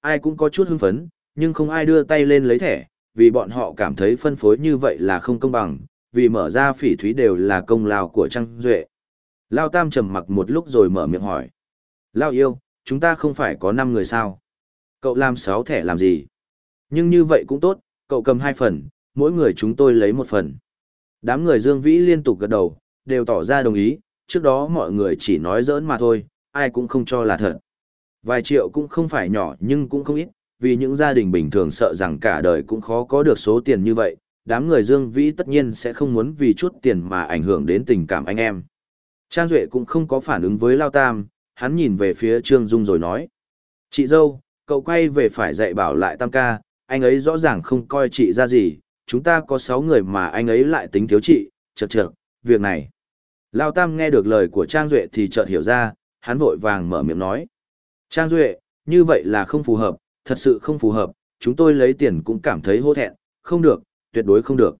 ai cũng có chút hưng phấn, nhưng không ai đưa tay lên lấy thẻ, vì bọn họ cảm thấy phân phối như vậy là không công bằng, vì mở ra phỉ thúy đều là công lao của Trang Duệ. Lao Tam trầm mặc một lúc rồi mở miệng hỏi. Lao yêu, chúng ta không phải có 5 người sao? Cậu làm 6 thẻ làm gì? Nhưng như vậy cũng tốt, cậu cầm 2 phần, mỗi người chúng tôi lấy một phần. Đám người Dương Vĩ liên tục gật đầu, đều tỏ ra đồng ý, trước đó mọi người chỉ nói giỡn mà thôi, ai cũng không cho là thật. Vài triệu cũng không phải nhỏ nhưng cũng không ít, vì những gia đình bình thường sợ rằng cả đời cũng khó có được số tiền như vậy, đám người Dương Vĩ tất nhiên sẽ không muốn vì chút tiền mà ảnh hưởng đến tình cảm anh em. Trang Duệ cũng không có phản ứng với Lao Tam, hắn nhìn về phía Trương Dung rồi nói. Chị dâu, cậu quay về phải dạy bảo lại Tam ca, anh ấy rõ ràng không coi chị ra gì, chúng ta có 6 người mà anh ấy lại tính thiếu chị, chật chật, việc này. Lao Tam nghe được lời của Trang Duệ thì chợt hiểu ra, hắn vội vàng mở miệng nói. Trang Duệ, như vậy là không phù hợp, thật sự không phù hợp, chúng tôi lấy tiền cũng cảm thấy hô thẹn, không được, tuyệt đối không được.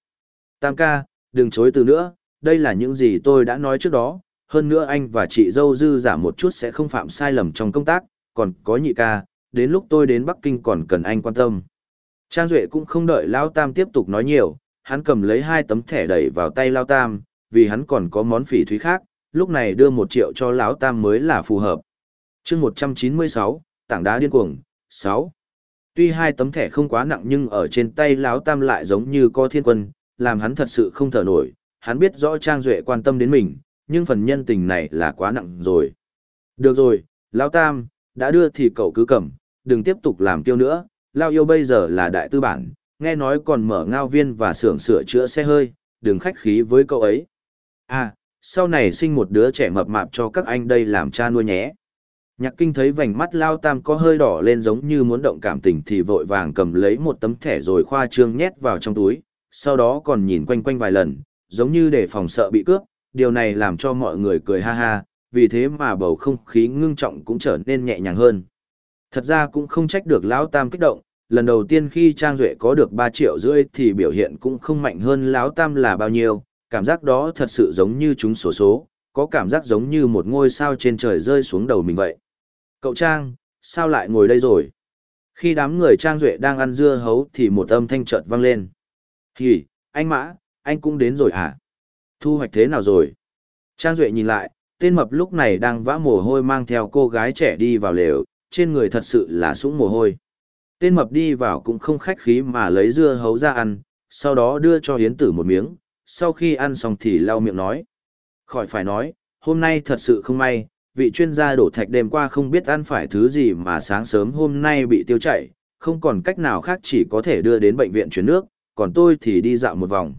Tam ca, đừng chối từ nữa, đây là những gì tôi đã nói trước đó, hơn nữa anh và chị dâu dư giả một chút sẽ không phạm sai lầm trong công tác, còn có nhị ca, đến lúc tôi đến Bắc Kinh còn cần anh quan tâm. Trang Duệ cũng không đợi Lao Tam tiếp tục nói nhiều, hắn cầm lấy hai tấm thẻ đẩy vào tay Lao Tam, vì hắn còn có món phỉ thúy khác, lúc này đưa một triệu cho Lão Tam mới là phù hợp chương 196, tảng đá điên cuồng, sáu. Tuy hai tấm thẻ không quá nặng nhưng ở trên tay Lão Tam lại giống như có thiên quân, làm hắn thật sự không thở nổi, hắn biết rõ Trang Duệ quan tâm đến mình, nhưng phần nhân tình này là quá nặng rồi. Được rồi, Lão Tam, đã đưa thì cậu cứ cầm, đừng tiếp tục làm tiêu nữa, Lao yêu bây giờ là đại tư bản, nghe nói còn mở ngao viên và xưởng sửa chữa xe hơi, đừng khách khí với cậu ấy. À, sau này sinh một đứa trẻ mập mạp cho các anh đây làm cha nuôi nhé. Nhạc kinh thấy vành mắt Lao Tam có hơi đỏ lên giống như muốn động cảm tình thì vội vàng cầm lấy một tấm thẻ rồi khoa trương nhét vào trong túi, sau đó còn nhìn quanh quanh vài lần, giống như để phòng sợ bị cướp, điều này làm cho mọi người cười ha ha, vì thế mà bầu không khí ngưng trọng cũng trở nên nhẹ nhàng hơn. Thật ra cũng không trách được Lão Tam kích động, lần đầu tiên khi Trang Duệ có được 3 triệu rưỡi thì biểu hiện cũng không mạnh hơn Lão Tam là bao nhiêu, cảm giác đó thật sự giống như chúng số số, có cảm giác giống như một ngôi sao trên trời rơi xuống đầu mình vậy. Cậu Trang, sao lại ngồi đây rồi? Khi đám người Trang Duệ đang ăn dưa hấu thì một âm thanh chợt vang lên. Hì, anh Mã, anh cũng đến rồi hả? Thu hoạch thế nào rồi? Trang Duệ nhìn lại, tên mập lúc này đang vã mồ hôi mang theo cô gái trẻ đi vào lều, trên người thật sự là sũng mồ hôi. Tên mập đi vào cũng không khách khí mà lấy dưa hấu ra ăn, sau đó đưa cho hiến tử một miếng, sau khi ăn xong thì lau miệng nói. Khỏi phải nói, hôm nay thật sự không may, vị chuyên gia đổ thạch đêm qua không biết ăn phải thứ gì mà sáng sớm hôm nay bị tiêu chảy, không còn cách nào khác chỉ có thể đưa đến bệnh viện chuyển nước, còn tôi thì đi dạo một vòng.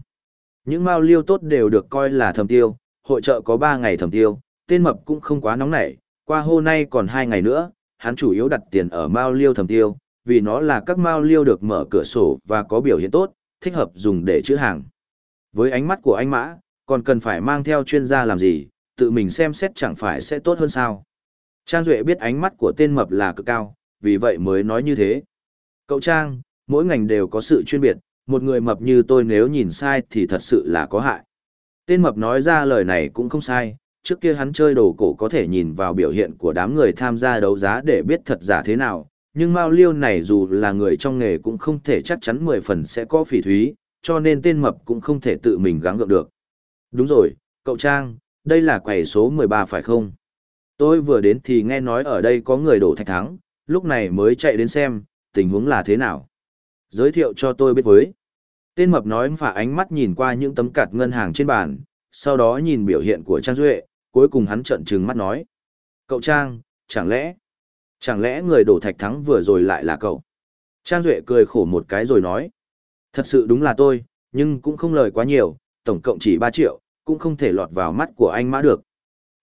Những mao liêu tốt đều được coi là thầm tiêu, hội trợ có 3 ngày thầm tiêu, tên mập cũng không quá nóng nảy, qua hôm nay còn 2 ngày nữa, hắn chủ yếu đặt tiền ở mao liêu thầm tiêu, vì nó là các mao liêu được mở cửa sổ và có biểu hiện tốt, thích hợp dùng để chữ hàng. Với ánh mắt của anh Mã, còn cần phải mang theo chuyên gia làm gì, tự mình xem xét chẳng phải sẽ tốt hơn sao. Trang Duệ biết ánh mắt của tên mập là cực cao, vì vậy mới nói như thế. Cậu Trang, mỗi ngành đều có sự chuyên biệt, một người mập như tôi nếu nhìn sai thì thật sự là có hại. Tên mập nói ra lời này cũng không sai, trước kia hắn chơi đồ cổ có thể nhìn vào biểu hiện của đám người tham gia đấu giá để biết thật giả thế nào, nhưng Mao Liêu này dù là người trong nghề cũng không thể chắc chắn 10 phần sẽ có phỉ thúy, cho nên tên mập cũng không thể tự mình gắng gượng được. Đúng rồi, cậu Trang, đây là quầy số 13 phải không? Tôi vừa đến thì nghe nói ở đây có người đổ thạch thắng, lúc này mới chạy đến xem, tình huống là thế nào. Giới thiệu cho tôi biết với. Tên mập nói và ánh mắt nhìn qua những tấm cạt ngân hàng trên bàn, sau đó nhìn biểu hiện của Trang Duệ, cuối cùng hắn trợn trừng mắt nói. Cậu Trang, chẳng lẽ, chẳng lẽ người đổ thạch thắng vừa rồi lại là cậu? Trang Duệ cười khổ một cái rồi nói. Thật sự đúng là tôi, nhưng cũng không lời quá nhiều, tổng cộng chỉ 3 triệu, cũng không thể lọt vào mắt của anh mã được.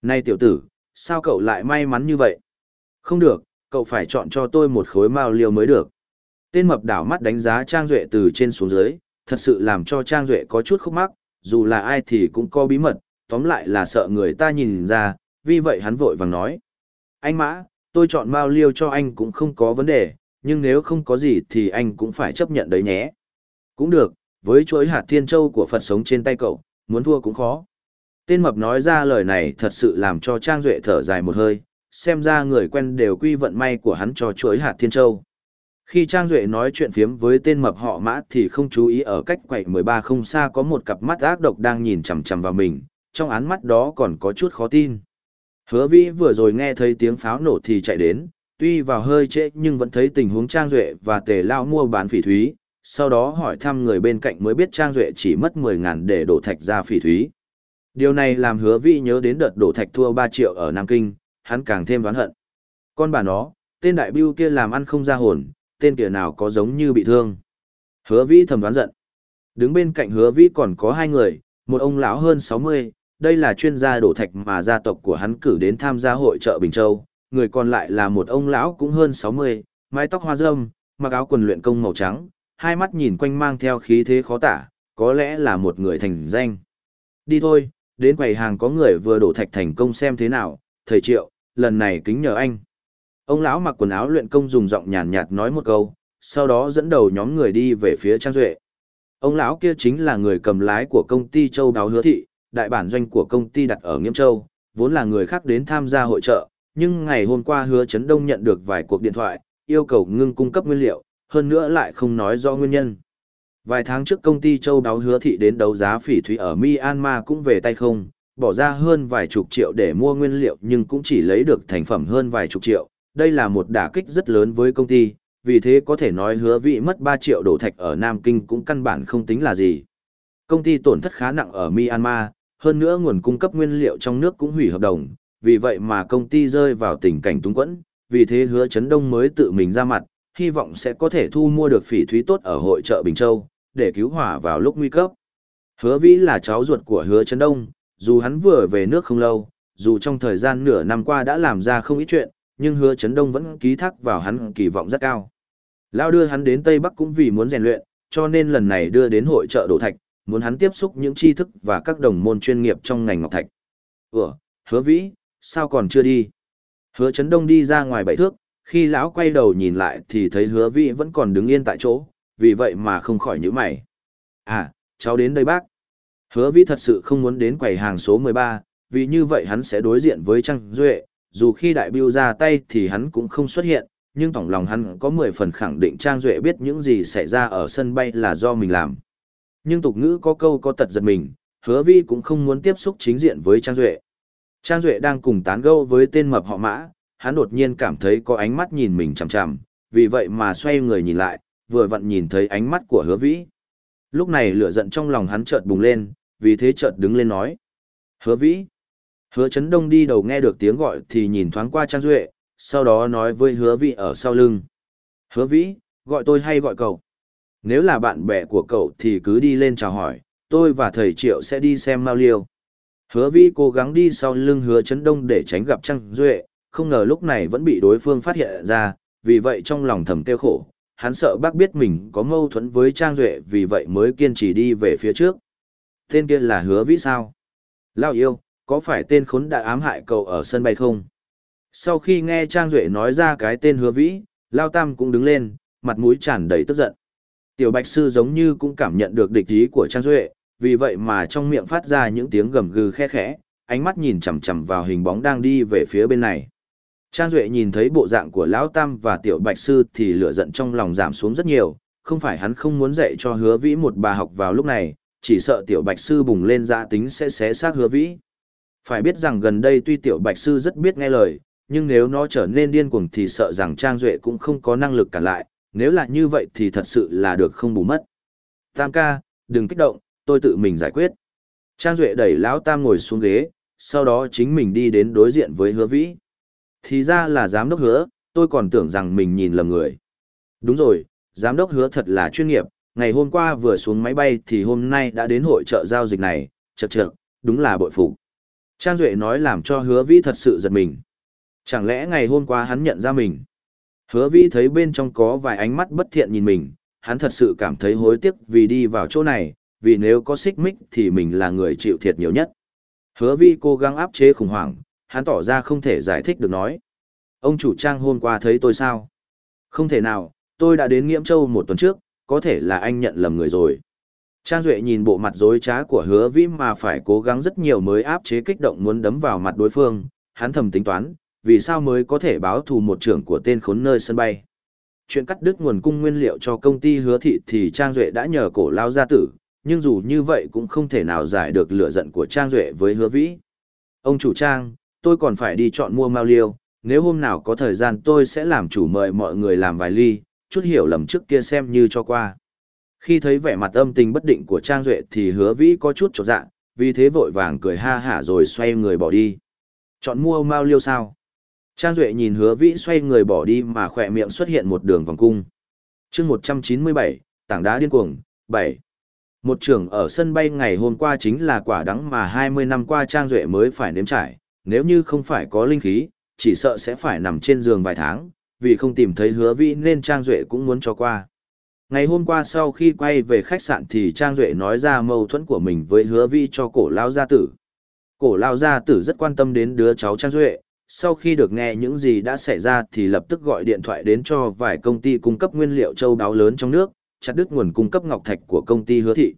Này tiểu tử, sao cậu lại may mắn như vậy? Không được, cậu phải chọn cho tôi một khối mao liêu mới được. Tên mập đảo mắt đánh giá Trang Duệ từ trên xuống dưới, thật sự làm cho Trang Duệ có chút khúc mắc, dù là ai thì cũng có bí mật, tóm lại là sợ người ta nhìn ra, vì vậy hắn vội vàng nói. Anh Mã, tôi chọn mao liêu cho anh cũng không có vấn đề, nhưng nếu không có gì thì anh cũng phải chấp nhận đấy nhé. Cũng được, với chuỗi hạt thiên châu của Phật sống trên tay cậu, muốn thua cũng khó. Tên mập nói ra lời này thật sự làm cho Trang Duệ thở dài một hơi, xem ra người quen đều quy vận may của hắn cho chuỗi hạt thiên châu. Khi Trang Duệ nói chuyện phiếm với tên mập họ mã thì không chú ý ở cách quậy 13 không xa có một cặp mắt ác độc đang nhìn chằm chằm vào mình, trong án mắt đó còn có chút khó tin. Hứa vĩ vừa rồi nghe thấy tiếng pháo nổ thì chạy đến, tuy vào hơi trễ nhưng vẫn thấy tình huống Trang Duệ và tề lao mua bán phỉ thúy, sau đó hỏi thăm người bên cạnh mới biết Trang Duệ chỉ mất 10 ngàn để đổ thạch ra phỉ thúy. Điều này làm hứa Vi nhớ đến đợt đổ thạch thua 3 triệu ở Nam Kinh, hắn càng thêm ván hận. Con bà nó, tên đại bưu kia làm ăn không ra hồn, tên kia nào có giống như bị thương. Hứa Vi thầm đoán giận. Đứng bên cạnh hứa Vi còn có hai người, một ông lão hơn 60, đây là chuyên gia đổ thạch mà gia tộc của hắn cử đến tham gia hội trợ Bình Châu, người còn lại là một ông lão cũng hơn 60, mái tóc hoa râm, mặc áo quần luyện công màu trắng, hai mắt nhìn quanh mang theo khí thế khó tả, có lẽ là một người thành danh. Đi thôi, đến quầy hàng có người vừa đổ thạch thành công xem thế nào, thầy Triệu, lần này kính nhờ anh. Ông lão mặc quần áo luyện công dùng giọng nhàn nhạt nói một câu, sau đó dẫn đầu nhóm người đi về phía Trang Duệ. Ông lão kia chính là người cầm lái của công ty Châu Đáo Hứa Thị, đại bản doanh của công ty đặt ở Nghiêm Châu, vốn là người khác đến tham gia hội trợ, nhưng ngày hôm qua Hứa Trấn Đông nhận được vài cuộc điện thoại, yêu cầu ngưng cung cấp nguyên liệu, hơn nữa lại không nói rõ nguyên nhân. Vài tháng trước công ty Châu Đáo Hứa Thị đến đấu giá phỉ thúy ở Myanmar cũng về tay không, bỏ ra hơn vài chục triệu để mua nguyên liệu nhưng cũng chỉ lấy được thành phẩm hơn vài chục triệu. Đây là một đả kích rất lớn với công ty, vì thế có thể nói hứa vị mất 3 triệu đổ thạch ở Nam Kinh cũng căn bản không tính là gì. Công ty tổn thất khá nặng ở Myanmar, hơn nữa nguồn cung cấp nguyên liệu trong nước cũng hủy hợp đồng, vì vậy mà công ty rơi vào tình cảnh túng quẫn, vì thế hứa chấn đông mới tự mình ra mặt, hy vọng sẽ có thể thu mua được phỉ thúy tốt ở hội chợ Bình Châu, để cứu hỏa vào lúc nguy cấp. Hứa vĩ là cháu ruột của hứa Trấn đông, dù hắn vừa về nước không lâu, dù trong thời gian nửa năm qua đã làm ra không ít chuyện, nhưng hứa Trấn đông vẫn ký thác vào hắn kỳ vọng rất cao. Lao đưa hắn đến Tây Bắc cũng vì muốn rèn luyện, cho nên lần này đưa đến hội chợ đổ thạch, muốn hắn tiếp xúc những tri thức và các đồng môn chuyên nghiệp trong ngành ngọc thạch. Ủa, hứa vĩ, sao còn chưa đi? Hứa Trấn đông đi ra ngoài bảy thước, khi lão quay đầu nhìn lại thì thấy hứa vĩ vẫn còn đứng yên tại chỗ, vì vậy mà không khỏi nhữ mày. À, cháu đến đây bác. Hứa vĩ thật sự không muốn đến quầy hàng số 13, vì như vậy hắn sẽ đối diện với Trang Duệ, dù khi đại biêu ra tay thì hắn cũng không xuất hiện, nhưng tổng lòng hắn có 10 phần khẳng định Trang Duệ biết những gì xảy ra ở sân bay là do mình làm. Nhưng tục ngữ có câu có tật giật mình, hứa vi cũng không muốn tiếp xúc chính diện với Trang Duệ. Trang Duệ đang cùng tán gẫu với tên mập họ mã, hắn đột nhiên cảm thấy có ánh mắt nhìn mình chằm chằm, vì vậy mà xoay người nhìn lại, vừa vặn nhìn thấy ánh mắt của hứa vĩ. Lúc này lửa giận trong lòng hắn chợt bùng lên, vì thế chợt đứng lên nói. Hứa vĩ. Hứa chấn đông đi đầu nghe được tiếng gọi thì nhìn thoáng qua Trang Duệ, sau đó nói với hứa vĩ ở sau lưng. Hứa vĩ, gọi tôi hay gọi cậu? Nếu là bạn bè của cậu thì cứ đi lên chào hỏi, tôi và thầy Triệu sẽ đi xem Mao Liêu. Hứa vĩ cố gắng đi sau lưng hứa chấn đông để tránh gặp Trang Duệ, không ngờ lúc này vẫn bị đối phương phát hiện ra, vì vậy trong lòng thầm kêu khổ, hắn sợ bác biết mình có mâu thuẫn với Trang Duệ vì vậy mới kiên trì đi về phía trước. Tên kia là hứa vĩ sao? Lao yêu, có phải tên khốn đã ám hại cậu ở sân bay không? Sau khi nghe Trang Duệ nói ra cái tên hứa vĩ, Lao Tam cũng đứng lên, mặt mũi tràn đầy tức giận. Tiểu Bạch Sư giống như cũng cảm nhận được địch ý của Trang Duệ, vì vậy mà trong miệng phát ra những tiếng gầm gừ khe khẽ, ánh mắt nhìn chằm chằm vào hình bóng đang đi về phía bên này. Trang Duệ nhìn thấy bộ dạng của Lão Tam và Tiểu Bạch Sư thì lửa giận trong lòng giảm xuống rất nhiều, không phải hắn không muốn dạy cho hứa vĩ một bà học vào lúc này, chỉ sợ Tiểu Bạch Sư bùng lên dạ tính sẽ xé xác hứa vĩ. Phải biết rằng gần đây tuy Tiểu Bạch Sư rất biết nghe lời, nhưng nếu nó trở nên điên cuồng thì sợ rằng Trang Duệ cũng không có năng lực cản lại, nếu là như vậy thì thật sự là được không bù mất. Tam ca, đừng kích động, tôi tự mình giải quyết. Trang Duệ đẩy Lão Tam ngồi xuống ghế, sau đó chính mình đi đến đối diện với hứa vĩ. Thì ra là giám đốc hứa, tôi còn tưởng rằng mình nhìn lầm người. Đúng rồi, giám đốc hứa thật là chuyên nghiệp, ngày hôm qua vừa xuống máy bay thì hôm nay đã đến hội trợ giao dịch này, chật chật, đúng là bội phục. Trang Duệ nói làm cho hứa vĩ thật sự giật mình. Chẳng lẽ ngày hôm qua hắn nhận ra mình? Hứa vĩ thấy bên trong có vài ánh mắt bất thiện nhìn mình, hắn thật sự cảm thấy hối tiếc vì đi vào chỗ này, vì nếu có xích mích thì mình là người chịu thiệt nhiều nhất. Hứa vĩ cố gắng áp chế khủng hoảng, hắn tỏ ra không thể giải thích được nói. Ông chủ trang hôm qua thấy tôi sao? Không thể nào, tôi đã đến Nghiễm Châu một tuần trước, có thể là anh nhận lầm người rồi. Trang Duệ nhìn bộ mặt dối trá của hứa vĩ mà phải cố gắng rất nhiều mới áp chế kích động muốn đấm vào mặt đối phương, hắn thầm tính toán, vì sao mới có thể báo thù một trưởng của tên khốn nơi sân bay. chuyện cắt đứt nguồn cung nguyên liệu cho công ty hứa thị thì Trang Duệ đã nhờ cổ lao gia tử, nhưng dù như vậy cũng không thể nào giải được lửa giận của Trang Duệ với hứa vĩ. Ông chủ Trang, tôi còn phải đi chọn mua mao liêu, nếu hôm nào có thời gian tôi sẽ làm chủ mời mọi người làm vài ly, chút hiểu lầm trước kia xem như cho qua. Khi thấy vẻ mặt âm tình bất định của Trang Duệ thì hứa vĩ có chút trột dạ, vì thế vội vàng cười ha hả rồi xoay người bỏ đi. Chọn mua mao liêu sao? Trang Duệ nhìn hứa vĩ xoay người bỏ đi mà khỏe miệng xuất hiện một đường vòng cung. chương 197, tảng đá điên cuồng, 7. Một trưởng ở sân bay ngày hôm qua chính là quả đắng mà 20 năm qua Trang Duệ mới phải nếm trải, nếu như không phải có linh khí, chỉ sợ sẽ phải nằm trên giường vài tháng, vì không tìm thấy hứa vĩ nên Trang Duệ cũng muốn cho qua. Ngày hôm qua sau khi quay về khách sạn thì Trang Duệ nói ra mâu thuẫn của mình với hứa vĩ cho cổ lao gia tử. Cổ lao gia tử rất quan tâm đến đứa cháu Trang Duệ, sau khi được nghe những gì đã xảy ra thì lập tức gọi điện thoại đến cho vài công ty cung cấp nguyên liệu châu đáo lớn trong nước, chặt đứt nguồn cung cấp ngọc thạch của công ty hứa thị.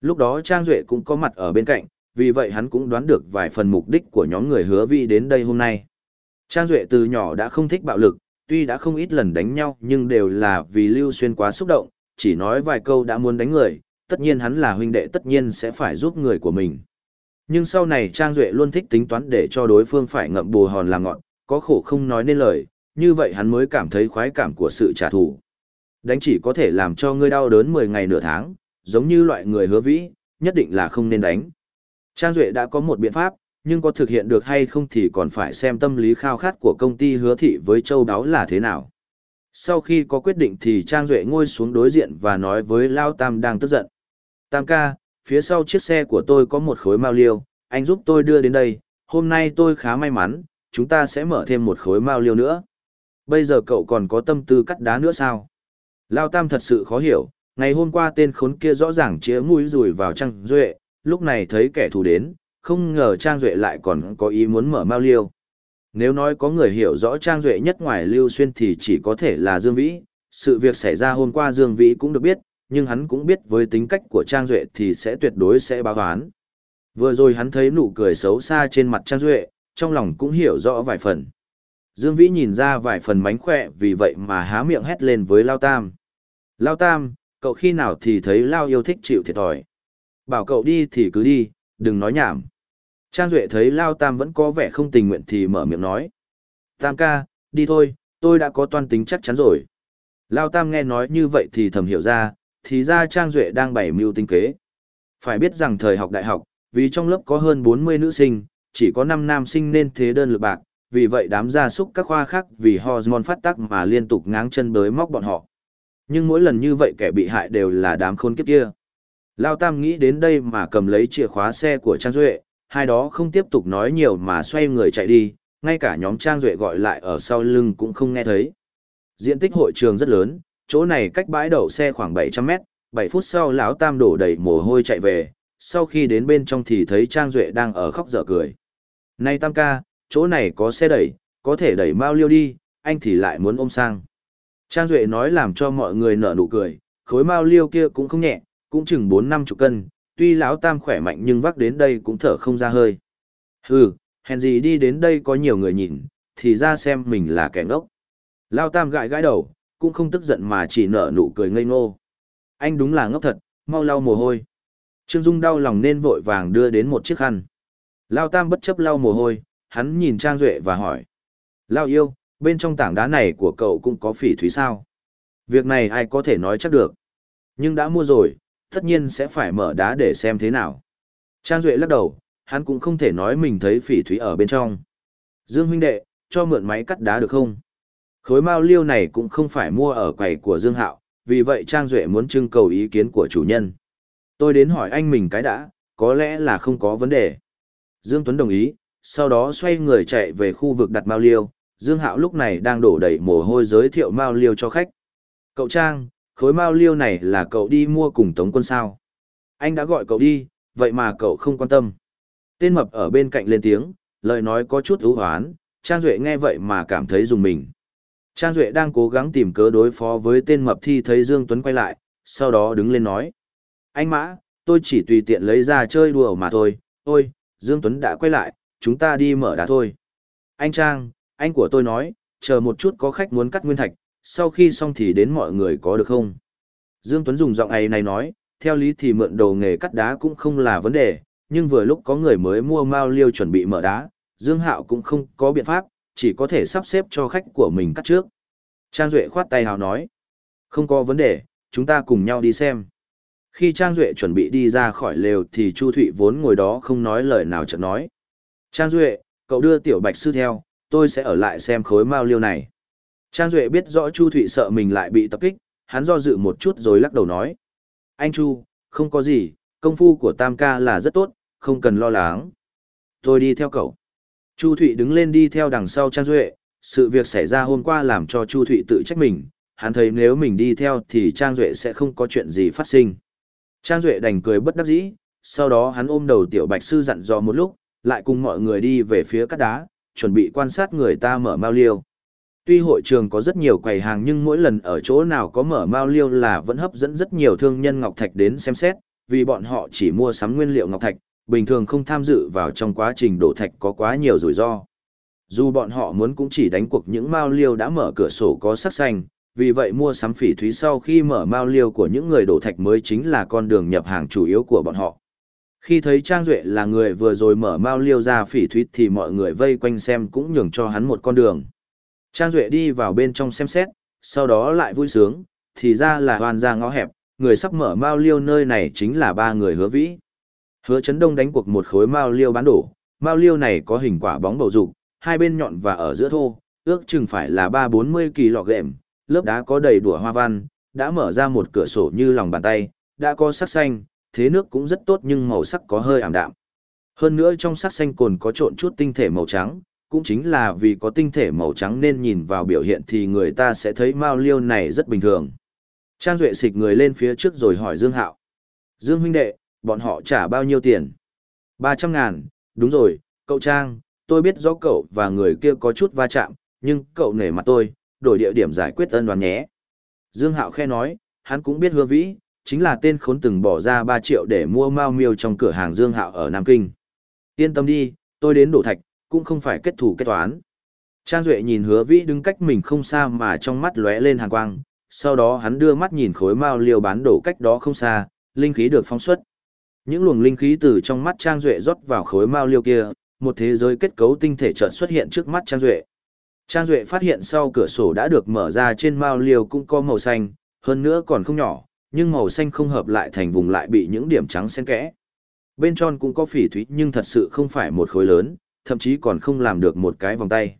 Lúc đó Trang Duệ cũng có mặt ở bên cạnh, vì vậy hắn cũng đoán được vài phần mục đích của nhóm người hứa vi đến đây hôm nay. Trang Duệ từ nhỏ đã không thích bạo lực, tuy đã không ít lần đánh nhau nhưng đều là vì Lưu Xuyên quá xúc động, chỉ nói vài câu đã muốn đánh người, tất nhiên hắn là huynh đệ tất nhiên sẽ phải giúp người của mình. Nhưng sau này Trang Duệ luôn thích tính toán để cho đối phương phải ngậm bù hòn làm ngọn, có khổ không nói nên lời, như vậy hắn mới cảm thấy khoái cảm của sự trả thù. Đánh chỉ có thể làm cho ngươi đau đớn 10 ngày nửa tháng, giống như loại người hứa vĩ, nhất định là không nên đánh. Trang Duệ đã có một biện pháp, nhưng có thực hiện được hay không thì còn phải xem tâm lý khao khát của công ty hứa thị với châu đáo là thế nào. Sau khi có quyết định thì Trang Duệ ngồi xuống đối diện và nói với Lao Tam đang tức giận. Tam ca, phía sau chiếc xe của tôi có một khối mao liêu, anh giúp tôi đưa đến đây, hôm nay tôi khá may mắn, chúng ta sẽ mở thêm một khối mao liêu nữa. Bây giờ cậu còn có tâm tư cắt đá nữa sao? Lao Tam thật sự khó hiểu, ngày hôm qua tên khốn kia rõ ràng chĩa mũi rùi vào Trang Duệ, lúc này thấy kẻ thù đến, không ngờ Trang Duệ lại còn có ý muốn mở mao liêu. Nếu nói có người hiểu rõ Trang Duệ nhất ngoài Lưu Xuyên thì chỉ có thể là Dương Vĩ, sự việc xảy ra hôm qua Dương Vĩ cũng được biết, nhưng hắn cũng biết với tính cách của Trang Duệ thì sẽ tuyệt đối sẽ báo án. Vừa rồi hắn thấy nụ cười xấu xa trên mặt Trang Duệ, trong lòng cũng hiểu rõ vài phần. Dương Vĩ nhìn ra vài phần mánh khỏe vì vậy mà há miệng hét lên với Lao Tam. Lao Tam, cậu khi nào thì thấy Lao yêu thích chịu thiệt thòi. Bảo cậu đi thì cứ đi, đừng nói nhảm. Trang Duệ thấy Lao Tam vẫn có vẻ không tình nguyện thì mở miệng nói. Tam ca, đi thôi, tôi đã có toan tính chắc chắn rồi. Lao Tam nghe nói như vậy thì thầm hiểu ra, thì ra Trang Duệ đang bày mưu tinh kế. Phải biết rằng thời học đại học, vì trong lớp có hơn 40 nữ sinh, chỉ có 5 nam sinh nên thế đơn lực bạc, vì vậy đám gia súc các khoa khác vì hormone phát tác mà liên tục ngáng chân bới móc bọn họ. Nhưng mỗi lần như vậy kẻ bị hại đều là đám khôn kiếp kia. Lao Tam nghĩ đến đây mà cầm lấy chìa khóa xe của Trang Duệ, hai đó không tiếp tục nói nhiều mà xoay người chạy đi, ngay cả nhóm Trang Duệ gọi lại ở sau lưng cũng không nghe thấy. Diện tích hội trường rất lớn, chỗ này cách bãi đậu xe khoảng 700 mét, 7 phút sau lão Tam đổ đầy mồ hôi chạy về, sau khi đến bên trong thì thấy Trang Duệ đang ở khóc dở cười. Này Tam ca, chỗ này có xe đẩy, có thể đẩy mau liêu đi, anh thì lại muốn ôm sang. Trang Duệ nói làm cho mọi người nở nụ cười, khối mau liêu kia cũng không nhẹ, cũng chừng bốn năm chục cân, tuy lão Tam khỏe mạnh nhưng vác đến đây cũng thở không ra hơi. Hừ, hèn gì đi đến đây có nhiều người nhìn, thì ra xem mình là kẻ ngốc. Lao Tam gãi gãi đầu, cũng không tức giận mà chỉ nở nụ cười ngây ngô. Anh đúng là ngốc thật, mau lau mồ hôi. Trương Dung đau lòng nên vội vàng đưa đến một chiếc khăn. Lao Tam bất chấp lau mồ hôi, hắn nhìn Trang Duệ và hỏi. Lao yêu, bên trong tảng đá này của cậu cũng có phỉ thúy sao? Việc này ai có thể nói chắc được. Nhưng đã mua rồi, tất nhiên sẽ phải mở đá để xem thế nào. Trang Duệ lắc đầu, hắn cũng không thể nói mình thấy phỉ thúy ở bên trong. Dương huynh đệ, cho mượn máy cắt đá được không? Khối mao liêu này cũng không phải mua ở quầy của Dương Hạo, vì vậy Trang Duệ muốn trưng cầu ý kiến của chủ nhân. Tôi đến hỏi anh mình cái đã, có lẽ là không có vấn đề. Dương Tuấn đồng ý, sau đó xoay người chạy về khu vực đặt mao liêu. Dương Hạo lúc này đang đổ đầy mồ hôi giới thiệu mao liêu cho khách. Cậu Trang, khối mao liêu này là cậu đi mua cùng Tống quân sao. Anh đã gọi cậu đi, vậy mà cậu không quan tâm. Tên mập ở bên cạnh lên tiếng, lời nói có chút hữu hoán, Trang Duệ nghe vậy mà cảm thấy dùng mình. Trang Duệ đang cố gắng tìm cớ đối phó với tên mập thi thấy Dương Tuấn quay lại, sau đó đứng lên nói. Anh Mã, tôi chỉ tùy tiện lấy ra chơi đùa mà thôi, ôi, Dương Tuấn đã quay lại, chúng ta đi mở đá thôi. Anh Trang, anh của tôi nói, chờ một chút có khách muốn cắt nguyên thạch, sau khi xong thì đến mọi người có được không? Dương Tuấn dùng giọng ấy này nói, theo lý thì mượn đồ nghề cắt đá cũng không là vấn đề, nhưng vừa lúc có người mới mua mao liêu chuẩn bị mở đá, Dương Hạo cũng không có biện pháp, chỉ có thể sắp xếp cho khách của mình cắt trước. Trang Duệ khoát tay hào nói, không có vấn đề, chúng ta cùng nhau đi xem. Khi Trang Duệ chuẩn bị đi ra khỏi lều thì Chu Thụy vốn ngồi đó không nói lời nào chợt nói. Trang Duệ, cậu đưa Tiểu Bạch Sư theo, tôi sẽ ở lại xem khối mao liêu này. Trang Duệ biết rõ Chu Thụy sợ mình lại bị tập kích, hắn do dự một chút rồi lắc đầu nói. Anh Chu, không có gì, công phu của Tam ca là rất tốt, không cần lo lắng. Tôi đi theo cậu. Chu Thụy đứng lên đi theo đằng sau Trang Duệ, sự việc xảy ra hôm qua làm cho Chu Thụy tự trách mình, hắn thấy nếu mình đi theo thì Trang Duệ sẽ không có chuyện gì phát sinh. Trang Duệ đành cười bất đắc dĩ, sau đó hắn ôm đầu tiểu bạch sư dặn dò một lúc, lại cùng mọi người đi về phía cắt đá, chuẩn bị quan sát người ta mở mao liêu. Tuy hội trường có rất nhiều quầy hàng nhưng mỗi lần ở chỗ nào có mở mao liêu là vẫn hấp dẫn rất nhiều thương nhân ngọc thạch đến xem xét, vì bọn họ chỉ mua sắm nguyên liệu ngọc thạch, bình thường không tham dự vào trong quá trình đổ thạch có quá nhiều rủi ro. Dù bọn họ muốn cũng chỉ đánh cuộc những mao liêu đã mở cửa sổ có sắc xanh, vì vậy mua sắm phỉ thúy sau khi mở mao liêu của những người đổ thạch mới chính là con đường nhập hàng chủ yếu của bọn họ. Khi thấy Trang Duệ là người vừa rồi mở mao liêu ra phỉ thúy thì mọi người vây quanh xem cũng nhường cho hắn một con đường. Trang Duệ đi vào bên trong xem xét, sau đó lại vui sướng, thì ra là hoàn ra ngõ hẹp, người sắp mở mao liêu nơi này chính là ba người hứa vĩ. Hứa chấn đông đánh cuộc một khối mao liêu bán đổ, mao liêu này có hình quả bóng bầu dục, hai bên nhọn và ở giữa thô, ước chừng phải là ba bốn mươi kỳ lọ gệm, lớp đá có đầy đùa hoa văn, đã mở ra một cửa sổ như lòng bàn tay, đã có sắc xanh, thế nước cũng rất tốt nhưng màu sắc có hơi ảm đạm. Hơn nữa trong sắc xanh còn có trộn chút tinh thể màu trắng, cũng chính là vì có tinh thể màu trắng nên nhìn vào biểu hiện thì người ta sẽ thấy mao liêu này rất bình thường. Trang Duệ xịt người lên phía trước rồi hỏi Dương Hạo. Dương huynh đệ, bọn họ trả bao nhiêu tiền? 300 ngàn, đúng rồi, cậu Trang, tôi biết rõ cậu và người kia có chút va chạm, nhưng cậu nể mặt tôi, đổi địa điểm giải quyết ân đoàn nhé. Dương Hạo khe nói, hắn cũng biết hứa vĩ, chính là tên khốn từng bỏ ra 3 triệu để mua mao miêu trong cửa hàng Dương Hạo ở Nam Kinh. Yên tâm đi, tôi đến đổ thạch, cũng không phải kết thủ kết toán. Trang Duệ nhìn hứa vĩ đứng cách mình không xa mà trong mắt lóe lên hàn quang, sau đó hắn đưa mắt nhìn khối mao liêu bán đổ cách đó không xa, linh khí được phóng xuất. Những luồng linh khí từ trong mắt Trang Duệ rót vào khối mao liêu kia, một thế giới kết cấu tinh thể chợt xuất hiện trước mắt Trang Duệ. Trang Duệ phát hiện sau cửa sổ đã được mở ra trên mao liêu cũng có màu xanh, hơn nữa còn không nhỏ, nhưng màu xanh không hợp lại thành vùng lại bị những điểm trắng xen kẽ. Bên tròn cũng có phỉ thúy nhưng thật sự không phải một khối lớn, thậm chí còn không làm được một cái vòng tay.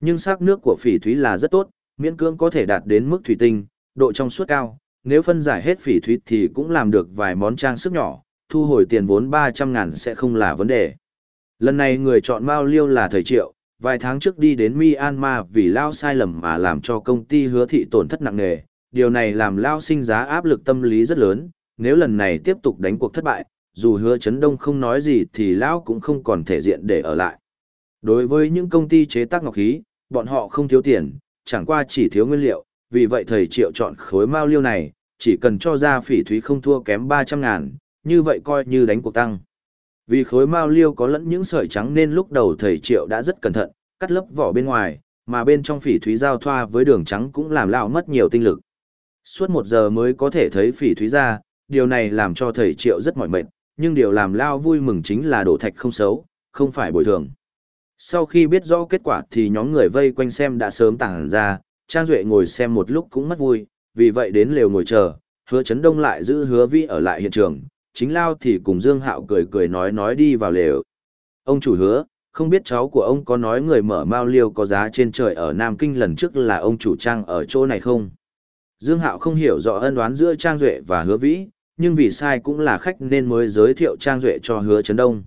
Nhưng sắc nước của phỉ thúy là rất tốt, miễn cưỡng có thể đạt đến mức thủy tinh, độ trong suốt cao, nếu phân giải hết phỉ thúy thì cũng làm được vài món trang sức nhỏ, thu hồi tiền vốn 300 ngàn sẽ không là vấn đề. Lần này người chọn Mao Liêu là thời triệu, vài tháng trước đi đến Myanmar vì Lao sai lầm mà làm cho công ty hứa thị tổn thất nặng nề, điều này làm Lao sinh giá áp lực tâm lý rất lớn, nếu lần này tiếp tục đánh cuộc thất bại, dù hứa chấn đông không nói gì thì lão cũng không còn thể diện để ở lại. Đối với những công ty chế tác ngọc khí, bọn họ không thiếu tiền, chẳng qua chỉ thiếu nguyên liệu, vì vậy thầy triệu chọn khối mao liêu này, chỉ cần cho ra phỉ thúy không thua kém 300 ngàn, như vậy coi như đánh cuộc tăng. Vì khối mao liêu có lẫn những sợi trắng nên lúc đầu thầy triệu đã rất cẩn thận, cắt lớp vỏ bên ngoài, mà bên trong phỉ thúy giao thoa với đường trắng cũng làm lão mất nhiều tinh lực. Suốt một giờ mới có thể thấy phỉ thúy ra, điều này làm cho thầy triệu rất mỏi mệt, nhưng điều làm lao vui mừng chính là đổ thạch không xấu, không phải bồi thường. Sau khi biết rõ kết quả thì nhóm người vây quanh xem đã sớm tàng ra, Trang Duệ ngồi xem một lúc cũng mất vui, vì vậy đến lều ngồi chờ, hứa chấn đông lại giữ hứa vi ở lại hiện trường, chính lao thì cùng Dương Hạo cười cười nói nói đi vào lều. Ông chủ hứa, không biết cháu của ông có nói người mở mao liêu có giá trên trời ở Nam Kinh lần trước là ông chủ trang ở chỗ này không? Dương Hạo không hiểu rõ ân đoán giữa Trang Duệ và hứa vĩ, nhưng vì sai cũng là khách nên mới giới thiệu Trang Duệ cho hứa chấn đông.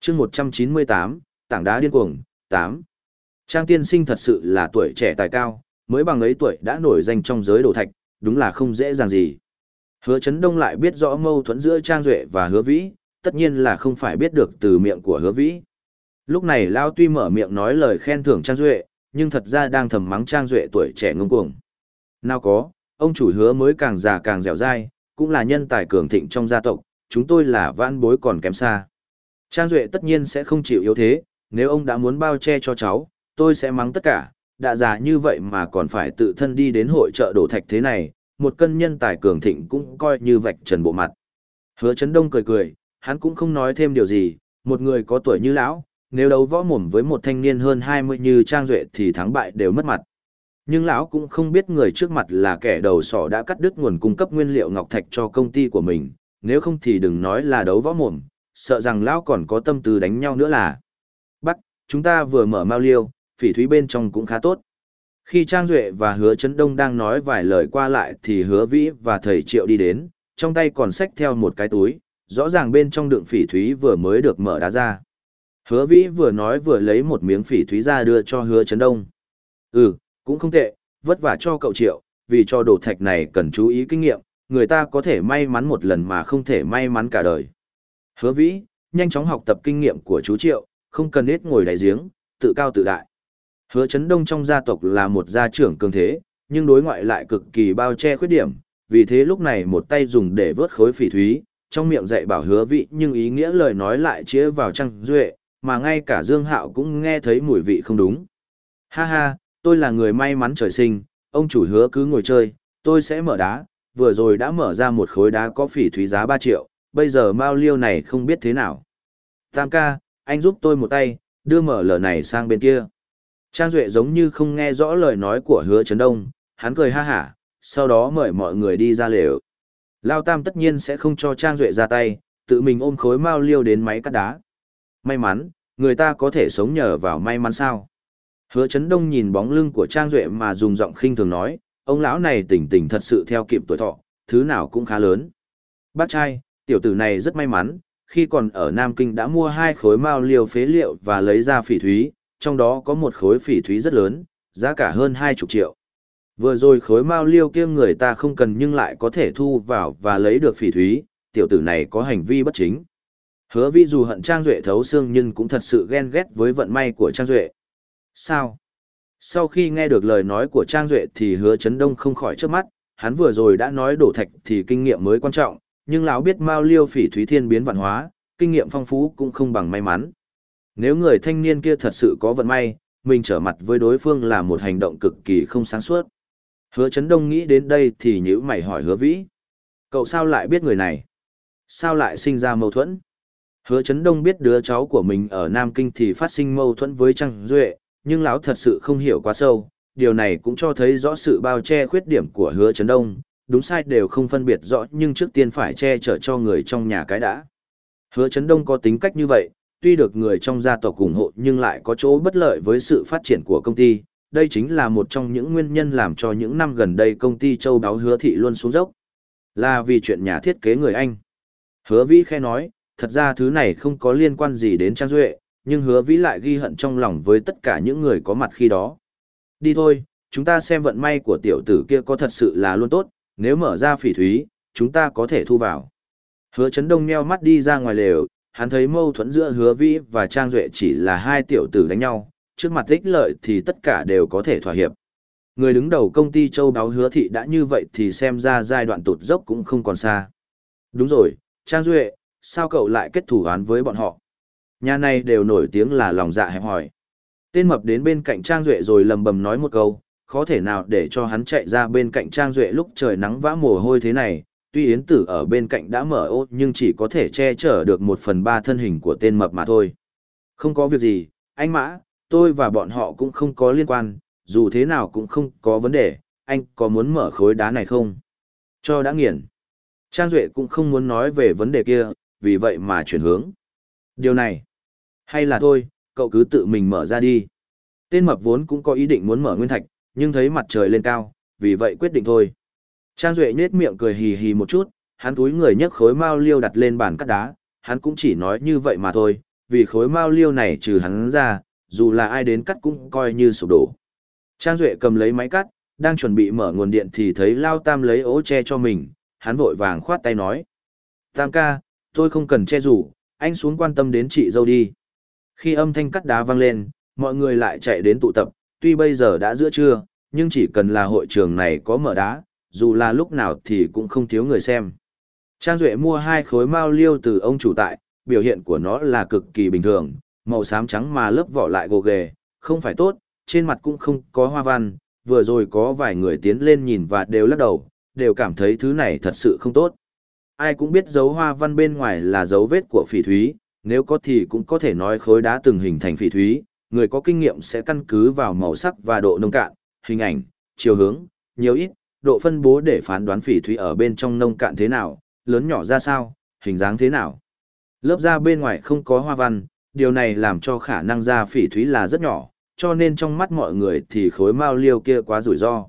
chương 198, tảng đá điên cuồng, 8. Trang tiên sinh thật sự là tuổi trẻ tài cao, mới bằng ấy tuổi đã nổi danh trong giới đồ thạch, đúng là không dễ dàng gì. Hứa Chấn Đông lại biết rõ mâu thuẫn giữa Trang Duệ và Hứa Vĩ, tất nhiên là không phải biết được từ miệng của Hứa Vĩ. Lúc này Lao tuy mở miệng nói lời khen thưởng Trang Duệ, nhưng thật ra đang thầm mắng Trang Duệ tuổi trẻ ngông cuồng. Nào có, ông chủ hứa mới càng già càng dẻo dai, cũng là nhân tài cường thịnh trong gia tộc, chúng tôi là vãn bối còn kém xa. Trang Duệ tất nhiên sẽ không chịu yếu thế, nếu ông đã muốn bao che cho cháu, tôi sẽ mắng tất cả, đã già như vậy mà còn phải tự thân đi đến hội trợ đổ thạch thế này, một cân nhân tài cường thịnh cũng coi như vạch trần bộ mặt. Hứa Chấn Đông cười cười, hắn cũng không nói thêm điều gì, một người có tuổi như lão, nếu đấu võ mồm với một thanh niên hơn 20 như Trang Duệ thì thắng bại đều mất mặt. Nhưng lão cũng không biết người trước mặt là kẻ đầu sỏ đã cắt đứt nguồn cung cấp nguyên liệu ngọc thạch cho công ty của mình, nếu không thì đừng nói là đấu võ mồm, sợ rằng lão còn có tâm tư đánh nhau nữa là. Bắc, chúng ta vừa mở mao liêu, phỉ thúy bên trong cũng khá tốt. Khi Trang Duệ và Hứa Trấn Đông đang nói vài lời qua lại thì Hứa Vĩ và thầy Triệu đi đến, trong tay còn xách theo một cái túi, rõ ràng bên trong đựng phỉ thúy vừa mới được mở đá ra. Hứa Vĩ vừa nói vừa lấy một miếng phỉ thúy ra đưa cho Hứa Trấn Đông. Ừ, cũng không tệ, vất vả cho cậu Triệu, vì cho đồ thạch này cần chú ý kinh nghiệm, người ta có thể may mắn một lần mà không thể may mắn cả đời. Hứa Vĩ, nhanh chóng học tập kinh nghiệm của chú Triệu, không cần ít ngồi đáy giếng, tự cao tự đại. Hứa chấn Đông trong gia tộc là một gia trưởng cường thế, nhưng đối ngoại lại cực kỳ bao che khuyết điểm, vì thế lúc này một tay dùng để vớt khối phỉ thúy, trong miệng dạy bảo hứa vị nhưng ý nghĩa lời nói lại chĩa vào trăng duệ, mà ngay cả Dương Hạo cũng nghe thấy mùi vị không đúng. Ha ha, tôi là người may mắn trời sinh, ông chủ hứa cứ ngồi chơi, tôi sẽ mở đá, vừa rồi đã mở ra một khối đá có phỉ thúy giá 3 triệu, bây giờ mao liêu này không biết thế nào. Tam ca, anh giúp tôi một tay, đưa mở lở này sang bên kia. Trang Duệ giống như không nghe rõ lời nói của hứa Trấn Đông, hắn cười ha hả, sau đó mời mọi người đi ra lều. Lao Tam tất nhiên sẽ không cho Trang Duệ ra tay, tự mình ôm khối mao liêu đến máy cắt đá. May mắn, người ta có thể sống nhờ vào may mắn sao. Hứa Trấn Đông nhìn bóng lưng của Trang Duệ mà dùng giọng khinh thường nói, ông lão này tỉnh tỉnh thật sự theo kịp tuổi thọ, thứ nào cũng khá lớn. Bác trai, tiểu tử này rất may mắn, khi còn ở Nam Kinh đã mua hai khối mao liêu phế liệu và lấy ra phỉ thúy, trong đó có một khối phỉ thúy rất lớn, giá cả hơn hai chục triệu. Vừa rồi khối mao liêu kia người ta không cần nhưng lại có thể thu vào và lấy được phỉ thúy, tiểu tử này có hành vi bất chính. Hứa vi dù hận Trang Duệ thấu xương nhưng cũng thật sự ghen ghét với vận may của Trang Duệ. Sao? Sau khi nghe được lời nói của Trang Duệ thì hứa chấn đông không khỏi trước mắt, hắn vừa rồi đã nói đổ thạch thì kinh nghiệm mới quan trọng, nhưng lão biết mao liêu phỉ thúy thiên biến vạn hóa, kinh nghiệm phong phú cũng không bằng may mắn. Nếu người thanh niên kia thật sự có vận may, mình trở mặt với đối phương là một hành động cực kỳ không sáng suốt. Hứa Trấn Đông nghĩ đến đây thì nhữ mày hỏi hứa vĩ. Cậu sao lại biết người này? Sao lại sinh ra mâu thuẫn? Hứa Trấn Đông biết đứa cháu của mình ở Nam Kinh thì phát sinh mâu thuẫn với Trang Duệ, nhưng lão thật sự không hiểu quá sâu. Điều này cũng cho thấy rõ sự bao che khuyết điểm của Hứa Trấn Đông, đúng sai đều không phân biệt rõ nhưng trước tiên phải che chở cho người trong nhà cái đã. Hứa Trấn Đông có tính cách như vậy, tuy được người trong gia tộc ủng hộ nhưng lại có chỗ bất lợi với sự phát triển của công ty. Đây chính là một trong những nguyên nhân làm cho những năm gần đây công ty châu đáo hứa thị luôn xuống dốc. Là vì chuyện nhà thiết kế người Anh. Hứa Vĩ khe nói, thật ra thứ này không có liên quan gì đến Trang Duệ, nhưng hứa Vĩ lại ghi hận trong lòng với tất cả những người có mặt khi đó. Đi thôi, chúng ta xem vận may của tiểu tử kia có thật sự là luôn tốt, nếu mở ra phỉ thúy, chúng ta có thể thu vào. Hứa chấn đông nheo mắt đi ra ngoài lều, hắn thấy mâu thuẫn giữa hứa vĩ và trang duệ chỉ là hai tiểu tử đánh nhau trước mặt ích lợi thì tất cả đều có thể thỏa hiệp người đứng đầu công ty châu đáo hứa thị đã như vậy thì xem ra giai đoạn tụt dốc cũng không còn xa đúng rồi trang duệ sao cậu lại kết thủ án với bọn họ nhà này đều nổi tiếng là lòng dạ hẹp hòi tên mập đến bên cạnh trang duệ rồi lầm bầm nói một câu khó thể nào để cho hắn chạy ra bên cạnh trang duệ lúc trời nắng vã mồ hôi thế này tuy Yến Tử ở bên cạnh đã mở ô nhưng chỉ có thể che chở được một phần ba thân hình của tên mập mà thôi. Không có việc gì, anh Mã, tôi và bọn họ cũng không có liên quan, dù thế nào cũng không có vấn đề, anh có muốn mở khối đá này không? Cho đã nghiền. Trang Duệ cũng không muốn nói về vấn đề kia, vì vậy mà chuyển hướng. Điều này, hay là thôi, cậu cứ tự mình mở ra đi. Tên mập vốn cũng có ý định muốn mở nguyên thạch, nhưng thấy mặt trời lên cao, vì vậy quyết định thôi. Trang Duệ nhết miệng cười hì hì một chút, hắn túi người nhấc khối mao liêu đặt lên bàn cắt đá, hắn cũng chỉ nói như vậy mà thôi, vì khối mao liêu này trừ hắn ra, dù là ai đến cắt cũng coi như sụp đổ. Trang Duệ cầm lấy máy cắt, đang chuẩn bị mở nguồn điện thì thấy Lao Tam lấy ố che cho mình, hắn vội vàng khoát tay nói. Tam ca, tôi không cần che rủ, anh xuống quan tâm đến chị dâu đi. Khi âm thanh cắt đá vang lên, mọi người lại chạy đến tụ tập, tuy bây giờ đã giữa trưa, nhưng chỉ cần là hội trường này có mở đá, dù là lúc nào thì cũng không thiếu người xem. Trang Duệ mua hai khối mao liêu từ ông chủ tại, biểu hiện của nó là cực kỳ bình thường, màu xám trắng mà lớp vỏ lại gồ ghề, không phải tốt, trên mặt cũng không có hoa văn, vừa rồi có vài người tiến lên nhìn và đều lắc đầu, đều cảm thấy thứ này thật sự không tốt. Ai cũng biết dấu hoa văn bên ngoài là dấu vết của phỉ thúy, nếu có thì cũng có thể nói khối đá từng hình thành phỉ thúy, người có kinh nghiệm sẽ căn cứ vào màu sắc và độ nông cạn, hình ảnh, chiều hướng, nhiều ít, độ phân bố để phán đoán phỉ thúy ở bên trong nông cạn thế nào, lớn nhỏ ra sao, hình dáng thế nào. Lớp da bên ngoài không có hoa văn, điều này làm cho khả năng da phỉ thúy là rất nhỏ, cho nên trong mắt mọi người thì khối mao liêu kia quá rủi ro.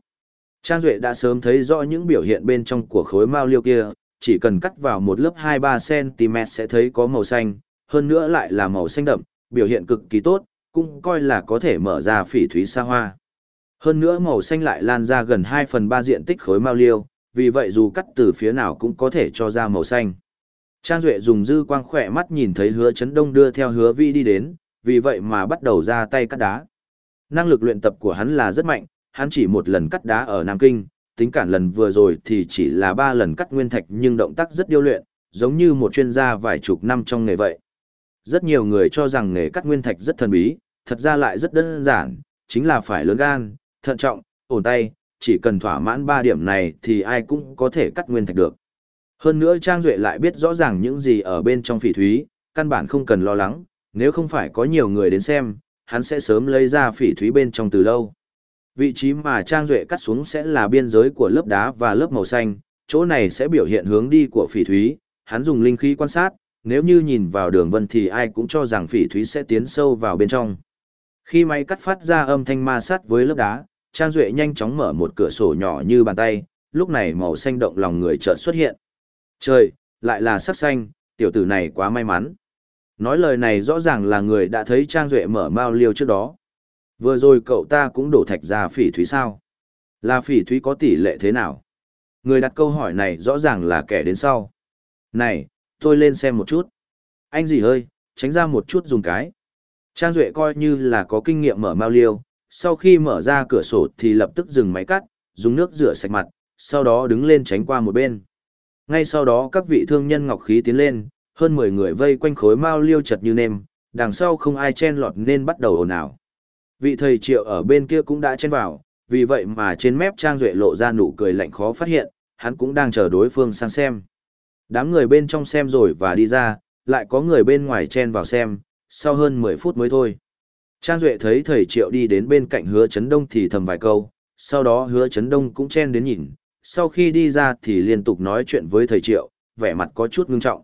Trang Duệ đã sớm thấy rõ những biểu hiện bên trong của khối mao liêu kia, chỉ cần cắt vào một lớp 2-3cm sẽ thấy có màu xanh, hơn nữa lại là màu xanh đậm, biểu hiện cực kỳ tốt, cũng coi là có thể mở ra phỉ thúy xa hoa. Hơn nữa màu xanh lại lan ra gần 2 phần 3 diện tích khối mao liêu, vì vậy dù cắt từ phía nào cũng có thể cho ra màu xanh. Trang Duệ dùng dư quang khỏe mắt nhìn thấy hứa chấn đông đưa theo hứa vi đi đến, vì vậy mà bắt đầu ra tay cắt đá. Năng lực luyện tập của hắn là rất mạnh, hắn chỉ một lần cắt đá ở Nam Kinh, tính cả lần vừa rồi thì chỉ là ba lần cắt nguyên thạch nhưng động tác rất điêu luyện, giống như một chuyên gia vài chục năm trong nghề vậy. Rất nhiều người cho rằng nghề cắt nguyên thạch rất thần bí, thật ra lại rất đơn giản, chính là phải lớn gan, thận trọng, ổn tay, chỉ cần thỏa mãn ba điểm này thì ai cũng có thể cắt nguyên thạch được. Hơn nữa Trang Duệ lại biết rõ ràng những gì ở bên trong phỉ thúy, căn bản không cần lo lắng, nếu không phải có nhiều người đến xem, hắn sẽ sớm lấy ra phỉ thúy bên trong từ lâu. Vị trí mà Trang Duệ cắt xuống sẽ là biên giới của lớp đá và lớp màu xanh, chỗ này sẽ biểu hiện hướng đi của phỉ thúy, hắn dùng linh khí quan sát, nếu như nhìn vào đường vân thì ai cũng cho rằng phỉ thúy sẽ tiến sâu vào bên trong. Khi máy cắt phát ra âm thanh ma sát với lớp đá, Trang Duệ nhanh chóng mở một cửa sổ nhỏ như bàn tay, lúc này màu xanh động lòng người chợt xuất hiện. Trời, lại là sắc xanh, tiểu tử này quá may mắn. Nói lời này rõ ràng là người đã thấy Trang Duệ mở mao liêu trước đó. Vừa rồi cậu ta cũng đổ thạch ra phỉ thúy sao? Là phỉ thúy có tỷ lệ thế nào? Người đặt câu hỏi này rõ ràng là kẻ đến sau. Này, tôi lên xem một chút. Anh gì ơi, tránh ra một chút dùng cái. Trang Duệ coi như là có kinh nghiệm mở mao liêu, sau khi mở ra cửa sổ thì lập tức dừng máy cắt, dùng nước rửa sạch mặt, sau đó đứng lên tránh qua một bên. Ngay sau đó các vị thương nhân ngọc khí tiến lên, hơn 10 người vây quanh khối mao liêu chật như nêm, đằng sau không ai chen lọt nên bắt đầu ồn ào. Vị thầy triệu ở bên kia cũng đã chen vào, vì vậy mà trên mép Trang Duệ lộ ra nụ cười lạnh khó phát hiện, hắn cũng đang chờ đối phương sang xem. Đám người bên trong xem rồi và đi ra, lại có người bên ngoài chen vào xem, sau hơn 10 phút mới thôi. Trang Duệ thấy thầy triệu đi đến bên cạnh hứa chấn đông thì thầm vài câu, sau đó hứa chấn đông cũng chen đến nhìn, sau khi đi ra thì liên tục nói chuyện với thầy triệu, vẻ mặt có chút ngưng trọng.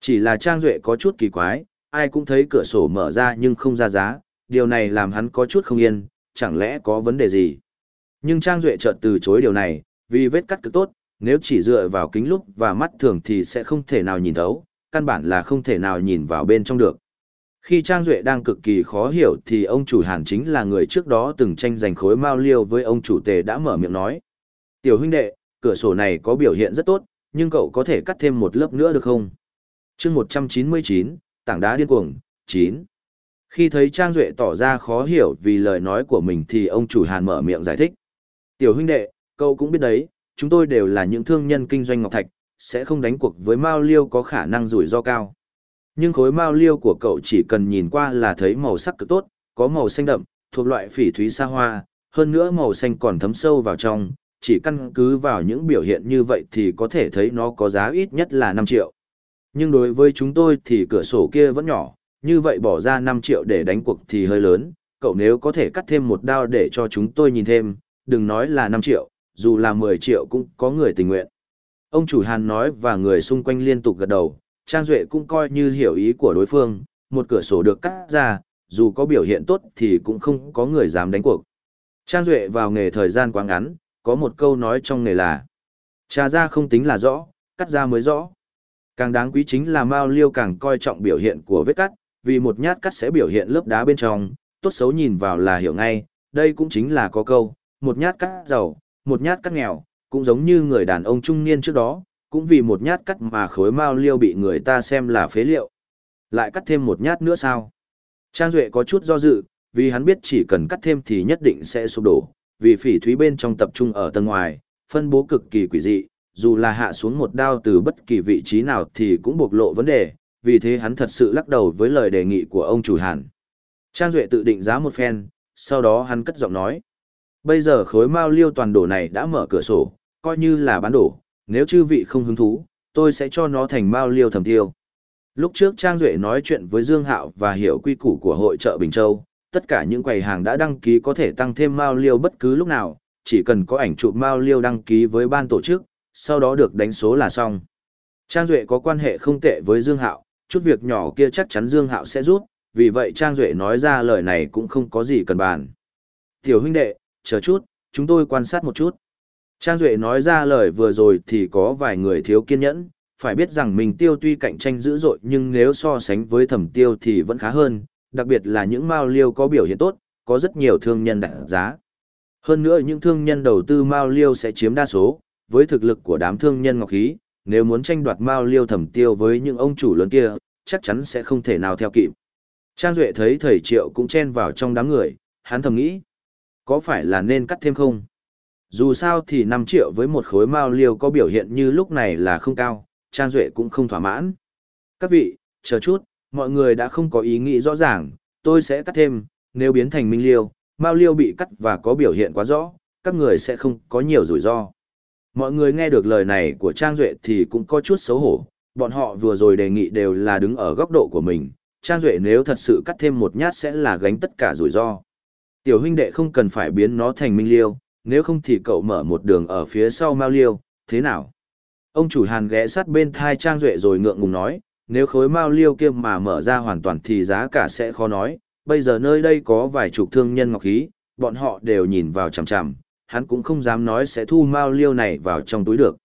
Chỉ là Trang Duệ có chút kỳ quái, ai cũng thấy cửa sổ mở ra nhưng không ra giá, điều này làm hắn có chút không yên, chẳng lẽ có vấn đề gì. Nhưng Trang Duệ chợt từ chối điều này, vì vết cắt cực tốt, nếu chỉ dựa vào kính lúc và mắt thường thì sẽ không thể nào nhìn thấu, căn bản là không thể nào nhìn vào bên trong được. Khi Trang Duệ đang cực kỳ khó hiểu thì ông chủ Hàn chính là người trước đó từng tranh giành khối mao liêu với ông chủ tề đã mở miệng nói. Tiểu huynh đệ, cửa sổ này có biểu hiện rất tốt, nhưng cậu có thể cắt thêm một lớp nữa được không? chương 199, tảng đá điên cuồng, 9. Khi thấy Trang Duệ tỏ ra khó hiểu vì lời nói của mình thì ông chủ Hàn mở miệng giải thích. Tiểu huynh đệ, cậu cũng biết đấy, chúng tôi đều là những thương nhân kinh doanh ngọc thạch, sẽ không đánh cuộc với Mao Liêu có khả năng rủi ro cao. Nhưng khối Mao Liêu của cậu chỉ cần nhìn qua là thấy màu sắc cực tốt, có màu xanh đậm, thuộc loại phỉ thúy sa hoa, hơn nữa màu xanh còn thấm sâu vào trong, chỉ căn cứ vào những biểu hiện như vậy thì có thể thấy nó có giá ít nhất là 5 triệu. Nhưng đối với chúng tôi thì cửa sổ kia vẫn nhỏ, như vậy bỏ ra 5 triệu để đánh cuộc thì hơi lớn, cậu nếu có thể cắt thêm một đao để cho chúng tôi nhìn thêm, đừng nói là 5 triệu, dù là 10 triệu cũng có người tình nguyện. Ông chủ Hàn nói và người xung quanh liên tục gật đầu, Trang Duệ cũng coi như hiểu ý của đối phương, một cửa sổ được cắt ra, dù có biểu hiện tốt thì cũng không có người dám đánh cuộc. Trang Duệ vào nghề thời gian quá ngắn, có một câu nói trong nghề là Trà ra không tính là rõ, cắt ra mới rõ. Càng đáng quý chính là Mao Liêu càng coi trọng biểu hiện của vết cắt, vì một nhát cắt sẽ biểu hiện lớp đá bên trong, tốt xấu nhìn vào là hiểu ngay, đây cũng chính là có câu, một nhát cắt giàu, một nhát cắt nghèo, cũng giống như người đàn ông trung niên trước đó, cũng vì một nhát cắt mà khối Mao Liêu bị người ta xem là phế liệu. Lại cắt thêm một nhát nữa sao? Trang Duệ có chút do dự, vì hắn biết chỉ cần cắt thêm thì nhất định sẽ sụp đổ, vì phỉ thúy bên trong tập trung ở tầng ngoài, phân bố cực kỳ quỷ dị, dù là hạ xuống một đao từ bất kỳ vị trí nào thì cũng bộc lộ vấn đề, vì thế hắn thật sự lắc đầu với lời đề nghị của ông chủ Hàn. Trang Duệ tự định giá một phen, sau đó hắn cất giọng nói. Bây giờ khối mao liêu toàn đổ này đã mở cửa sổ, coi như là bán đổ, nếu chư vị không hứng thú, tôi sẽ cho nó thành mao liêu thầm tiêu. Lúc trước Trang Duệ nói chuyện với Dương Hạo và hiểu quy củ của hội trợ Bình Châu, tất cả những quầy hàng đã đăng ký có thể tăng thêm mao liêu bất cứ lúc nào, chỉ cần có ảnh chụp mao liêu đăng ký với ban tổ chức, sau đó được đánh số là xong. Trang Duệ có quan hệ không tệ với Dương Hạo, chút việc nhỏ kia chắc chắn Dương Hạo sẽ rút, vì vậy Trang Duệ nói ra lời này cũng không có gì cần bàn. Tiểu huynh đệ, chờ chút, chúng tôi quan sát một chút. Trang Duệ nói ra lời vừa rồi thì có vài người thiếu kiên nhẫn, phải biết rằng mình tiêu tuy cạnh tranh dữ dội nhưng nếu so sánh với thẩm tiêu thì vẫn khá hơn, đặc biệt là những mao liêu có biểu hiện tốt, có rất nhiều thương nhân đặt giá. Hơn nữa những thương nhân đầu tư mao liêu sẽ chiếm đa số, với thực lực của đám thương nhân ngọc khí, nếu muốn tranh đoạt mao liêu thẩm tiêu với những ông chủ lớn kia, chắc chắn sẽ không thể nào theo kịp. Trang Duệ thấy thầy Triệu cũng chen vào trong đám người, hắn thầm nghĩ, có phải là nên cắt thêm không? Dù sao thì 5 triệu với một khối mao liêu có biểu hiện như lúc này là không cao, Trang Duệ cũng không thỏa mãn. Các vị, chờ chút, mọi người đã không có ý nghĩ rõ ràng, tôi sẽ cắt thêm, nếu biến thành minh liêu, mao liêu bị cắt và có biểu hiện quá rõ, các người sẽ không có nhiều rủi ro. Mọi người nghe được lời này của Trang Duệ thì cũng có chút xấu hổ, bọn họ vừa rồi đề nghị đều là đứng ở góc độ của mình, Trang Duệ nếu thật sự cắt thêm một nhát sẽ là gánh tất cả rủi ro. Tiểu huynh đệ không cần phải biến nó thành minh liêu, nếu không thì cậu mở một đường ở phía sau mao liêu, thế nào? Ông chủ hàn ghé sát bên thai Trang Duệ rồi ngượng ngùng nói, nếu khối mao liêu kia mà mở ra hoàn toàn thì giá cả sẽ khó nói, bây giờ nơi đây có vài chục thương nhân ngọc khí, bọn họ đều nhìn vào chằm chằm, hắn cũng không dám nói sẽ thu mao liêu này vào trong túi được.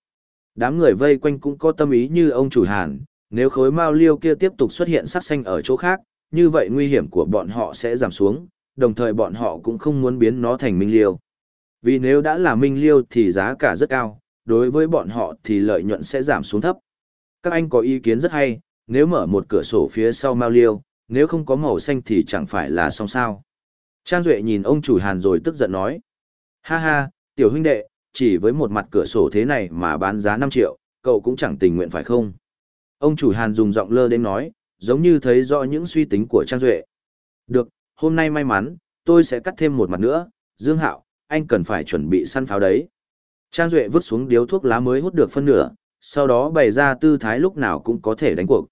Đám người vây quanh cũng có tâm ý như ông chủ hàn, nếu khối mao liêu kia tiếp tục xuất hiện sắc xanh ở chỗ khác, như vậy nguy hiểm của bọn họ sẽ giảm xuống, đồng thời bọn họ cũng không muốn biến nó thành minh liêu. Vì nếu đã là minh liêu thì giá cả rất cao, đối với bọn họ thì lợi nhuận sẽ giảm xuống thấp. Các anh có ý kiến rất hay, nếu mở một cửa sổ phía sau mao liêu, nếu không có màu xanh thì chẳng phải là xong sao. Trang Duệ nhìn ông chủ hàn rồi tức giận nói. Ha ha, tiểu huynh đệ, chỉ với một mặt cửa sổ thế này mà bán giá 5 triệu, cậu cũng chẳng tình nguyện phải không? Ông chủ hàn dùng giọng lơ đến nói, giống như thấy rõ những suy tính của Trang Duệ. Được, hôm nay may mắn, tôi sẽ cắt thêm một mặt nữa, Dương Hạo, anh cần phải chuẩn bị săn pháo đấy. Trang Duệ vứt xuống điếu thuốc lá mới hút được phân nửa, sau đó bày ra tư thái lúc nào cũng có thể đánh cuộc.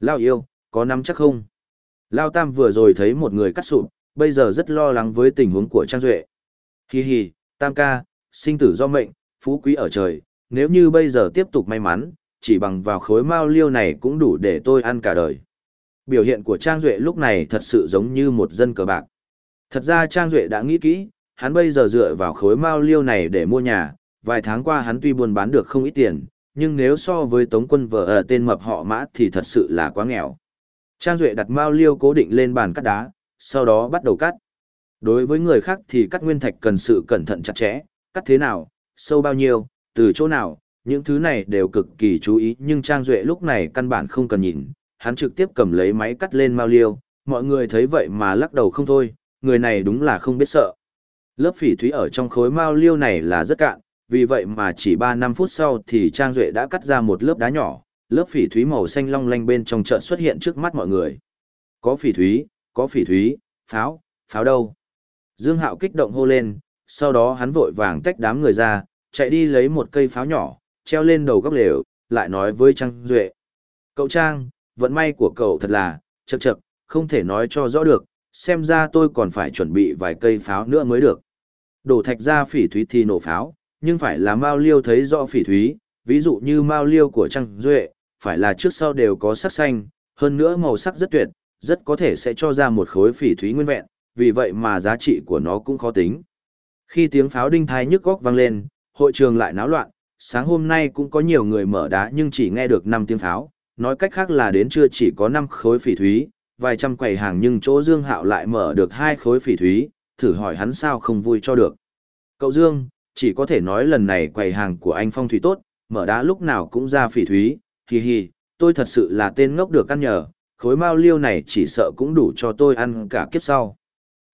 Lao yêu, có nắm chắc không? Lao Tam vừa rồi thấy một người cắt sụp, bây giờ rất lo lắng với tình huống của Trang Duệ. Hi hi, Tam ca, sinh tử do mệnh, phú quý ở trời, nếu như bây giờ tiếp tục may mắn, chỉ bằng vào khối mao liêu này cũng đủ để tôi ăn cả đời. Biểu hiện của Trang Duệ lúc này thật sự giống như một dân cờ bạc. Thật ra Trang Duệ đã nghĩ kỹ, hắn bây giờ dựa vào khối mao liêu này để mua nhà, vài tháng qua hắn tuy buôn bán được không ít tiền, nhưng nếu so với tống quân vợ ở tên mập họ mã thì thật sự là quá nghèo. Trang Duệ đặt mao liêu cố định lên bàn cắt đá, sau đó bắt đầu cắt. Đối với người khác thì cắt nguyên thạch cần sự cẩn thận chặt chẽ, cắt thế nào, sâu bao nhiêu, từ chỗ nào, những thứ này đều cực kỳ chú ý nhưng Trang Duệ lúc này căn bản không cần nhìn, hắn trực tiếp cầm lấy máy cắt lên mao liêu, mọi người thấy vậy mà lắc đầu không thôi, người này đúng là không biết sợ. Lớp phỉ thúy ở trong khối mao liêu này là rất cạn, vì vậy mà chỉ 3-5 phút sau thì Trang Duệ đã cắt ra một lớp đá nhỏ, lớp phỉ thúy màu xanh long lanh bên trong trận xuất hiện trước mắt mọi người. Có phỉ thúy, có phỉ thúy, pháo, pháo đâu? Dương Hạo kích động hô lên, sau đó hắn vội vàng tách đám người ra, chạy đi lấy một cây pháo nhỏ, treo lên đầu góc lều, lại nói với Trang Duệ. Cậu Trang, vận may của cậu thật là, chậc chậc, không thể nói cho rõ được, xem ra tôi còn phải chuẩn bị vài cây pháo nữa mới được. Đổ thạch ra phỉ thúy thì nổ pháo, nhưng phải là Mao Liêu thấy rõ phỉ thúy, ví dụ như Mao Liêu của Trang Duệ, phải là trước sau đều có sắc xanh, hơn nữa màu sắc rất tuyệt, rất có thể sẽ cho ra một khối phỉ thúy nguyên vẹn, vì vậy mà giá trị của nó cũng khó tính. Khi tiếng pháo đinh thai nhức góc vang lên, hội trường lại náo loạn, sáng hôm nay cũng có nhiều người mở đá nhưng chỉ nghe được 5 tiếng pháo, nói cách khác là đến chưa chỉ có 5 khối phỉ thúy, vài trăm quầy hàng nhưng chỗ Dương Hạo lại mở được hai khối phỉ thúy, thử hỏi hắn sao không vui cho được. Cậu Dương, chỉ có thể nói lần này quầy hàng của anh phong thủy tốt, mở đá lúc nào cũng ra phỉ thúy, hi hi, tôi thật sự là tên ngốc được căn nhờ, khối mao liêu này chỉ sợ cũng đủ cho tôi ăn cả kiếp sau.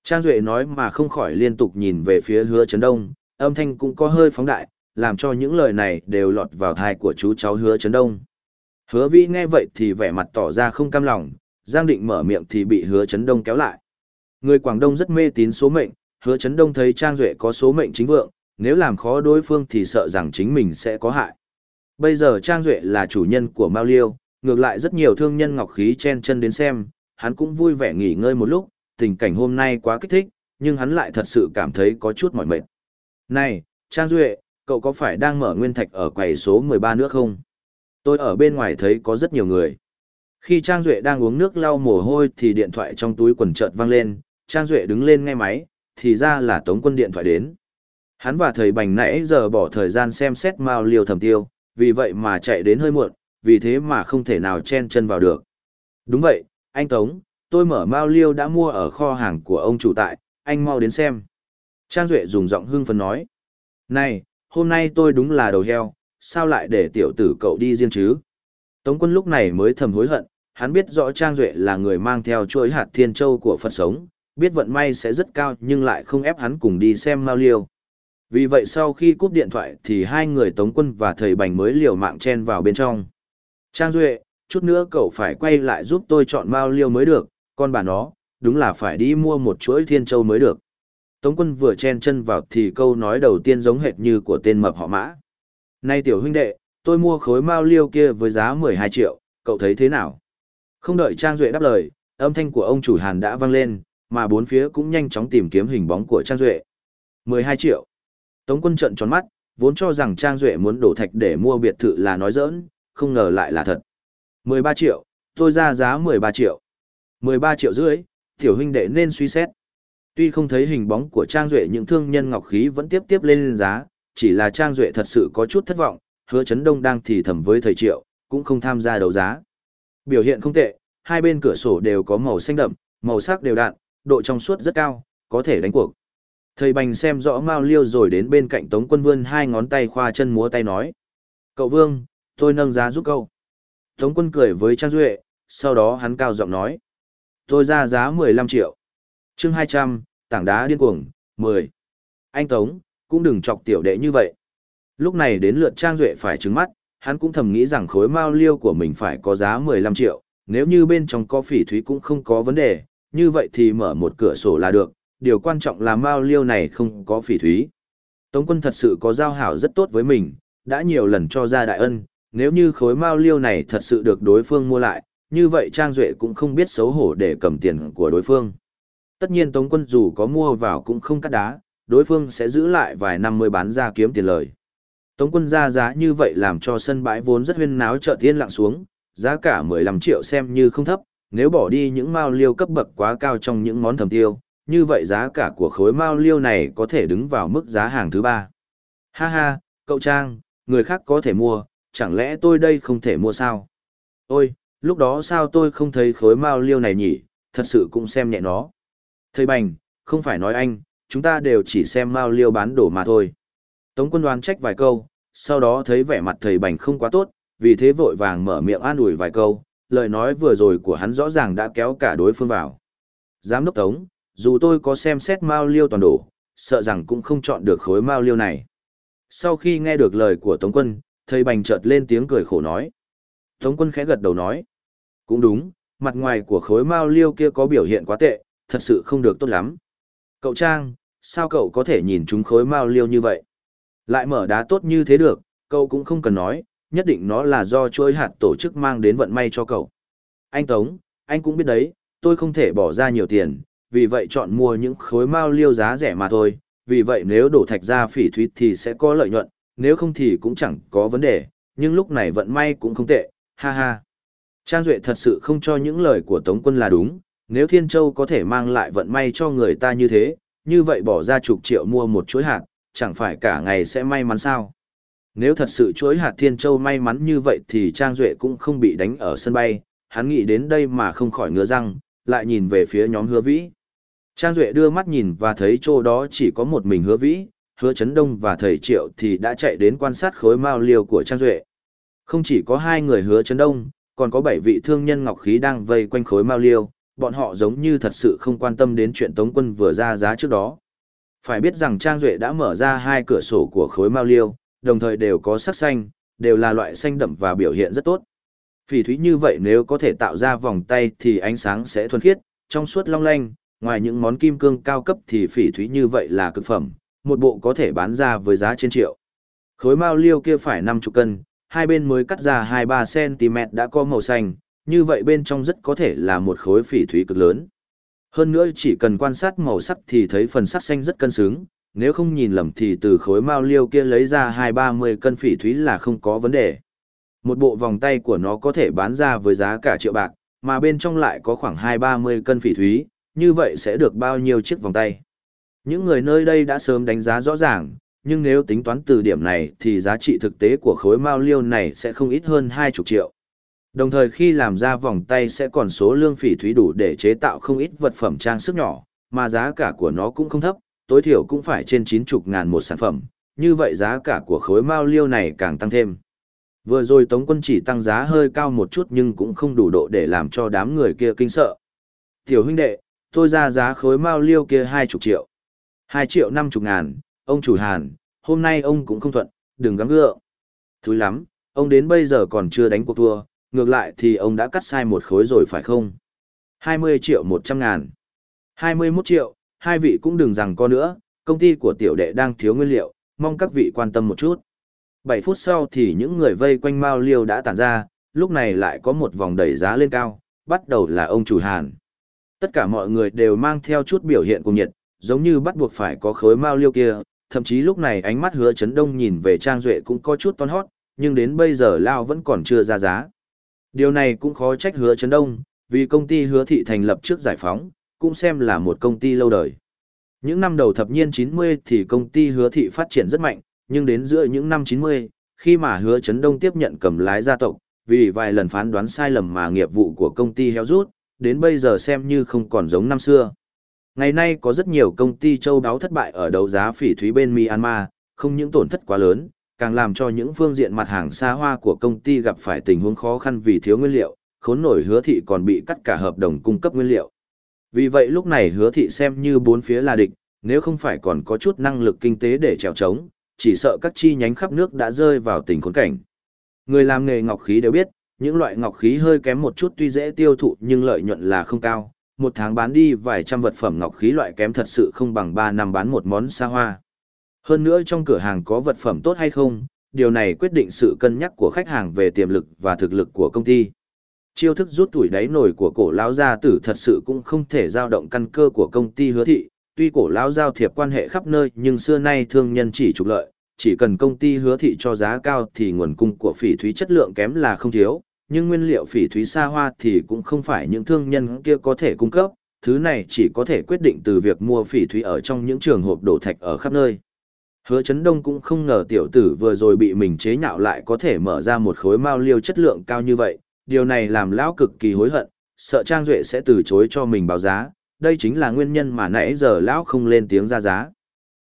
Trang Duệ nói mà không khỏi liên tục nhìn về phía hứa Trấn đông, âm thanh cũng có hơi phóng đại, làm cho những lời này đều lọt vào thai của chú cháu hứa Trấn đông. Hứa vi nghe vậy thì vẻ mặt tỏ ra không cam lòng, Giang định mở miệng thì bị hứa chấn đông kéo lại. Người Quảng Đông rất mê tín số mệnh, hứa chấn đông thấy Trang Duệ có số mệnh chính vượng, nếu làm khó đối phương thì sợ rằng chính mình sẽ có hại. Bây giờ Trang Duệ là chủ nhân của Mao Liêu, ngược lại rất nhiều thương nhân ngọc khí chen chân đến xem, hắn cũng vui vẻ nghỉ ngơi một lúc, tình cảnh hôm nay quá kích thích, nhưng hắn lại thật sự cảm thấy có chút mỏi mệt. Này, Trang Duệ, cậu có phải đang mở nguyên thạch ở quầy số 13 nữa không? Tôi ở bên ngoài thấy có rất nhiều người. Khi Trang Duệ đang uống nước lau mồ hôi thì điện thoại trong túi quần chợt vang lên, Trang Duệ đứng lên nghe máy, thì ra là Tống quân điện thoại đến. Hắn và thầy Bành nãy giờ bỏ thời gian xem xét Mao Liêu thầm tiêu, vì vậy mà chạy đến hơi muộn, vì thế mà không thể nào chen chân vào được. Đúng vậy, anh Tống, tôi mở Mao Liêu đã mua ở kho hàng của ông chủ tại, anh mau đến xem. Trang Duệ dùng giọng hưng phấn nói. Này, hôm nay tôi đúng là đầu heo, sao lại để tiểu tử cậu đi riêng chứ? Tống quân lúc này mới thầm hối hận, hắn biết rõ Trang Duệ là người mang theo chuỗi hạt thiên châu của Phật sống, biết vận may sẽ rất cao nhưng lại không ép hắn cùng đi xem Mao Liêu. Vì vậy sau khi cúp điện thoại thì hai người Tống quân và thầy Bành mới liều mạng chen vào bên trong. Trang Duệ, chút nữa cậu phải quay lại giúp tôi chọn Mao Liêu mới được, con bà nó, đúng là phải đi mua một chuỗi thiên châu mới được. Tống quân vừa chen chân vào thì câu nói đầu tiên giống hệt như của tên mập họ mã nay tiểu huynh đệ, tôi mua khối mao liêu kia với giá 12 triệu, cậu thấy thế nào? Không đợi Trang Duệ đáp lời, âm thanh của ông chủ Hàn đã vang lên, mà bốn phía cũng nhanh chóng tìm kiếm hình bóng của Trang Duệ. 12 triệu. Tống quân trận tròn mắt, vốn cho rằng Trang Duệ muốn đổ thạch để mua biệt thự là nói giỡn, không ngờ lại là thật. 13 triệu, tôi ra giá 13 triệu. 13 triệu rưỡi, tiểu huynh đệ nên suy xét. Tuy không thấy hình bóng của Trang Duệ những thương nhân ngọc khí vẫn tiếp tiếp lên giá, chỉ là Trang Duệ thật sự có chút thất vọng, hứa chấn đông đang thì thầm với thầy Triệu, cũng không tham gia đấu giá. Biểu hiện không tệ, hai bên cửa sổ đều có màu xanh đậm, màu sắc đều đặn, độ trong suốt rất cao, có thể đánh cuộc. Thầy Bành xem rõ Mao Liêu rồi đến bên cạnh Tống Quân Vươn hai ngón tay khoa chân múa tay nói. Cậu Vương, tôi nâng giá giúp cậu. Tống Quân cười với Trang Duệ, sau đó hắn cao giọng nói. Tôi ra giá 15 triệu. chương 200, tảng đá điên cuồng, 10. Anh Tống, cũng đừng chọc tiểu đệ như vậy. Lúc này đến lượt Trang Duệ phải trứng mắt, hắn cũng thầm nghĩ rằng khối mao liêu của mình phải có giá 15 triệu, nếu như bên trong có phỉ thúy cũng không có vấn đề, như vậy thì mở một cửa sổ là được, điều quan trọng là mao liêu này không có phỉ thúy. Tống quân thật sự có giao hảo rất tốt với mình, đã nhiều lần cho ra đại ân, nếu như khối mao liêu này thật sự được đối phương mua lại, như vậy Trang Duệ cũng không biết xấu hổ để cầm tiền của đối phương. Tất nhiên Tống quân dù có mua vào cũng không cắt đá, đối phương sẽ giữ lại vài năm mới bán ra kiếm tiền lời. Tống quân ra giá như vậy làm cho sân bãi vốn rất huyên náo chợ tiên lặng xuống, giá cả 15 triệu xem như không thấp, nếu bỏ đi những mao liêu cấp bậc quá cao trong những món thầm tiêu, như vậy giá cả của khối mao liêu này có thể đứng vào mức giá hàng thứ ba. Ha ha, cậu Trang, người khác có thể mua, chẳng lẽ tôi đây không thể mua sao? Ôi, lúc đó sao tôi không thấy khối mao liêu này nhỉ, thật sự cũng xem nhẹ nó. Thầy Bành, không phải nói anh, chúng ta đều chỉ xem mao liêu bán đổ mà thôi. Tống quân đoán trách vài câu, sau đó thấy vẻ mặt thầy Bành không quá tốt, vì thế vội vàng mở miệng an ủi vài câu, lời nói vừa rồi của hắn rõ ràng đã kéo cả đối phương vào. Giám đốc Tống, dù tôi có xem xét mao liêu toàn đổ, sợ rằng cũng không chọn được khối mao liêu này. Sau khi nghe được lời của Tống quân, thầy Bành chợt lên tiếng cười khổ nói. Tống quân khẽ gật đầu nói. Cũng đúng, mặt ngoài của khối mao liêu kia có biểu hiện quá tệ, thật sự không được tốt lắm. Cậu Trang, sao cậu có thể nhìn chúng khối mao liêu như vậy? Lại mở đá tốt như thế được, cậu cũng không cần nói, nhất định nó là do chuỗi hạt tổ chức mang đến vận may cho cậu. Anh Tống, anh cũng biết đấy, tôi không thể bỏ ra nhiều tiền, vì vậy chọn mua những khối mao liêu giá rẻ mà thôi, vì vậy nếu đổ thạch ra phỉ thúy thì sẽ có lợi nhuận, nếu không thì cũng chẳng có vấn đề, nhưng lúc này vận may cũng không tệ, ha ha. Trang Duệ thật sự không cho những lời của Tống quân là đúng, nếu Thiên Châu có thể mang lại vận may cho người ta như thế, như vậy bỏ ra chục triệu mua một chuỗi hạt, chẳng phải cả ngày sẽ may mắn sao. Nếu thật sự chuỗi hạt Thiên Châu may mắn như vậy thì Trang Duệ cũng không bị đánh ở sân bay, hắn nghĩ đến đây mà không khỏi ngứa răng, lại nhìn về phía nhóm hứa vĩ. Trang Duệ đưa mắt nhìn và thấy chỗ đó chỉ có một mình hứa vĩ, hứa chấn đông và thầy triệu thì đã chạy đến quan sát khối mao liều của Trang Duệ. Không chỉ có hai người hứa chấn đông, còn có bảy vị thương nhân ngọc khí đang vây quanh khối mao liêu, bọn họ giống như thật sự không quan tâm đến chuyện Tống quân vừa ra giá trước đó. Phải biết rằng Trang Duệ đã mở ra hai cửa sổ của khối mao liêu, đồng thời đều có sắc xanh, đều là loại xanh đậm và biểu hiện rất tốt. Phỉ thúy như vậy nếu có thể tạo ra vòng tay thì ánh sáng sẽ thuần khiết, trong suốt long lanh, ngoài những món kim cương cao cấp thì phỉ thúy như vậy là cực phẩm, một bộ có thể bán ra với giá trên triệu. Khối mao liêu kia phải 50 cân, hai bên mới cắt ra 2-3 cm đã có màu xanh, như vậy bên trong rất có thể là một khối phỉ thúy cực lớn. Hơn nữa chỉ cần quan sát màu sắc thì thấy phần sắc xanh rất cân xứng, nếu không nhìn lầm thì từ khối mao liêu kia lấy ra 2-30 cân phỉ thúy là không có vấn đề. Một bộ vòng tay của nó có thể bán ra với giá cả triệu bạc, mà bên trong lại có khoảng 2-30 cân phỉ thúy, như vậy sẽ được bao nhiêu chiếc vòng tay. Những người nơi đây đã sớm đánh giá rõ ràng, nhưng nếu tính toán từ điểm này thì giá trị thực tế của khối mao liêu này sẽ không ít hơn 20 triệu. Đồng thời khi làm ra vòng tay sẽ còn số lương phỉ thúy đủ để chế tạo không ít vật phẩm trang sức nhỏ, mà giá cả của nó cũng không thấp, tối thiểu cũng phải trên 90 ngàn một sản phẩm, như vậy giá cả của khối mao liêu này càng tăng thêm. Vừa rồi Tống quân chỉ tăng giá hơi cao một chút nhưng cũng không đủ độ để làm cho đám người kia kinh sợ. Tiểu huynh đệ, tôi ra giá khối mao liêu kia 20 triệu. 2 triệu 50 ngàn, ông chủ Hàn, hôm nay ông cũng không thuận, đừng gắng gượng. Thúi lắm, ông đến bây giờ còn chưa đánh cuộc thua, ngược lại thì ông đã cắt sai một khối rồi phải không? 20 triệu 100 ngàn. 21 triệu, hai vị cũng đừng rằng có nữa, công ty của tiểu đệ đang thiếu nguyên liệu, mong các vị quan tâm một chút. 7 phút sau thì những người vây quanh Mao Liêu đã tản ra, lúc này lại có một vòng đẩy giá lên cao, bắt đầu là ông chủ Hàn. Tất cả mọi người đều mang theo chút biểu hiện cùng nhiệt, giống như bắt buộc phải có khối Mao Liêu kia, thậm chí lúc này ánh mắt hứa chấn đông nhìn về Trang Duệ cũng có chút ton hót, nhưng đến bây giờ Lao vẫn còn chưa ra giá. Điều này cũng khó trách hứa chấn đông, vì công ty hứa thị thành lập trước giải phóng, cũng xem là một công ty lâu đời. Những năm đầu thập niên 90 thì công ty hứa thị phát triển rất mạnh, nhưng đến giữa những năm 90, khi mà hứa chấn đông tiếp nhận cầm lái gia tộc, vì vài lần phán đoán sai lầm mà nghiệp vụ của công ty héo rút, đến bây giờ xem như không còn giống năm xưa. Ngày nay có rất nhiều công ty châu đáo thất bại ở đấu giá phỉ thúy bên Myanmar, không những tổn thất quá lớn, càng làm cho những phương diện mặt hàng xa hoa của công ty gặp phải tình huống khó khăn vì thiếu nguyên liệu, khốn nổi hứa thị còn bị cắt cả hợp đồng cung cấp nguyên liệu. Vì vậy lúc này hứa thị xem như bốn phía là địch, nếu không phải còn có chút năng lực kinh tế để trèo trống, chỉ sợ các chi nhánh khắp nước đã rơi vào tình khốn cảnh. Người làm nghề ngọc khí đều biết, những loại ngọc khí hơi kém một chút tuy dễ tiêu thụ nhưng lợi nhuận là không cao, một tháng bán đi vài trăm vật phẩm ngọc khí loại kém thật sự không bằng 3 năm bán một món xa hoa. Hơn nữa trong cửa hàng có vật phẩm tốt hay không, điều này quyết định sự cân nhắc của khách hàng về tiềm lực và thực lực của công ty. Chiêu thức rút tuổi đáy nổi của cổ lão gia tử thật sự cũng không thể giao động căn cơ của công ty hứa thị, tuy cổ lão giao thiệp quan hệ khắp nơi nhưng xưa nay thương nhân chỉ trục lợi, chỉ cần công ty hứa thị cho giá cao thì nguồn cung của phỉ thúy chất lượng kém là không thiếu, nhưng nguyên liệu phỉ thúy xa hoa thì cũng không phải những thương nhân kia có thể cung cấp, thứ này chỉ có thể quyết định từ việc mua phỉ thúy ở trong những trường hộp đổ thạch ở khắp nơi. Hứa Chấn Đông cũng không ngờ tiểu tử vừa rồi bị mình chế nhạo lại có thể mở ra một khối mao liêu chất lượng cao như vậy, điều này làm lão cực kỳ hối hận, sợ Trang Duệ sẽ từ chối cho mình báo giá, đây chính là nguyên nhân mà nãy giờ lão không lên tiếng ra giá.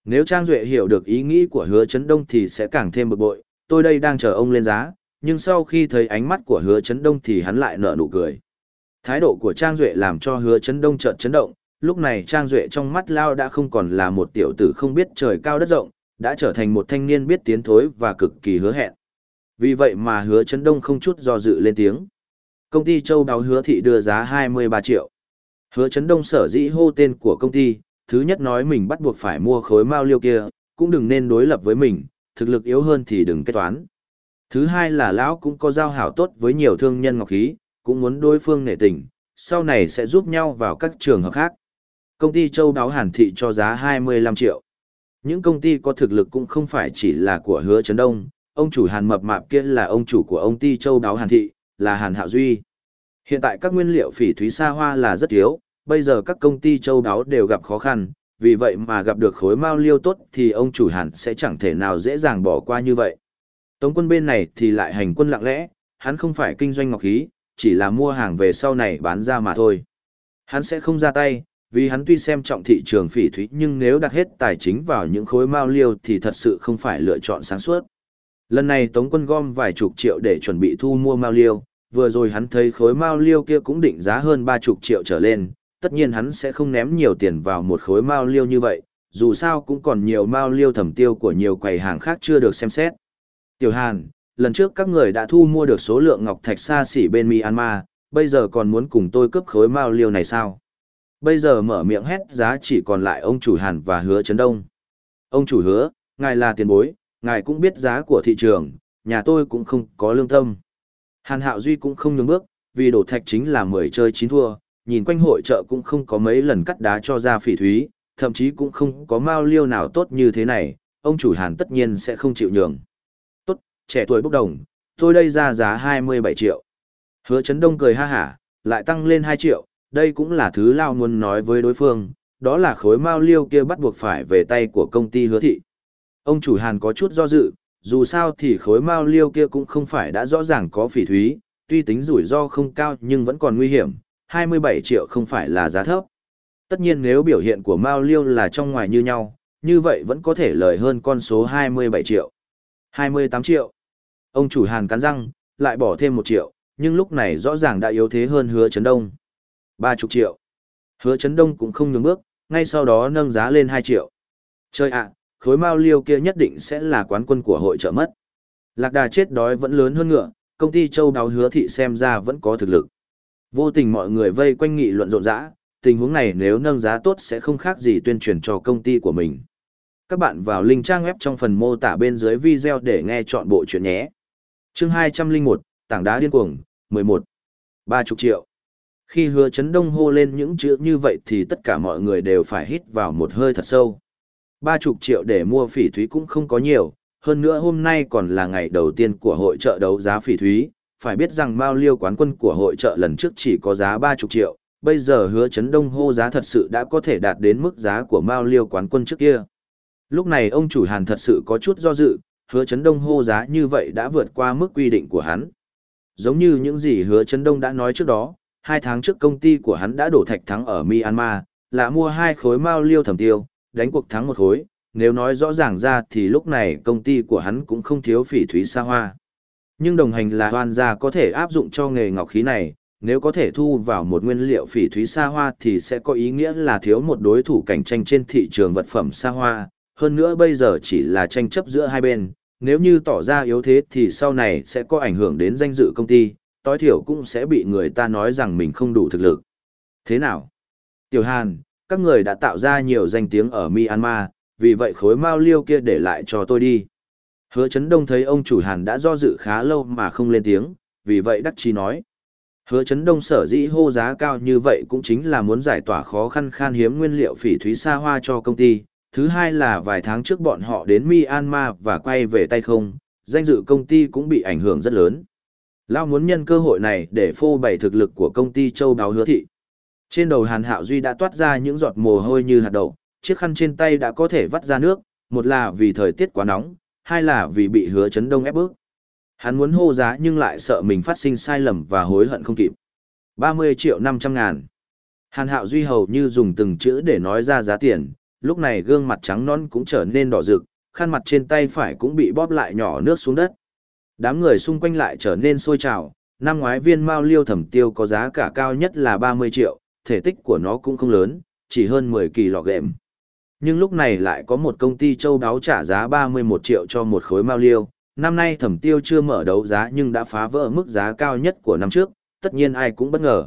Nếu Trang Duệ hiểu được ý nghĩ của hứa chấn đông thì sẽ càng thêm bực bội, tôi đây đang chờ ông lên giá, nhưng sau khi thấy ánh mắt của hứa chấn đông thì hắn lại nở nụ cười. Thái độ của Trang Duệ làm cho hứa chấn đông chợt chấn động, lúc này Trang Duệ trong mắt Lao đã không còn là một tiểu tử không biết trời cao đất rộng, đã trở thành một thanh niên biết tiến thối và cực kỳ hứa hẹn. Vì vậy mà hứa chấn đông không chút do dự lên tiếng. Công ty châu đáo hứa thị đưa giá 23 triệu. Hứa chấn đông sở dĩ hô tên của công ty, thứ nhất nói mình bắt buộc phải mua khối mao liêu kia, cũng đừng nên đối lập với mình, thực lực yếu hơn thì đừng kết toán. Thứ hai là lão cũng có giao hảo tốt với nhiều thương nhân ngọc khí, cũng muốn đối phương nể tình, sau này sẽ giúp nhau vào các trường hợp khác. Công ty châu đáo hàn thị cho giá 25 triệu. Những công ty có thực lực cũng không phải chỉ là của hứa Trấn đông, ông chủ hàn mập mạp kia là ông chủ của ông ty châu đáo hàn thị, là hàn hạo duy. Hiện tại các nguyên liệu phỉ thúy xa hoa là rất thiếu, bây giờ các công ty châu đáo đều gặp khó khăn, vì vậy mà gặp được khối mao liêu tốt thì ông chủ Hàn sẽ chẳng thể nào dễ dàng bỏ qua như vậy. Tống quân bên này thì lại hành quân lặng lẽ, hắn không phải kinh doanh ngọc khí, chỉ là mua hàng về sau này bán ra mà thôi. Hắn sẽ không ra tay, vì hắn tuy xem trọng thị trường phỉ thúy nhưng nếu đặt hết tài chính vào những khối mao liêu thì thật sự không phải lựa chọn sáng suốt. Lần này Tống quân gom vài chục triệu để chuẩn bị thu mua mao liêu, vừa rồi hắn thấy khối mao liêu kia cũng định giá hơn ba chục triệu trở lên, tất nhiên hắn sẽ không ném nhiều tiền vào một khối mao liêu như vậy, dù sao cũng còn nhiều mao liêu thẩm tiêu của nhiều quầy hàng khác chưa được xem xét. Tiểu Hàn, lần trước các người đã thu mua được số lượng ngọc thạch xa xỉ bên Myanmar, bây giờ còn muốn cùng tôi cướp khối mao liêu này sao? Bây giờ mở miệng hét giá chỉ còn lại ông chủ Hàn và hứa Trấn đông. Ông chủ hứa, ngài là tiền bối, ngài cũng biết giá của thị trường, nhà tôi cũng không có lương tâm. Hàn Hạo Duy cũng không nhường bước, vì đổ thạch chính là 10 chơi 9 thua, nhìn quanh hội chợ cũng không có mấy lần cắt đá cho ra phỉ thúy, thậm chí cũng không có mao liêu nào tốt như thế này, ông chủ Hàn tất nhiên sẽ không chịu nhường. Tốt, trẻ tuổi bốc đồng, tôi đây ra giá 27 triệu. Hứa Trấn đông cười ha hả, lại tăng lên 2 triệu, đây cũng là thứ Lao muốn nói với đối phương, đó là khối mao liêu kia bắt buộc phải về tay của công ty hứa thị. Ông chủ Hàn có chút do dự, dù sao thì khối mao liêu kia cũng không phải đã rõ ràng có phỉ thúy, tuy tính rủi ro không cao nhưng vẫn còn nguy hiểm, 27 triệu không phải là giá thấp. Tất nhiên nếu biểu hiện của mao liêu là trong ngoài như nhau, như vậy vẫn có thể lời hơn con số 27 triệu. 28 triệu. Ông chủ Hàn cắn răng, lại bỏ thêm 1 triệu, nhưng lúc này rõ ràng đã yếu thế hơn hứa chấn đông. 30 triệu. Hứa chấn đông cũng không nhường bước, ngay sau đó nâng giá lên hai triệu. Chơi ạ, khối mao liêu kia nhất định sẽ là quán quân của hội trợ mất. Lạc đà chết đói vẫn lớn hơn ngựa, công ty châu đáo hứa thị xem ra vẫn có thực lực. Vô tình mọi người vây quanh nghị luận rộn rã, tình huống này nếu nâng giá tốt sẽ không khác gì tuyên truyền cho công ty của mình. Các bạn vào link trang web trong phần mô tả bên dưới video để nghe chọn bộ chuyện nhé. Chương 201, Tảng đá điên cuồng, 11. 30 triệu. Khi hứa chấn đông hô lên những chữ như vậy thì tất cả mọi người đều phải hít vào một hơi thật sâu. Ba chục triệu để mua phỉ thúy cũng không có nhiều, hơn nữa hôm nay còn là ngày đầu tiên của hội trợ đấu giá phỉ thúy, phải biết rằng Mao Liêu quán quân của hội trợ lần trước chỉ có giá ba chục triệu, bây giờ hứa chấn đông hô giá thật sự đã có thể đạt đến mức giá của Mao Liêu quán quân trước kia. Lúc này ông chủ Hàn thật sự có chút do dự, hứa chấn đông hô giá như vậy đã vượt qua mức quy định của hắn. Giống như những gì hứa chấn đông đã nói trước đó, hai tháng trước công ty của hắn đã đổ thạch thắng ở Myanmar, là mua hai khối Mao Liêu thẩm tiêu, đánh cuộc thắng một khối, nếu nói rõ ràng ra thì lúc này công ty của hắn cũng không thiếu phỉ thúy xa hoa. Nhưng đồng hành là hoan gia có thể áp dụng cho nghề ngọc khí này, nếu có thể thu vào một nguyên liệu phỉ thúy xa hoa thì sẽ có ý nghĩa là thiếu một đối thủ cạnh tranh trên thị trường vật phẩm xa hoa, hơn nữa bây giờ chỉ là tranh chấp giữa hai bên, nếu như tỏ ra yếu thế thì sau này sẽ có ảnh hưởng đến danh dự công ty, tối thiểu cũng sẽ bị người ta nói rằng mình không đủ thực lực. Thế nào? Tiểu Hàn, các người đã tạo ra nhiều danh tiếng ở Myanmar, vì vậy khối mao liêu kia để lại cho tôi đi. Hứa Trấn Đông thấy ông chủ Hàn đã do dự khá lâu mà không lên tiếng, vì vậy đắc chí nói. Hứa Trấn Đông sở dĩ hô giá cao như vậy cũng chính là muốn giải tỏa khó khăn khan hiếm nguyên liệu phỉ thúy xa hoa cho công ty. Thứ hai là vài tháng trước bọn họ đến Myanmar và quay về tay không, danh dự công ty cũng bị ảnh hưởng rất lớn. Lao muốn nhân cơ hội này để phô bày thực lực của công ty châu báo hứa thị. Trên đầu Hàn Hạo Duy đã toát ra những giọt mồ hôi như hạt đậu, chiếc khăn trên tay đã có thể vắt ra nước, một là vì thời tiết quá nóng, hai là vì bị hứa chấn đông ép bước. Hắn muốn hô giá nhưng lại sợ mình phát sinh sai lầm và hối hận không kịp. 30 triệu 500 ngàn. Hàn Hạo Duy hầu như dùng từng chữ để nói ra giá tiền, lúc này gương mặt trắng non cũng trở nên đỏ rực, khăn mặt trên tay phải cũng bị bóp lại nhỏ nước xuống đất. Đám người xung quanh lại trở nên sôi trào, năm ngoái viên mao liêu thẩm tiêu có giá cả cao nhất là 30 triệu, thể tích của nó cũng không lớn, chỉ hơn 10 kỳ lọ gệm. Nhưng lúc này lại có một công ty châu đáo trả giá 31 triệu cho một khối mao liêu, năm nay thẩm tiêu chưa mở đấu giá nhưng đã phá vỡ mức giá cao nhất của năm trước, tất nhiên ai cũng bất ngờ.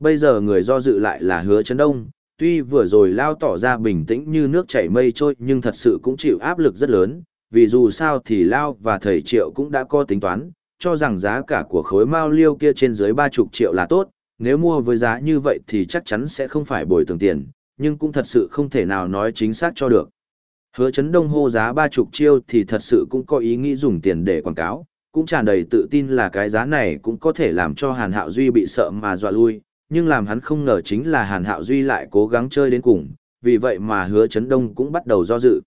Bây giờ người do dự lại là hứa chấn đông, tuy vừa rồi lao tỏ ra bình tĩnh như nước chảy mây trôi nhưng thật sự cũng chịu áp lực rất lớn, vì dù sao thì lao và thầy triệu cũng đã có tính toán, cho rằng giá cả của khối mao liêu kia trên dưới 30 triệu là tốt, nếu mua với giá như vậy thì chắc chắn sẽ không phải bồi thường tiền, nhưng cũng thật sự không thể nào nói chính xác cho được. Hứa chấn đông hô giá ba chục thì thật sự cũng có ý nghĩ dùng tiền để quảng cáo, cũng tràn đầy tự tin là cái giá này cũng có thể làm cho Hàn Hạo Duy bị sợ mà dọa lui, nhưng làm hắn không ngờ chính là Hàn Hạo Duy lại cố gắng chơi đến cùng, vì vậy mà hứa chấn đông cũng bắt đầu do dự.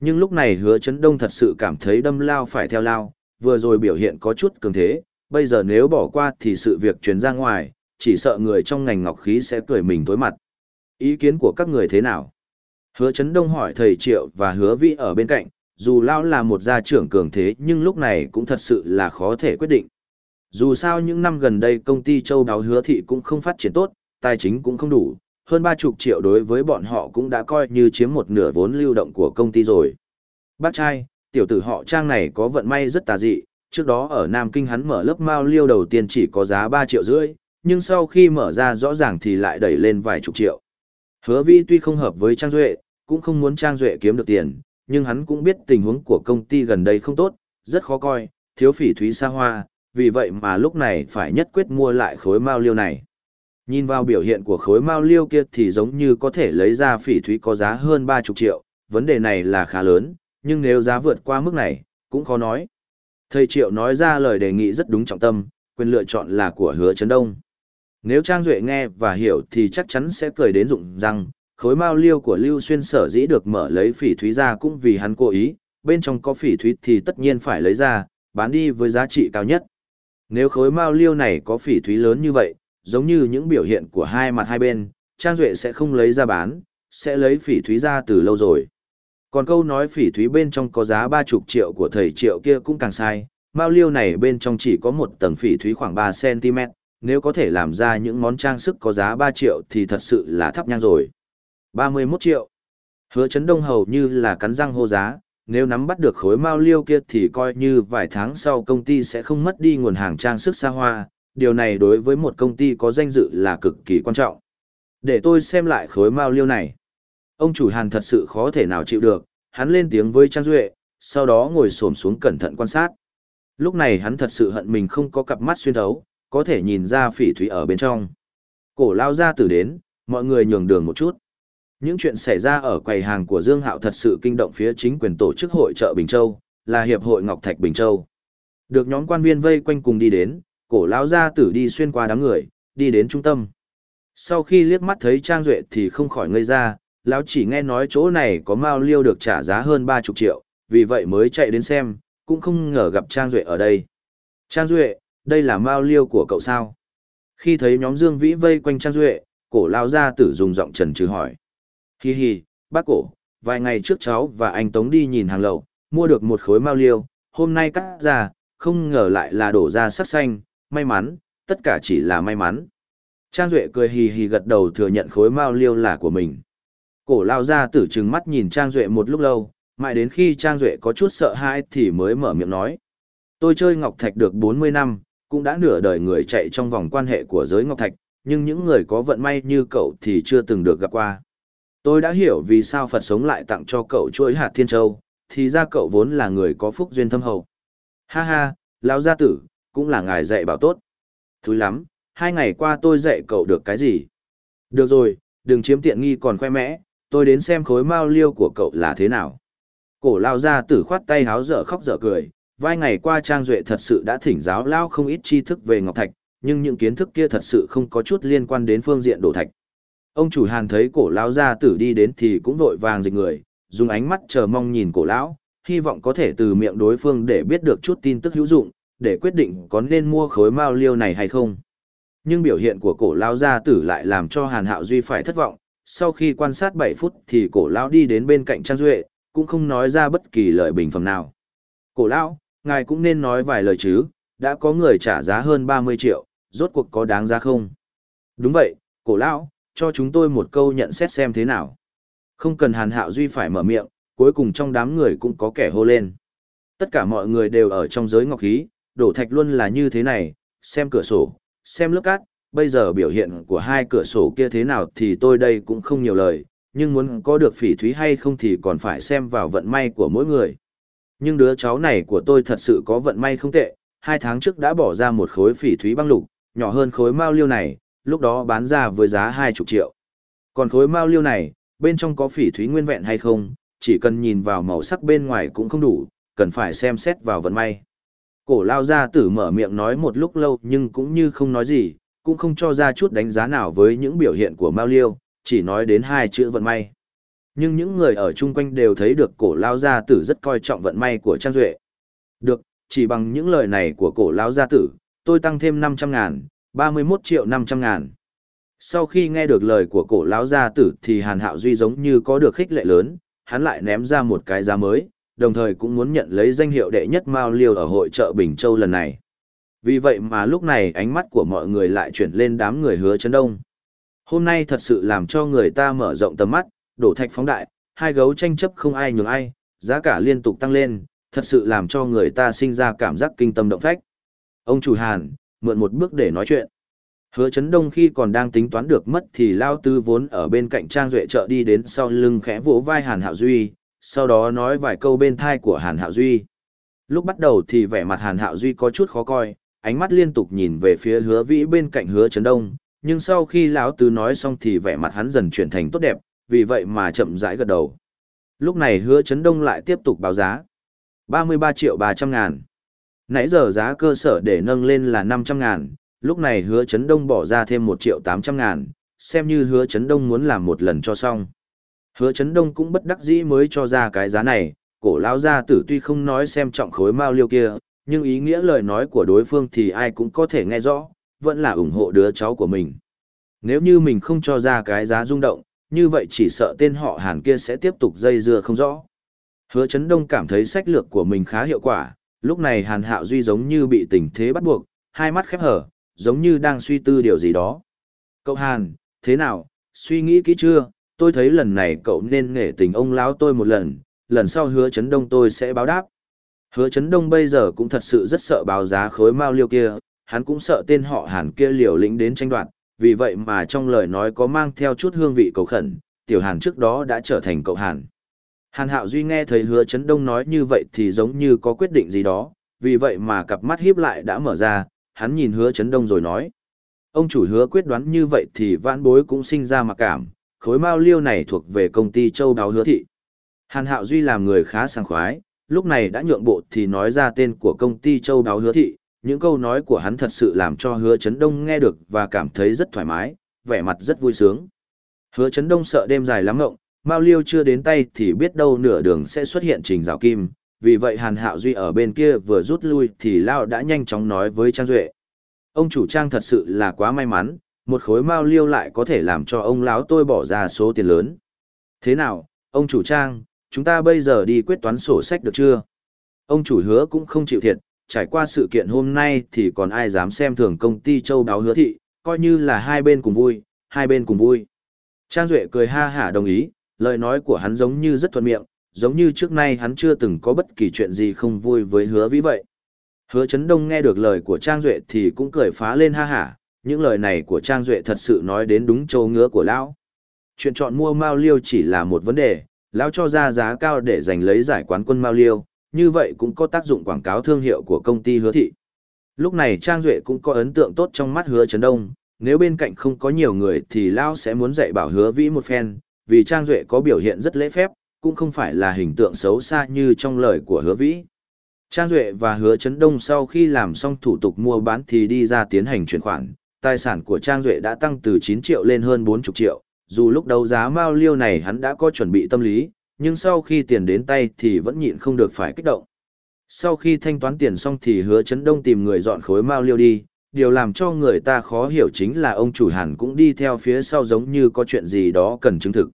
Nhưng lúc này hứa chấn đông thật sự cảm thấy đâm lao phải theo lao, vừa rồi biểu hiện có chút cường thế, bây giờ nếu bỏ qua thì sự việc truyền ra ngoài, chỉ sợ người trong ngành ngọc khí sẽ cười mình tối mặt. Ý kiến của các người thế nào? Hứa Chấn Đông hỏi thầy Triệu và hứa Vĩ ở bên cạnh, dù Lao là một gia trưởng cường thế nhưng lúc này cũng thật sự là khó thể quyết định. Dù sao những năm gần đây công ty châu đáo hứa thị cũng không phát triển tốt, tài chính cũng không đủ, hơn ba chục triệu đối với bọn họ cũng đã coi như chiếm một nửa vốn lưu động của công ty rồi. Bác trai, tiểu tử họ trang này có vận may rất tà dị, trước đó ở Nam Kinh hắn mở lớp mao liêu đầu tiên chỉ có giá 3 triệu rưỡi, nhưng sau khi mở ra rõ ràng thì lại đẩy lên vài chục triệu, Hứa vi tuy không hợp với Trang Duệ, cũng không muốn Trang Duệ kiếm được tiền, nhưng hắn cũng biết tình huống của công ty gần đây không tốt, rất khó coi, thiếu phỉ thúy xa hoa, vì vậy mà lúc này phải nhất quyết mua lại khối mao liêu này. Nhìn vào biểu hiện của khối mao liêu kia thì giống như có thể lấy ra phỉ thúy có giá hơn 30 triệu, vấn đề này là khá lớn, nhưng nếu giá vượt qua mức này, cũng khó nói. Thầy Triệu nói ra lời đề nghị rất đúng trọng tâm, quyền lựa chọn là của hứa Trấn Đông. Nếu Trang Duệ nghe và hiểu thì chắc chắn sẽ cười đến rụng rằng khối mao liêu của Lưu Xuyên sở dĩ được mở lấy phỉ thúy ra cũng vì hắn cố ý, bên trong có phỉ thúy thì tất nhiên phải lấy ra, bán đi với giá trị cao nhất. Nếu khối mao liêu này có phỉ thúy lớn như vậy, giống như những biểu hiện của hai mặt hai bên, Trang Duệ sẽ không lấy ra bán, sẽ lấy phỉ thúy ra từ lâu rồi. Còn câu nói phỉ thúy bên trong có giá ba chục triệu của thầy triệu kia cũng càng sai, mao liêu này bên trong chỉ có một tầng phỉ thúy khoảng 3cm, nếu có thể làm ra những món trang sức có giá 3 triệu thì thật sự là thấp nhang rồi. 31 triệu. Hứa chấn đông hầu như là cắn răng hô giá, nếu nắm bắt được khối mao liêu kia thì coi như vài tháng sau công ty sẽ không mất đi nguồn hàng trang sức xa hoa, điều này đối với một công ty có danh dự là cực kỳ quan trọng. Để tôi xem lại khối mao liêu này. Ông chủ hàn thật sự khó thể nào chịu được, hắn lên tiếng với Trang Duệ, sau đó ngồi xổm xuống cẩn thận quan sát. Lúc này hắn thật sự hận mình không có cặp mắt xuyên thấu, có thể nhìn ra phỉ thúy ở bên trong. Cổ lao ra từ đến, mọi người nhường đường một chút. Những chuyện xảy ra ở quầy hàng của Dương Hạo thật sự kinh động phía chính quyền tổ chức hội chợ Bình Châu, là Hiệp hội Ngọc Thạch Bình Châu. Được nhóm quan viên vây quanh cùng đi đến, cổ lão gia tử đi xuyên qua đám người, đi đến trung tâm. Sau khi liếc mắt thấy Trang Duệ thì không khỏi ngây ra, lão chỉ nghe nói chỗ này có mao liêu được trả giá hơn ba chục triệu, vì vậy mới chạy đến xem, cũng không ngờ gặp Trang Duệ ở đây. Trang Duệ, đây là mao liêu của cậu sao? Khi thấy nhóm Dương Vĩ vây quanh Trang Duệ, cổ lao gia tử dùng giọng trần trừ hỏi. Hi hi, bác cổ, vài ngày trước cháu và anh Tống đi nhìn hàng lậu, mua được một khối mao liêu, hôm nay cắt ra, không ngờ lại là đổ ra sắc xanh, may mắn, tất cả chỉ là may mắn. Trang Duệ cười hì hì gật đầu thừa nhận khối mao liêu là của mình. Cổ lao ra tử trừng mắt nhìn Trang Duệ một lúc lâu, mãi đến khi Trang Duệ có chút sợ hãi thì mới mở miệng nói. Tôi chơi Ngọc Thạch được 40 năm, cũng đã nửa đời người chạy trong vòng quan hệ của giới Ngọc Thạch, nhưng những người có vận may như cậu thì chưa từng được gặp qua. Tôi đã hiểu vì sao Phật sống lại tặng cho cậu chuỗi hạt thiên châu, thì ra cậu vốn là người có phúc duyên thâm hậu. Ha ha, lão gia tử, cũng là ngài dạy bảo tốt. Thúi lắm, hai ngày qua tôi dạy cậu được cái gì? Được rồi, đừng chiếm tiện nghi còn khoe mẽ, tôi đến xem khối mao liêu của cậu là thế nào. Cổ lao gia tử khoát tay háo dở khóc dở cười, vài ngày qua Trang Duệ thật sự đã thỉnh giáo lao không ít tri thức về Ngọc Thạch, nhưng những kiến thức kia thật sự không có chút liên quan đến phương diện đổ thạch. Ông chủ Hàn thấy cổ lão gia tử đi đến thì cũng vội vàng dịch người, dùng ánh mắt chờ mong nhìn cổ lão, hy vọng có thể từ miệng đối phương để biết được chút tin tức hữu dụng, để quyết định có nên mua khối mao liêu này hay không. Nhưng biểu hiện của cổ lão gia tử lại làm cho Hàn Hạo Duy phải thất vọng, sau khi quan sát 7 phút thì cổ lão đi đến bên cạnh Trang Duệ, cũng không nói ra bất kỳ lời bình phẩm nào. Cổ lão, ngài cũng nên nói vài lời chứ, đã có người trả giá hơn 30 triệu, rốt cuộc có đáng giá không? Đúng vậy, cổ lão, cho chúng tôi một câu nhận xét xem thế nào. Không cần Hàn Hạo Duy phải mở miệng, cuối cùng trong đám người cũng có kẻ hô lên. Tất cả mọi người đều ở trong giới ngọc khí, đổ thạch luôn là như thế này, xem cửa sổ, xem lớp cát, bây giờ biểu hiện của hai cửa sổ kia thế nào thì tôi đây cũng không nhiều lời, nhưng muốn có được phỉ thúy hay không thì còn phải xem vào vận may của mỗi người. Nhưng đứa cháu này của tôi thật sự có vận may không tệ, hai tháng trước đã bỏ ra một khối phỉ thúy băng lục, nhỏ hơn khối mao liêu này, lúc đó bán ra với giá hai chục triệu. Còn khối mao liêu này, bên trong có phỉ thúy nguyên vẹn hay không, chỉ cần nhìn vào màu sắc bên ngoài cũng không đủ, cần phải xem xét vào vận may. Cổ lao gia tử mở miệng nói một lúc lâu nhưng cũng như không nói gì, cũng không cho ra chút đánh giá nào với những biểu hiện của Mao Liêu, chỉ nói đến hai chữ vận may. Nhưng những người ở chung quanh đều thấy được cổ lao gia tử rất coi trọng vận may của Trang Duệ. Được, chỉ bằng những lời này của cổ lao gia tử, tôi tăng thêm 500 ngàn, 31 triệu 500 ngàn. Sau khi nghe được lời của cổ lão gia tử thì Hàn Hạo Duy giống như có được khích lệ lớn, hắn lại ném ra một cái giá mới, đồng thời cũng muốn nhận lấy danh hiệu đệ nhất Mao Liêu ở hội chợ Bình Châu lần này. Vì vậy mà lúc này ánh mắt của mọi người lại chuyển lên đám người hứa chấn đông. Hôm nay thật sự làm cho người ta mở rộng tầm mắt, đổ thạch phóng đại, hai gấu tranh chấp không ai nhường ai, giá cả liên tục tăng lên, thật sự làm cho người ta sinh ra cảm giác kinh tâm động phách. Ông chủ Hàn, mượn một bước để nói chuyện. Hứa chấn đông khi còn đang tính toán được mất thì Lao Tư vốn ở bên cạnh Trang Duệ trợ đi đến sau lưng khẽ vỗ vai Hàn Hạo Duy, sau đó nói vài câu bên thai của Hàn Hạo Duy. Lúc bắt đầu thì vẻ mặt Hàn Hạo Duy có chút khó coi, ánh mắt liên tục nhìn về phía hứa vĩ bên cạnh hứa chấn đông, nhưng sau khi lão Tứ nói xong thì vẻ mặt hắn dần chuyển thành tốt đẹp, vì vậy mà chậm rãi gật đầu. Lúc này hứa chấn đông lại tiếp tục báo giá. 33 triệu 300 ngàn. Nãy giờ giá cơ sở để nâng lên là 500 ngàn, lúc này hứa chấn đông bỏ ra thêm 1 triệu 800 ngàn, xem như hứa chấn đông muốn làm một lần cho xong. Hứa chấn đông cũng bất đắc dĩ mới cho ra cái giá này, cổ lão gia tử tuy không nói xem trọng khối mao liêu kia, nhưng ý nghĩa lời nói của đối phương thì ai cũng có thể nghe rõ, vẫn là ủng hộ đứa cháu của mình. Nếu như mình không cho ra cái giá rung động, như vậy chỉ sợ tên họ Hàn kia sẽ tiếp tục dây dưa không rõ. Hứa Chấn Đông cảm thấy sách lược của mình khá hiệu quả, lúc này Hàn Hạo Duy giống như bị tình thế bắt buộc, hai mắt khép hở, giống như đang suy tư điều gì đó. Cậu Hàn, thế nào, suy nghĩ kỹ chưa, tôi thấy lần này cậu nên nể tình ông lão tôi một lần, lần sau hứa Chấn Đông tôi sẽ báo đáp. Hứa Chấn Đông bây giờ cũng thật sự rất sợ báo giá khối mao liêu kia, hắn cũng sợ tên họ Hàn kia liều lĩnh đến tranh đoạt, vì vậy mà trong lời nói có mang theo chút hương vị cầu khẩn, tiểu Hàn trước đó đã trở thành cậu Hàn. Hàn Hạo Duy nghe thấy hứa chấn đông nói như vậy thì giống như có quyết định gì đó, vì vậy mà cặp mắt híp lại đã mở ra, hắn nhìn hứa chấn đông rồi nói. Ông chủ hứa quyết đoán như vậy thì vãn bối cũng sinh ra mặc cảm, khối mao liêu này thuộc về công ty châu đáo hứa thị. Hàn Hạo Duy làm người khá sảng khoái, lúc này đã nhượng bộ thì nói ra tên của công ty châu đáo hứa thị, những câu nói của hắn thật sự làm cho hứa chấn đông nghe được và cảm thấy rất thoải mái, vẻ mặt rất vui sướng. Hứa chấn đông sợ đêm dài lắm ngộng, Mao Liêu chưa đến tay thì biết đâu nửa đường sẽ xuất hiện trình rào kim, vì vậy Hàn Hạo Duy ở bên kia vừa rút lui thì Lao đã nhanh chóng nói với Trang Duệ. Ông chủ Trang thật sự là quá may mắn, một khối Mao Liêu lại có thể làm cho ông lão tôi bỏ ra số tiền lớn. Thế nào, ông chủ Trang, chúng ta bây giờ đi quyết toán sổ sách được chưa? Ông chủ hứa cũng không chịu thiệt, trải qua sự kiện hôm nay thì còn ai dám xem thường công ty châu đáo hứa thị, coi như là hai bên cùng vui, hai bên cùng vui. Trang Duệ cười ha hả đồng ý, lời nói của hắn giống như rất thuận miệng, giống như trước nay hắn chưa từng có bất kỳ chuyện gì không vui với hứa vĩ vậy. Hứa Trấn Đông nghe được lời của Trang Duệ thì cũng cười phá lên ha hả, những lời này của Trang Duệ thật sự nói đến đúng châu ngứa của Lão. Chuyện chọn mua Mao Liêu chỉ là một vấn đề, Lão cho ra giá cao để giành lấy giải quán quân Mao Liêu, như vậy cũng có tác dụng quảng cáo thương hiệu của công ty hứa thị. Lúc này Trang Duệ cũng có ấn tượng tốt trong mắt hứa Trấn Đông, nếu bên cạnh không có nhiều người thì Lão sẽ muốn dạy bảo hứa vĩ một phen, vì Trang Duệ có biểu hiện rất lễ phép, cũng không phải là hình tượng xấu xa như trong lời của hứa vĩ. Trang Duệ và hứa Trấn Đông sau khi làm xong thủ tục mua bán thì đi ra tiến hành chuyển khoản, tài sản của Trang Duệ đã tăng từ 9 triệu lên hơn 40 triệu, dù lúc đầu giá mao liêu này hắn đã có chuẩn bị tâm lý, nhưng sau khi tiền đến tay thì vẫn nhịn không được phải kích động. Sau khi thanh toán tiền xong thì hứa Trấn Đông tìm người dọn khối mao liêu đi, điều làm cho người ta khó hiểu chính là ông chủ hàn cũng đi theo phía sau giống như có chuyện gì đó cần chứng thực.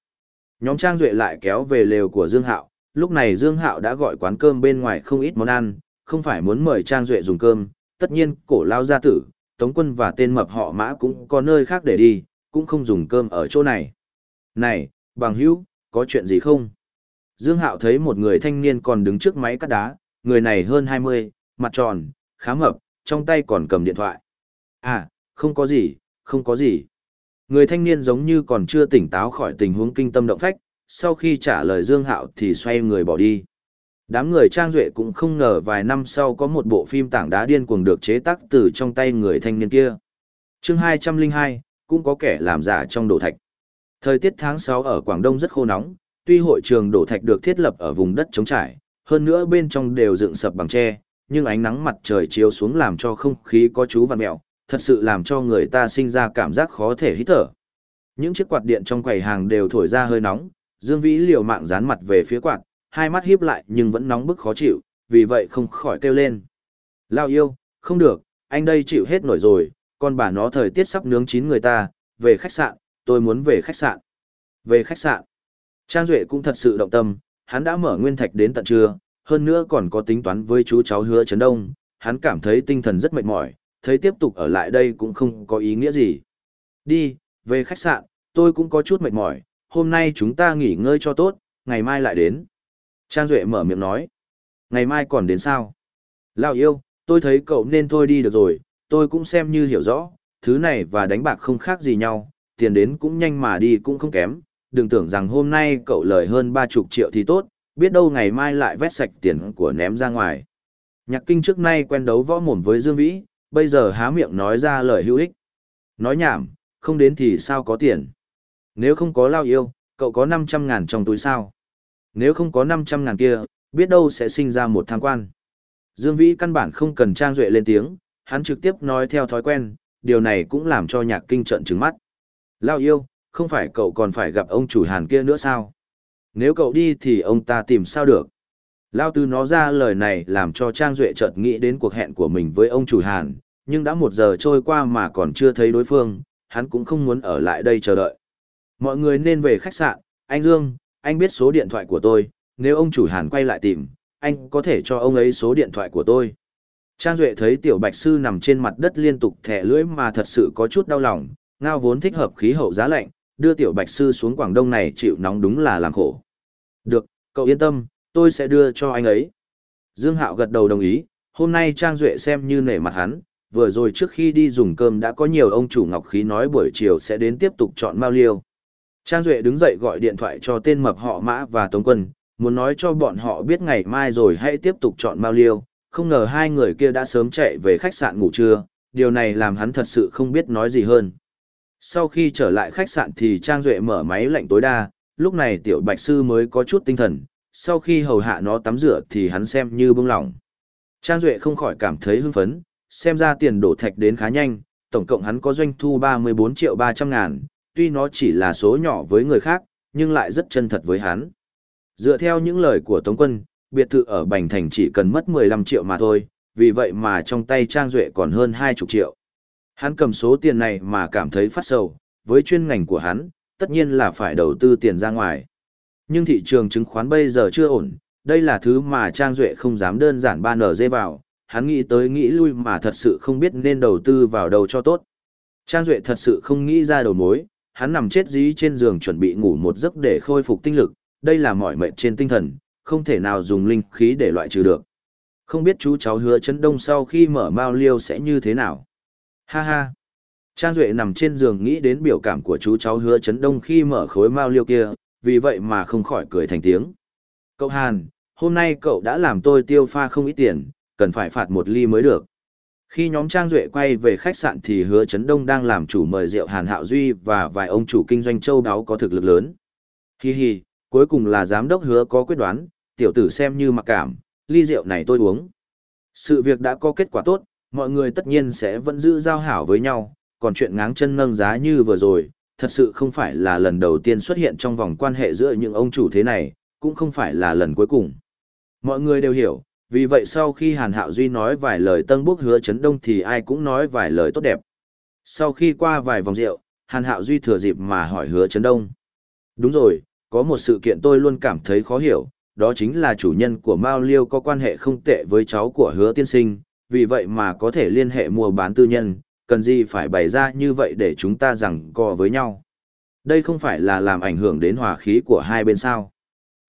Nhóm Trang Duệ lại kéo về lều của Dương Hạo, lúc này Dương Hạo đã gọi quán cơm bên ngoài không ít món ăn, không phải muốn mời Trang Duệ dùng cơm, tất nhiên cổ lao gia tử, Tống Quân và tên mập họ mã cũng có nơi khác để đi, cũng không dùng cơm ở chỗ này. Này, bằng hữu, có chuyện gì không? Dương Hạo thấy một người thanh niên còn đứng trước máy cắt đá, người này hơn 20, mặt tròn, khá mập, trong tay còn cầm điện thoại. À, không có gì, không có gì. Người thanh niên giống như còn chưa tỉnh táo khỏi tình huống kinh tâm động phách, sau khi trả lời Dương Hạo thì xoay người bỏ đi. Đám người Trang Duệ cũng không ngờ vài năm sau có một bộ phim tảng đá điên cuồng được chế tác từ trong tay người thanh niên kia. chương 202, cũng có kẻ làm giả trong đổ thạch. Thời tiết tháng 6 ở Quảng Đông rất khô nóng, tuy hội trường đổ thạch được thiết lập ở vùng đất trống trải, hơn nữa bên trong đều dựng sập bằng tre, nhưng ánh nắng mặt trời chiếu xuống làm cho không khí có chú vằn mẹo, thật sự làm cho người ta sinh ra cảm giác khó thể hít thở. Những chiếc quạt điện trong quầy hàng đều thổi ra hơi nóng, Dương Vĩ liều mạng dán mặt về phía quạt, hai mắt híp lại nhưng vẫn nóng bức khó chịu, vì vậy không khỏi kêu lên. Lao yêu, không được, anh đây chịu hết nổi rồi, con bà nó thời tiết sắp nướng chín người ta, về khách sạn, tôi muốn về khách sạn. Về khách sạn. Trang Duệ cũng thật sự động tâm, hắn đã mở nguyên thạch đến tận trưa, hơn nữa còn có tính toán với chú cháu hứa Trấn Đông, hắn cảm thấy tinh thần rất mệt mỏi, thấy tiếp tục ở lại đây cũng không có ý nghĩa gì. Đi, về khách sạn, tôi cũng có chút mệt mỏi, hôm nay chúng ta nghỉ ngơi cho tốt, ngày mai lại đến. Trang Duệ mở miệng nói. Ngày mai còn đến sao? Lao yêu, tôi thấy cậu nên thôi đi được rồi, tôi cũng xem như hiểu rõ, thứ này và đánh bạc không khác gì nhau, tiền đến cũng nhanh mà đi cũng không kém, đừng tưởng rằng hôm nay cậu lời hơn ba chục triệu thì tốt, biết đâu ngày mai lại vét sạch tiền của ném ra ngoài. Nhạc kinh trước nay quen đấu võ mồm với Dương Vĩ, bây giờ há miệng nói ra lời hữu ích. Nói nhảm, không đến thì sao có tiền. Nếu không có lao yêu, cậu có 500 ngàn trong túi sao. Nếu không có 500 ngàn kia, biết đâu sẽ sinh ra một tham quan. Dương Vĩ căn bản không cần Trang Duệ lên tiếng, hắn trực tiếp nói theo thói quen, điều này cũng làm cho nhạc kinh trận trứng mắt. Lao yêu, không phải cậu còn phải gặp ông chủ hàn kia nữa sao? Nếu cậu đi thì ông ta tìm sao được? Lao Tư nó ra lời này làm cho Trang Duệ chợt nghĩ đến cuộc hẹn của mình với ông chủ hàn, nhưng đã một giờ trôi qua mà còn chưa thấy đối phương, hắn cũng không muốn ở lại đây chờ đợi. Mọi người nên về khách sạn, anh Dương, anh biết số điện thoại của tôi, nếu ông chủ hàn quay lại tìm, anh có thể cho ông ấy số điện thoại của tôi. Trang Duệ thấy tiểu bạch sư nằm trên mặt đất liên tục thẻ lưỡi mà thật sự có chút đau lòng, ngao vốn thích hợp khí hậu giá lạnh, đưa tiểu bạch sư xuống Quảng Đông này chịu nóng đúng là làm khổ. Được, cậu yên tâm, tôi sẽ đưa cho anh ấy. Dương Hạo gật đầu đồng ý, hôm nay Trang Duệ xem như nể mặt hắn, vừa rồi trước khi đi dùng cơm đã có nhiều ông chủ ngọc khí nói buổi chiều sẽ đến tiếp tục chọn Mao Liêu. Trang Duệ đứng dậy gọi điện thoại cho tên mập họ Mã và Tống Quân, muốn nói cho bọn họ biết ngày mai rồi hãy tiếp tục chọn Mao Liêu, không ngờ hai người kia đã sớm chạy về khách sạn ngủ trưa, điều này làm hắn thật sự không biết nói gì hơn. Sau khi trở lại khách sạn thì Trang Duệ mở máy lạnh tối đa, lúc này tiểu bạch sư mới có chút tinh thần, sau khi hầu hạ nó tắm rửa thì hắn xem như bông lỏng. Trang Duệ không khỏi cảm thấy hưng phấn, xem ra tiền đổ thạch đến khá nhanh, tổng cộng hắn có doanh thu 34 triệu 300 ngàn, tuy nó chỉ là số nhỏ với người khác, nhưng lại rất chân thật với hắn. Dựa theo những lời của Tống Quân, biệt thự ở Bành Thành chỉ cần mất 15 triệu mà thôi, vì vậy mà trong tay Trang Duệ còn hơn 20 triệu. Hắn cầm số tiền này mà cảm thấy phát sầu, với chuyên ngành của hắn, tất nhiên là phải đầu tư tiền ra ngoài. Nhưng thị trường chứng khoán bây giờ chưa ổn, đây là thứ mà Trang Duệ không dám đơn giản ban nở dê vào, hắn nghĩ tới nghĩ lui mà thật sự không biết nên đầu tư vào đâu cho tốt. Trang Duệ thật sự không nghĩ ra đầu mối, hắn nằm chết dí trên giường chuẩn bị ngủ một giấc để khôi phục tinh lực, đây là mỏi mệt trên tinh thần, không thể nào dùng linh khí để loại trừ được. Không biết chú cháu hứa chấn đông sau khi mở mao liêu sẽ như thế nào. Ha ha. Trang Duệ nằm trên giường nghĩ đến biểu cảm của chú cháu hứa chấn đông khi mở khối mao liêu kia, vì vậy mà không khỏi cười thành tiếng. Cậu Hàn, hôm nay cậu đã làm tôi tiêu pha không ít tiền, cần phải phạt một ly mới được. Khi nhóm Trang Duệ quay về khách sạn thì hứa chấn đông đang làm chủ mời rượu Hàn Hạo Duy và vài ông chủ kinh doanh châu đáo có thực lực lớn. Hi hi, cuối cùng là giám đốc hứa có quyết đoán, tiểu tử xem như mặc cảm, ly rượu này tôi uống. Sự việc đã có kết quả tốt, mọi người tất nhiên sẽ vẫn giữ giao hảo với nhau, còn chuyện ngáng chân nâng giá như vừa rồi, thật sự không phải là lần đầu tiên xuất hiện trong vòng quan hệ giữa những ông chủ thế này, cũng không phải là lần cuối cùng. Mọi người đều hiểu, vì vậy sau khi Hàn Hạo Duy nói vài lời tân bốc hứa chấn đông thì ai cũng nói vài lời tốt đẹp. Sau khi qua vài vòng rượu, Hàn Hạo Duy thừa dịp mà hỏi hứa chấn đông. Đúng rồi, có một sự kiện tôi luôn cảm thấy khó hiểu, đó chính là chủ nhân của Mao Liêu có quan hệ không tệ với cháu của hứa tiên sinh, vì vậy mà có thể liên hệ mua bán tư nhân, cần gì phải bày ra như vậy để chúng ta rằng co với nhau. Đây không phải là làm ảnh hưởng đến hòa khí của hai bên sao.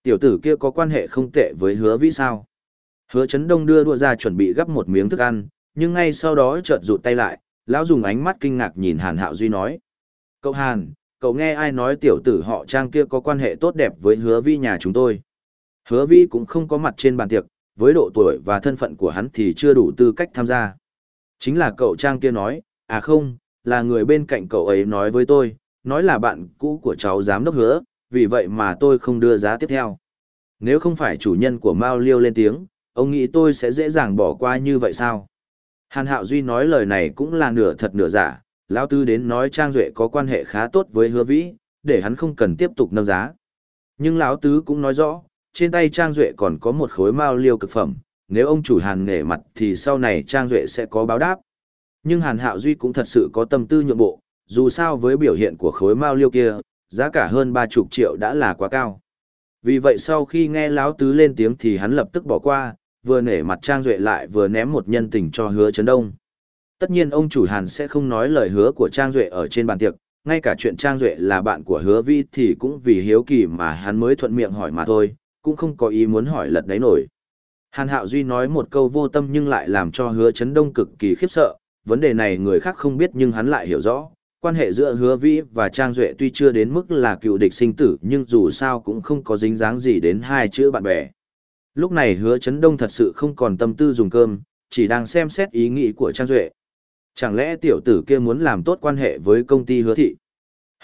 Tiểu tử kia có quan hệ không tệ với hứa vĩ sao. Hứa chấn đông đưa đua ra chuẩn bị gấp một miếng thức ăn, nhưng ngay sau đó chợt rụt tay lại, lão dùng ánh mắt kinh ngạc nhìn Hàn Hạo Duy nói. Cậu Hàn, cậu nghe ai nói tiểu tử họ trang kia có quan hệ tốt đẹp với hứa vi nhà chúng tôi. Hứa vi cũng không có mặt trên bàn tiệc, với độ tuổi và thân phận của hắn thì chưa đủ tư cách tham gia. Chính là cậu trang kia nói, à không, là người bên cạnh cậu ấy nói với tôi, nói là bạn cũ của cháu giám đốc hứa, vì vậy mà tôi không đưa giá tiếp theo. Nếu không phải chủ nhân của Mao Liêu lên tiếng, ông nghĩ tôi sẽ dễ dàng bỏ qua như vậy sao? Hàn Hạo Duy nói lời này cũng là nửa thật nửa giả, Lão Tư đến nói Trang Duệ có quan hệ khá tốt với hứa vĩ, để hắn không cần tiếp tục nâng giá. Nhưng Lão Tứ cũng nói rõ, trên tay Trang Duệ còn có một khối mao liêu cực phẩm, nếu ông chủ Hàn nể mặt thì sau này Trang Duệ sẽ có báo đáp. Nhưng Hàn Hạo Duy cũng thật sự có tâm tư nhượng bộ, dù sao với biểu hiện của khối mao liêu kia, giá cả hơn ba chục triệu đã là quá cao. Vì vậy sau khi nghe Lão Tứ lên tiếng thì hắn lập tức bỏ qua, vừa nể mặt Trang Duệ lại vừa ném một nhân tình cho hứa chấn đông. Tất nhiên ông chủ Hàn sẽ không nói lời hứa của Trang Duệ ở trên bàn tiệc, ngay cả chuyện Trang Duệ là bạn của hứa vi thì cũng vì hiếu kỳ mà hắn mới thuận miệng hỏi mà thôi, cũng không có ý muốn hỏi lật đáy nổi. Hàn Hạo Duy nói một câu vô tâm nhưng lại làm cho hứa chấn đông cực kỳ khiếp sợ, vấn đề này người khác không biết nhưng hắn lại hiểu rõ. Quan hệ giữa hứa vĩ và Trang Duệ tuy chưa đến mức là cựu địch sinh tử nhưng dù sao cũng không có dính dáng gì đến hai chữ bạn bè. Lúc này hứa chấn đông thật sự không còn tâm tư dùng cơm, chỉ đang xem xét ý nghĩ của Trang Duệ. Chẳng lẽ tiểu tử kia muốn làm tốt quan hệ với công ty hứa thị?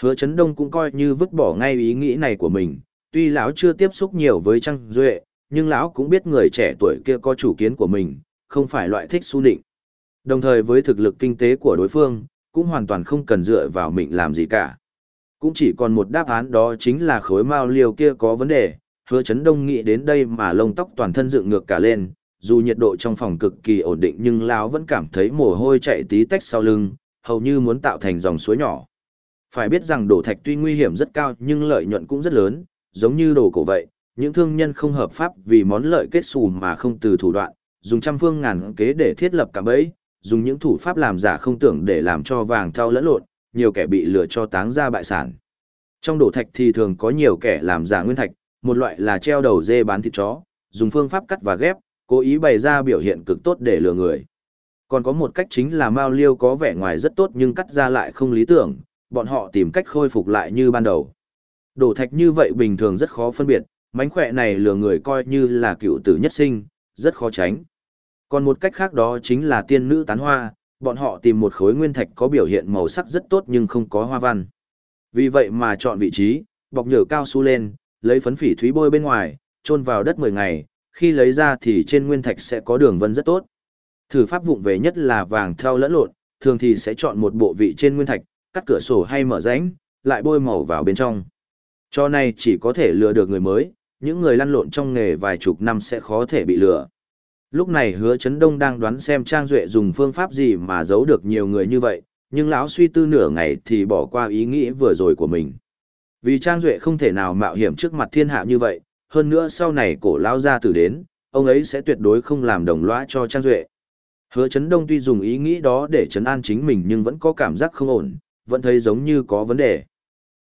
Hứa chấn đông cũng coi như vứt bỏ ngay ý nghĩ này của mình, tuy lão chưa tiếp xúc nhiều với Trang Duệ, nhưng lão cũng biết người trẻ tuổi kia có chủ kiến của mình, không phải loại thích su định. Đồng thời với thực lực kinh tế của đối phương, cũng hoàn toàn không cần dựa vào mình làm gì cả. Cũng chỉ còn một đáp án đó chính là khối mao liều kia có vấn đề, hứa chấn đông nghĩ đến đây mà lông tóc toàn thân dựng ngược cả lên, dù nhiệt độ trong phòng cực kỳ ổn định nhưng lão vẫn cảm thấy mồ hôi chạy tí tách sau lưng, hầu như muốn tạo thành dòng suối nhỏ. Phải biết rằng đổ thạch tuy nguy hiểm rất cao nhưng lợi nhuận cũng rất lớn, giống như đồ cổ vậy, những thương nhân không hợp pháp vì món lợi kết xù mà không từ thủ đoạn, dùng trăm phương ngàn kế để thiết lập cạm bẫy, dùng những thủ pháp làm giả không tưởng để làm cho vàng thau lẫn lộn, nhiều kẻ bị lừa cho táng ra bại sản. Trong đổ thạch thì thường có nhiều kẻ làm giả nguyên thạch, một loại là treo đầu dê bán thịt chó, dùng phương pháp cắt và ghép, cố ý bày ra biểu hiện cực tốt để lừa người. Còn có một cách chính là mao liêu có vẻ ngoài rất tốt nhưng cắt ra lại không lý tưởng, bọn họ tìm cách khôi phục lại như ban đầu. Đổ thạch như vậy bình thường rất khó phân biệt, mánh khỏe này lừa người coi như là cựu tử nhất sinh, rất khó tránh. Còn một cách khác đó chính là tiên nữ tán hoa, bọn họ tìm một khối nguyên thạch có biểu hiện màu sắc rất tốt nhưng không có hoa văn. Vì vậy mà chọn vị trí, bọc nhở cao su lên, lấy phấn phỉ thúy bôi bên ngoài, chôn vào đất 10 ngày, khi lấy ra thì trên nguyên thạch sẽ có đường vân rất tốt. Thử pháp vụng về nhất là vàng theo lẫn lộn, thường thì sẽ chọn một bộ vị trên nguyên thạch, cắt cửa sổ hay mở rãnh, lại bôi màu vào bên trong. Cho này chỉ có thể lừa được người mới, những người lăn lộn trong nghề vài chục năm sẽ khó thể bị lừa. Lúc này hứa chấn đông đang đoán xem Trang Duệ dùng phương pháp gì mà giấu được nhiều người như vậy, nhưng lão suy tư nửa ngày thì bỏ qua ý nghĩ vừa rồi của mình. Vì Trang Duệ không thể nào mạo hiểm trước mặt thiên hạ như vậy, hơn nữa sau này cổ lao ra tử đến, ông ấy sẽ tuyệt đối không làm đồng lõa cho Trang Duệ. Hứa chấn đông tuy dùng ý nghĩ đó để chấn an chính mình nhưng vẫn có cảm giác không ổn, vẫn thấy giống như có vấn đề.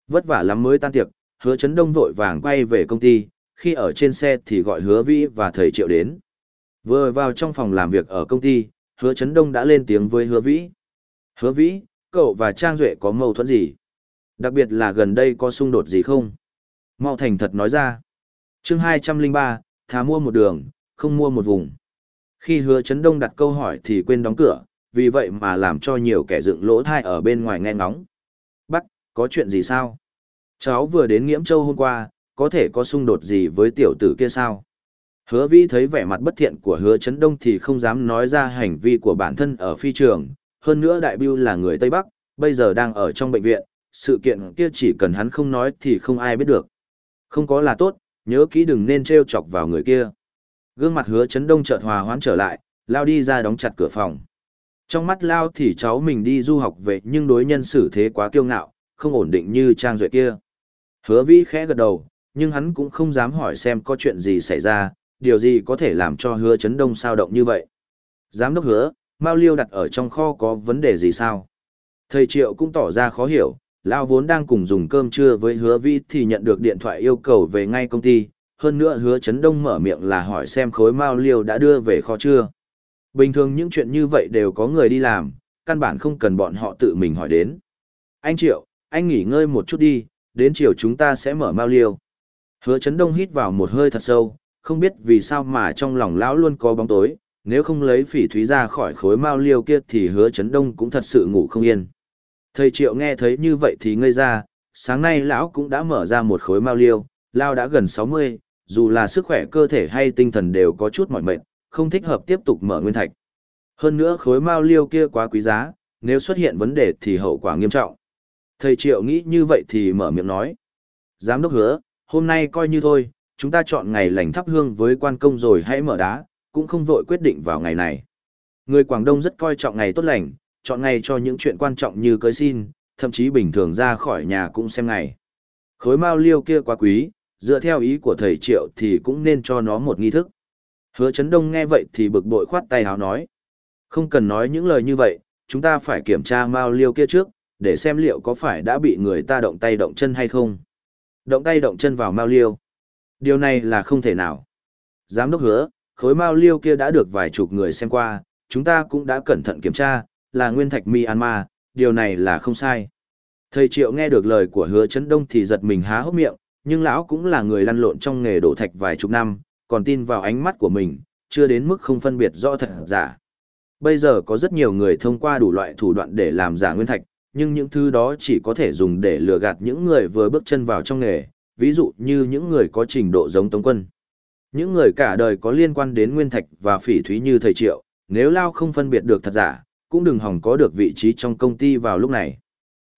Vất vả lắm mới tan tiệc, hứa chấn đông vội vàng quay về công ty, khi ở trên xe thì gọi hứa vĩ và thầy triệu đến. Vừa vào trong phòng làm việc ở công ty, hứa chấn đông đã lên tiếng với hứa vĩ. Hứa vĩ, cậu và Trang Duệ có mâu thuẫn gì? Đặc biệt là gần đây có xung đột gì không? Mau thành thật nói ra. chương 203, thà mua một đường, không mua một vùng. Khi hứa chấn đông đặt câu hỏi thì quên đóng cửa, vì vậy mà làm cho nhiều kẻ dựng lỗ thai ở bên ngoài nghe ngóng. Bắc, có chuyện gì sao? Cháu vừa đến Nghiễm Châu hôm qua, có thể có xung đột gì với tiểu tử kia sao? Hứa vĩ thấy vẻ mặt bất thiện của hứa chấn đông thì không dám nói ra hành vi của bản thân ở phi trường. Hơn nữa đại biêu là người Tây Bắc, bây giờ đang ở trong bệnh viện, sự kiện kia chỉ cần hắn không nói thì không ai biết được. Không có là tốt, nhớ kỹ đừng nên treo chọc vào người kia. Gương mặt hứa chấn đông chợt hòa hoãn trở lại, lao đi ra đóng chặt cửa phòng. Trong mắt lao thì cháu mình đi du học về nhưng đối nhân xử thế quá kiêu ngạo, không ổn định như trang duệ kia. Hứa vĩ khẽ gật đầu, nhưng hắn cũng không dám hỏi xem có chuyện gì xảy ra, điều gì có thể làm cho hứa chấn đông sao động như vậy. Giám đốc hứa, Mao Liêu đặt ở trong kho có vấn đề gì sao? Thầy Triệu cũng tỏ ra khó hiểu, Lao vốn đang cùng dùng cơm trưa với hứa vi thì nhận được điện thoại yêu cầu về ngay công ty, hơn nữa hứa chấn đông mở miệng là hỏi xem khối Mao Liêu đã đưa về kho chưa. Bình thường những chuyện như vậy đều có người đi làm, căn bản không cần bọn họ tự mình hỏi đến. Anh Triệu, anh nghỉ ngơi một chút đi, đến chiều chúng ta sẽ mở Mao Liêu. Hứa chấn đông hít vào một hơi thật sâu, không biết vì sao mà trong lòng lão luôn có bóng tối, nếu không lấy phỉ thúy ra khỏi khối mao liêu kia thì hứa chấn đông cũng thật sự ngủ không yên. Thầy triệu nghe thấy như vậy thì ngây ra, sáng nay lão cũng đã mở ra một khối mao liêu, lao đã gần 60, dù là sức khỏe cơ thể hay tinh thần đều có chút mỏi mệt, không thích hợp tiếp tục mở nguyên thạch. Hơn nữa khối mao liêu kia quá quý giá, nếu xuất hiện vấn đề thì hậu quả nghiêm trọng. Thầy triệu nghĩ như vậy thì mở miệng nói. Giám đốc hứa, hôm nay coi như thôi, chúng ta chọn ngày lành thắp hương với quan công rồi hãy mở đá, cũng không vội quyết định vào ngày này. Người Quảng Đông rất coi trọng ngày tốt lành, chọn ngày cho những chuyện quan trọng như cưới xin, thậm chí bình thường ra khỏi nhà cũng xem ngày. Khối mao liêu kia quá quý, dựa theo ý của thầy Triệu thì cũng nên cho nó một nghi thức. Hứa Trấn Đông nghe vậy thì bực bội khoát tay háo nói. Không cần nói những lời như vậy, chúng ta phải kiểm tra mao liêu kia trước, để xem liệu có phải đã bị người ta động tay động chân hay không. Động tay động chân vào mao liêu. Điều này là không thể nào. Giám đốc hứa, khối mao liêu kia đã được vài chục người xem qua, chúng ta cũng đã cẩn thận kiểm tra, là nguyên thạch Myanmar, điều này là không sai. Thầy Triệu nghe được lời của hứa chấn đông thì giật mình há hốc miệng, nhưng lão cũng là người lăn lộn trong nghề đổ thạch vài chục năm, còn tin vào ánh mắt của mình, chưa đến mức không phân biệt rõ thật giả. Bây giờ có rất nhiều người thông qua đủ loại thủ đoạn để làm giả nguyên thạch, nhưng những thứ đó chỉ có thể dùng để lừa gạt những người vừa bước chân vào trong nghề, ví dụ như những người có trình độ giống Tống Quân. Những người cả đời có liên quan đến nguyên thạch và phỉ thúy như thầy Triệu, nếu Lao không phân biệt được thật giả, cũng đừng hỏng có được vị trí trong công ty vào lúc này.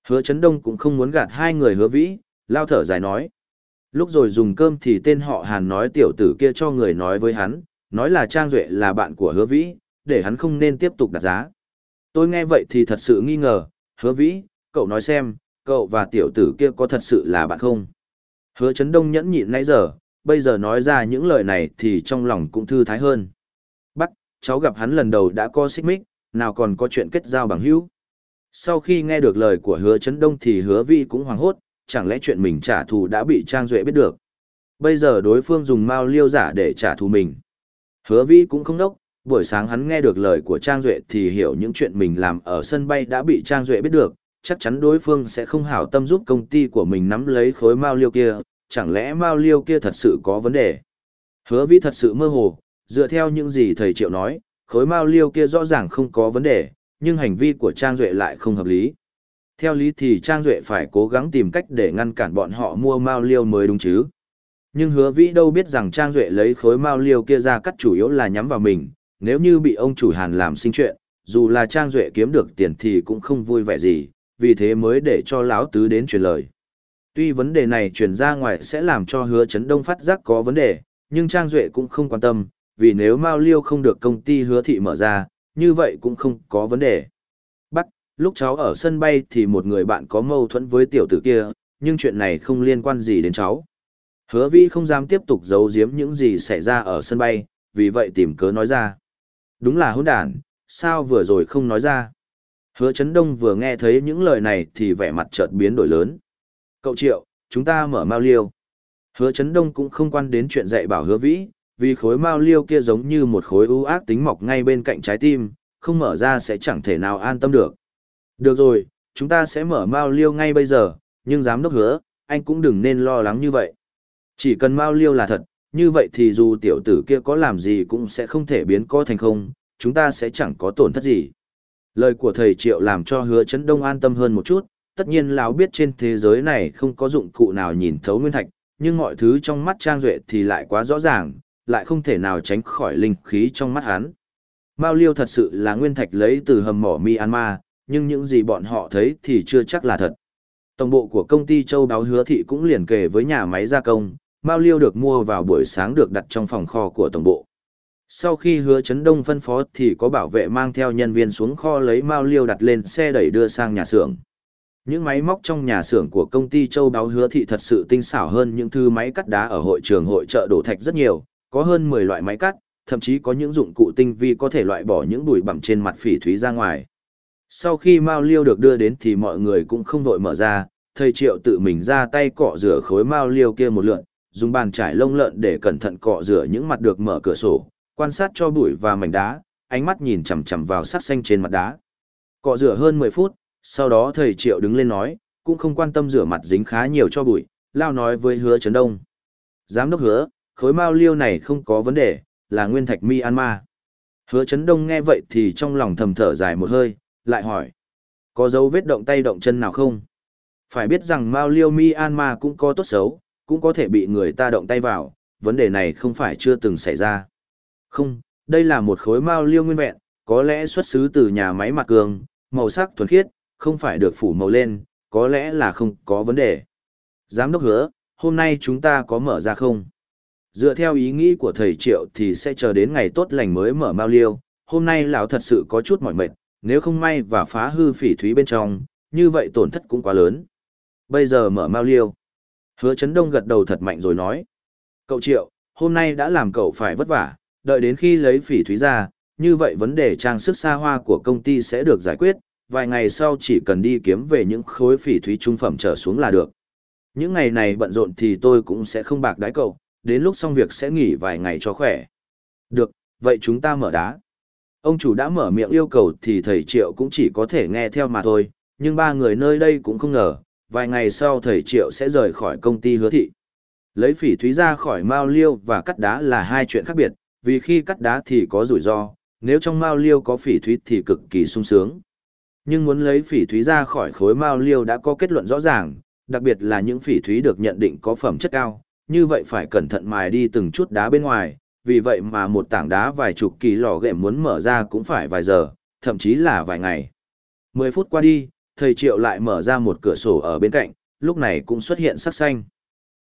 Hứa Trấn Đông cũng không muốn gạt hai người hứa vĩ, Lao thở dài nói. Lúc rồi dùng cơm thì tên họ Hàn nói tiểu tử kia cho người nói với hắn, nói là Trang Duệ là bạn của hứa vĩ, để hắn không nên tiếp tục đặt giá. Tôi nghe vậy thì thật sự nghi ngờ, hứa vĩ, cậu nói xem, cậu và tiểu tử kia có thật sự là bạn không? Hứa chấn đông nhẫn nhịn nãy giờ, bây giờ nói ra những lời này thì trong lòng cũng thư thái hơn. Bắt, cháu gặp hắn lần đầu đã có xích mích, nào còn có chuyện kết giao bằng hữu. Sau khi nghe được lời của hứa chấn đông thì hứa vi cũng hoảng hốt, chẳng lẽ chuyện mình trả thù đã bị Trang Duệ biết được. Bây giờ đối phương dùng mao liêu giả để trả thù mình. Hứa vi cũng không đốc, buổi sáng hắn nghe được lời của Trang Duệ thì hiểu những chuyện mình làm ở sân bay đã bị Trang Duệ biết được, chắc chắn đối phương sẽ không hảo tâm giúp công ty của mình nắm lấy khối mao liêu kia, chẳng lẽ mao liêu kia thật sự có vấn đề. Hứa vi thật sự mơ hồ, dựa theo những gì thầy Triệu nói, khối mao liêu kia rõ ràng không có vấn đề, nhưng hành vi của Trang Duệ lại không hợp lý. Theo lý thì Trang Duệ phải cố gắng tìm cách để ngăn cản bọn họ mua mao liêu mới đúng chứ. Nhưng hứa vĩ đâu biết rằng Trang Duệ lấy khối mao liêu kia ra cắt chủ yếu là nhắm vào mình, nếu như bị ông chủ Hàn làm sinh chuyện, dù là Trang Duệ kiếm được tiền thì cũng không vui vẻ gì, vì thế mới để cho lão tứ đến truyền lời. Tuy vấn đề này truyền ra ngoài sẽ làm cho hứa chấn đông phát giác có vấn đề, nhưng Trang Duệ cũng không quan tâm, vì nếu Mao Liêu không được công ty hứa thị mở ra, như vậy cũng không có vấn đề. Bắc, lúc cháu ở sân bay thì một người bạn có mâu thuẫn với tiểu tử kia, nhưng chuyện này không liên quan gì đến cháu. Hứa vi không dám tiếp tục giấu giếm những gì xảy ra ở sân bay, vì vậy tìm cớ nói ra. Đúng là hỗn đản, sao vừa rồi không nói ra. Hứa Trấn Đông vừa nghe thấy những lời này thì vẻ mặt chợt biến đổi lớn. Cậu Triệu, chúng ta mở mao liêu. Hứa Trấn Đông cũng không quan đến chuyện dạy bảo hứa vĩ, vì khối mao liêu kia giống như một khối ưu ác tính mọc ngay bên cạnh trái tim, không mở ra sẽ chẳng thể nào an tâm được. Được rồi, chúng ta sẽ mở mao liêu ngay bây giờ, nhưng giám đốc hứa, anh cũng đừng nên lo lắng như vậy. Chỉ cần mao liêu là thật, như vậy thì dù tiểu tử kia có làm gì cũng sẽ không thể biến có thành không, chúng ta sẽ chẳng có tổn thất gì. Lời của thầy Triệu làm cho hứa chấn đông an tâm hơn một chút, tất nhiên lão biết trên thế giới này không có dụng cụ nào nhìn thấu nguyên thạch, nhưng mọi thứ trong mắt Trang Duệ thì lại quá rõ ràng, lại không thể nào tránh khỏi linh khí trong mắt hắn. Mao Liêu thật sự là nguyên thạch lấy từ hầm mỏ Myanmar, nhưng những gì bọn họ thấy thì chưa chắc là thật. Tổng bộ của công ty châu đáo hứa thị cũng liền kề với nhà máy gia công, Mao Liêu được mua vào buổi sáng được đặt trong phòng kho của tổng bộ. Sau khi hứa chấn đông phân phó thì có bảo vệ mang theo nhân viên xuống kho lấy Mao Liêu đặt lên xe đẩy đưa sang nhà xưởng. Những máy móc trong nhà xưởng của công ty châu đáo hứa thị thật sự tinh xảo hơn những thứ máy cắt đá ở hội trường hội chợ đổ thạch rất nhiều, có hơn 10 loại máy cắt, thậm chí có những dụng cụ tinh vi có thể loại bỏ những bụi bặm trên mặt phỉ thúy ra ngoài. Sau khi Mao Liêu được đưa đến thì mọi người cũng không vội mở ra, thầy Triệu tự mình ra tay cọ rửa khối Mao Liêu kia một lượn, dùng bàn trải lông lợn để cẩn thận cọ rửa những mặt được mở cửa sổ, quan sát cho bụi và mảnh đá, ánh mắt nhìn chằm chằm vào sắc xanh trên mặt đá. Cọ rửa hơn 10 phút, sau đó thầy Triệu đứng lên nói, cũng không quan tâm rửa mặt dính khá nhiều cho bụi, lao nói với hứa Trấn Đông. Giám đốc hứa, khối mao liêu này không có vấn đề, là nguyên thạch Myanmar. Hứa Trấn Đông nghe vậy thì trong lòng thầm thở dài một hơi, lại hỏi. Có dấu vết động tay động chân nào không? Phải biết rằng mao liêu Myanmar cũng có tốt xấu, cũng có thể bị người ta động tay vào, vấn đề này không phải chưa từng xảy ra. Không, đây là một khối mao liêu nguyên vẹn, có lẽ xuất xứ từ nhà máy mặt cường, màu sắc thuần khiết, không phải được phủ màu lên, có lẽ là không có vấn đề. Giám đốc hứa, hôm nay chúng ta có mở ra không? Dựa theo ý nghĩ của thầy Triệu thì sẽ chờ đến ngày tốt lành mới mở mao liêu, hôm nay lão thật sự có chút mỏi mệt, nếu không may và phá hư phỉ thúy bên trong, như vậy tổn thất cũng quá lớn. Bây giờ mở mao liêu. Hứa chấn đông gật đầu thật mạnh rồi nói. Cậu Triệu, hôm nay đã làm cậu phải vất vả, đợi đến khi lấy phỉ thúy ra, như vậy vấn đề trang sức xa hoa của công ty sẽ được giải quyết, vài ngày sau chỉ cần đi kiếm về những khối phỉ thúy trung phẩm trở xuống là được. Những ngày này bận rộn thì tôi cũng sẽ không bạc đái cậu, đến lúc xong việc sẽ nghỉ vài ngày cho khỏe. Được, vậy chúng ta mở đá. Ông chủ đã mở miệng yêu cầu thì thầy Triệu cũng chỉ có thể nghe theo mà thôi, nhưng ba người nơi đây cũng không ngờ, vài ngày sau thầy Triệu sẽ rời khỏi công ty hứa thị. Lấy phỉ thúy ra khỏi mao liêu và cắt đá là hai chuyện khác biệt, vì khi cắt đá thì có rủi ro, nếu trong mao liêu có phỉ thúy thì cực kỳ sung sướng. Nhưng muốn lấy phỉ thúy ra khỏi khối mao liêu đã có kết luận rõ ràng, đặc biệt là những phỉ thúy được nhận định có phẩm chất cao, như vậy phải cẩn thận mài đi từng chút đá bên ngoài, vì vậy mà một tảng đá vài chục kỳ lò ghệm muốn mở ra cũng phải vài giờ, thậm chí là vài ngày. Mười phút qua đi, thầy Triệu lại mở ra một cửa sổ ở bên cạnh, lúc này cũng xuất hiện sắc xanh.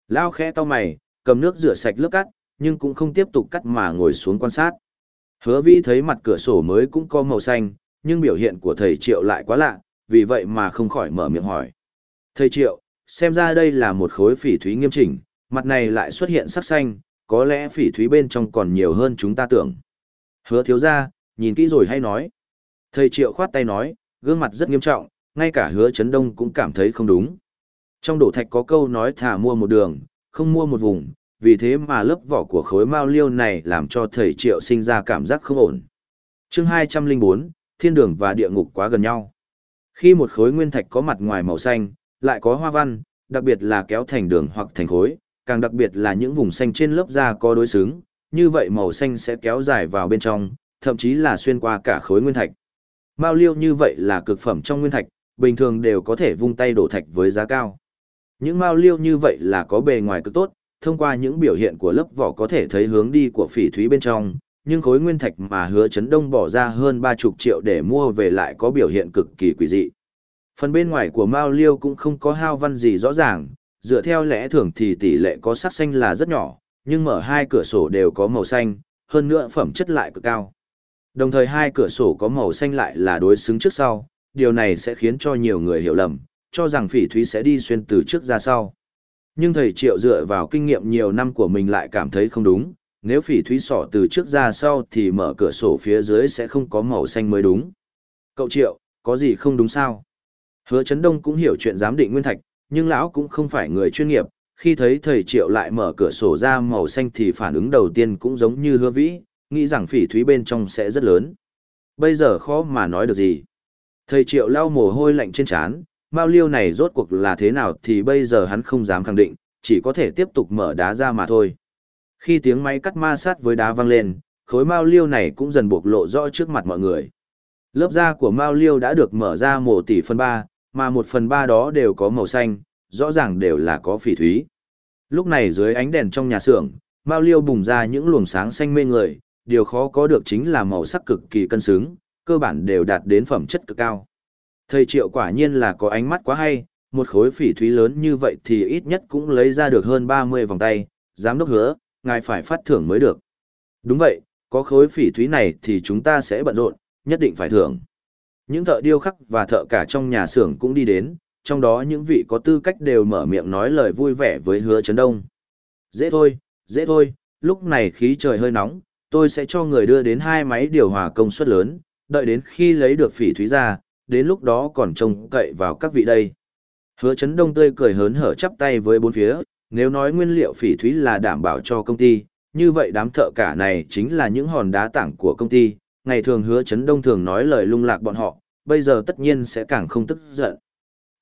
Lao khẽ to mày, cầm nước rửa sạch lớp cắt, nhưng cũng không tiếp tục cắt mà ngồi xuống quan sát. Hứa vĩ thấy mặt cửa sổ mới cũng có màu xanh, nhưng biểu hiện của thầy Triệu lại quá lạ, vì vậy mà không khỏi mở miệng hỏi. Thầy Triệu, xem ra đây là một khối phỉ thúy nghiêm chỉnh, mặt này lại xuất hiện sắc xanh, có lẽ phỉ thúy bên trong còn nhiều hơn chúng ta tưởng. Hứa thiếu ra, nhìn kỹ rồi hay nói. Thầy Triệu khoát tay nói, gương mặt rất nghiêm trọng, ngay cả hứa chấn đông cũng cảm thấy không đúng. Trong đổ thạch có câu nói thả mua một đường, không mua một vùng, vì thế mà lớp vỏ của khối mao liêu này làm cho thầy Triệu sinh ra cảm giác không ổn. chương 204, thiên đường và địa ngục quá gần nhau. Khi một khối nguyên thạch có mặt ngoài màu xanh, lại có hoa văn, đặc biệt là kéo thành đường hoặc thành khối, càng đặc biệt là những vùng xanh trên lớp da có đối xứng, như vậy màu xanh sẽ kéo dài vào bên trong, thậm chí là xuyên qua cả khối nguyên thạch. Mao liêu như vậy là cực phẩm trong nguyên thạch, bình thường đều có thể vung tay đổ thạch với giá cao. Những mao liêu như vậy là có bề ngoài cực tốt, thông qua những biểu hiện của lớp vỏ có thể thấy hướng đi của phỉ thúy bên trong, nhưng khối nguyên thạch mà hứa chấn đông bỏ ra hơn ba chục triệu để mua về lại có biểu hiện cực kỳ quỷ dị. Phần bên ngoài của mao liêu cũng không có hao văn gì rõ ràng, dựa theo lẽ thường thì tỷ lệ có sắc xanh là rất nhỏ, nhưng mở hai cửa sổ đều có màu xanh, hơn nữa phẩm chất lại cực cao. Đồng thời hai cửa sổ có màu xanh lại là đối xứng trước sau, điều này sẽ khiến cho nhiều người hiểu lầm, cho rằng phỉ thúy sẽ đi xuyên từ trước ra sau. Nhưng thầy Triệu dựa vào kinh nghiệm nhiều năm của mình lại cảm thấy không đúng, nếu phỉ thúy sỏ từ trước ra sau thì mở cửa sổ phía dưới sẽ không có màu xanh mới đúng. Cậu Triệu, có gì không đúng sao? Hứa Trấn Đông cũng hiểu chuyện giám định nguyên thạch, nhưng lão cũng không phải người chuyên nghiệp, khi thấy thầy Triệu lại mở cửa sổ ra màu xanh thì phản ứng đầu tiên cũng giống như hứa vĩ, nghĩ rằng phỉ thúy bên trong sẽ rất lớn. Bây giờ khó mà nói được gì. Thầy Triệu lau mồ hôi lạnh trên trán, Mao Liêu này rốt cuộc là thế nào thì bây giờ hắn không dám khẳng định, chỉ có thể tiếp tục mở đá ra mà thôi. Khi tiếng máy cắt ma sát với đá vang lên, khối Mao Liêu này cũng dần bộc lộ rõ trước mặt mọi người. Lớp da của Mao Liêu đã được mở ra mổ tỷ phân ba, mà một phần ba đó đều có màu xanh, rõ ràng đều là có phỉ thúy. Lúc này dưới ánh đèn trong nhà xưởng, Mao Liêu bùng ra những luồng sáng xanh mê người, điều khó có được chính là màu sắc cực kỳ cân xứng, cơ bản đều đạt đến phẩm chất cực cao. Thầy Triệu quả nhiên là có ánh mắt quá hay, một khối phỉ thúy lớn như vậy thì ít nhất cũng lấy ra được hơn 30 vòng tay, giám đốc hứa, ngài phải phát thưởng mới được. Đúng vậy, có khối phỉ thúy này thì chúng ta sẽ bận rộn, nhất định phải thưởng. Những thợ điêu khắc và thợ cả trong nhà xưởng cũng đi đến, trong đó những vị có tư cách đều mở miệng nói lời vui vẻ với hứa chấn đông. Dễ thôi, dễ thôi, lúc này khí trời hơi nóng, tôi sẽ cho người đưa đến hai máy điều hòa công suất lớn, đợi đến khi lấy được phỉ thúy ra, đến lúc đó còn trông cậy vào các vị đây. Hứa chấn đông tươi cười hớn hở chắp tay với bốn phía, nếu nói nguyên liệu phỉ thúy là đảm bảo cho công ty, như vậy đám thợ cả này chính là những hòn đá tảng của công ty, ngày thường hứa chấn đông thường nói lời lung lạc bọn họ, bây giờ tất nhiên sẽ càng không tức giận.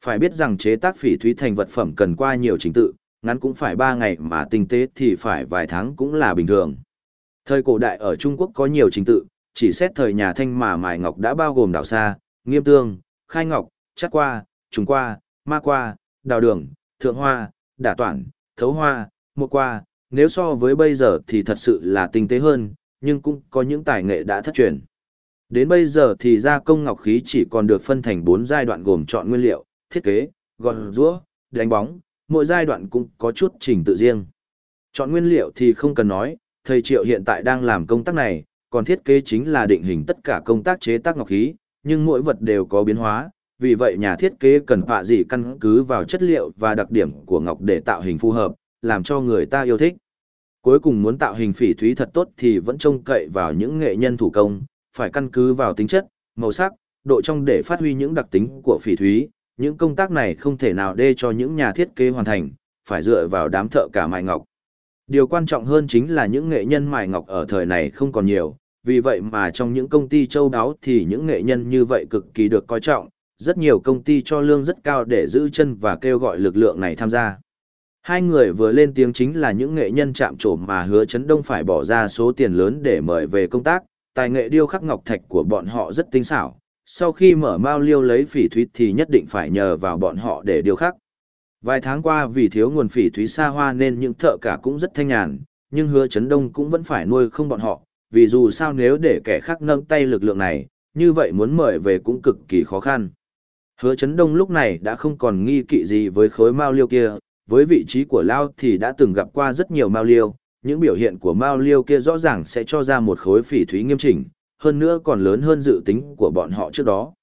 Phải biết rằng chế tác phỉ thúy thành vật phẩm cần qua nhiều trình tự, ngắn cũng phải 3 ngày mà tinh tế thì phải vài tháng cũng là bình thường. Thời cổ đại ở Trung Quốc có nhiều trình tự, chỉ xét thời nhà Thanh mà mài ngọc đã bao gồm đào sa, nghiêm tương, khai ngọc, chắc qua, trùng qua, ma qua, đào đường, thượng hoa, đả toản, thấu hoa, một qua, nếu so với bây giờ thì thật sự là tinh tế hơn, nhưng cũng có những tài nghệ đã thất truyền. Đến bây giờ thì gia công ngọc khí chỉ còn được phân thành 4 giai đoạn gồm chọn nguyên liệu, thiết kế, gọt rũa, đánh bóng, mỗi giai đoạn cũng có chút trình tự riêng. Chọn nguyên liệu thì không cần nói, thầy Triệu hiện tại đang làm công tác này, còn thiết kế chính là định hình tất cả công tác chế tác ngọc khí, nhưng mỗi vật đều có biến hóa, vì vậy nhà thiết kế cần họa gì căn cứ vào chất liệu và đặc điểm của ngọc để tạo hình phù hợp, làm cho người ta yêu thích. Cuối cùng muốn tạo hình phỉ thúy thật tốt thì vẫn trông cậy vào những nghệ nhân thủ công, phải căn cứ vào tính chất, màu sắc, độ trong để phát huy những đặc tính của phỉ thúy. Những công tác này không thể nào đê cho những nhà thiết kế hoàn thành, phải dựa vào đám thợ cả mài ngọc. Điều quan trọng hơn chính là những nghệ nhân mài ngọc ở thời này không còn nhiều, vì vậy mà trong những công ty châu đáo thì những nghệ nhân như vậy cực kỳ được coi trọng, rất nhiều công ty cho lương rất cao để giữ chân và kêu gọi lực lượng này tham gia. Hai người vừa lên tiếng chính là những nghệ nhân chạm trổ mà hứa chấn đông phải bỏ ra số tiền lớn để mời về công tác, tài nghệ điêu khắc ngọc thạch của bọn họ rất tinh xảo. Sau khi mở mao liêu lấy phỉ thúy thì nhất định phải nhờ vào bọn họ để điêu khắc. Vài tháng qua vì thiếu nguồn phỉ thúy xa hoa nên những thợ cả cũng rất thanh nhàn, nhưng hứa chấn đông cũng vẫn phải nuôi không bọn họ, vì dù sao nếu để kẻ khác nâng tay lực lượng này, như vậy muốn mời về cũng cực kỳ khó khăn. Hứa chấn đông lúc này đã không còn nghi kỵ gì với khối mao liêu kia, với vị trí của Lao thì đã từng gặp qua rất nhiều mao liêu, những biểu hiện của mao liêu kia rõ ràng sẽ cho ra một khối phỉ thúy nghiêm chỉnh, hơn nữa còn lớn hơn dự tính của bọn họ trước đó.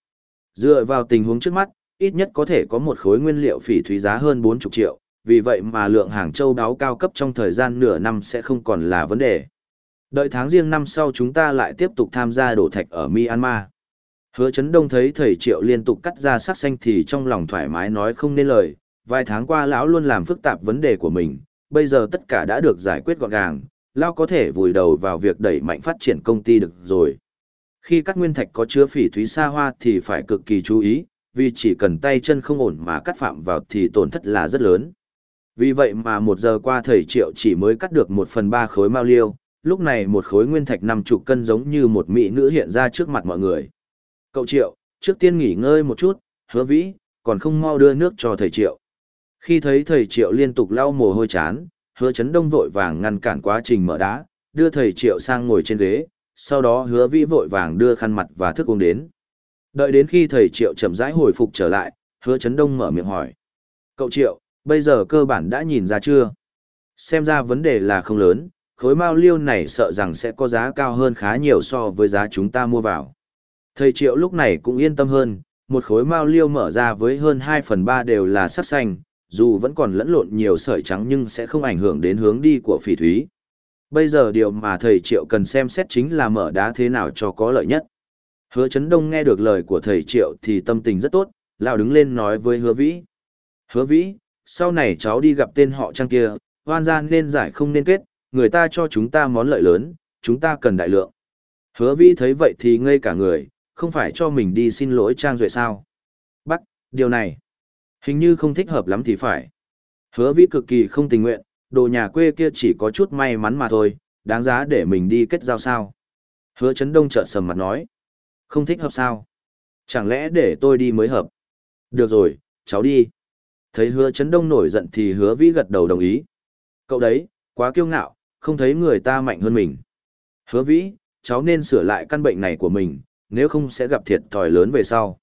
Dựa vào tình huống trước mắt, ít nhất có thể có một khối nguyên liệu phỉ thúy giá hơn 40 triệu, vì vậy mà lượng hàng châu đáo cao cấp trong thời gian nửa năm sẽ không còn là vấn đề. Đợi tháng riêng năm sau chúng ta lại tiếp tục tham gia đổ thạch ở Myanmar. Hứa chấn đông thấy thầy triệu liên tục cắt ra sắc xanh thì trong lòng thoải mái nói không nên lời, vài tháng qua lão luôn làm phức tạp vấn đề của mình, bây giờ tất cả đã được giải quyết gọn gàng, lão có thể vùi đầu vào việc đẩy mạnh phát triển công ty được rồi. Khi các nguyên thạch có chứa phỉ thúy xa hoa thì phải cực kỳ chú ý, vì chỉ cần tay chân không ổn mà cắt phạm vào thì tổn thất là rất lớn. Vì vậy mà một giờ qua thầy triệu chỉ mới cắt được một phần ba khối mao liêu, lúc này một khối nguyên thạch năm chục cân giống như một mỹ nữ hiện ra trước mặt mọi người. Cậu triệu, trước tiên nghỉ ngơi một chút, hứa vĩ, còn không mau đưa nước cho thầy triệu. Khi thấy thầy triệu liên tục lau mồ hôi chán, hứa chấn đông vội vàng ngăn cản quá trình mở đá, đưa thầy triệu sang ngồi trên ghế, sau đó hứa vĩ vội vàng đưa khăn mặt và thức uống đến. Đợi đến khi thầy triệu chậm rãi hồi phục trở lại, hứa chấn đông mở miệng hỏi. Cậu triệu, bây giờ cơ bản đã nhìn ra chưa? Xem ra vấn đề là không lớn, khối mao liêu này sợ rằng sẽ có giá cao hơn khá nhiều so với giá chúng ta mua vào. Thầy triệu lúc này cũng yên tâm hơn, một khối mao liêu mở ra với hơn 2 phần 3 đều là sắc xanh, dù vẫn còn lẫn lộn nhiều sợi trắng nhưng sẽ không ảnh hưởng đến hướng đi của phỉ thúy. Bây giờ điều mà thầy triệu cần xem xét chính là mở đá thế nào cho có lợi nhất. Hứa Trấn Đông nghe được lời của thầy triệu thì tâm tình rất tốt, lão đứng lên nói với hứa vĩ. Hứa vĩ, sau này cháu đi gặp tên họ trang kia, hoan gian nên giải không nên kết, người ta cho chúng ta món lợi lớn, chúng ta cần đại lượng. Hứa vĩ thấy vậy thì ngây cả người, không phải cho mình đi xin lỗi trang rồi sao. Bắc, điều này, hình như không thích hợp lắm thì phải. Hứa vĩ cực kỳ không tình nguyện, đồ nhà quê kia chỉ có chút may mắn mà thôi, đáng giá để mình đi kết giao sao. Hứa chấn đông trợn sầm mặt nói. Không thích hợp sao? Chẳng lẽ để tôi đi mới hợp? Được rồi, cháu đi. Thấy hứa chấn đông nổi giận thì hứa vĩ gật đầu đồng ý. Cậu đấy, quá kiêu ngạo, không thấy người ta mạnh hơn mình. Hứa vĩ, cháu nên sửa lại căn bệnh này của mình, nếu không sẽ gặp thiệt thòi lớn về sau.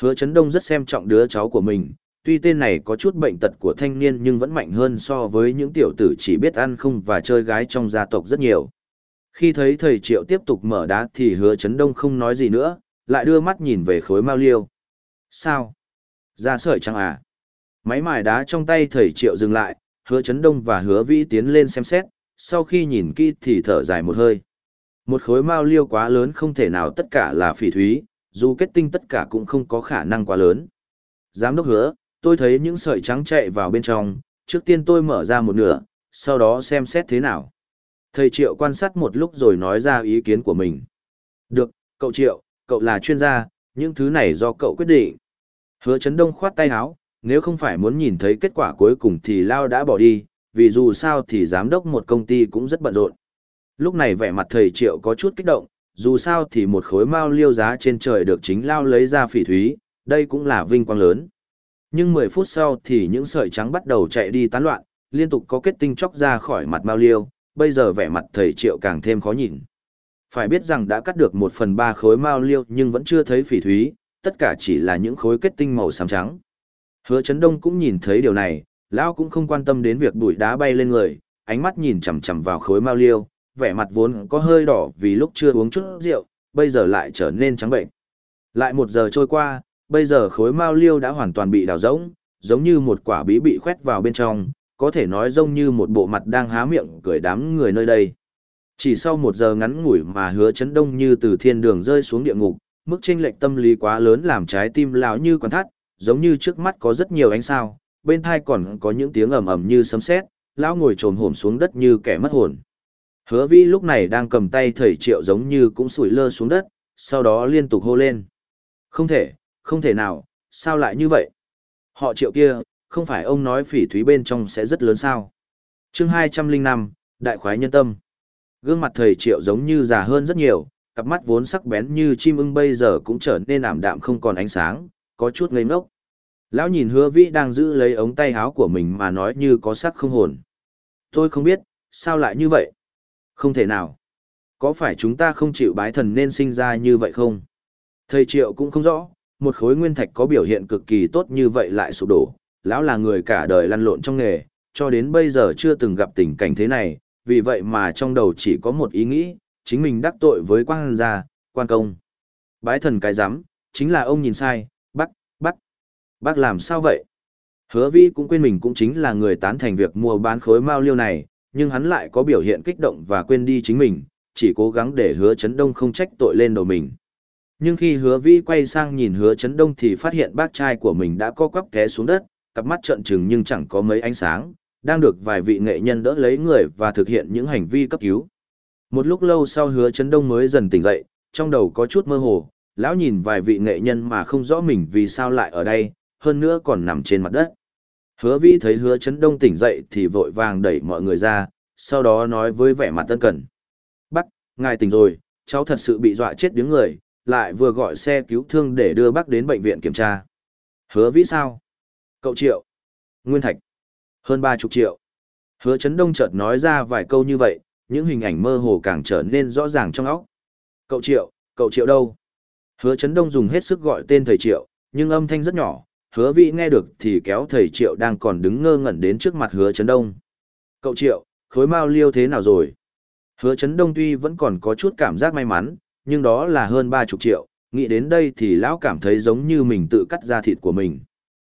Hứa chấn đông rất xem trọng đứa cháu của mình, tuy tên này có chút bệnh tật của thanh niên nhưng vẫn mạnh hơn so với những tiểu tử chỉ biết ăn không và chơi gái trong gia tộc rất nhiều. Khi thấy thầy triệu tiếp tục mở đá thì hứa chấn đông không nói gì nữa, lại đưa mắt nhìn về khối mao liêu. Sao? Ra sợi chẳng à? Máy mài đá trong tay thầy triệu dừng lại, hứa chấn đông và hứa vĩ tiến lên xem xét, sau khi nhìn kỹ thì thở dài một hơi. Một khối mao liêu quá lớn không thể nào tất cả là phỉ thúy, dù kết tinh tất cả cũng không có khả năng quá lớn. Giám đốc hứa, tôi thấy những sợi trắng chạy vào bên trong, trước tiên tôi mở ra một nửa, sau đó xem xét thế nào. Thầy Triệu quan sát một lúc rồi nói ra ý kiến của mình. Được, cậu Triệu, cậu là chuyên gia, những thứ này do cậu quyết định. Hứa Trấn Đông khoát tay áo, nếu không phải muốn nhìn thấy kết quả cuối cùng thì Lao đã bỏ đi, vì dù sao thì giám đốc một công ty cũng rất bận rộn. Lúc này vẻ mặt thầy Triệu có chút kích động, dù sao thì một khối mao liêu giá trên trời được chính Lao lấy ra phỉ thúy, đây cũng là vinh quang lớn. Nhưng 10 phút sau thì những sợi trắng bắt đầu chạy đi tán loạn, liên tục có kết tinh chóc ra khỏi mặt mao liêu, bây giờ vẻ mặt thầy triệu càng thêm khó nhìn. Phải biết rằng đã cắt được một phần ba khối mao liêu nhưng vẫn chưa thấy phỉ thúy, tất cả chỉ là những khối kết tinh màu xám trắng. Hứa Trấn Đông cũng nhìn thấy điều này, lão cũng không quan tâm đến việc bụi đá bay lên người, ánh mắt nhìn chằm chằm vào khối mao liêu, vẻ mặt vốn có hơi đỏ vì lúc chưa uống chút rượu, bây giờ lại trở nên trắng bệnh. Lại một giờ trôi qua, bây giờ khối mao liêu đã hoàn toàn bị đào rỗng, giống như một quả bí bị khoét vào bên trong, có thể nói giống như một bộ mặt đang há miệng cười đám người nơi đây. Chỉ sau một giờ ngắn ngủi mà hứa chấn đông như từ thiên đường rơi xuống địa ngục, mức chênh lệch tâm lý quá lớn làm trái tim lão như quán thắt, giống như trước mắt có rất nhiều ánh sao, bên thai còn có những tiếng ầm ầm như sấm sét, lão ngồi trồm hổm xuống đất như kẻ mất hồn. Hứa vi lúc này đang cầm tay thầy triệu giống như cũng sủi lơ xuống đất, sau đó liên tục hô lên. Không thể, không thể nào, sao lại như vậy? Họ triệu kia, không phải ông nói phỉ thúy bên trong sẽ rất lớn sao? chương 205, Đại khoái nhân tâm. Gương mặt thầy triệu giống như già hơn rất nhiều, cặp mắt vốn sắc bén như chim ưng bây giờ cũng trở nên ảm đạm không còn ánh sáng, có chút ngây ngốc. Lão nhìn hứa vĩ đang giữ lấy ống tay áo của mình mà nói như có sắc không hồn. Tôi không biết, sao lại như vậy? Không thể nào. Có phải chúng ta không chịu bái thần nên sinh ra như vậy không? Thầy Triệu cũng không rõ, một khối nguyên thạch có biểu hiện cực kỳ tốt như vậy lại sụp đổ. Lão là người cả đời lăn lộn trong nghề, cho đến bây giờ chưa từng gặp tình cảnh thế này, vì vậy mà trong đầu chỉ có một ý nghĩ, chính mình đắc tội với quan gia, quan công. Bái thần cái giám, chính là ông nhìn sai, bác, bác, bác làm sao vậy? Hứa vi cũng quên mình cũng chính là người tán thành việc mua bán khối mao liêu này, nhưng hắn lại có biểu hiện kích động và quên đi chính mình, chỉ cố gắng để hứa chấn đông không trách tội lên đầu mình. Nhưng khi hứa vi quay sang nhìn hứa chấn đông thì phát hiện bác trai của mình đã co quắp té xuống đất, cặp mắt trợn trừng nhưng chẳng có mấy ánh sáng, đang được vài vị nghệ nhân đỡ lấy người và thực hiện những hành vi cấp cứu. Một lúc lâu sau hứa chấn đông mới dần tỉnh dậy, trong đầu có chút mơ hồ, lão nhìn vài vị nghệ nhân mà không rõ mình vì sao lại ở đây, hơn nữa còn nằm trên mặt đất. Hứa vi thấy hứa chấn đông tỉnh dậy thì vội vàng đẩy mọi người ra, sau đó nói với vẻ mặt tân cẩn. Bác, ngài tỉnh rồi, cháu thật sự bị dọa chết đứng người, lại vừa gọi xe cứu thương để đưa bác đến bệnh viện kiểm tra. Hứa vĩ sao? Cậu triệu. Nguyên thạch. Hơn ba chục triệu. Hứa chấn đông chợt nói ra vài câu như vậy, những hình ảnh mơ hồ càng trở nên rõ ràng trong óc. Cậu triệu, cậu triệu đâu? Hứa chấn đông dùng hết sức gọi tên thầy triệu, nhưng âm thanh rất nhỏ, hứa vĩ nghe được thì kéo thầy triệu đang còn đứng ngơ ngẩn đến trước mặt hứa chấn đông. Cậu triệu, khối mao liêu thế nào rồi? Hứa chấn đông tuy vẫn còn có chút cảm giác may mắn, nhưng đó là hơn ba chục triệu, nghĩ đến đây thì lão cảm thấy giống như mình tự cắt ra thịt của mình.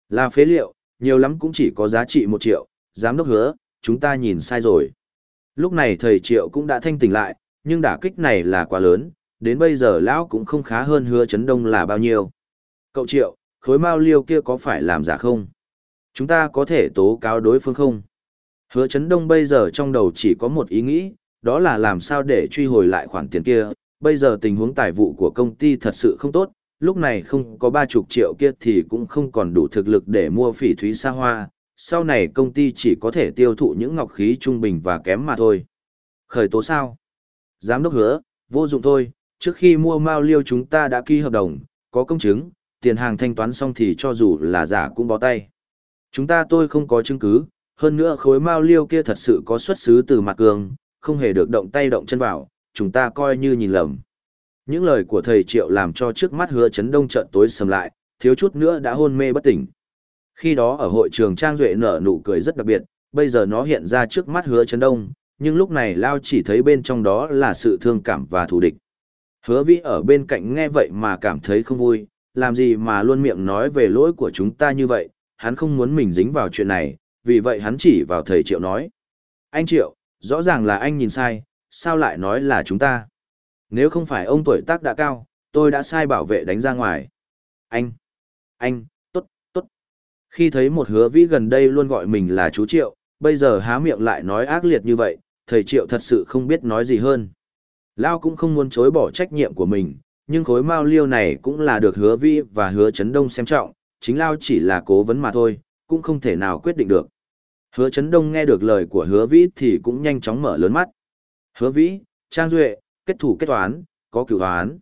Là phế liệu, nhiều lắm cũng chỉ có giá trị một triệu, giám đốc hứa, chúng ta nhìn sai rồi. Lúc này thầy triệu cũng đã thanh tỉnh lại, nhưng đả kích này là quá lớn, đến bây giờ lão cũng không khá hơn hứa chấn đông là bao nhiêu. Cậu triệu, khối mao liêu kia có phải làm giả không? Chúng ta có thể tố cáo đối phương không? Hứa chấn đông bây giờ trong đầu chỉ có một ý nghĩ, đó là làm sao để truy hồi lại khoản tiền kia. Bây giờ tình huống tài vụ của công ty thật sự không tốt, lúc này không có ba chục triệu kia thì cũng không còn đủ thực lực để mua phỉ thúy xa hoa, sau này công ty chỉ có thể tiêu thụ những ngọc khí trung bình và kém mà thôi. Khởi tố sao? Giám đốc hứa, vô dụng thôi, trước khi mua mao liêu chúng ta đã ký hợp đồng, có công chứng, tiền hàng thanh toán xong thì cho dù là giả cũng bó tay. Chúng ta tôi không có chứng cứ, hơn nữa khối mao liêu kia thật sự có xuất xứ từ mặt cường, không hề được động tay động chân vào, chúng ta coi như nhìn lầm. Những lời của thầy Triệu làm cho trước mắt hứa chấn đông trận tối sầm lại, thiếu chút nữa đã hôn mê bất tỉnh. Khi đó ở hội trường Trang Duệ nở nụ cười rất đặc biệt, bây giờ nó hiện ra trước mắt hứa chấn đông, nhưng lúc này Lao chỉ thấy bên trong đó là sự thương cảm và thù địch. Hứa vĩ ở bên cạnh nghe vậy mà cảm thấy không vui, làm gì mà luôn miệng nói về lỗi của chúng ta như vậy, hắn không muốn mình dính vào chuyện này, vì vậy hắn chỉ vào thầy Triệu nói. Anh Triệu, rõ ràng là anh nhìn sai, sao lại nói là chúng ta? Nếu không phải ông tuổi tác đã cao, tôi đã sai bảo vệ đánh ra ngoài. Anh, anh, tốt, tốt. Khi thấy một hứa vĩ gần đây luôn gọi mình là chú Triệu, bây giờ há miệng lại nói ác liệt như vậy, thầy Triệu thật sự không biết nói gì hơn. Lao cũng không muốn chối bỏ trách nhiệm của mình, nhưng khối mao liêu này cũng là được hứa vĩ và hứa chấn đông xem trọng, chính Lao chỉ là cố vấn mà thôi, cũng không thể nào quyết định được. Hứa chấn đông nghe được lời của hứa vĩ thì cũng nhanh chóng mở lớn mắt. Hứa vĩ, Trang Duệ, kết thủ kết toán, có cửu toán.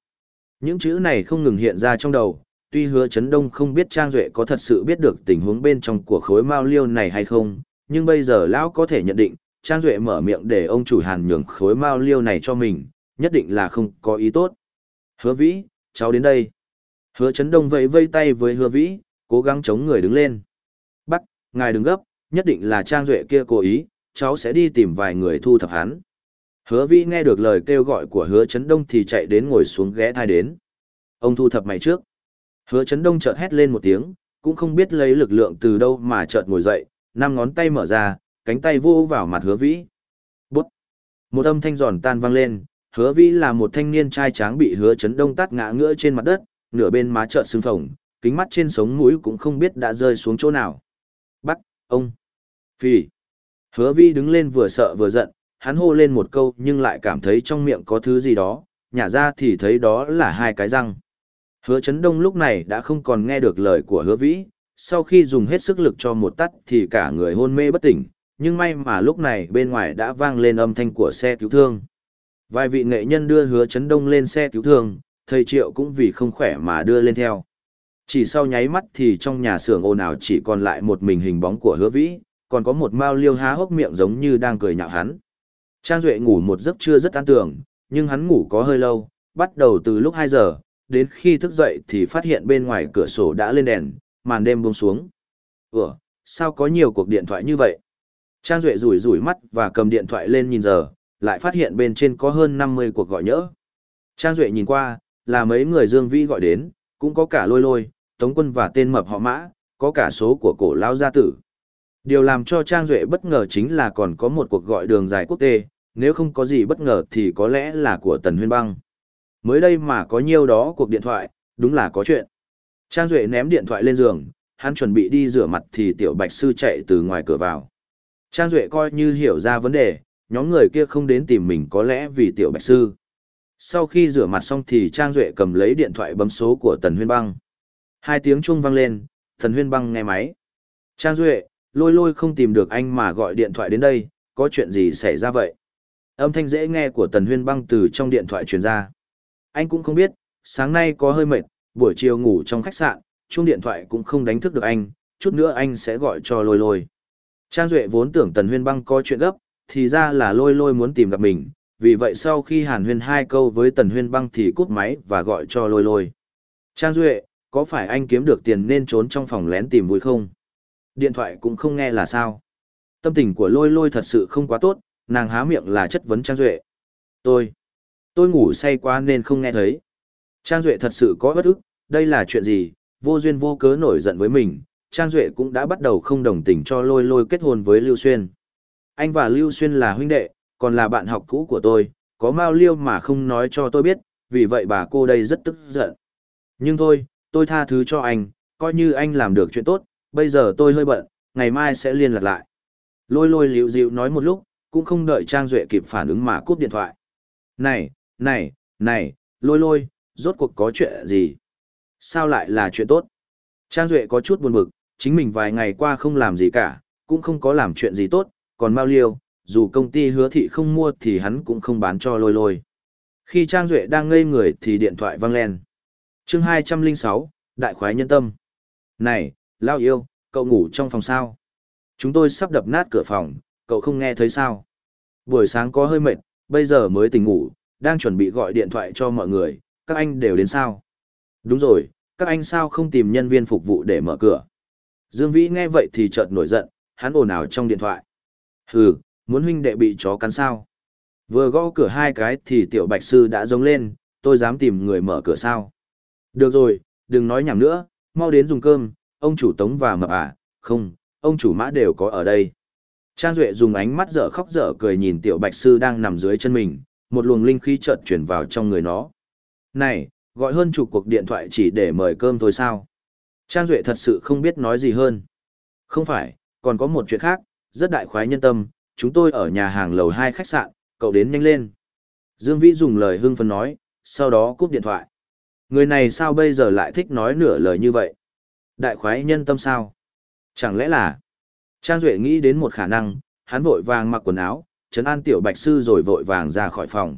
Những chữ này không ngừng hiện ra trong đầu, tuy hứa chấn đông không biết Trang Duệ có thật sự biết được tình huống bên trong của khối mao liêu này hay không, nhưng bây giờ lão có thể nhận định, Trang Duệ mở miệng để ông chủ hàn nhường khối mao liêu này cho mình, nhất định là không có ý tốt. Hứa vĩ, cháu đến đây. Hứa chấn đông vẫy vây tay với hứa vĩ, cố gắng chống người đứng lên. Bắt, ngài đừng gấp, nhất định là Trang Duệ kia cố ý, cháu sẽ đi tìm vài người thu thập hắn. Hứa vĩ nghe được lời kêu gọi của hứa chấn đông thì chạy đến ngồi xuống ghé thai đến. Ông thu thập mày trước. Hứa chấn đông chợt hét lên một tiếng, cũng không biết lấy lực lượng từ đâu mà chợt ngồi dậy, năm ngón tay mở ra, cánh tay vô vào mặt hứa vĩ. Bút. Một âm thanh giòn tan vang lên, hứa vĩ là một thanh niên trai tráng bị hứa chấn đông tát ngã ngửa trên mặt đất, nửa bên má trợn sưng phồng, kính mắt trên sống mũi cũng không biết đã rơi xuống chỗ nào. Bắt, ông. Phi. Hứa vĩ đứng lên vừa sợ vừa giận, hắn hô lên một câu nhưng lại cảm thấy trong miệng có thứ gì đó, nhả ra thì thấy đó là hai cái răng. Hứa chấn đông lúc này đã không còn nghe được lời của hứa vĩ, sau khi dùng hết sức lực cho một tắt thì cả người hôn mê bất tỉnh, nhưng may mà lúc này bên ngoài đã vang lên âm thanh của xe cứu thương. Vài vị nghệ nhân đưa hứa chấn đông lên xe cứu thương, thầy triệu cũng vì không khỏe mà đưa lên theo. Chỉ sau nháy mắt thì trong nhà xưởng ồn ào chỉ còn lại một mình hình bóng của hứa vĩ, còn có một mao liêu há hốc miệng giống như đang cười nhạo hắn. Trang Duệ ngủ một giấc chưa rất an tưởng, nhưng hắn ngủ có hơi lâu, bắt đầu từ lúc 2 giờ, đến khi thức dậy thì phát hiện bên ngoài cửa sổ đã lên đèn, màn đêm buông xuống. Ủa, sao có nhiều cuộc điện thoại như vậy? Trang Duệ rủi rủi mắt và cầm điện thoại lên nhìn giờ, lại phát hiện bên trên có hơn 50 cuộc gọi nhỡ. Trang Duệ nhìn qua, là mấy người Dương Vĩ gọi đến, cũng có cả lôi lôi, Tống Quân và tên mập họ mã, có cả số của cổ lao gia tử. Điều làm cho Trang Duệ bất ngờ chính là còn có một cuộc gọi đường dài quốc tế, nếu không có gì bất ngờ thì có lẽ là của Tần Huyên Băng. Mới đây mà có nhiều đó cuộc điện thoại, đúng là có chuyện. Trang Duệ ném điện thoại lên giường, hắn chuẩn bị đi rửa mặt thì Tiểu Bạch Sư chạy từ ngoài cửa vào. Trang Duệ coi như hiểu ra vấn đề, nhóm người kia không đến tìm mình có lẽ vì Tiểu Bạch Sư. Sau khi rửa mặt xong thì Trang Duệ cầm lấy điện thoại bấm số của Tần Huyên Băng. Hai tiếng chuông vang lên, Tần Huyên Băng nghe máy. Trang Duệ, lôi lôi không tìm được anh mà gọi điện thoại đến đây, có chuyện gì xảy ra vậy? Âm thanh dễ nghe của Tần Huyên Băng từ trong điện thoại truyền ra. Anh cũng không biết, sáng nay có hơi mệt, buổi chiều ngủ trong khách sạn, chuông điện thoại cũng không đánh thức được anh, chút nữa anh sẽ gọi cho lôi lôi. Trang Duệ vốn tưởng Tần Huyên Băng có chuyện gấp, thì ra là lôi lôi muốn tìm gặp mình, vì vậy sau khi hàn huyên hai câu với Tần Huyên Băng thì cút máy và gọi cho lôi lôi. Trang Duệ, có phải anh kiếm được tiền nên trốn trong phòng lén tìm vui không? Điện thoại cũng không nghe là sao? Tâm tình của lôi lôi thật sự không quá tốt, nàng há miệng là chất vấn Trang Duệ. Tôi, tôi ngủ say quá nên không nghe thấy. Trang Duệ thật sự có bất ức, đây là chuyện gì, vô duyên vô cớ nổi giận với mình, Trang Duệ cũng đã bắt đầu không đồng tình cho lôi lôi kết hôn với Lưu Xuyên. Anh và Lưu Xuyên là huynh đệ, còn là bạn học cũ của tôi, có Mao Liêu mà không nói cho tôi biết, vì vậy bà cô đây rất tức giận. Nhưng thôi, tôi tha thứ cho anh, coi như anh làm được chuyện tốt, bây giờ tôi hơi bận, ngày mai sẽ liên lạc lại. Lôi lôi liễu dịu nói một lúc, cũng không đợi Trang Duệ kịp phản ứng mà cúp điện thoại. Này, này, này, lôi lôi, rốt cuộc có chuyện gì? Sao lại là chuyện tốt? Trang Duệ có chút buồn bực, chính mình vài ngày qua không làm gì cả, cũng không có làm chuyện gì tốt, còn Mao Liêu, dù công ty hứa thị không mua thì hắn cũng không bán cho lôi lôi. Khi Trang Duệ đang ngây người thì điện thoại vang lên. chương 206, Đại khoái nhân tâm. Này, Lao yêu, cậu ngủ trong phòng sao? Chúng tôi sắp đập nát cửa phòng, cậu không nghe thấy sao? Buổi sáng có hơi mệt, bây giờ mới tỉnh ngủ, đang chuẩn bị gọi điện thoại cho mọi người, các anh đều đến sao? Đúng rồi, các anh sao không tìm nhân viên phục vụ để mở cửa? Dương Vĩ nghe vậy thì chợt nổi giận, hắn ồn ào trong điện thoại. Hừ, muốn huynh đệ bị chó cắn sao? Vừa gõ cửa hai cái thì tiểu bạch sư đã giống lên, tôi dám tìm người mở cửa sao? Được rồi, đừng nói nhảm nữa, mau đến dùng cơm, ông chủ tống và mập à, không, ông chủ mã đều có ở đây. Trang Duệ dùng ánh mắt dở khóc dở cười nhìn tiểu bạch sư đang nằm dưới chân mình, một luồng linh khí chợt chuyển vào trong người nó. Này, gọi hơn chục cuộc điện thoại chỉ để mời cơm thôi sao? Trang Duệ thật sự không biết nói gì hơn. Không phải, còn có một chuyện khác, rất đại khoái nhân tâm, chúng tôi ở nhà hàng lầu 2 khách sạn, cậu đến nhanh lên. Dương Vĩ dùng lời hưng phấn nói, sau đó cúp điện thoại. Người này sao bây giờ lại thích nói nửa lời như vậy? Đại khoái nhân tâm sao? Chẳng lẽ là... Trang Duệ nghĩ đến một khả năng, hắn vội vàng mặc quần áo, trấn an tiểu bạch sư rồi vội vàng ra khỏi phòng.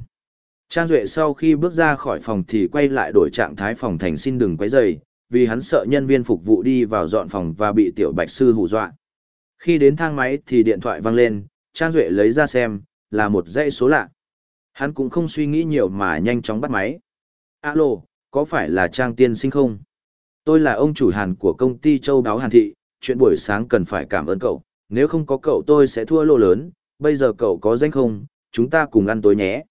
Trang Duệ sau khi bước ra khỏi phòng thì quay lại đổi trạng thái phòng thành xin đừng quấy rầy, vì hắn sợ nhân viên phục vụ đi vào dọn phòng và bị tiểu bạch sư hù dọa. Khi đến thang máy thì điện thoại vang lên, Trang Duệ lấy ra xem, là một dãy số lạ. Hắn cũng không suy nghĩ nhiều mà nhanh chóng bắt máy. Alo, có phải là Trang Tiên Sinh không? Tôi là ông chủ Hàn của công ty Châu Đáo Hàn Thị, chuyện buổi sáng cần phải cảm ơn cậu, nếu không có cậu tôi sẽ thua lô lớn, bây giờ cậu có danh không, chúng ta cùng ăn tối nhé.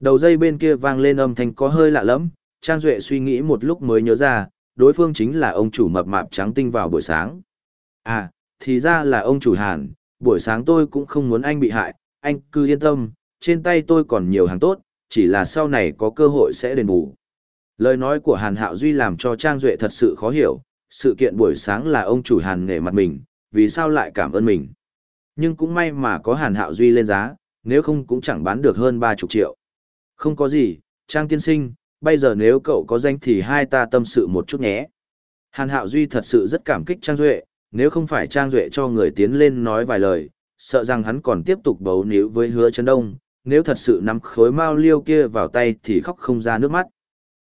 Đầu dây bên kia vang lên âm thanh có hơi lạ lắm, Trang Duệ suy nghĩ một lúc mới nhớ ra, đối phương chính là ông chủ mập mạp trắng tinh vào buổi sáng. À, thì ra là ông chủ Hàn, buổi sáng tôi cũng không muốn anh bị hại, anh cứ yên tâm, trên tay tôi còn nhiều hàng tốt, chỉ là sau này có cơ hội sẽ đền bù. Lời nói của Hàn Hạo Duy làm cho Trang Duệ thật sự khó hiểu, sự kiện buổi sáng là ông chủ Hàn nghề mặt mình, vì sao lại cảm ơn mình. Nhưng cũng may mà có Hàn Hạo Duy lên giá, nếu không cũng chẳng bán được hơn ba chục triệu. Không có gì, Trang tiên sinh, bây giờ nếu cậu có danh thì hai ta tâm sự một chút nhé. Hàn Hạo Duy thật sự rất cảm kích Trang Duệ, nếu không phải Trang Duệ cho người tiến lên nói vài lời, sợ rằng hắn còn tiếp tục bấu níu với hứa chấn đông, nếu thật sự nắm khối mao liêu kia vào tay thì khóc không ra nước mắt.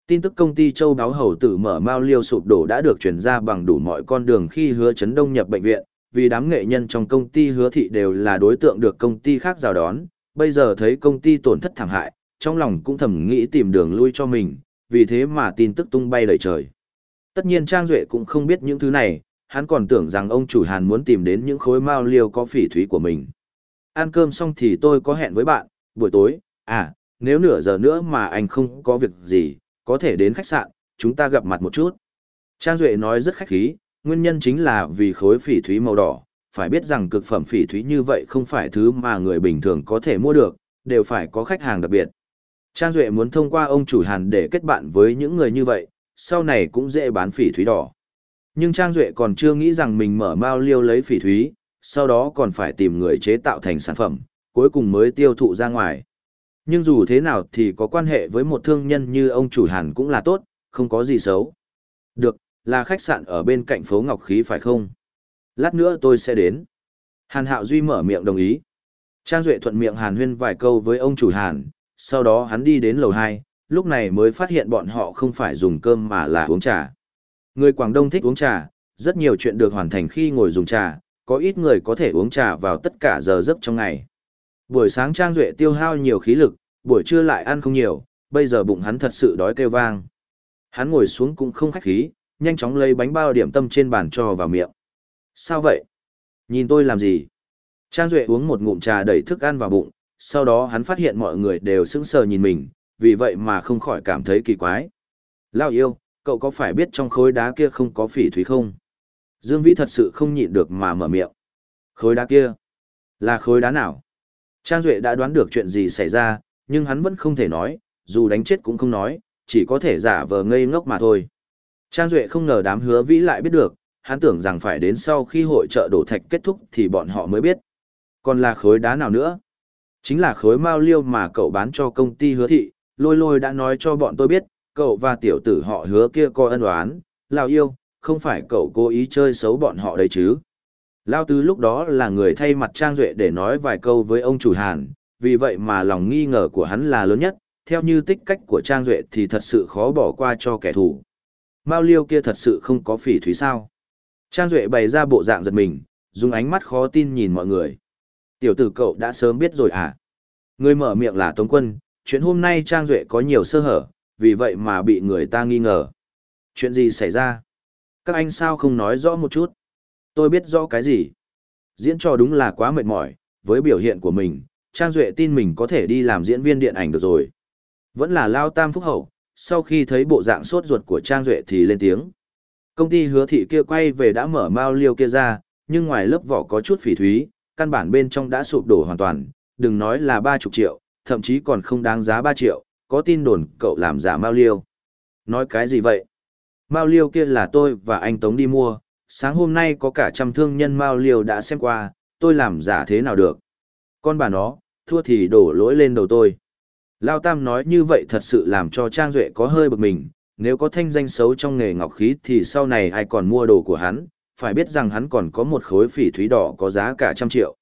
Tin tức công ty Châu Báo Hầu Tử mở mao liêu sụp đổ đã được truyền ra bằng đủ mọi con đường khi hứa chấn đông nhập bệnh viện, vì đám nghệ nhân trong công ty hứa thị đều là đối tượng được công ty khác rào đón, bây giờ thấy công ty tổn thất thảm hại, trong lòng cũng thầm nghĩ tìm đường lui cho mình, vì thế mà tin tức tung bay đầy trời. Tất nhiên Trang Duệ cũng không biết những thứ này, hắn còn tưởng rằng ông chủ Hàn muốn tìm đến những khối mao liêu có phỉ thúy của mình. Ăn cơm xong thì tôi có hẹn với bạn, buổi tối, à, nếu nửa giờ nữa mà anh không có việc gì, có thể đến khách sạn, chúng ta gặp mặt một chút. Trang Duệ nói rất khách khí, nguyên nhân chính là vì khối phỉ thúy màu đỏ, phải biết rằng cực phẩm phỉ thúy như vậy không phải thứ mà người bình thường có thể mua được, đều phải có khách hàng đặc biệt. Trang Duệ muốn thông qua ông chủ Hàn để kết bạn với những người như vậy, sau này cũng dễ bán phỉ thúy đỏ. Nhưng Trang Duệ còn chưa nghĩ rằng mình mở mao liêu lấy phỉ thúy, sau đó còn phải tìm người chế tạo thành sản phẩm, cuối cùng mới tiêu thụ ra ngoài. Nhưng dù thế nào thì có quan hệ với một thương nhân như ông chủ Hàn cũng là tốt, không có gì xấu. Được, là khách sạn ở bên cạnh phố Ngọc Khí phải không? Lát nữa tôi sẽ đến. Hàn Hạo Duy mở miệng đồng ý. Trang Duệ thuận miệng Hàn huyên vài câu với ông chủ Hàn, sau đó hắn đi đến lầu 2, lúc này mới phát hiện bọn họ không phải dùng cơm mà là uống trà. Người Quảng Đông thích uống trà, rất nhiều chuyện được hoàn thành khi ngồi dùng trà, có ít người có thể uống trà vào tất cả giờ giấc trong ngày. Buổi sáng Trang Duệ tiêu hao nhiều khí lực, buổi trưa lại ăn không nhiều, bây giờ bụng hắn thật sự đói kêu vang. Hắn ngồi xuống cũng không khách khí, nhanh chóng lấy bánh bao điểm tâm trên bàn cho vào miệng. Sao vậy? Nhìn tôi làm gì? Trang Duệ uống một ngụm trà đẩy thức ăn vào bụng, sau đó hắn phát hiện mọi người đều sững sờ nhìn mình, vì vậy mà không khỏi cảm thấy kỳ quái. Lao yêu, cậu có phải biết trong khối đá kia không có phỉ thúy không? Dương Vĩ thật sự không nhịn được mà mở miệng. Khối đá kia? Là khối đá nào? Trang Duệ đã đoán được chuyện gì xảy ra, nhưng hắn vẫn không thể nói, dù đánh chết cũng không nói, chỉ có thể giả vờ ngây ngốc mà thôi. Trang Duệ không ngờ đám hứa vĩ lại biết được, hắn tưởng rằng phải đến sau khi hội trợ đổ thạch kết thúc thì bọn họ mới biết. Còn là khối đá nào nữa? Chính là khối mao liêu mà cậu bán cho công ty hứa thị, lôi lôi đã nói cho bọn tôi biết, cậu và tiểu tử họ hứa kia coi ân oán, lào yêu, không phải cậu cố ý chơi xấu bọn họ đấy chứ. Lao Tứ lúc đó là người thay mặt Trang Duệ để nói vài câu với ông chủ Hàn, vì vậy mà lòng nghi ngờ của hắn là lớn nhất, theo như tích cách của Trang Duệ thì thật sự khó bỏ qua cho kẻ thù. Mao liêu kia thật sự không có phỉ thúy sao. Trang Duệ bày ra bộ dạng giật mình, dùng ánh mắt khó tin nhìn mọi người. Tiểu tử cậu đã sớm biết rồi à? Người mở miệng là Tống Quân, chuyện hôm nay Trang Duệ có nhiều sơ hở, vì vậy mà bị người ta nghi ngờ. Chuyện gì xảy ra? Các anh sao không nói rõ một chút? Tôi biết rõ cái gì? Diễn trò đúng là quá mệt mỏi, với biểu hiện của mình, Trang Duệ tin mình có thể đi làm diễn viên điện ảnh được rồi. Vẫn là lao tam phúc hậu, sau khi thấy bộ dạng sốt ruột của Trang Duệ thì lên tiếng. Công ty hứa thị kia quay về đã mở mao liêu kia ra, nhưng ngoài lớp vỏ có chút phỉ thúy, căn bản bên trong đã sụp đổ hoàn toàn, đừng nói là 30 triệu, thậm chí còn không đáng giá 3 triệu, có tin đồn cậu làm giả mao liêu. Nói cái gì vậy? Mao liêu kia là tôi và anh Tống đi mua, sáng hôm nay có cả trăm thương nhân mao liều đã xem qua, tôi làm giả thế nào được? Con bà nó, thua thì đổ lỗi lên đầu tôi. Lao Tam nói như vậy thật sự làm cho Trang Duệ có hơi bực mình, nếu có thanh danh xấu trong nghề ngọc khí thì sau này ai còn mua đồ của hắn, phải biết rằng hắn còn có một khối phỉ thúy đỏ có giá cả trăm triệu.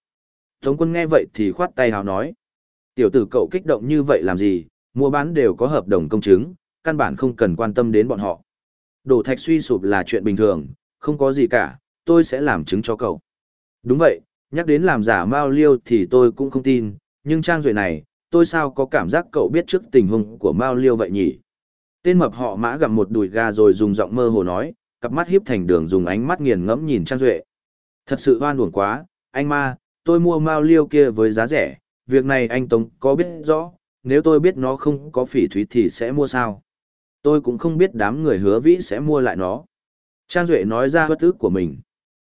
Tống quân nghe vậy thì khoát tay hào nói. Tiểu tử cậu kích động như vậy làm gì, mua bán đều có hợp đồng công chứng, căn bản không cần quan tâm đến bọn họ. Đồ thạch suy sụp là chuyện bình thường, không có gì cả, tôi sẽ làm chứng cho cậu. Đúng vậy, nhắc đến làm giả mao liêu thì tôi cũng không tin, nhưng trang duệ này, tôi sao có cảm giác cậu biết trước tình huống của mao liêu vậy nhỉ? Tên mập họ mã gặm một đùi gà rồi dùng giọng mơ hồ nói, cặp mắt hiếp thành đường dùng ánh mắt nghiền ngẫm nhìn Trang Duệ. Thật sự hoan uổng quá, anh ma, tôi mua mao liêu kia với giá rẻ, việc này anh Tống có biết rõ, nếu tôi biết nó không có phỉ thúy thì sẽ mua sao? Tôi cũng không biết đám người hứa vĩ sẽ mua lại nó. Trang Duệ nói ra bất ức của mình.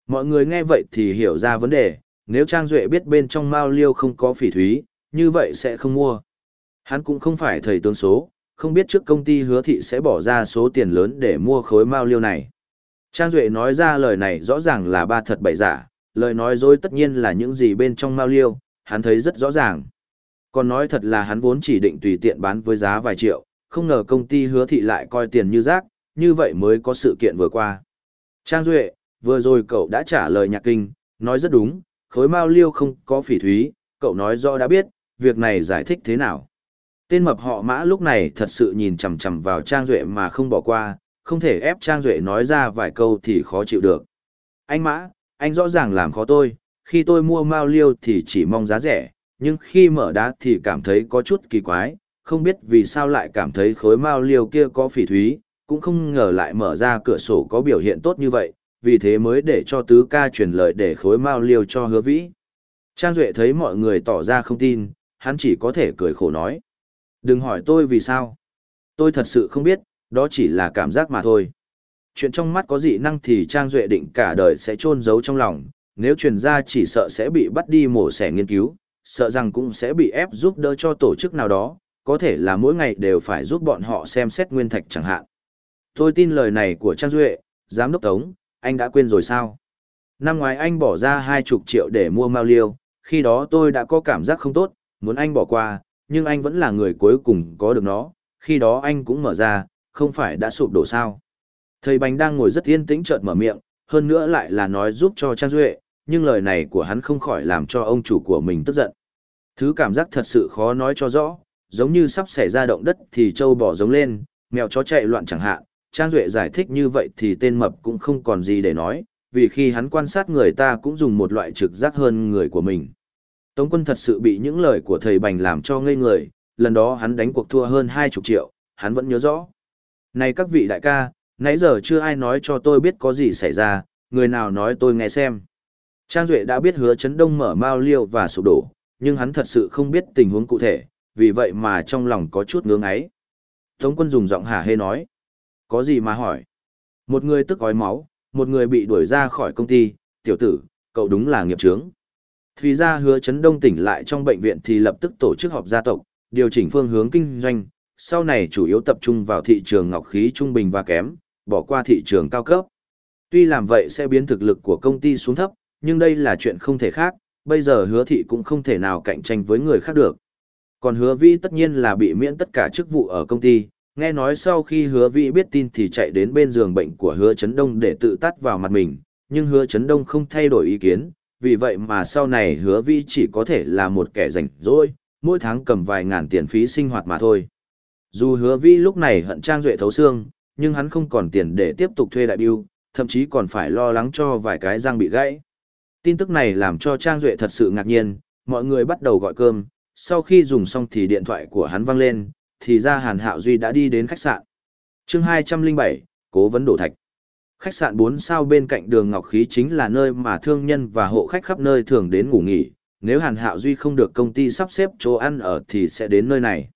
Mọi người nghe vậy thì hiểu ra vấn đề, nếu Trang Duệ biết bên trong mao liêu không có phỉ thúy, như vậy sẽ không mua. Hắn cũng không phải thầy tướng số, không biết trước công ty hứa thị sẽ bỏ ra số tiền lớn để mua khối mao liêu này. Trang Duệ nói ra lời này rõ ràng là ba thật bảy giả, lời nói dối tất nhiên là những gì bên trong mao liêu, hắn thấy rất rõ ràng. Còn nói thật là hắn vốn chỉ định tùy tiện bán với giá vài triệu, không ngờ công ty hứa thị lại coi tiền như rác, như vậy mới có sự kiện vừa qua. Trang Duệ, vừa rồi cậu đã trả lời nhạc kinh, nói rất đúng, khối mao liêu không có phỉ thúy, cậu nói rõ đã biết, việc này giải thích thế nào. Tên mập họ mã lúc này thật sự nhìn chằm chằm vào Trang Duệ mà không bỏ qua, không thể ép Trang Duệ nói ra vài câu thì khó chịu được. Anh mã, anh rõ ràng làm khó tôi, khi tôi mua mao liêu thì chỉ mong giá rẻ, nhưng khi mở đá thì cảm thấy có chút kỳ quái, không biết vì sao lại cảm thấy khối mao liêu kia có phỉ thúy, cũng không ngờ lại mở ra cửa sổ có biểu hiện tốt như vậy, vì thế mới để cho tứ ca truyền lời để khối mao liêu cho hứa vĩ. Trang Duệ thấy mọi người tỏ ra không tin, hắn chỉ có thể cười khổ nói. Đừng hỏi tôi vì sao. Tôi thật sự không biết, đó chỉ là cảm giác mà thôi. Chuyện trong mắt có dị năng thì Trang Duệ định cả đời sẽ chôn giấu trong lòng, nếu truyền ra chỉ sợ sẽ bị bắt đi mổ xẻ nghiên cứu, sợ rằng cũng sẽ bị ép giúp đỡ cho tổ chức nào đó, có thể là mỗi ngày đều phải giúp bọn họ xem xét nguyên thạch chẳng hạn. Tôi tin lời này của Trang Duệ, giám đốc Tống, anh đã quên rồi sao? Năm ngoái anh bỏ ra hai chục triệu để mua Mao Liêu, khi đó tôi đã có cảm giác không tốt, muốn anh bỏ qua, nhưng anh vẫn là người cuối cùng có được nó, khi đó anh cũng mở ra, không phải đã sụp đổ sao. Thầy Bành đang ngồi rất yên tĩnh chợt mở miệng, hơn nữa lại là nói giúp cho Trang Duệ, nhưng lời này của hắn không khỏi làm cho ông chủ của mình tức giận. Thứ cảm giác thật sự khó nói cho rõ, giống như sắp xảy ra động đất thì trâu bỏ giống lên, mèo chó chạy loạn chẳng hạn. Trang Duệ giải thích như vậy thì tên mập cũng không còn gì để nói, vì khi hắn quan sát người ta cũng dùng một loại trực giác hơn người của mình. Tống quân thật sự bị những lời của thầy Bành làm cho ngây người, lần đó hắn đánh cuộc thua hơn 20 triệu, hắn vẫn nhớ rõ. Này các vị đại ca, nãy giờ chưa ai nói cho tôi biết có gì xảy ra, người nào nói tôi nghe xem. Trang Duệ đã biết hứa chấn đông mở mao liêu và sụp đổ, nhưng hắn thật sự không biết tình huống cụ thể, vì vậy mà trong lòng có chút ngưỡng ấy. Tống quân dùng giọng hả hê nói. Có gì mà hỏi? Một người tức gói máu, một người bị đuổi ra khỏi công ty, tiểu tử, cậu đúng là nghiệp trướng. Thì ra hứa chấn đông tỉnh lại trong bệnh viện thì lập tức tổ chức họp gia tộc, điều chỉnh phương hướng kinh doanh, sau này chủ yếu tập trung vào thị trường ngọc khí trung bình và kém, bỏ qua thị trường cao cấp. Tuy làm vậy sẽ biến thực lực của công ty xuống thấp, nhưng đây là chuyện không thể khác, bây giờ hứa thị cũng không thể nào cạnh tranh với người khác được. Còn hứa vi tất nhiên là bị miễn tất cả chức vụ ở công ty, nghe nói sau khi hứa vĩ biết tin thì chạy đến bên giường bệnh của hứa chấn đông để tự tắt vào mặt mình, nhưng hứa chấn đông không thay đổi ý kiến, vì vậy mà sau này hứa vĩ chỉ có thể là một kẻ rảnh rỗi, mỗi tháng cầm vài ngàn tiền phí sinh hoạt mà thôi. Dù hứa vĩ lúc này hận trang duệ thấu xương, nhưng hắn không còn tiền để tiếp tục thuê đại biêu, thậm chí còn phải lo lắng cho vài cái răng bị gãy. Tin tức này làm cho Trang Duệ thật sự ngạc nhiên, mọi người bắt đầu gọi cơm, sau khi dùng xong thì điện thoại của hắn vang lên, thì ra Hàn Hạo Duy đã đi đến khách sạn. chương 207, Cố vấn đổ thạch. Khách sạn 4 sao bên cạnh đường Ngọc Khí chính là nơi mà thương nhân và hộ khách khắp nơi thường đến ngủ nghỉ, nếu Hàn Hạo Duy không được công ty sắp xếp chỗ ăn ở thì sẽ đến nơi này.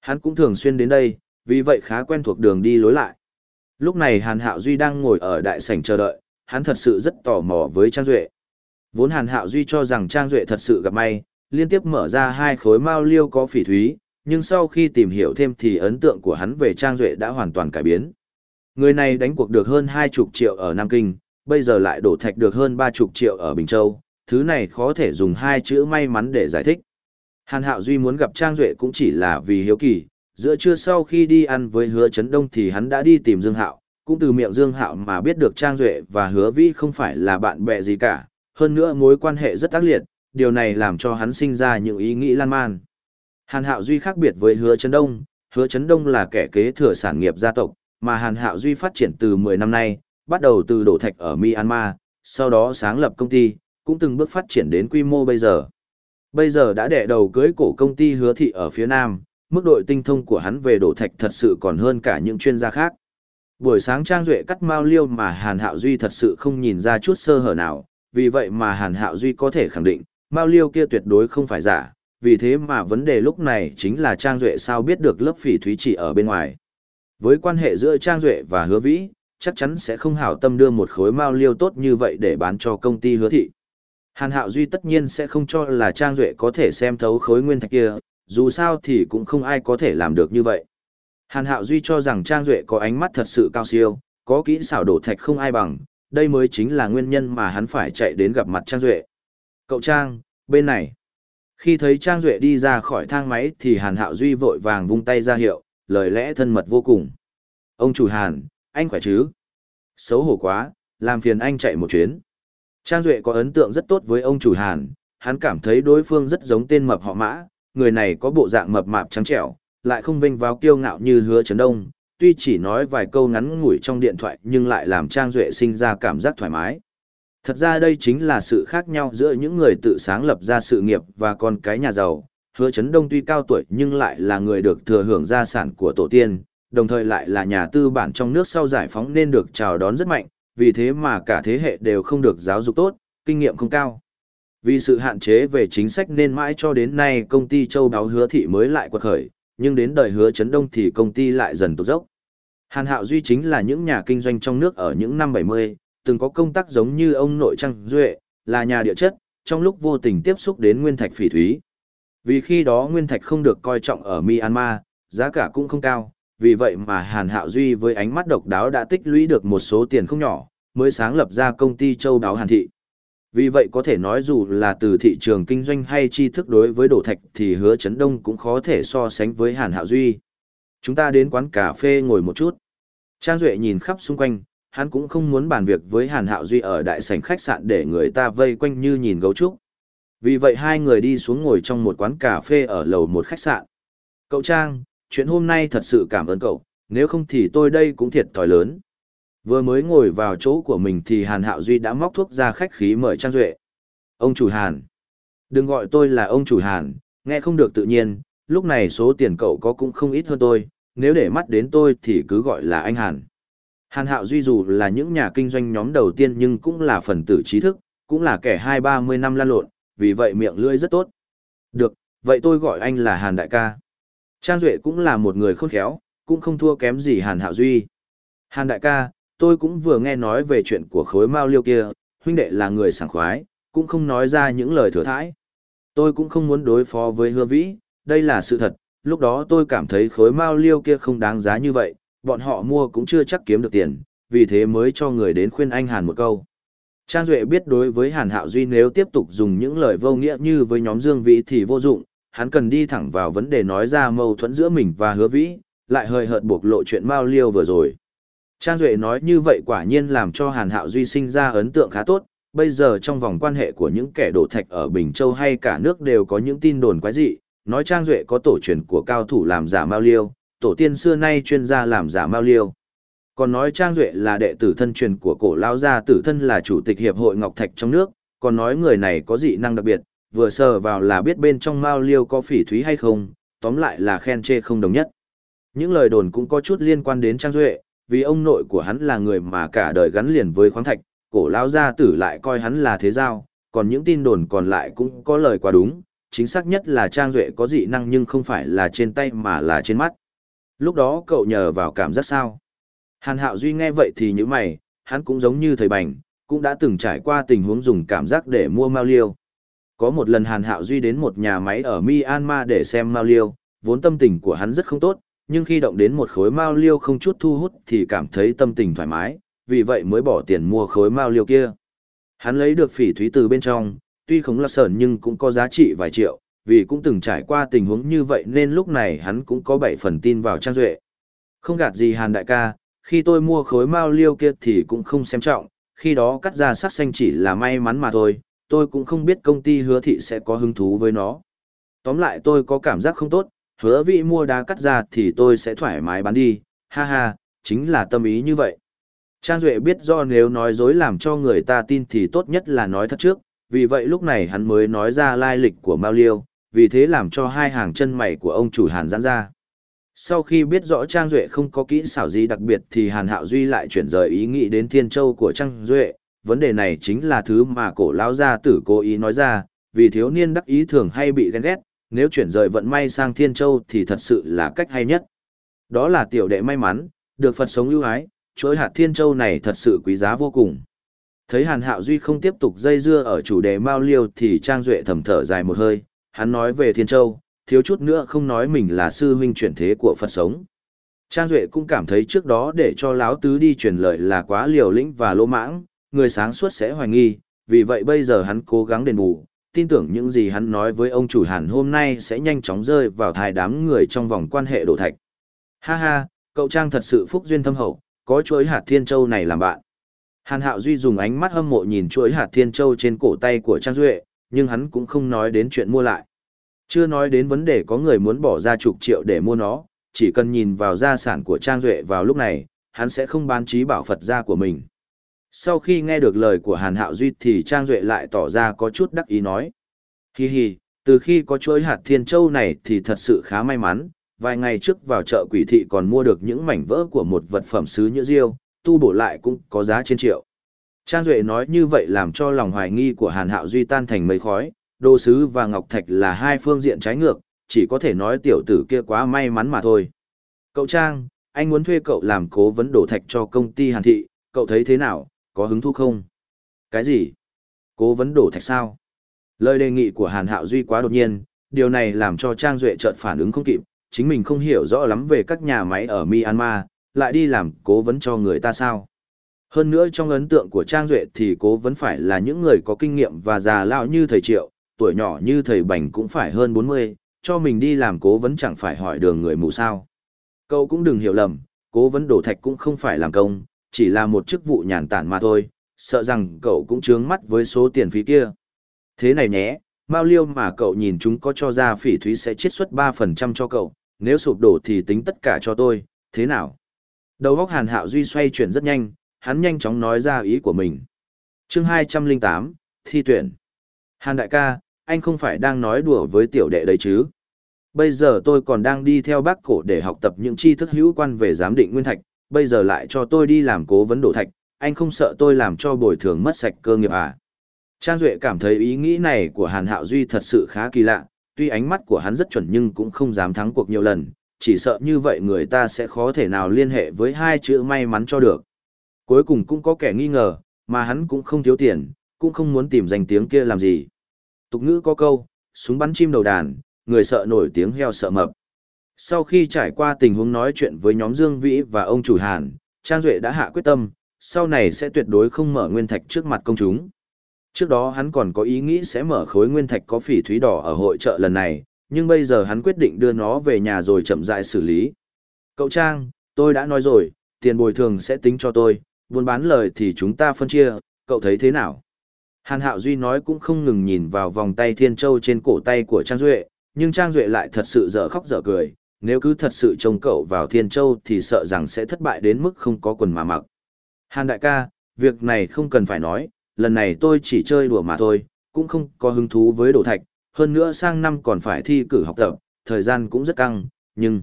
Hắn cũng thường xuyên đến đây, vì vậy khá quen thuộc đường đi lối lại. Lúc này Hàn Hạo Duy đang ngồi ở đại sảnh chờ đợi, hắn thật sự rất tò mò với Trang Duệ. Vốn Hàn Hạo Duy cho rằng Trang Duệ thật sự gặp may, liên tiếp mở ra hai khối mao liêu có phỉ thúy, nhưng sau khi tìm hiểu thêm thì ấn tượng của hắn về Trang Duệ đã hoàn toàn cải biến. Người này đánh cuộc được hơn 20 triệu ở Nam Kinh, bây giờ lại đổ thạch được hơn 30 triệu ở Bình Châu, thứ này khó thể dùng hai chữ may mắn để giải thích. Hàn Hạo Duy muốn gặp Trang Duệ cũng chỉ là vì hiếu kỳ, giữa trưa sau khi đi ăn với hứa Trấn đông thì hắn đã đi tìm Dương Hạo, cũng từ miệng Dương Hạo mà biết được Trang Duệ và hứa vĩ không phải là bạn bè gì cả, hơn nữa mối quan hệ rất ác liệt, điều này làm cho hắn sinh ra những ý nghĩ lan man. Hàn Hạo Duy khác biệt với Hứa Trấn Đông, Hứa Trấn Đông là kẻ kế thừa sản nghiệp gia tộc, mà Hàn Hạo Duy phát triển từ 10 năm nay, bắt đầu từ đổ thạch ở Myanmar, sau đó sáng lập công ty, cũng từng bước phát triển đến quy mô bây giờ. Bây giờ đã đẻ đầu cưới cổ công ty Hứa Thị ở phía Nam, mức độ tinh thông của hắn về đổ thạch thật sự còn hơn cả những chuyên gia khác. Buổi sáng Trang Duệ cắt mao liêu mà Hàn Hạo Duy thật sự không nhìn ra chút sơ hở nào, vì vậy mà Hàn Hạo Duy có thể khẳng định, Mao Liêu kia tuyệt đối không phải giả, vì thế mà vấn đề lúc này chính là Trang Duệ sao biết được lớp phỉ thúy chỉ ở bên ngoài. Với quan hệ giữa Trang Duệ và Hứa Vĩ, chắc chắn sẽ không hảo tâm đưa một khối Mao Liêu tốt như vậy để bán cho công ty Hứa Thị. Hàn Hạo Duy tất nhiên sẽ không cho là Trang Duệ có thể xem thấu khối nguyên thạch kia, dù sao thì cũng không ai có thể làm được như vậy. Hàn Hạo Duy cho rằng Trang Duệ có ánh mắt thật sự cao siêu, có kỹ xảo đổ thạch không ai bằng, đây mới chính là nguyên nhân mà hắn phải chạy đến gặp mặt Trang Duệ. Cậu Trang, bên này. Khi thấy Trang Duệ đi ra khỏi thang máy thì Hàn Hạo Duy vội vàng vung tay ra hiệu, lời lẽ thân mật vô cùng. Ông chủ Hàn, anh khỏe chứ? Xấu hổ quá, làm phiền anh chạy một chuyến. Trang Duệ có ấn tượng rất tốt với ông chủ Hàn, hắn cảm thấy đối phương rất giống tên mập họ mã, người này có bộ dạng mập mạp trắng trẻo, lại không vinh vào kiêu ngạo như hứa trấn đông, tuy chỉ nói vài câu ngắn ngủi trong điện thoại nhưng lại làm Trang Duệ sinh ra cảm giác thoải mái. Thật ra đây chính là sự khác nhau giữa những người tự sáng lập ra sự nghiệp và con cái nhà giàu. Hứa Chấn Đông tuy cao tuổi nhưng lại là người được thừa hưởng gia sản của tổ tiên, đồng thời lại là nhà tư bản trong nước sau giải phóng nên được chào đón rất mạnh, vì thế mà cả thế hệ đều không được giáo dục tốt, kinh nghiệm không cao. Vì sự hạn chế về chính sách nên mãi cho đến nay công ty châu đáo hứa thị mới lại quật khởi, nhưng đến đời hứa chấn đông thì công ty lại dần tụt dốc. Hàn Hạo Duy chính là những nhà kinh doanh trong nước ở những năm 70, từng có công tác giống như ông nội Trăng Duệ, là nhà địa chất, trong lúc vô tình tiếp xúc đến nguyên thạch phỉ thúy. Vì khi đó nguyên thạch không được coi trọng ở Myanmar, giá cả cũng không cao, vì vậy mà Hàn Hạo Duy với ánh mắt độc đáo đã tích lũy được một số tiền không nhỏ, mới sáng lập ra công ty châu đáo Hàn Thị. Vì vậy có thể nói dù là từ thị trường kinh doanh hay tri thức đối với đổ thạch thì hứa chấn đông cũng khó thể so sánh với Hàn Hạo Duy. Chúng ta đến quán cà phê ngồi một chút. Trang Duệ nhìn khắp xung quanh, hắn cũng không muốn bàn việc với Hàn Hạo Duy ở đại sảnh khách sạn để người ta vây quanh như nhìn gấu trúc. Vì vậy hai người đi xuống ngồi trong một quán cà phê ở lầu một khách sạn. Cậu Trang, chuyện hôm nay thật sự cảm ơn cậu, nếu không thì tôi đây cũng thiệt thòi lớn. Vừa mới ngồi vào chỗ của mình thì Hàn Hạo Duy đã móc thuốc ra khách khí mời Trang Duệ. Ông chủ Hàn. Đừng gọi tôi là ông chủ Hàn, nghe không được tự nhiên, lúc này số tiền cậu có cũng không ít hơn tôi, nếu để mắt đến tôi thì cứ gọi là anh Hàn. Hàn Hạo Duy dù là những nhà kinh doanh nhóm đầu tiên nhưng cũng là phần tử trí thức, cũng là kẻ hai ba mươi năm lan lộn, vì vậy miệng lưỡi rất tốt. Được, vậy tôi gọi anh là Hàn Đại ca. Trang Duệ cũng là một người khôn khéo, cũng không thua kém gì Hàn Hạo Duy. Hàn Đại ca, tôi cũng vừa nghe nói về chuyện của khối mao liêu kia, huynh đệ là người sảng khoái, cũng không nói ra những lời thừa thãi. Tôi cũng không muốn đối phó với hứa vĩ, đây là sự thật, lúc đó tôi cảm thấy khối mao liêu kia không đáng giá như vậy, bọn họ mua cũng chưa chắc kiếm được tiền, vì thế mới cho người đến khuyên anh Hàn một câu. Trang Duệ biết đối với Hàn Hạo Duy nếu tiếp tục dùng những lời vô nghĩa như với nhóm Dương Vĩ thì vô dụng, hắn cần đi thẳng vào vấn đề nói ra mâu thuẫn giữa mình và hứa vĩ, lại hơi hợt buộc lộ chuyện Mao Liêu vừa rồi. Trang Duệ nói như vậy quả nhiên làm cho Hàn Hạo Duy sinh ra ấn tượng khá tốt, bây giờ trong vòng quan hệ của những kẻ đổ thạch ở Bình Châu hay cả nước đều có những tin đồn quái dị, nói Trang Duệ có tổ truyền của cao thủ làm giả Mao Liêu, tổ tiên xưa nay chuyên gia làm giả Mao Liêu. Còn nói Trang Duệ là đệ tử thân truyền của cổ lao gia tử thân là chủ tịch hiệp hội Ngọc Thạch trong nước, còn nói người này có dị năng đặc biệt, vừa sờ vào là biết bên trong Mao Liêu có phỉ thúy hay không, tóm lại là khen chê không đồng nhất. Những lời đồn cũng có chút liên quan đến Trang Duệ, vì ông nội của hắn là người mà cả đời gắn liền với khoáng thạch, cổ lao gia tử lại coi hắn là thế giao, còn những tin đồn còn lại cũng có lời quá đúng, chính xác nhất là Trang Duệ có dị năng nhưng không phải là trên tay mà là trên mắt. Lúc đó cậu nhờ vào cảm giác sao? Hàn Hạo Duy nghe vậy thì như mày, hắn cũng giống như thầy Bành, cũng đã từng trải qua tình huống dùng cảm giác để mua mao liêu. Có một lần Hàn Hạo Duy đến một nhà máy ở Myanmar để xem mao liêu, vốn tâm tình của hắn rất không tốt, nhưng khi động đến một khối mao liêu không chút thu hút thì cảm thấy tâm tình thoải mái, vì vậy mới bỏ tiền mua khối mao liêu kia. Hắn lấy được phỉ thúy từ bên trong, tuy không là sờn nhưng cũng có giá trị vài triệu, vì cũng từng trải qua tình huống như vậy nên lúc này hắn cũng có bảy phần tin vào Trang Duệ. Không gạt gì Hàn đại ca, khi tôi mua khối mao liêu kia thì cũng không xem trọng, khi đó cắt ra sắc xanh chỉ là may mắn mà thôi, tôi cũng không biết công ty hứa thị sẽ có hứng thú với nó. Tóm lại tôi có cảm giác không tốt, hứa vị mua đá cắt ra thì tôi sẽ thoải mái bán đi, ha ha, chính là tâm ý như vậy. Trang Duệ biết do nếu nói dối làm cho người ta tin thì tốt nhất là nói thật trước, vì vậy lúc này hắn mới nói ra lai lịch của Mao Liêu, vì thế làm cho hai hàng chân mày của ông chủ Hàn giãn ra. Sau khi biết rõ Trang Duệ không có kỹ xảo gì đặc biệt thì Hàn Hạo Duy lại chuyển rời ý nghĩ đến Thiên Châu của Trang Duệ, vấn đề này chính là thứ mà cổ lão gia tử cố ý nói ra, vì thiếu niên đắc ý thường hay bị ghen ghét, nếu chuyển rời vận may sang Thiên Châu thì thật sự là cách hay nhất. Đó là tiểu đệ may mắn, được Phật sống ưu ái, chuỗi hạt Thiên Châu này thật sự quý giá vô cùng. Thấy Hàn Hạo Duy không tiếp tục dây dưa ở chủ đề Mao Liêu thì Trang Duệ thầm thở dài một hơi, hắn nói về Thiên Châu, thiếu chút nữa không nói mình là sư huynh chuyển thế của Phật sống. Trang Duệ cũng cảm thấy trước đó để cho Lão Tứ đi truyền lời là quá liều lĩnh và lỗ mãng, người sáng suốt sẽ hoài nghi, vì vậy bây giờ hắn cố gắng đền bù, tin tưởng những gì hắn nói với ông chủ Hàn hôm nay sẽ nhanh chóng rơi vào thai đám người trong vòng quan hệ đổ thạch. Ha ha, cậu Trang thật sự phúc duyên thâm hậu, có chuỗi hạt thiên châu này làm bạn. Hàn Hạo Duy dùng ánh mắt hâm mộ nhìn chuỗi hạt thiên châu trên cổ tay của Trang Duệ, nhưng hắn cũng không nói đến chuyện mua lại. Chưa nói đến vấn đề có người muốn bỏ ra chục triệu để mua nó, chỉ cần nhìn vào gia sản của Trang Duệ vào lúc này, hắn sẽ không bán trí bảo Phật gia của mình. Sau khi nghe được lời của Hàn Hạo Duy thì Trang Duệ lại tỏ ra có chút đắc ý nói. Hi hi, từ khi có chuỗi hạt thiên châu này thì thật sự khá may mắn, vài ngày trước vào chợ quỷ thị còn mua được những mảnh vỡ của một vật phẩm sứ như diêu, tu bổ lại cũng có giá trên triệu. Trang Duệ nói như vậy làm cho lòng hoài nghi của Hàn Hạo Duy tan thành mây khói, đồ sứ và ngọc thạch là hai phương diện trái ngược, chỉ có thể nói tiểu tử kia quá may mắn mà thôi. Cậu Trang, anh muốn thuê cậu làm cố vấn đổ thạch cho công ty Hàn Thị, cậu thấy thế nào, có hứng thú không? Cái gì? Cố vấn đổ thạch sao? Lời đề nghị của Hàn Hạo Duy quá đột nhiên, điều này làm cho Trang Duệ chợt phản ứng không kịp, chính mình không hiểu rõ lắm về các nhà máy ở Myanmar, lại đi làm cố vấn cho người ta sao. Hơn nữa trong ấn tượng của Trang Duệ thì cố vẫn phải là những người có kinh nghiệm và già lão như thầy Triệu, tuổi nhỏ như thầy Bành cũng phải hơn 40, cho mình đi làm cố vấn chẳng phải hỏi đường người mù sao. Cậu cũng đừng hiểu lầm, cố vấn đổ thạch cũng không phải làm công, chỉ là một chức vụ nhàn tản mà thôi, sợ rằng cậu cũng trướng mắt với số tiền phí kia. Thế này nhé, Mao Liêu mà cậu nhìn chúng có cho ra phỉ thúy sẽ chiết xuất 3% cho cậu, nếu sụp đổ thì tính tất cả cho tôi, thế nào? Đầu góc Hàn Hạo Duy xoay chuyển rất nhanh, hắn nhanh chóng nói ra ý của mình. chương 208, thi tuyển. Hàn đại ca, anh không phải đang nói đùa với tiểu đệ đấy chứ? Bây giờ tôi còn đang đi theo bác cổ để học tập những tri thức hữu quan về giám định nguyên thạch, bây giờ lại cho tôi đi làm cố vấn đổ thạch, anh không sợ tôi làm cho bồi thường mất sạch cơ nghiệp à? Trang Duệ cảm thấy ý nghĩ này của Hàn Hạo Duy thật sự khá kỳ lạ, tuy ánh mắt của hắn rất chuẩn nhưng cũng không dám thắng cuộc nhiều lần, chỉ sợ như vậy người ta sẽ khó thể nào liên hệ với hai chữ may mắn cho được. Cuối cùng cũng có kẻ nghi ngờ, mà hắn cũng không thiếu tiền, cũng không muốn tìm danh tiếng kia làm gì. Tục ngữ có câu, súng bắn chim đầu đàn, người sợ nổi tiếng heo sợ mập. Sau khi trải qua tình huống nói chuyện với nhóm Dương Vĩ và ông chủ Hàn, Trang Duệ đã hạ quyết tâm, sau này sẽ tuyệt đối không mở nguyên thạch trước mặt công chúng. Trước đó hắn còn có ý nghĩ sẽ mở khối nguyên thạch có phỉ thúy đỏ ở hội trợ lần này, nhưng bây giờ hắn quyết định đưa nó về nhà rồi chậm rãi xử lý. Cậu Trang, tôi đã nói rồi, tiền bồi thường sẽ tính cho tôi, buôn bán lời thì chúng ta phân chia, cậu thấy thế nào? Hàn Hạo Duy nói cũng không ngừng nhìn vào vòng tay thiên châu trên cổ tay của Trang Duệ, nhưng Trang Duệ lại thật sự dở khóc dở cười, nếu cứ thật sự trông cậu vào thiên châu thì sợ rằng sẽ thất bại đến mức không có quần mà mặc. Hàn đại ca, việc này không cần phải nói, lần này tôi chỉ chơi đùa mà thôi, cũng không có hứng thú với đồ thạch, hơn nữa sang năm còn phải thi cử học tập, thời gian cũng rất căng, nhưng...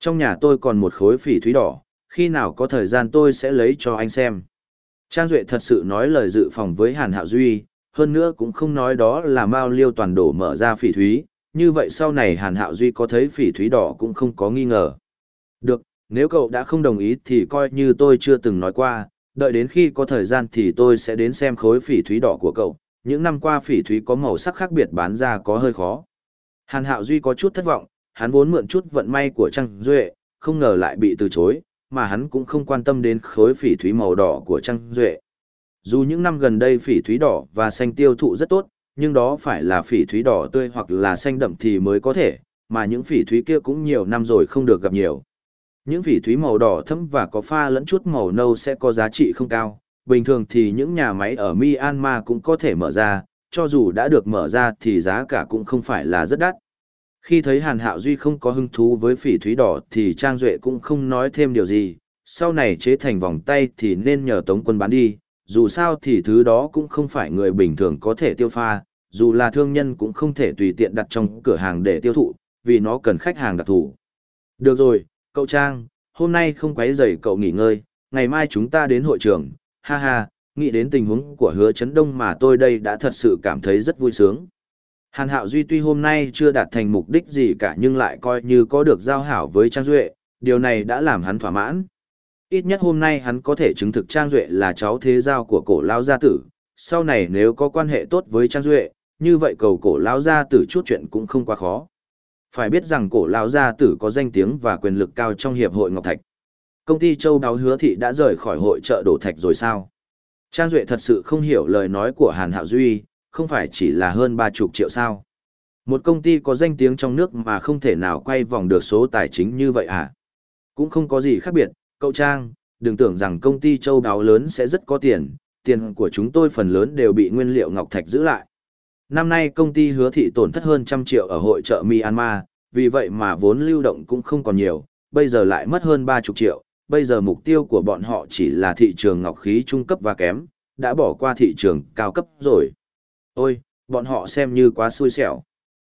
Trong nhà tôi còn một khối phỉ thúy đỏ, khi nào có thời gian tôi sẽ lấy cho anh xem. Trang Duệ thật sự nói lời dự phòng với Hàn Hạo Duy, hơn nữa cũng không nói đó là Mao Liêu toàn đổ mở ra phỉ thúy, như vậy sau này Hàn Hạo Duy có thấy phỉ thúy đỏ cũng không có nghi ngờ. Được, nếu cậu đã không đồng ý thì coi như tôi chưa từng nói qua, đợi đến khi có thời gian thì tôi sẽ đến xem khối phỉ thúy đỏ của cậu. Những năm qua phỉ thúy có màu sắc khác biệt bán ra có hơi khó. Hàn Hạo Duy có chút thất vọng, hắn vốn mượn chút vận may của Trang Duệ, không ngờ lại bị từ chối, mà hắn cũng không quan tâm đến khối phỉ thúy màu đỏ của Trang Duệ. Dù những năm gần đây phỉ thúy đỏ và xanh tiêu thụ rất tốt, nhưng đó phải là phỉ thúy đỏ tươi hoặc là xanh đậm thì mới có thể, mà những phỉ thúy kia cũng nhiều năm rồi không được gặp nhiều. Những phỉ thúy màu đỏ thẫm và có pha lẫn chút màu nâu sẽ có giá trị không cao. Bình thường thì những nhà máy ở Myanmar cũng có thể mở ra, cho dù đã được mở ra thì giá cả cũng không phải là rất đắt. Khi thấy Hàn Hạo Duy không có hứng thú với phỉ thúy đỏ thì Trang Duệ cũng không nói thêm điều gì, sau này chế thành vòng tay thì nên nhờ Tống quân bán đi, dù sao thì thứ đó cũng không phải người bình thường có thể tiêu pha, dù là thương nhân cũng không thể tùy tiện đặt trong cửa hàng để tiêu thụ, vì nó cần khách hàng đặc thù. Được rồi, Cậu Trang, hôm nay không quấy rầy cậu nghỉ ngơi, ngày mai chúng ta đến hội trường, ha ha, nghĩ đến tình huống của hứa chấn đông mà tôi đây đã thật sự cảm thấy rất vui sướng. Hàn Hạo Duy tuy hôm nay chưa đạt thành mục đích gì cả nhưng lại coi như có được giao hảo với Trang Duệ, điều này đã làm hắn thỏa mãn. Ít nhất hôm nay hắn có thể chứng thực Trang Duệ là cháu thế giao của cổ lao gia tử, sau này nếu có quan hệ tốt với Trang Duệ, như vậy cầu cổ lao gia tử chút chuyện cũng không quá khó. Phải biết rằng cổ lão gia tử có danh tiếng và quyền lực cao trong hiệp hội Ngọc Thạch. Công ty Châu Đáo Hứa Thị đã rời khỏi hội chợ đổ thạch rồi sao? Trang Duệ thật sự không hiểu lời nói của Hàn Hạo Duy, không phải chỉ là hơn ba chục triệu sao. Một công ty có danh tiếng trong nước mà không thể nào quay vòng được số tài chính như vậy à? Cũng không có gì khác biệt, cậu Trang, đừng tưởng rằng công ty châu đáo lớn sẽ rất có tiền, tiền của chúng tôi phần lớn đều bị nguyên liệu ngọc thạch giữ lại. Năm nay công ty hứa thị tổn thất hơn trăm triệu ở hội trợ Myanmar, vì vậy mà vốn lưu động cũng không còn nhiều, bây giờ lại mất hơn ba chục triệu, bây giờ mục tiêu của bọn họ chỉ là thị trường ngọc khí trung cấp và kém, đã bỏ qua thị trường cao cấp rồi. Ôi, bọn họ xem như quá xui xẻo.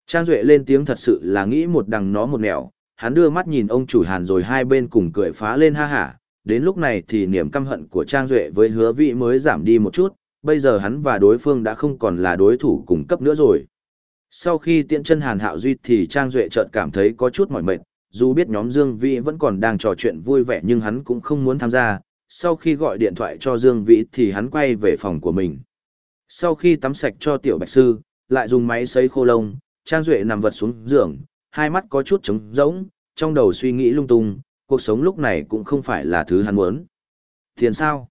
Trang Duệ lên tiếng thật sự là nghĩ một đằng nó một nẻo, hắn đưa mắt nhìn ông chủ hàn rồi hai bên cùng cười phá lên ha hả. Đến lúc này thì niềm căm hận của Trang Duệ với hứa vị mới giảm đi một chút, bây giờ hắn và đối phương đã không còn là đối thủ cùng cấp nữa rồi. Sau khi tiện chân hàn hạo duy thì Trang Duệ chợt cảm thấy có chút mỏi mệt, dù biết nhóm Dương Vĩ vẫn còn đang trò chuyện vui vẻ nhưng hắn cũng không muốn tham gia. Sau khi gọi điện thoại cho Dương Vĩ thì hắn quay về phòng của mình. Sau khi tắm sạch cho tiểu bạch sư, lại dùng máy sấy khô lông, Trang Duệ nằm vật xuống giường, hai mắt có chút trống rỗng, trong đầu suy nghĩ lung tung, cuộc sống lúc này cũng không phải là thứ hắn muốn. Tiền sao?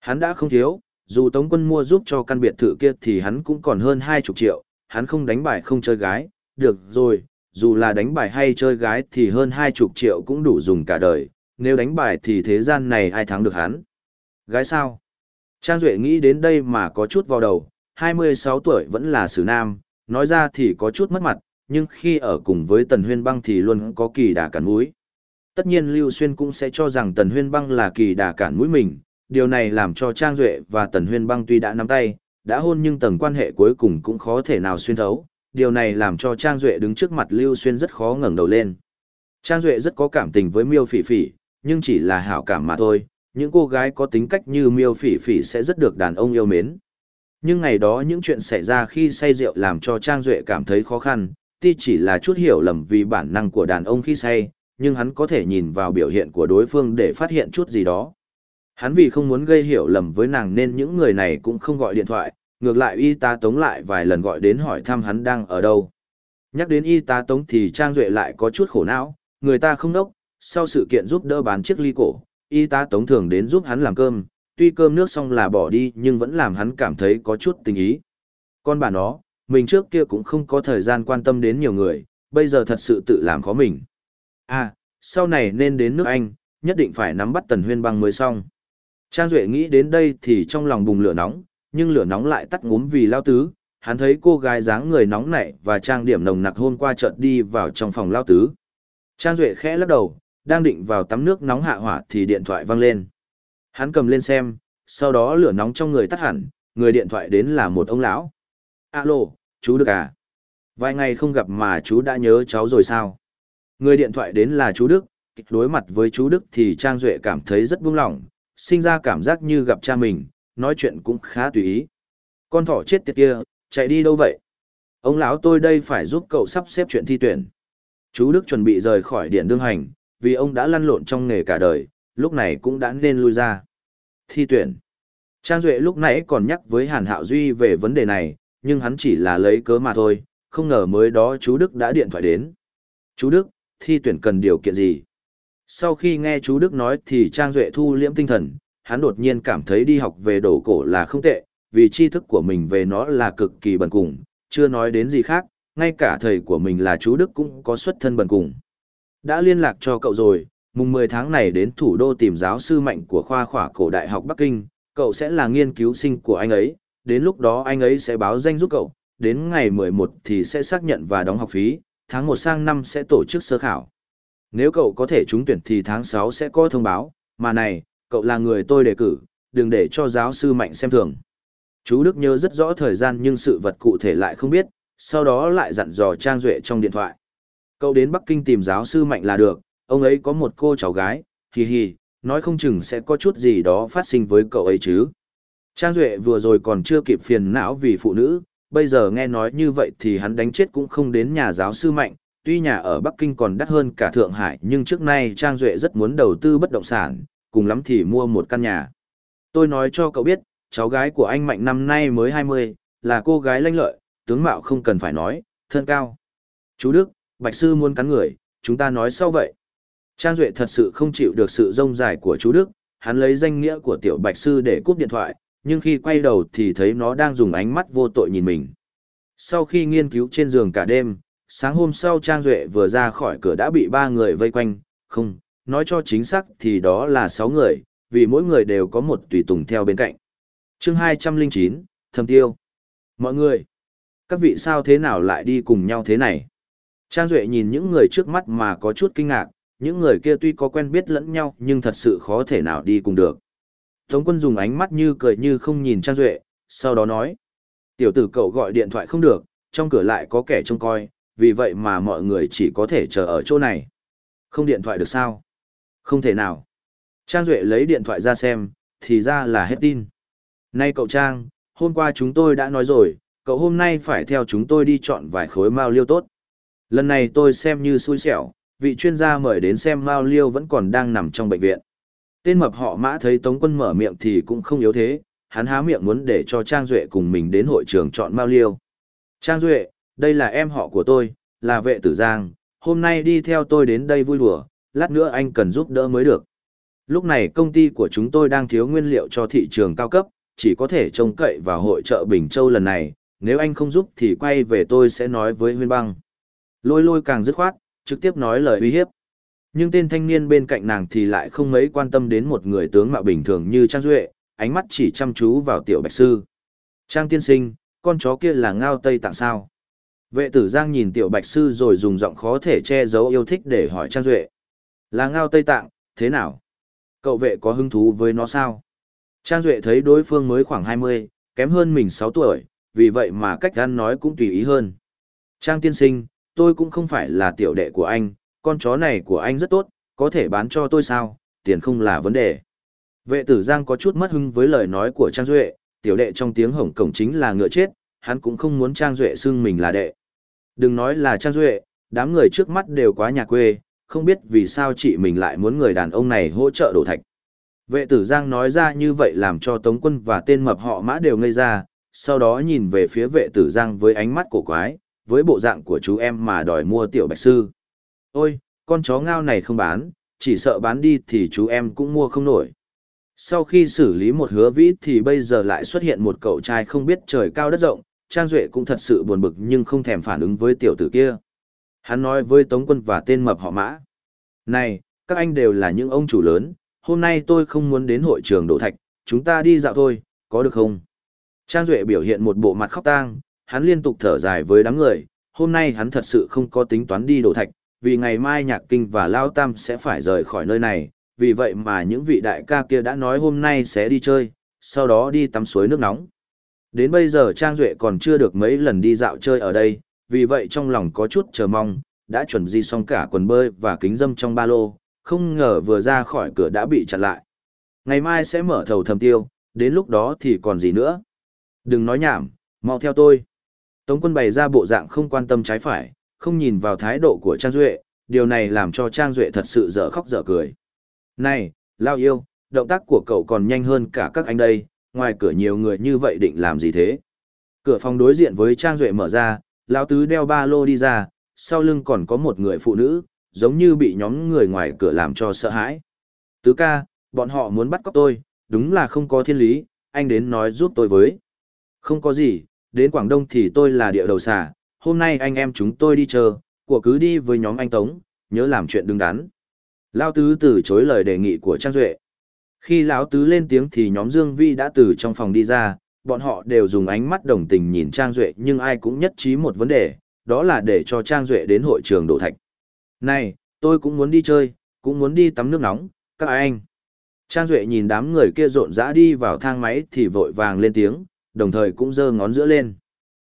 Hắn đã không thiếu, dù Tống quân mua giúp cho căn biệt thự kia thì hắn cũng còn hơn hai chục triệu, hắn không đánh bài không chơi gái, được rồi, dù là đánh bài hay chơi gái thì hơn hai chục triệu cũng đủ dùng cả đời, nếu đánh bài thì thế gian này ai thắng được hắn. Gái sao? Trang Duệ nghĩ đến đây mà có chút vào đầu, 26 tuổi vẫn là xử nam, nói ra thì có chút mất mặt, nhưng khi ở cùng với Tần Huyên Băng thì luôn có kỳ đà cản mũi. Tất nhiên Lưu Xuyên cũng sẽ cho rằng Tần Huyên Băng là kỳ đà cản mũi mình, điều này làm cho Trang Duệ và Tần Huyên Băng tuy đã nắm tay, đã hôn nhưng tầng quan hệ cuối cùng cũng khó thể nào xuyên thấu, điều này làm cho Trang Duệ đứng trước mặt Lưu Xuyên rất khó ngẩng đầu lên. Trang Duệ rất có cảm tình với Miêu Phỉ Phỉ, nhưng chỉ là hảo cảm mà thôi, những cô gái có tính cách như Miêu Phỉ Phỉ sẽ rất được đàn ông yêu mến. Nhưng ngày đó những chuyện xảy ra khi say rượu làm cho Trang Duệ cảm thấy khó khăn, tuy chỉ là chút hiểu lầm vì bản năng của đàn ông khi say, nhưng hắn có thể nhìn vào biểu hiện của đối phương để phát hiện chút gì đó. Hắn vì không muốn gây hiểu lầm với nàng nên những người này cũng không gọi điện thoại, ngược lại y tá tống lại vài lần gọi đến hỏi thăm hắn đang ở đâu. Nhắc đến y tá tống thì Trang Duệ lại có chút khổ não, người ta không đốc, sau sự kiện giúp đỡ bán chiếc ly cổ, y tá tống thường đến giúp hắn làm cơm, tuy cơm nước xong là bỏ đi nhưng vẫn làm hắn cảm thấy có chút tình ý. Con bà nó, mình trước kia cũng không có thời gian quan tâm đến nhiều người, bây giờ thật sự tự làm khó mình. À, sau này nên đến nước Anh, nhất định phải nắm bắt tần huyên băng mới xong. Trang Duệ nghĩ đến đây thì trong lòng bùng lửa nóng, nhưng lửa nóng lại tắt ngúm vì lao tứ. Hắn thấy cô gái dáng người nóng nảy và trang điểm nồng nặc hôm qua chợt đi vào trong phòng lao tứ. Trang Duệ khẽ lắc đầu, đang định vào tắm nước nóng hạ hỏa thì điện thoại vang lên. Hắn cầm lên xem, sau đó lửa nóng trong người tắt hẳn, người điện thoại đến là một ông lão. Alo, chú Đức à? Vài ngày không gặp mà chú đã nhớ cháu rồi sao? Người điện thoại đến là chú Đức, đối mặt với chú Đức thì Trang Duệ cảm thấy rất buông lỏng, sinh ra cảm giác như gặp cha mình, nói chuyện cũng khá tùy ý. Con thỏ chết tiệt kia, chạy đi đâu vậy? Ông lão tôi đây phải giúp cậu sắp xếp chuyện thi tuyển. Chú Đức chuẩn bị rời khỏi điện đương hành, vì ông đã lăn lộn trong nghề cả đời, lúc này cũng đã nên lui ra. Thi tuyển. Trang Duệ lúc nãy còn nhắc với Hàn Hạo Duy về vấn đề này, nhưng hắn chỉ là lấy cớ mà thôi, không ngờ mới đó chú Đức đã điện thoại đến. Chú Đức, thi tuyển cần điều kiện gì? Sau khi nghe chú Đức nói thì Trang Duệ thu liễm tinh thần, hắn đột nhiên cảm thấy đi học về đổ cổ là không tệ, vì tri thức của mình về nó là cực kỳ bần cùng, chưa nói đến gì khác, ngay cả thầy của mình là chú Đức cũng có xuất thân bần cùng. Đã liên lạc cho cậu rồi, mùng 10 tháng này đến thủ đô tìm giáo sư mạnh của khoa khỏa cổ đại học Bắc Kinh, cậu sẽ là nghiên cứu sinh của anh ấy, đến lúc đó anh ấy sẽ báo danh giúp cậu, đến ngày 11 thì sẽ xác nhận và đóng học phí, tháng 1 sang năm sẽ tổ chức sơ khảo. Nếu cậu có thể trúng tuyển thì tháng 6 sẽ có thông báo, mà này, cậu là người tôi đề cử, đừng để cho giáo sư mạnh xem thường. Chú Đức nhớ rất rõ thời gian nhưng sự vật cụ thể lại không biết, sau đó lại dặn dò Trang Duệ trong điện thoại. Cậu đến Bắc Kinh tìm giáo sư mạnh là được, ông ấy có một cô cháu gái, hì hì, nói không chừng sẽ có chút gì đó phát sinh với cậu ấy chứ. Trang Duệ vừa rồi còn chưa kịp phiền não vì phụ nữ, bây giờ nghe nói như vậy thì hắn đánh chết cũng không đến nhà giáo sư mạnh, tuy nhà ở Bắc Kinh còn đắt hơn cả Thượng Hải nhưng trước nay Trang Duệ rất muốn đầu tư bất động sản, cùng lắm thì mua một căn nhà. Tôi nói cho cậu biết, cháu gái của anh Mạnh năm nay mới 20, là cô gái lanh lợi, tướng mạo không cần phải nói, thân cao. Chú Đức, Bạch Sư muốn cắn người, chúng ta nói sau vậy. Trang Duệ thật sự không chịu được sự rông dài của chú Đức, hắn lấy danh nghĩa của tiểu Bạch Sư để cúp điện thoại, nhưng khi quay đầu thì thấy nó đang dùng ánh mắt vô tội nhìn mình. Sau khi nghiên cứu trên giường cả đêm, sáng hôm sau Trang Duệ vừa ra khỏi cửa đã bị ba người vây quanh, không, nói cho chính xác thì đó là sáu người, vì mỗi người đều có một tùy tùng theo bên cạnh. chương 209, Thầm Tiêu. Mọi người, các vị sao thế nào lại đi cùng nhau thế này? Trang Duệ nhìn những người trước mắt mà có chút kinh ngạc, những người kia tuy có quen biết lẫn nhau nhưng thật sự khó thể nào đi cùng được. Tống quân dùng ánh mắt như cười như không nhìn Trang Duệ, sau đó nói. Tiểu tử cậu gọi điện thoại không được, trong cửa lại có kẻ trông coi, vì vậy mà mọi người chỉ có thể chờ ở chỗ này. Không điện thoại được sao? Không thể nào. Trang Duệ lấy điện thoại ra xem, thì ra là hết tin. Nay cậu Trang, hôm qua chúng tôi đã nói rồi, cậu hôm nay phải theo chúng tôi đi chọn vài khối mao liêu tốt. Lần này tôi xem như xui xẻo, vị chuyên gia mời đến xem mao liêu vẫn còn đang nằm trong bệnh viện. Tên mập họ mã thấy Tống quân mở miệng thì cũng không yếu thế, hắn há miệng muốn để cho Trang Duệ cùng mình đến hội trường chọn mao liêu. Trang Duệ, đây là em họ của tôi, là vệ tử Giang, hôm nay đi theo tôi đến đây vui đùa, lát nữa anh cần giúp đỡ mới được. Lúc này công ty của chúng tôi đang thiếu nguyên liệu cho thị trường cao cấp, chỉ có thể trông cậy vào hội trợ Bình Châu lần này, nếu anh không giúp thì quay về tôi sẽ nói với Huyên Băng. Lôi lôi càng dứt khoát, trực tiếp nói lời uy hiếp. Nhưng tên thanh niên bên cạnh nàng thì lại không mấy quan tâm đến một người tướng mạo bình thường như Trang Duệ, ánh mắt chỉ chăm chú vào tiểu bạch sư. Trang tiên sinh, con chó kia là ngao tây Tạng sao? Vệ tử Giang nhìn tiểu bạch sư rồi dùng giọng khó thể che giấu yêu thích để hỏi Trang Duệ. Là ngao tây tạng, thế nào? Cậu vệ có hứng thú với nó sao? Trang Duệ thấy đối phương mới khoảng 20, kém hơn mình 6 tuổi, vì vậy mà cách ăn nói cũng tùy ý hơn. Trang tiên sinh, tôi cũng không phải là tiểu đệ của anh, con chó này của anh rất tốt, có thể bán cho tôi sao, tiền không là vấn đề. Vệ tử Giang có chút mất hứng với lời nói của Trang Duệ, tiểu đệ trong tiếng hổng cổng chính là ngựa chết, hắn cũng không muốn Trang Duệ xưng mình là đệ. Đừng nói là Trang Duệ, đám người trước mắt đều quá nhà quê, không biết vì sao chị mình lại muốn người đàn ông này hỗ trợ đổ thạch. Vệ tử Giang nói ra như vậy làm cho Tống quân và tên mập họ mã đều ngây ra, sau đó nhìn về phía vệ tử Giang với ánh mắt cổ quái, với bộ dạng của chú em mà đòi mua tiểu bạch sư. Ôi, con chó ngao này không bán, chỉ sợ bán đi thì chú em cũng mua không nổi. Sau khi xử lý một hứa vĩ thì bây giờ lại xuất hiện một cậu trai không biết trời cao đất rộng, Trang Duệ cũng thật sự buồn bực nhưng không thèm phản ứng với tiểu tử kia. Hắn nói với Tống quân và tên mập họ mã. Này, các anh đều là những ông chủ lớn, hôm nay tôi không muốn đến hội trường đổ thạch, chúng ta đi dạo thôi, có được không? Trang Duệ biểu hiện một bộ mặt khóc tang, hắn liên tục thở dài với đám người, hôm nay hắn thật sự không có tính toán đi đổ thạch, vì ngày mai nhạc kinh và Lao Tam sẽ phải rời khỏi nơi này, vì vậy mà những vị đại ca kia đã nói hôm nay sẽ đi chơi, sau đó đi tắm suối nước nóng. Đến bây giờ Trang Duệ còn chưa được mấy lần đi dạo chơi ở đây, vì vậy trong lòng có chút chờ mong, đã chuẩn bị xong cả quần bơi và kính dâm trong ba lô, không ngờ vừa ra khỏi cửa đã bị chặn lại. Ngày mai sẽ mở thầu thầm tiêu, đến lúc đó thì còn gì nữa. Đừng nói nhảm, mau theo tôi. Tống quân bày ra bộ dạng không quan tâm trái phải, không nhìn vào thái độ của Trang Duệ, điều này làm cho Trang Duệ thật sự dở khóc dở cười. Này, Lao yêu, động tác của cậu còn nhanh hơn cả các anh đây, ngoài cửa nhiều người như vậy định làm gì thế? Cửa phòng đối diện với Trang Duệ mở ra, Lão Tứ đeo ba lô đi ra, sau lưng còn có một người phụ nữ, giống như bị nhóm người ngoài cửa làm cho sợ hãi. Tứ ca, bọn họ muốn bắt cóc tôi, đúng là không có thiên lý, anh đến nói giúp tôi với. Không có gì, đến Quảng Đông thì tôi là địa đầu xà, hôm nay anh em chúng tôi đi chờ, của cứ đi với nhóm anh Tống, nhớ làm chuyện đứng đắn. Lão Tứ từ chối lời đề nghị của Trang Duệ. Khi Lão Tứ lên tiếng thì nhóm Dương Vi đã từ trong phòng đi ra, bọn họ đều dùng ánh mắt đồng tình nhìn Trang Duệ nhưng ai cũng nhất trí một vấn đề, đó là để cho Trang Duệ đến hội trường đổ thạch. Này, tôi cũng muốn đi chơi, cũng muốn đi tắm nước nóng, các anh. Trang Duệ nhìn đám người kia rộn rã đi vào thang máy thì vội vàng lên tiếng, đồng thời cũng giơ ngón giữa lên.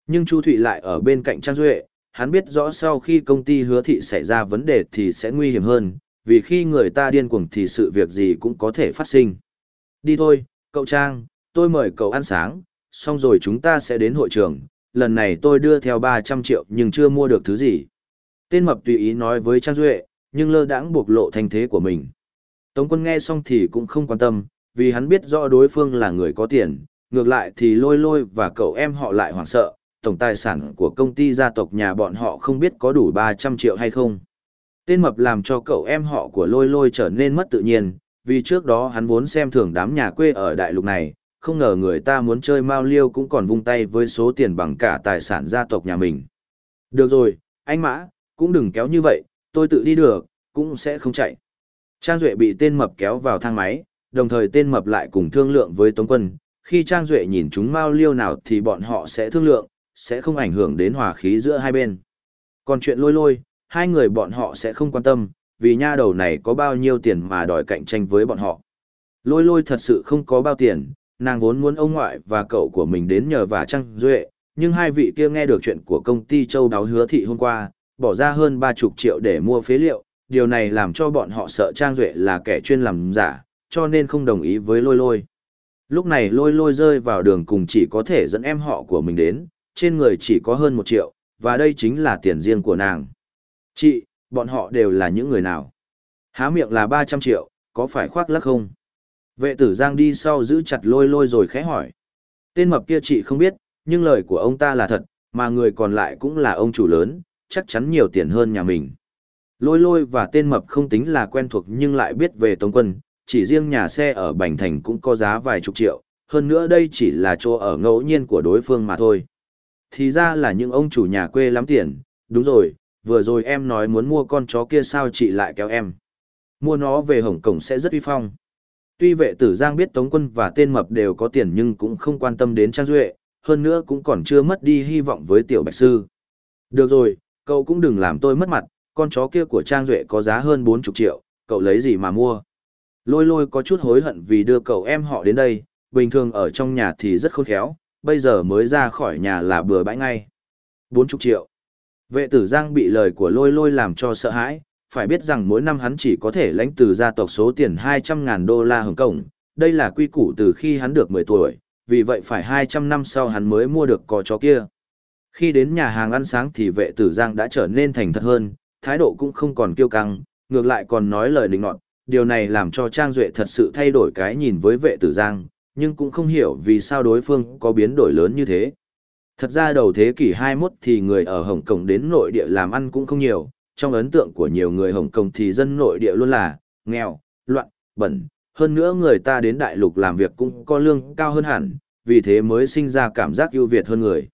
Nhưng Chu Thụy lại ở bên cạnh Trang Duệ, hắn biết rõ sau khi công ty hứa thị xảy ra vấn đề thì sẽ nguy hiểm hơn, vì khi người ta điên cuồng thì sự việc gì cũng có thể phát sinh. Đi thôi, cậu Trang, tôi mời cậu ăn sáng, xong rồi chúng ta sẽ đến hội trường, lần này tôi đưa theo 300 triệu nhưng chưa mua được thứ gì. Tên mập tùy ý nói với Trang Duệ, nhưng lơ đãng buộc lộ thành thế của mình. Tống quân nghe xong thì cũng không quan tâm, vì hắn biết rõ đối phương là người có tiền, ngược lại thì lôi lôi và cậu em họ lại hoảng sợ, tổng tài sản của công ty gia tộc nhà bọn họ không biết có đủ 300 triệu hay không. Tên mập làm cho cậu em họ của lôi lôi trở nên mất tự nhiên, vì trước đó hắn vốn xem thường đám nhà quê ở đại lục này, không ngờ người ta muốn chơi mao liêu cũng còn vung tay với số tiền bằng cả tài sản gia tộc nhà mình. Được rồi, anh Mã, cũng đừng kéo như vậy, tôi tự đi được, cũng sẽ không chạy. Trang Duệ bị tên mập kéo vào thang máy, đồng thời tên mập lại cùng thương lượng với Tống Quân. Khi Trang Duệ nhìn chúng mao liêu nào thì bọn họ sẽ thương lượng, sẽ không ảnh hưởng đến hòa khí giữa hai bên. Còn chuyện lôi lôi, hai người bọn họ sẽ không quan tâm, vì nha đầu này có bao nhiêu tiền mà đòi cạnh tranh với bọn họ. Lôi lôi thật sự không có bao tiền, nàng vốn muốn ông ngoại và cậu của mình đến nhờ và Trang Duệ, nhưng hai vị kia nghe được chuyện của công ty châu đáo hứa thị hôm qua, bỏ ra hơn ba chục triệu để mua phế liệu, điều này làm cho bọn họ sợ Trang Duệ là kẻ chuyên làm giả, cho nên không đồng ý với lôi lôi. Lúc này lôi lôi rơi vào đường cùng chỉ có thể dẫn em họ của mình đến, trên người chỉ có hơn một triệu, và đây chính là tiền riêng của nàng. Chị, bọn họ đều là những người nào? Há miệng là 300 triệu, có phải khoác lắc không? Vệ tử Giang đi sau giữ chặt lôi lôi rồi khẽ hỏi. Tên mập kia chị không biết, nhưng lời của ông ta là thật, mà người còn lại cũng là ông chủ lớn, chắc chắn nhiều tiền hơn nhà mình. Lôi lôi và tên mập không tính là quen thuộc nhưng lại biết về Tống Quân, chỉ riêng nhà xe ở Bành Thành cũng có giá vài chục triệu, hơn nữa đây chỉ là chỗ ở ngẫu nhiên của đối phương mà thôi. Thì ra là những ông chủ nhà quê lắm tiền, đúng rồi, vừa rồi em nói muốn mua con chó kia sao chị lại kéo em. Mua nó về Hồng Kông sẽ rất uy phong. Tuy vệ tử Giang biết Tống Quân và tên mập đều có tiền nhưng cũng không quan tâm đến Trang Duệ, hơn nữa cũng còn chưa mất đi hy vọng với tiểu bạch sư. Được rồi, cậu cũng đừng làm tôi mất mặt, con chó kia của Trang Duệ có giá hơn 40 triệu, cậu lấy gì mà mua. Lôi lôi có chút hối hận vì đưa cậu em họ đến đây, bình thường ở trong nhà thì rất khôn khéo, bây giờ mới ra khỏi nhà là bừa bãi ngay. 40 triệu. Vệ tử Giang bị lời của lôi lôi làm cho sợ hãi, phải biết rằng mỗi năm hắn chỉ có thể lãnh từ gia tộc số tiền 200.000 đô la Hồng Kông, đây là quy củ từ khi hắn được 10 tuổi, vì vậy phải 200 năm sau hắn mới mua được cò chó kia. Khi đến nhà hàng ăn sáng thì vệ tử Giang đã trở nên thành thật hơn, thái độ cũng không còn kiêu căng, ngược lại còn nói lời định nọt, điều này làm cho Trang Duệ thật sự thay đổi cái nhìn với vệ tử Giang, nhưng cũng không hiểu vì sao đối phương có biến đổi lớn như thế. Thật ra đầu thế kỷ 21 thì người ở Hồng Kông đến nội địa làm ăn cũng không nhiều, trong ấn tượng của nhiều người Hồng Kông thì dân nội địa luôn là nghèo, loạn, bẩn, hơn nữa người ta đến đại lục làm việc cũng có lương cao hơn hẳn, vì thế mới sinh ra cảm giác ưu việt hơn người.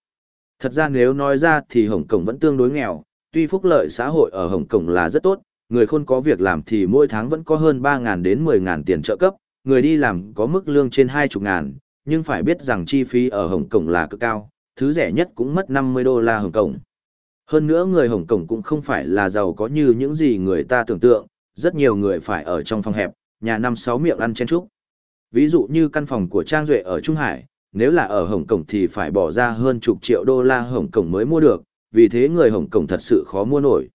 Thật ra nếu nói ra thì Hồng Kông vẫn tương đối nghèo, tuy phúc lợi xã hội ở Hồng Kông là rất tốt, người khôn có việc làm thì mỗi tháng vẫn có hơn 3.000 đến 10.000 tiền trợ cấp, người đi làm có mức lương trên 20.000, nhưng phải biết rằng chi phí ở Hồng Kông là cực cao, thứ rẻ nhất cũng mất 50 đô la Hồng Kông. Hơn nữa người Hồng Kông cũng không phải là giàu có như những gì người ta tưởng tượng, rất nhiều người phải ở trong phòng hẹp, nhà năm sáu miệng ăn chen chúc. Ví dụ như căn phòng của Trang Duệ ở Trung Hải, nếu là ở Hồng Kông thì phải bỏ ra hơn chục triệu đô la Hồng Kông mới mua được, vì thế người Hồng Kông thật sự khó mua nổi.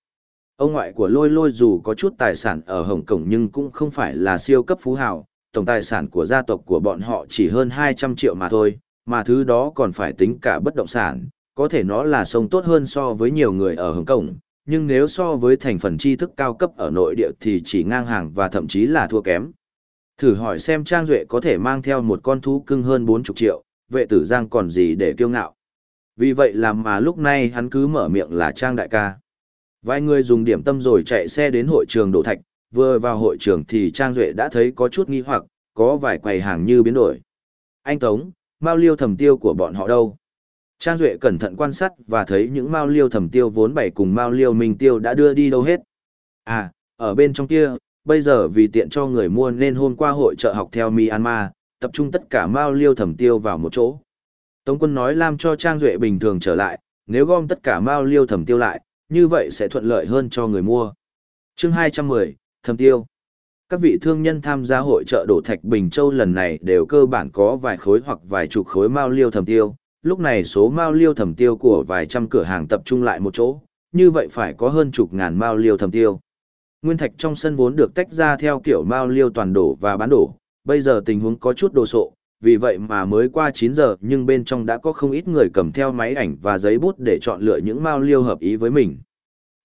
Ông ngoại của Lôi Lôi dù có chút tài sản ở Hồng Kông nhưng cũng không phải là siêu cấp phú hào, tổng tài sản của gia tộc của bọn họ chỉ hơn 200 triệu mà thôi, mà thứ đó còn phải tính cả bất động sản, có thể nó là sống tốt hơn so với nhiều người ở Hồng Kông, nhưng nếu so với thành phần tri thức cao cấp ở nội địa thì chỉ ngang hàng và thậm chí là thua kém. Thử hỏi xem Trang Duệ có thể mang theo một con thú cưng hơn 40 triệu, vệ tử Giang còn gì để kiêu ngạo. Vì vậy làm mà lúc này hắn cứ mở miệng là Trang đại ca. Vài người dùng điểm tâm rồi chạy xe đến hội trường đổ Thạch, vừa vào hội trường thì Trang Duệ đã thấy có chút nghi hoặc, có vài quầy hàng như biến đổi. Anh Tống, mao liêu thầm tiêu của bọn họ đâu? Trang Duệ cẩn thận quan sát và thấy những mao liêu thầm tiêu vốn bày cùng mao liêu minh tiêu đã đưa đi đâu hết. À, ở bên trong kia, bây giờ vì tiện cho người mua nên hôm qua hội trợ học theo Myanmar, tập trung tất cả mao liêu thầm tiêu vào một chỗ. Tống quân nói làm cho Trang Duệ bình thường trở lại, nếu gom tất cả mao liêu thầm tiêu lại, như vậy sẽ thuận lợi hơn cho người mua. chương 210, thầm tiêu. Các vị thương nhân tham gia hội trợ đổ thạch Bình Châu lần này đều cơ bản có vài khối hoặc vài chục khối mao liêu thầm tiêu, lúc này số mao liêu thầm tiêu của vài trăm cửa hàng tập trung lại một chỗ, như vậy phải có hơn chục ngàn mao liêu thầm tiêu. Nguyên thạch trong sân vốn được tách ra theo kiểu mao liêu toàn đổ và bán đổ, bây giờ tình huống có chút đồ sộ, vì vậy mà mới qua 9 giờ nhưng bên trong đã có không ít người cầm theo máy ảnh và giấy bút để chọn lựa những mao liêu hợp ý với mình.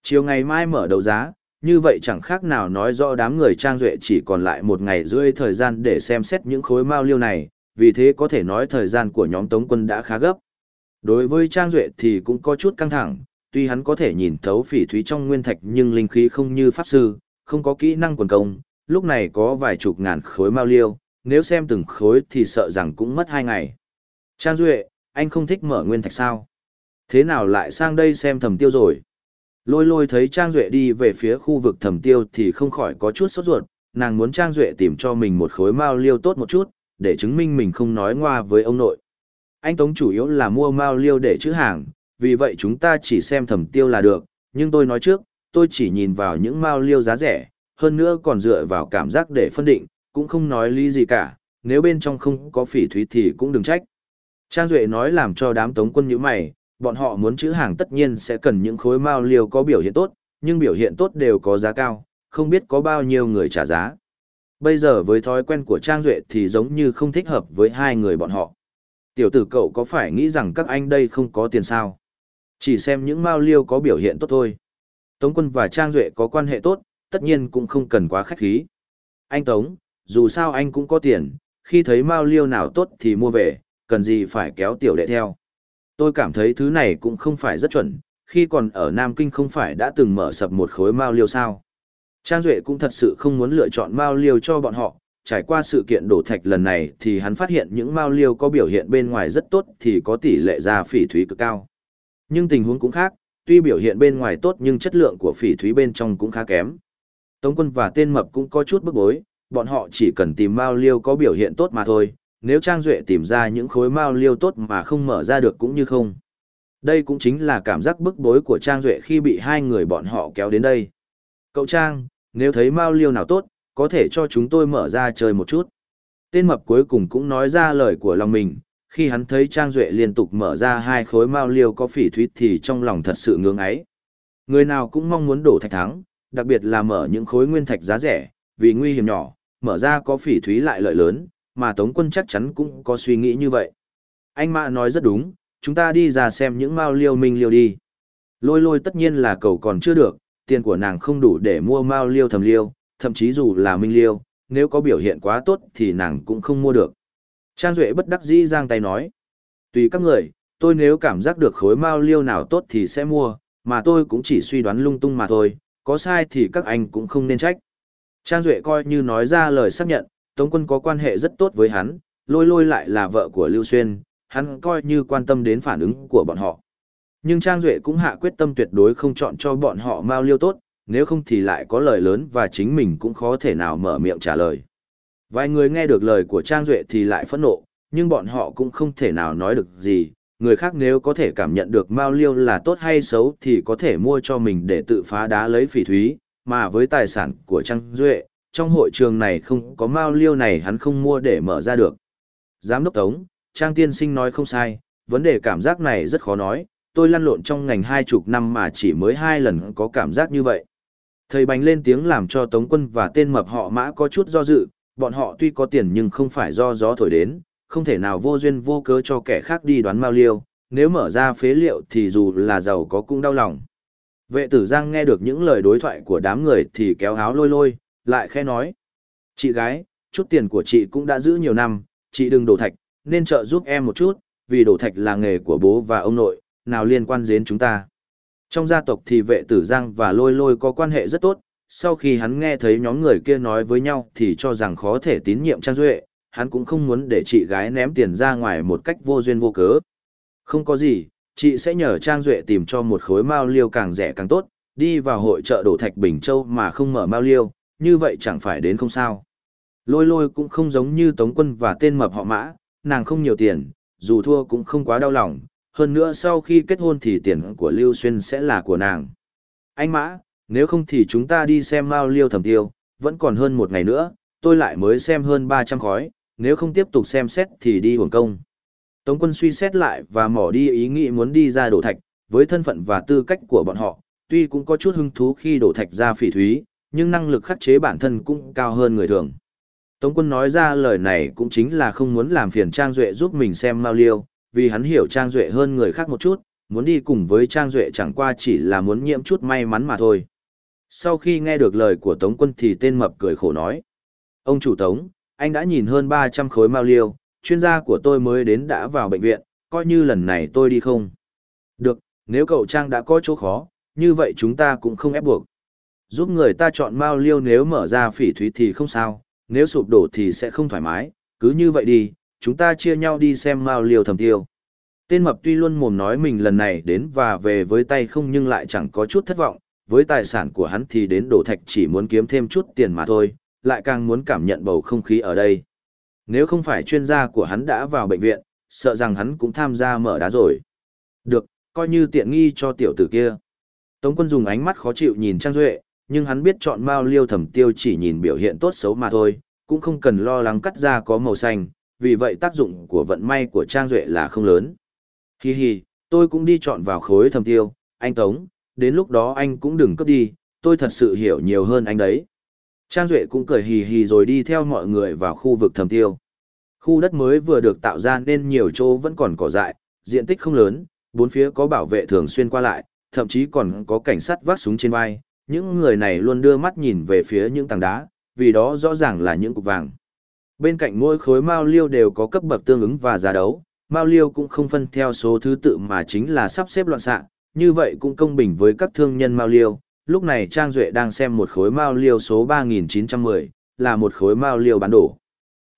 Chiều ngày mai mở đấu giá, như vậy chẳng khác nào nói rõ đám người trang duệ chỉ còn lại một ngày rưỡi thời gian để xem xét những khối mao liêu này, vì thế có thể nói thời gian của nhóm tống quân đã khá gấp. Đối với trang duệ thì cũng có chút căng thẳng, tuy hắn có thể nhìn thấu phỉ thúy trong nguyên thạch nhưng linh khí không như pháp sư, không có kỹ năng quần công, lúc này có vài chục ngàn khối mao liêu, nếu xem từng khối thì sợ rằng cũng mất hai ngày. Trang Duệ, anh không thích mở nguyên thạch sao? Thế nào lại sang đây xem thầm tiêu rồi? Lôi lôi thấy Trang Duệ đi về phía khu vực thầm tiêu thì không khỏi có chút sốt ruột, nàng muốn Trang Duệ tìm cho mình một khối mao liêu tốt một chút, để chứng minh mình không nói ngoa với ông nội. Anh Tống chủ yếu là mua mao liêu để chữ hàng, vì vậy chúng ta chỉ xem thầm tiêu là được, nhưng tôi nói trước, tôi chỉ nhìn vào những mao liêu giá rẻ, hơn nữa còn dựa vào cảm giác để phân định, cũng không nói lý gì cả, nếu bên trong không có phỉ thúy thì cũng đừng trách. Trang Duệ nói làm cho đám tống quân như mày, bọn họ muốn chữ hàng tất nhiên sẽ cần những khối mao liêu có biểu hiện tốt, nhưng biểu hiện tốt đều có giá cao, không biết có bao nhiêu người trả giá. Bây giờ với thói quen của Trang Duệ thì giống như không thích hợp với hai người bọn họ. Tiểu tử cậu có phải nghĩ rằng các anh đây không có tiền sao? Chỉ xem những mao liêu có biểu hiện tốt thôi. Tống quân và Trang Duệ có quan hệ tốt, tất nhiên cũng không cần quá khách khí. Anh Tống, dù sao anh cũng có tiền, khi thấy mao liêu nào tốt thì mua về, cần gì phải kéo tiểu đệ theo. Tôi cảm thấy thứ này cũng không phải rất chuẩn, khi còn ở Nam Kinh không phải đã từng mở sập một khối mao liêu sao. Trang Duệ cũng thật sự không muốn lựa chọn mao liêu cho bọn họ, trải qua sự kiện đổ thạch lần này thì hắn phát hiện những mao liêu có biểu hiện bên ngoài rất tốt thì có tỷ lệ ra phỉ thúy cực cao. Nhưng tình huống cũng khác, tuy biểu hiện bên ngoài tốt nhưng chất lượng của phỉ thúy bên trong cũng khá kém. Tống quân và tên mập cũng có chút bức bối, bọn họ chỉ cần tìm mao liêu có biểu hiện tốt mà thôi, nếu Trang Duệ tìm ra những khối mao liêu tốt mà không mở ra được cũng như không. Đây cũng chính là cảm giác bức bối của Trang Duệ khi bị hai người bọn họ kéo đến đây. Cậu Trang, nếu thấy mao liêu nào tốt, có thể cho chúng tôi mở ra chơi một chút. Tên mập cuối cùng cũng nói ra lời của lòng mình, khi hắn thấy Trang Duệ liên tục mở ra hai khối mao liêu có phỉ thúy thì trong lòng thật sự ngưỡng ấy. Người nào cũng mong muốn đổ thạch thắng, đặc biệt là mở những khối nguyên thạch giá rẻ, vì nguy hiểm nhỏ, mở ra có phỉ thúy lại lợi lớn, mà Tống quân chắc chắn cũng có suy nghĩ như vậy. Anh Mã nói rất đúng, chúng ta đi ra xem những mao liêu minh liêu đi. Lôi lôi tất nhiên là cầu còn chưa được, tiền của nàng không đủ để mua mao liêu thầm liêu, thậm chí dù là minh liêu, nếu có biểu hiện quá tốt thì nàng cũng không mua được. Trang Duệ bất đắc dĩ giang tay nói. Tùy các người, tôi nếu cảm giác được khối mao liêu nào tốt thì sẽ mua, mà tôi cũng chỉ suy đoán lung tung mà thôi, có sai thì các anh cũng không nên trách. Trang Duệ coi như nói ra lời xác nhận, Tống quân có quan hệ rất tốt với hắn, lôi lôi lại là vợ của Lưu Xuyên, hắn coi như quan tâm đến phản ứng của bọn họ. Nhưng Trang Duệ cũng hạ quyết tâm tuyệt đối không chọn cho bọn họ mao liêu tốt, nếu không thì lại có lời lớn và chính mình cũng khó thể nào mở miệng trả lời. Vài người nghe được lời của Trang Duệ thì lại phẫn nộ, nhưng bọn họ cũng không thể nào nói được gì. Người khác nếu có thể cảm nhận được Mao Liêu là tốt hay xấu thì có thể mua cho mình để tự phá đá lấy phỉ thúy, mà với tài sản của Trang Duệ, trong hội trường này không có Mao Liêu này hắn không mua để mở ra được. Giám đốc Tống, Trang Tiên Sinh nói không sai, vấn đề cảm giác này rất khó nói, tôi lăn lộn trong ngành hai chục năm mà chỉ mới hai lần có cảm giác như vậy. Thầy bánh lên tiếng làm cho Tống quân và tên mập họ mã có chút do dự, bọn họ tuy có tiền nhưng không phải do gió thổi đến, không thể nào vô duyên vô cớ cho kẻ khác đi đoán mao liêu, nếu mở ra phế liệu thì dù là giàu có cũng đau lòng. Vệ tử Giang nghe được những lời đối thoại của đám người thì kéo áo lôi lôi, lại khẽ nói. Chị gái, chút tiền của chị cũng đã giữ nhiều năm, chị đừng đổ thạch, nên trợ giúp em một chút, vì đổ thạch là nghề của bố và ông nội, nào liên quan đến chúng ta. Trong gia tộc thì vệ tử Giang và lôi lôi có quan hệ rất tốt, sau khi hắn nghe thấy nhóm người kia nói với nhau thì cho rằng khó thể tín nhiệm Trang Duệ, hắn cũng không muốn để chị gái ném tiền ra ngoài một cách vô duyên vô cớ. Không có gì, chị sẽ nhờ Trang Duệ tìm cho một khối mao liêu càng rẻ càng tốt, đi vào hội chợ đổ thạch Bình Châu mà không mở mao liêu, như vậy chẳng phải đến không sao. Lôi lôi cũng không giống như Tống Quân và tên mập họ mã, nàng không nhiều tiền, dù thua cũng không quá đau lòng, hơn nữa sau khi kết hôn thì tiền của Lưu Xuyên sẽ là của nàng. Anh mã, nếu không thì chúng ta đi xem Mao Liêu thầm tiêu, vẫn còn hơn một ngày nữa, tôi lại mới xem hơn 300 khói, nếu không tiếp tục xem xét thì đi hưởng công. Tống quân suy xét lại và mỏ đi ý nghĩ muốn đi ra đổ thạch, với thân phận và tư cách của bọn họ, tuy cũng có chút hứng thú khi đổ thạch ra phỉ thúy, nhưng năng lực khắc chế bản thân cũng cao hơn người thường. Tống quân nói ra lời này cũng chính là không muốn làm phiền Trang Duệ giúp mình xem Mao Liêu, vì hắn hiểu Trang Duệ hơn người khác một chút, muốn đi cùng với Trang Duệ chẳng qua chỉ là muốn nhiễm chút may mắn mà thôi. Sau khi nghe được lời của Tống quân thì tên mập cười khổ nói. Ông chủ Tống, anh đã nhìn hơn 300 khối mao liêu, chuyên gia của tôi mới đến đã vào bệnh viện, coi như lần này tôi đi không. Được, nếu cậu Trang đã có chỗ khó, như vậy chúng ta cũng không ép buộc. Giúp người ta chọn mao liêu nếu mở ra phỉ thúy thì không sao, nếu sụp đổ thì sẽ không thoải mái, cứ như vậy đi, chúng ta chia nhau đi xem mao liêu thầm tiêu. Tên mập tuy luôn mồm nói mình lần này đến và về với tay không nhưng lại chẳng có chút thất vọng, với tài sản của hắn thì đến đổ thạch chỉ muốn kiếm thêm chút tiền mà thôi, lại càng muốn cảm nhận bầu không khí ở đây. Nếu không phải chuyên gia của hắn đã vào bệnh viện, sợ rằng hắn cũng tham gia mở đá rồi. Được, coi như tiện nghi cho tiểu tử kia. Tống quân dùng ánh mắt khó chịu nhìn Trang Duệ, nhưng hắn biết chọn Mao Liêu thẩm tiêu chỉ nhìn biểu hiện tốt xấu mà thôi, cũng không cần lo lắng cắt ra có màu xanh, vì vậy tác dụng của vận may của Trang Duệ là không lớn. Hi hi, tôi cũng đi chọn vào khối thẩm tiêu, anh Tống, đến lúc đó anh cũng đừng cấp đi, tôi thật sự hiểu nhiều hơn anh đấy. Trang Duệ cũng cười hì hì rồi đi theo mọi người vào khu vực thầm tiêu. Khu đất mới vừa được tạo ra nên nhiều chỗ vẫn còn cỏ dại, diện tích không lớn, bốn phía có bảo vệ thường xuyên qua lại, thậm chí còn có cảnh sát vác súng trên vai. Những người này luôn đưa mắt nhìn về phía những tảng đá, vì đó rõ ràng là những cục vàng. Bên cạnh mỗi khối mao liêu đều có cấp bậc tương ứng và giá đấu, mao liêu cũng không phân theo số thứ tự mà chính là sắp xếp loạn xạ, như vậy cũng công bình với các thương nhân mao liêu. Lúc này Trang Duệ đang xem một khối mao liêu số 3910, là một khối mao liêu bán đổ.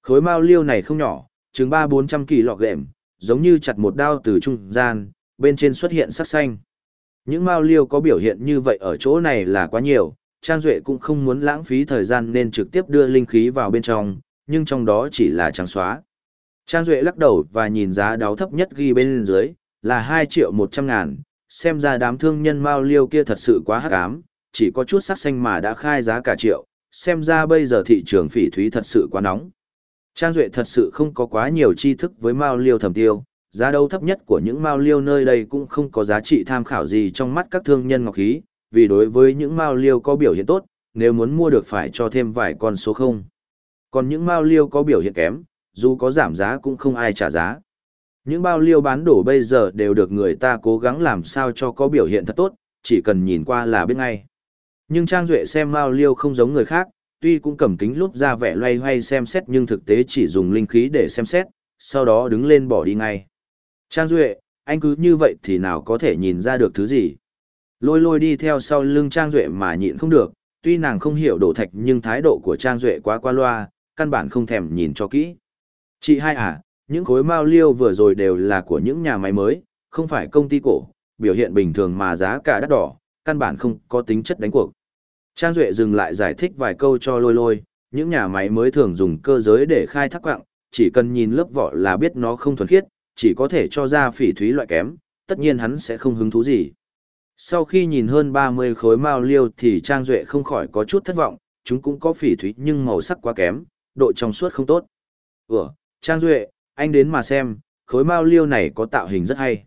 Khối mao liêu này không nhỏ, chừng 3-400 kỳ lọ gệm, giống như chặt một đao từ trung gian, bên trên xuất hiện sắc xanh. Những mao liêu có biểu hiện như vậy ở chỗ này là quá nhiều, Trang Duệ cũng không muốn lãng phí thời gian nên trực tiếp đưa linh khí vào bên trong, nhưng trong đó chỉ là trắng xóa. Trang Duệ lắc đầu và nhìn giá đáo thấp nhất ghi bên dưới, là 2 triệu 100 ngàn, xem ra đám thương nhân mao liêu kia thật sự quá hắc ám, chỉ có chút sắc xanh mà đã khai giá cả triệu, xem ra bây giờ thị trường phỉ thúy thật sự quá nóng. Trang Duệ thật sự không có quá nhiều tri thức với Mao Liêu thầm tiêu, giá đấu thấp nhất của những Mao Liêu nơi đây cũng không có giá trị tham khảo gì trong mắt các thương nhân ngọc khí, vì đối với những Mao Liêu có biểu hiện tốt, nếu muốn mua được phải cho thêm vài con số không. Còn những Mao Liêu có biểu hiện kém, dù có giảm giá cũng không ai trả giá. Những bao liêu bán đổ bây giờ đều được người ta cố gắng làm sao cho có biểu hiện thật tốt, chỉ cần nhìn qua là biết ngay. Nhưng Trang Duệ xem bao Liêu không giống người khác, tuy cũng cầm kính lúp ra vẻ loay hoay xem xét nhưng thực tế chỉ dùng linh khí để xem xét, sau đó đứng lên bỏ đi ngay. Trang Duệ, anh cứ như vậy thì nào có thể nhìn ra được thứ gì. Lôi lôi đi theo sau lưng Trang Duệ mà nhịn không được, tuy nàng không hiểu đổ thạch nhưng thái độ của Trang Duệ quá qua loa, căn bản không thèm nhìn cho kỹ. Chị hai à, những khối mao liêu vừa rồi đều là của những nhà máy mới, không phải công ty cổ, biểu hiện bình thường mà giá cả đắt đỏ, căn bản không có tính chất đánh cuộc. Trang Duệ dừng lại giải thích vài câu cho lôi lôi, những nhà máy mới thường dùng cơ giới để khai thác quạng, chỉ cần nhìn lớp vỏ là biết nó không thuần khiết, chỉ có thể cho ra phỉ thúy loại kém, tất nhiên hắn sẽ không hứng thú gì. Sau khi nhìn hơn 30 khối mao liêu thì Trang Duệ không khỏi có chút thất vọng, chúng cũng có phỉ thúy nhưng màu sắc quá kém, độ trong suốt không tốt. Ủa, Trang Duệ, anh đến mà xem, khối mao liêu này có tạo hình rất hay.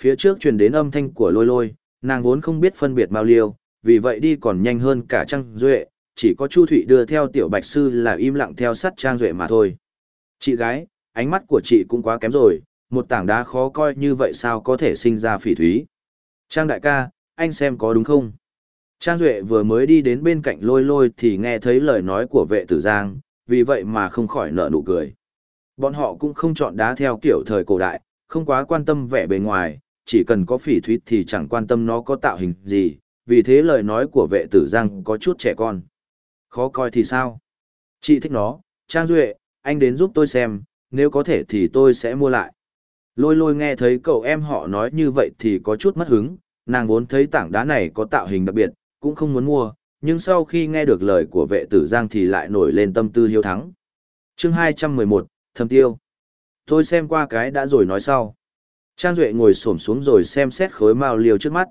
Phía trước truyền đến âm thanh của lôi lôi, nàng vốn không biết phân biệt mao liêu, vì vậy đi còn nhanh hơn cả Trang Duệ, chỉ có Chu Thụy đưa theo tiểu bạch sư là im lặng theo sát Trang Duệ mà thôi. Chị gái, ánh mắt của chị cũng quá kém rồi, một tảng đá khó coi như vậy sao có thể sinh ra phỉ thúy. Trang đại ca, anh xem có đúng không? Trang Duệ vừa mới đi đến bên cạnh lôi lôi thì nghe thấy lời nói của vệ tử Giang, vì vậy mà không khỏi nở nụ cười. Bọn họ cũng không chọn đá theo kiểu thời cổ đại, không quá quan tâm vẻ bề ngoài, chỉ cần có phỉ thúy thì chẳng quan tâm nó có tạo hình gì, vì thế lời nói của vệ tử Giang có chút trẻ con. Khó coi thì sao? Chị thích nó, Trang Duệ, anh đến giúp tôi xem, nếu có thể thì tôi sẽ mua lại. Lôi lôi nghe thấy cậu em họ nói như vậy thì có chút mất hứng, nàng vốn thấy tảng đá này có tạo hình đặc biệt, cũng không muốn mua, nhưng sau khi nghe được lời của vệ tử Giang thì lại nổi lên tâm tư hiếu thắng. chương 211, Thầm Tiêu. Tôi xem qua cái đã rồi nói sau. Trang Duệ ngồi xổm xuống rồi xem xét khối mao liêu trước mắt.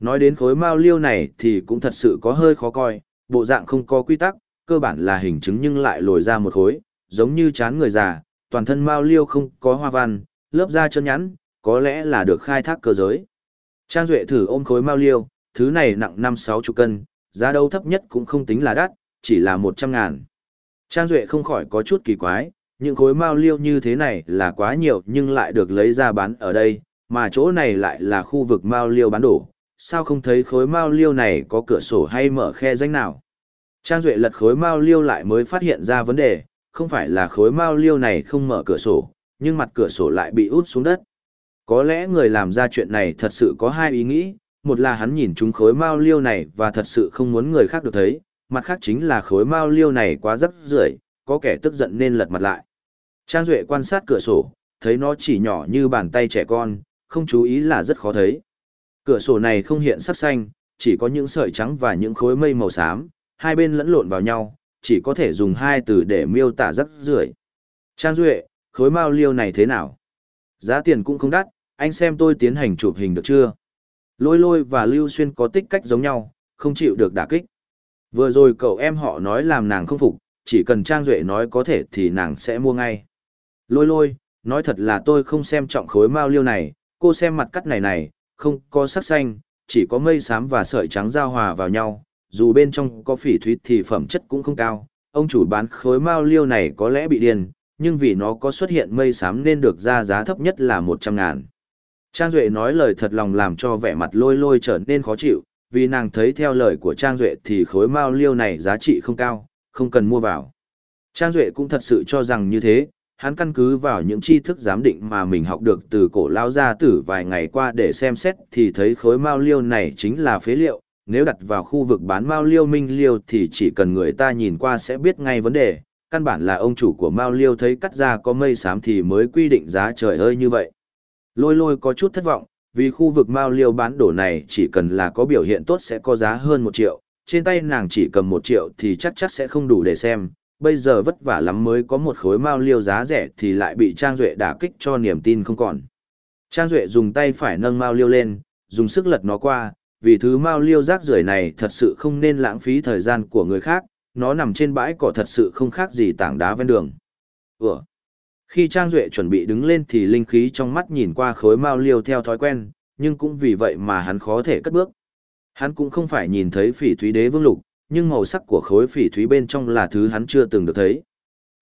Nói đến khối mao liêu này thì cũng thật sự có hơi khó coi, bộ dạng không có quy tắc, cơ bản là hình chứng nhưng lại lồi ra một khối, giống như chán người già, toàn thân mao liêu không có hoa văn, lớp da chân nhắn, có lẽ là được khai thác cơ giới. Trang Duệ thử ôm khối mao liêu, thứ này nặng 5-6 chục cân, giá đâu thấp nhất cũng không tính là đắt, chỉ là 100 ngàn. Trang Duệ không khỏi có chút kỳ quái, những khối mao liêu như thế này là quá nhiều nhưng lại được lấy ra bán ở đây, mà chỗ này lại là khu vực mao liêu bán đổ, sao không thấy khối mao liêu này có cửa sổ hay mở khe danh nào. Trang Duệ lật khối mao liêu lại mới phát hiện ra vấn đề, không phải là khối mao liêu này không mở cửa sổ, nhưng mặt cửa sổ lại bị út xuống đất. Có lẽ người làm ra chuyện này thật sự có hai ý nghĩ, một là hắn nhìn chúng khối mao liêu này và thật sự không muốn người khác được thấy, mặt khác chính là khối mao liêu này quá rất rưởi, có kẻ tức giận nên lật mặt lại. Trang Duệ quan sát cửa sổ, thấy nó chỉ nhỏ như bàn tay trẻ con, không chú ý là rất khó thấy. Cửa sổ này không hiện sắc xanh, chỉ có những sợi trắng và những khối mây màu xám, hai bên lẫn lộn vào nhau, chỉ có thể dùng hai từ để miêu tả rất rưởi. Trang Duệ, khối mao liêu này thế nào? Giá tiền cũng không đắt, anh xem tôi tiến hành chụp hình được chưa? Lôi lôi và Lưu Xuyên có tích cách giống nhau, không chịu được đả kích. Vừa rồi cậu em họ nói làm nàng không phục, chỉ cần Trang Duệ nói có thể thì nàng sẽ mua ngay. Lôi lôi, nói thật là tôi không xem trọng khối mao liêu này, cô xem mặt cắt này này, không có sắc xanh, chỉ có mây xám và sợi trắng giao hòa vào nhau, dù bên trong có phỉ thúy thì phẩm chất cũng không cao. Ông chủ bán khối mao liêu này có lẽ bị điên, nhưng vì nó có xuất hiện mây xám nên được ra giá thấp nhất là 100 ngàn. Trang Duệ nói lời thật lòng làm cho vẻ mặt lôi lôi trở nên khó chịu, vì nàng thấy theo lời của Trang Duệ thì khối mao liêu này giá trị không cao, không cần mua vào. Trang Duệ cũng thật sự cho rằng như thế, hắn căn cứ vào những tri thức giám định mà mình học được từ cổ lao gia tử vài ngày qua để xem xét thì thấy khối mao liêu này chính là phế liệu, nếu đặt vào khu vực bán mao liêu minh liêu thì chỉ cần người ta nhìn qua sẽ biết ngay vấn đề, căn bản là ông chủ của mao liêu thấy cắt ra có mây xám thì mới quy định giá trời ơi như vậy. Lôi lôi có chút thất vọng, vì khu vực mao liêu bán đổ này chỉ cần là có biểu hiện tốt sẽ có giá hơn một triệu, trên tay nàng chỉ cầm một triệu thì chắc chắc sẽ không đủ để xem, bây giờ vất vả lắm mới có một khối mao liêu giá rẻ thì lại bị Trang Duệ đả kích cho niềm tin không còn. Trang Duệ dùng tay phải nâng mao liêu lên, dùng sức lật nó qua, vì thứ mao liêu rác rưởi này thật sự không nên lãng phí thời gian của người khác, nó nằm trên bãi cỏ thật sự không khác gì tảng đá ven đường. Ủa? Khi Trang Duệ chuẩn bị đứng lên thì linh khí trong mắt nhìn qua khối mao liêu theo thói quen, nhưng cũng vì vậy mà hắn khó thể cất bước. Hắn cũng không phải nhìn thấy phỉ thúy đế vương lục, nhưng màu sắc của khối phỉ thúy bên trong là thứ hắn chưa từng được thấy.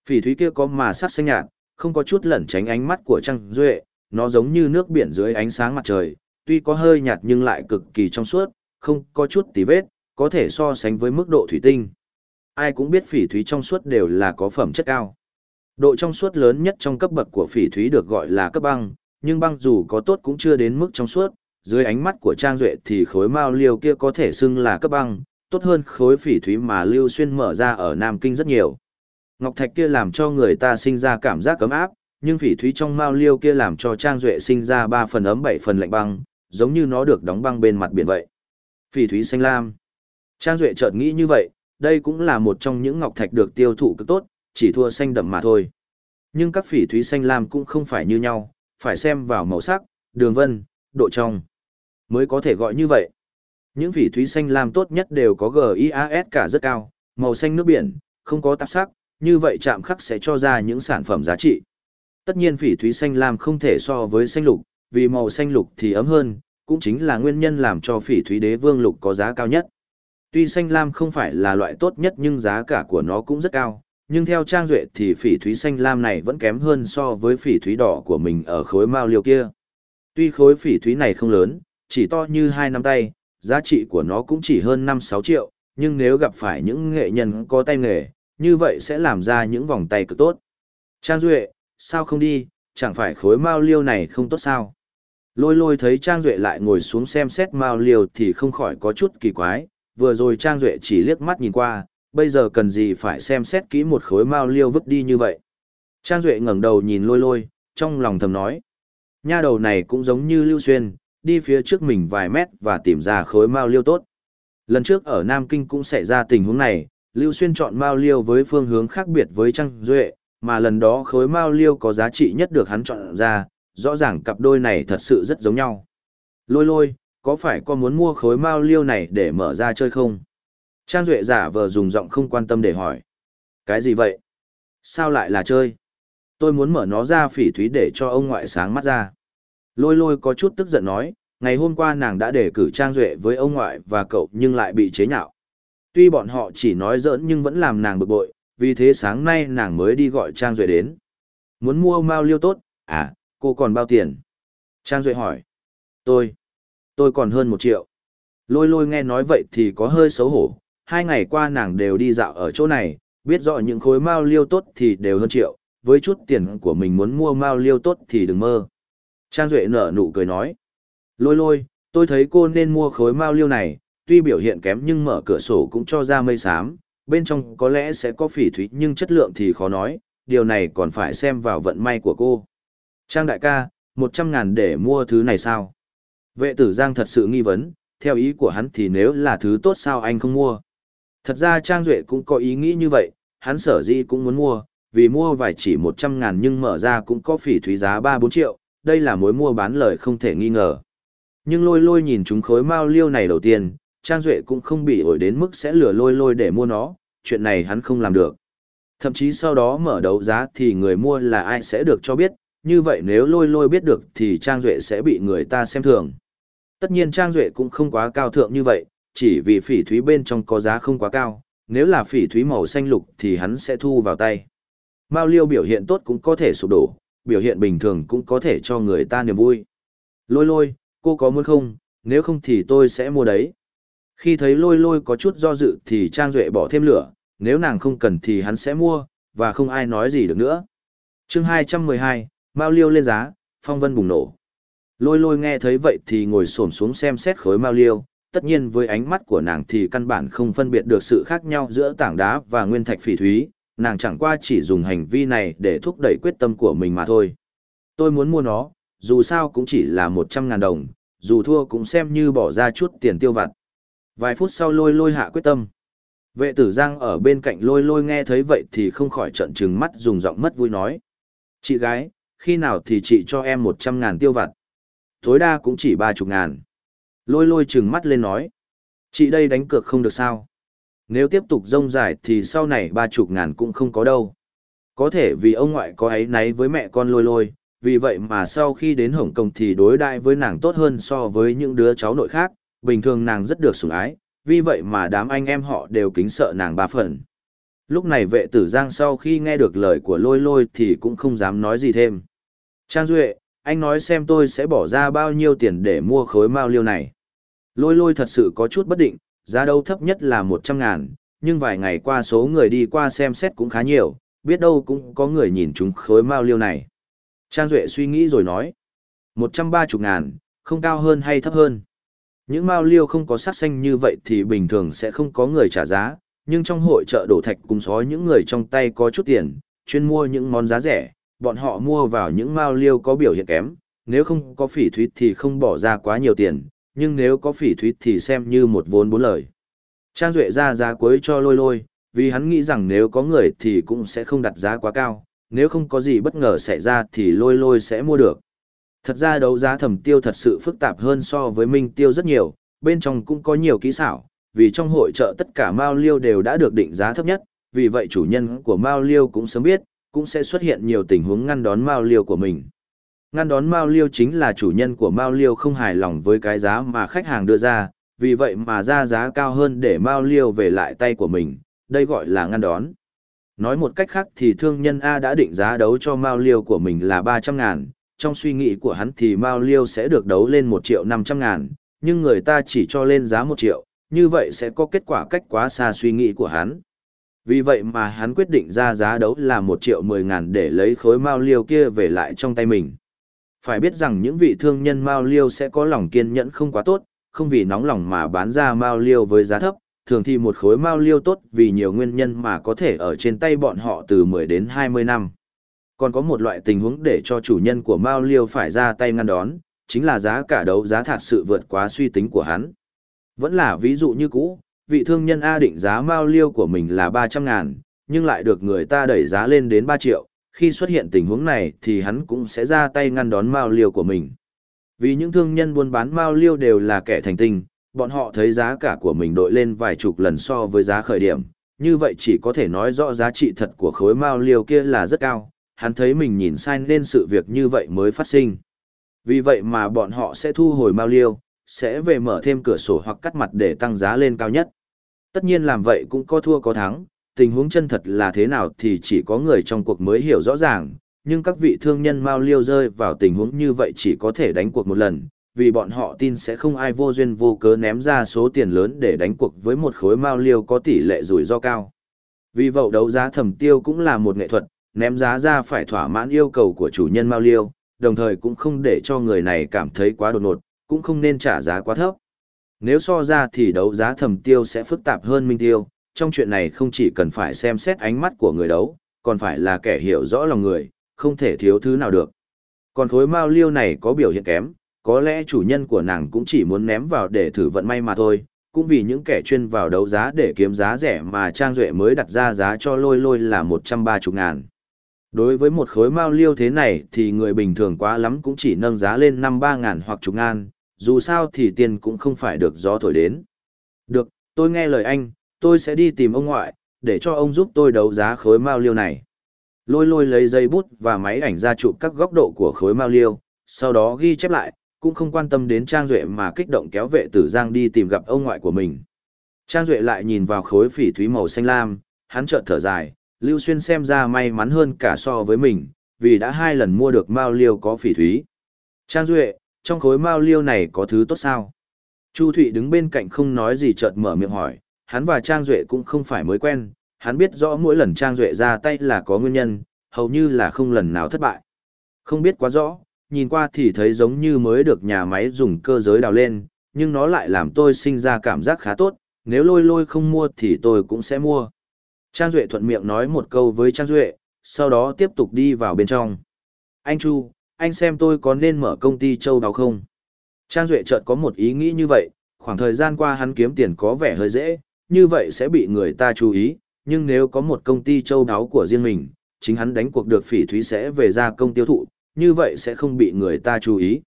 Phỉ thúy kia có mà sắc xanh nhạt, không có chút lẩn tránh ánh mắt của Trang Duệ, nó giống như nước biển dưới ánh sáng mặt trời, tuy có hơi nhạt nhưng lại cực kỳ trong suốt, không có chút tí vết, có thể so sánh với mức độ thủy tinh. Ai cũng biết phỉ thúy trong suốt đều là có phẩm chất cao. Độ trong suốt lớn nhất trong cấp bậc của phỉ thúy được gọi là cấp băng, nhưng băng dù có tốt cũng chưa đến mức trong suốt, dưới ánh mắt của Trang Duệ thì khối mao liều kia có thể xưng là cấp băng, tốt hơn khối phỉ thúy mà Lưu Xuyên mở ra ở Nam Kinh rất nhiều. Ngọc thạch kia làm cho người ta sinh ra cảm giác cấm áp, nhưng phỉ thúy trong mao liêu kia làm cho Trang Duệ sinh ra 3 phần ấm 7 phần lạnh băng, giống như nó được đóng băng bên mặt biển vậy. Phỉ thúy xanh lam. Trang Duệ chợt nghĩ như vậy, đây cũng là một trong những ngọc thạch được tiêu thụ cực tốt, chỉ thua xanh đậm mà thôi. Nhưng các phỉ thúy xanh lam cũng không phải như nhau, phải xem vào màu sắc, đường vân, độ trong. Mới có thể gọi như vậy. Những phỉ thúy xanh lam tốt nhất đều có GIAS cả rất cao, màu xanh nước biển, không có tạp sắc, như vậy chạm khắc sẽ cho ra những sản phẩm giá trị. Tất nhiên phỉ thúy xanh lam không thể so với xanh lục, vì màu xanh lục thì ấm hơn, cũng chính là nguyên nhân làm cho phỉ thúy đế vương lục có giá cao nhất. Tuy xanh lam không phải là loại tốt nhất nhưng giá cả của nó cũng rất cao, nhưng theo Trang Duệ thì phỉ thúy xanh lam này vẫn kém hơn so với phỉ thúy đỏ của mình ở khối mao liều kia. Tuy khối phỉ thúy này không lớn, chỉ to như hai nắm tay, giá trị của nó cũng chỉ hơn 5-6 triệu, nhưng nếu gặp phải những nghệ nhân có tay nghề, như vậy sẽ làm ra những vòng tay cực tốt. Trang Duệ, sao không đi, chẳng phải khối mao liêu này không tốt sao? Lôi lôi thấy Trang Duệ lại ngồi xuống xem xét mao liêu thì không khỏi có chút kỳ quái, vừa rồi Trang Duệ chỉ liếc mắt nhìn qua, bây giờ cần gì phải xem xét kỹ một khối mao liêu vứt đi như vậy. Trang Duệ ngẩng đầu nhìn lôi lôi, trong lòng thầm nói. Nha đầu này cũng giống như Lưu Xuyên, đi phía trước mình vài mét và tìm ra khối mao liêu tốt. Lần trước ở Nam Kinh cũng xảy ra tình huống này, Lưu Xuyên chọn mao liêu với phương hướng khác biệt với Trang Duệ, mà lần đó khối mao liêu có giá trị nhất được hắn chọn ra, rõ ràng cặp đôi này thật sự rất giống nhau. Lôi lôi, có phải con muốn mua khối mao liêu này để mở ra chơi không? Trang Duệ giả vờ dùng giọng không quan tâm để hỏi. Cái gì vậy? Sao lại là chơi? Tôi muốn mở nó ra phỉ thúy để cho ông ngoại sáng mắt ra. Lôi lôi có chút tức giận nói, ngày hôm qua nàng đã đề cử Trang Duệ với ông ngoại và cậu nhưng lại bị chế nhạo. Tuy bọn họ chỉ nói giỡn nhưng vẫn làm nàng bực bội, vì thế sáng nay nàng mới đi gọi Trang Duệ đến. Muốn mua mao liêu tốt, à, cô còn bao tiền? Trang Duệ hỏi. Tôi, tôi còn hơn một triệu. Lôi lôi nghe nói vậy thì có hơi xấu hổ, hai ngày qua nàng đều đi dạo ở chỗ này, biết rõ những khối mao liêu tốt thì đều hơn triệu, với chút tiền của mình muốn mua mao liêu tốt thì đừng mơ. Trang Duệ nở nụ cười nói. Lôi lôi, tôi thấy cô nên mua khối mao liêu này, tuy biểu hiện kém nhưng mở cửa sổ cũng cho ra mây xám, bên trong có lẽ sẽ có phỉ thúy nhưng chất lượng thì khó nói, điều này còn phải xem vào vận may của cô. Trang đại ca, 100 ngàn để mua thứ này sao? Vệ tử Giang thật sự nghi vấn, theo ý của hắn thì nếu là thứ tốt sao anh không mua? Thật ra Trang Duệ cũng có ý nghĩ như vậy, hắn sở dĩ cũng muốn mua, vì mua vài chỉ 100 ngàn nhưng mở ra cũng có phỉ thúy giá 3-4 triệu, đây là mối mua bán lời không thể nghi ngờ. Nhưng lôi lôi nhìn chúng khối mao liêu này đầu tiên, Trang Duệ cũng không bị ổi đến mức sẽ lừa lôi lôi để mua nó, chuyện này hắn không làm được. Thậm chí sau đó mở đấu giá thì người mua là ai sẽ được cho biết, như vậy nếu lôi lôi biết được thì Trang Duệ sẽ bị người ta xem thường. Tất nhiên Trang Duệ cũng không quá cao thượng như vậy, chỉ vì phỉ thúy bên trong có giá không quá cao, nếu là phỉ thúy màu xanh lục thì hắn sẽ thu vào tay. Mao liêu biểu hiện tốt cũng có thể sụp đổ, biểu hiện bình thường cũng có thể cho người ta niềm vui. Lôi lôi, cô có muốn không, nếu không thì tôi sẽ mua đấy. Khi thấy lôi lôi có chút do dự thì Trang Duệ bỏ thêm lửa, nếu nàng không cần thì hắn sẽ mua, và không ai nói gì được nữa. chương 212, Mao liêu lên giá, phong vân bùng nổ. Lôi lôi nghe thấy vậy thì ngồi xổm xuống xem xét khối Mao liêu, tất nhiên với ánh mắt của nàng thì căn bản không phân biệt được sự khác nhau giữa tảng đá và nguyên thạch phỉ thúy, nàng chẳng qua chỉ dùng hành vi này để thúc đẩy quyết tâm của mình mà thôi. Tôi muốn mua nó, dù sao cũng chỉ là 100 ngàn đồng, dù thua cũng xem như bỏ ra chút tiền tiêu vặt. Vài phút sau lôi lôi hạ quyết tâm. Vệ tử giang ở bên cạnh lôi lôi nghe thấy vậy thì không khỏi trận trừng mắt dùng giọng mất vui nói. Chị gái, khi nào thì chị cho em 100 ngàn tiêu vặt? Tối đa cũng chỉ 30 ngàn. Lôi lôi trừng mắt lên nói. Chị đây đánh cược không được sao? Nếu tiếp tục rông dài thì sau này ba chục ngàn cũng không có đâu. Có thể vì ông ngoại có ấy náy với mẹ con lôi lôi, vì vậy mà sau khi đến Hồng Kông thì đối đại với nàng tốt hơn so với những đứa cháu nội khác, bình thường nàng rất được sủng ái, vì vậy mà đám anh em họ đều kính sợ nàng ba phần. Lúc này vệ tử giang sau khi nghe được lời của lôi lôi thì cũng không dám nói gì thêm. Trang Duệ, anh nói xem tôi sẽ bỏ ra bao nhiêu tiền để mua khối mao liêu này. Lôi lôi thật sự có chút bất định, giá đấu thấp nhất là 100 ngàn, nhưng vài ngày qua số người đi qua xem xét cũng khá nhiều, biết đâu cũng có người nhìn chúng khối mao liêu này. Trang Duệ suy nghĩ rồi nói, 130 ngàn, không cao hơn hay thấp hơn. Những mao liêu không có sắc xanh như vậy thì bình thường sẽ không có người trả giá, nhưng trong hội chợ đổ thạch cùng sói những người trong tay có chút tiền, chuyên mua những món giá rẻ, bọn họ mua vào những mao liêu có biểu hiện kém, nếu không có phỉ thúy thì không bỏ ra quá nhiều tiền, nhưng nếu có phỉ thúy thì xem như một vốn bốn lời. Trang Duệ ra giá cuối cho lôi lôi, vì hắn nghĩ rằng nếu có người thì cũng sẽ không đặt giá quá cao, nếu không có gì bất ngờ xảy ra thì lôi lôi sẽ mua được. Thật ra đấu giá thẩm tiêu thật sự phức tạp hơn so với minh tiêu rất nhiều, bên trong cũng có nhiều kỹ xảo, vì trong hội trợ tất cả Mao Liêu đều đã được định giá thấp nhất, vì vậy chủ nhân của Mao Liêu cũng sớm biết, cũng sẽ xuất hiện nhiều tình huống ngăn đón Mao Liêu của mình. Ngăn đón Mao Liêu chính là chủ nhân của Mao Liêu không hài lòng với cái giá mà khách hàng đưa ra, vì vậy mà ra giá cao hơn để Mao Liêu về lại tay của mình, đây gọi là ngăn đón. Nói một cách khác thì thương nhân A đã định giá đấu cho Mao Liêu của mình là 300 ngàn, trong suy nghĩ của hắn thì Mao Liêu sẽ được đấu lên 1 triệu 500 ngàn, nhưng người ta chỉ cho lên giá 1 triệu, như vậy sẽ có kết quả cách quá xa suy nghĩ của hắn. Vì vậy mà hắn quyết định ra giá đấu là 1 triệu 10 ngàn để lấy khối Mao Liêu kia về lại trong tay mình. Phải biết rằng những vị thương nhân Mao Liêu sẽ có lòng kiên nhẫn không quá tốt, không vì nóng lòng mà bán ra Mao Liêu với giá thấp, thường thì một khối Mao Liêu tốt vì nhiều nguyên nhân mà có thể ở trên tay bọn họ từ 10 đến 20 năm. Còn có một loại tình huống để cho chủ nhân của Mao Liêu phải ra tay ngăn đón, chính là giá cả đấu giá thật sự vượt quá suy tính của hắn. Vẫn là ví dụ như cũ, vị thương nhân A định giá Mao Liêu của mình là 300 ngàn, nhưng lại được người ta đẩy giá lên đến 3 triệu, khi xuất hiện tình huống này thì hắn cũng sẽ ra tay ngăn đón mao liêu của mình. Vì những thương nhân buôn bán mao liêu đều là kẻ thành tinh, bọn họ thấy giá cả của mình đội lên vài chục lần so với giá khởi điểm, như vậy chỉ có thể nói rõ giá trị thật của khối mao liêu kia là rất cao, hắn thấy mình nhìn sai nên sự việc như vậy mới phát sinh. Vì vậy mà bọn họ sẽ thu hồi mao liêu, sẽ về mở thêm cửa sổ hoặc cắt mặt để tăng giá lên cao nhất. Tất nhiên làm vậy cũng có thua có thắng, tình huống chân thật là thế nào thì chỉ có người trong cuộc mới hiểu rõ ràng, nhưng các vị thương nhân Mao Liêu rơi vào tình huống như vậy chỉ có thể đánh cuộc một lần, vì bọn họ tin sẽ không ai vô duyên vô cớ ném ra số tiền lớn để đánh cuộc với một khối Mao Liêu có tỷ lệ rủi ro cao. Vì vậy đấu giá thẩm tiêu cũng là một nghệ thuật, ném giá ra phải thỏa mãn yêu cầu của chủ nhân Mao Liêu, đồng thời cũng không để cho người này cảm thấy quá đột ngột, cũng không nên trả giá quá thấp. Nếu so ra thì đấu giá thẩm tiêu sẽ phức tạp hơn minh tiêu, trong chuyện này không chỉ cần phải xem xét ánh mắt của người đấu, còn phải là kẻ hiểu rõ lòng người, không thể thiếu thứ nào được. Còn khối mao liêu này có biểu hiện kém, có lẽ chủ nhân của nàng cũng chỉ muốn ném vào để thử vận may mà thôi, cũng vì những kẻ chuyên vào đấu giá để kiếm giá rẻ mà Trang Duệ mới đặt ra giá cho lôi lôi là 130 ngàn. Đối với một khối mao liêu thế này thì người bình thường quá lắm cũng chỉ nâng giá lên 5-3 ngàn hoặc chục ngàn, dù sao thì tiền cũng không phải được gió thổi đến. Được, tôi nghe lời anh, tôi sẽ đi tìm ông ngoại, để cho ông giúp tôi đấu giá khối mao liêu này. Lôi lôi lấy dây bút và máy ảnh ra chụp các góc độ của khối mao liêu, sau đó ghi chép lại, cũng không quan tâm đến Trang Duệ mà kích động kéo vệ tử Giang đi tìm gặp ông ngoại của mình. Trang Duệ lại nhìn vào khối phỉ thúy màu xanh lam, hắn chợt thở dài, Lưu Xuyên xem ra may mắn hơn cả so với mình, vì đã hai lần mua được mao liêu có phỉ thúy. Trang Duệ, trong khối mao liêu này có thứ tốt sao? Chu Thụy đứng bên cạnh không nói gì chợt mở miệng hỏi, hắn và Trang Duệ cũng không phải mới quen, hắn biết rõ mỗi lần Trang Duệ ra tay là có nguyên nhân, hầu như là không lần nào thất bại. Không biết quá rõ, nhìn qua thì thấy giống như mới được nhà máy dùng cơ giới đào lên, nhưng nó lại làm tôi sinh ra cảm giác khá tốt, nếu lôi lôi không mua thì tôi cũng sẽ mua. Trang Duệ thuận miệng nói một câu với Trang Duệ, sau đó tiếp tục đi vào bên trong. Anh Chu, anh xem tôi có nên mở công ty châu đào không? Trang Duệ chợt có một ý nghĩ như vậy, khoảng thời gian qua hắn kiếm tiền có vẻ hơi dễ, như vậy sẽ bị người ta chú ý, nhưng nếu có một công ty châu đáo của riêng mình, chính hắn đánh cuộc được phỉ thúy sẽ về ra công tiêu thụ, như vậy sẽ không bị người ta chú ý.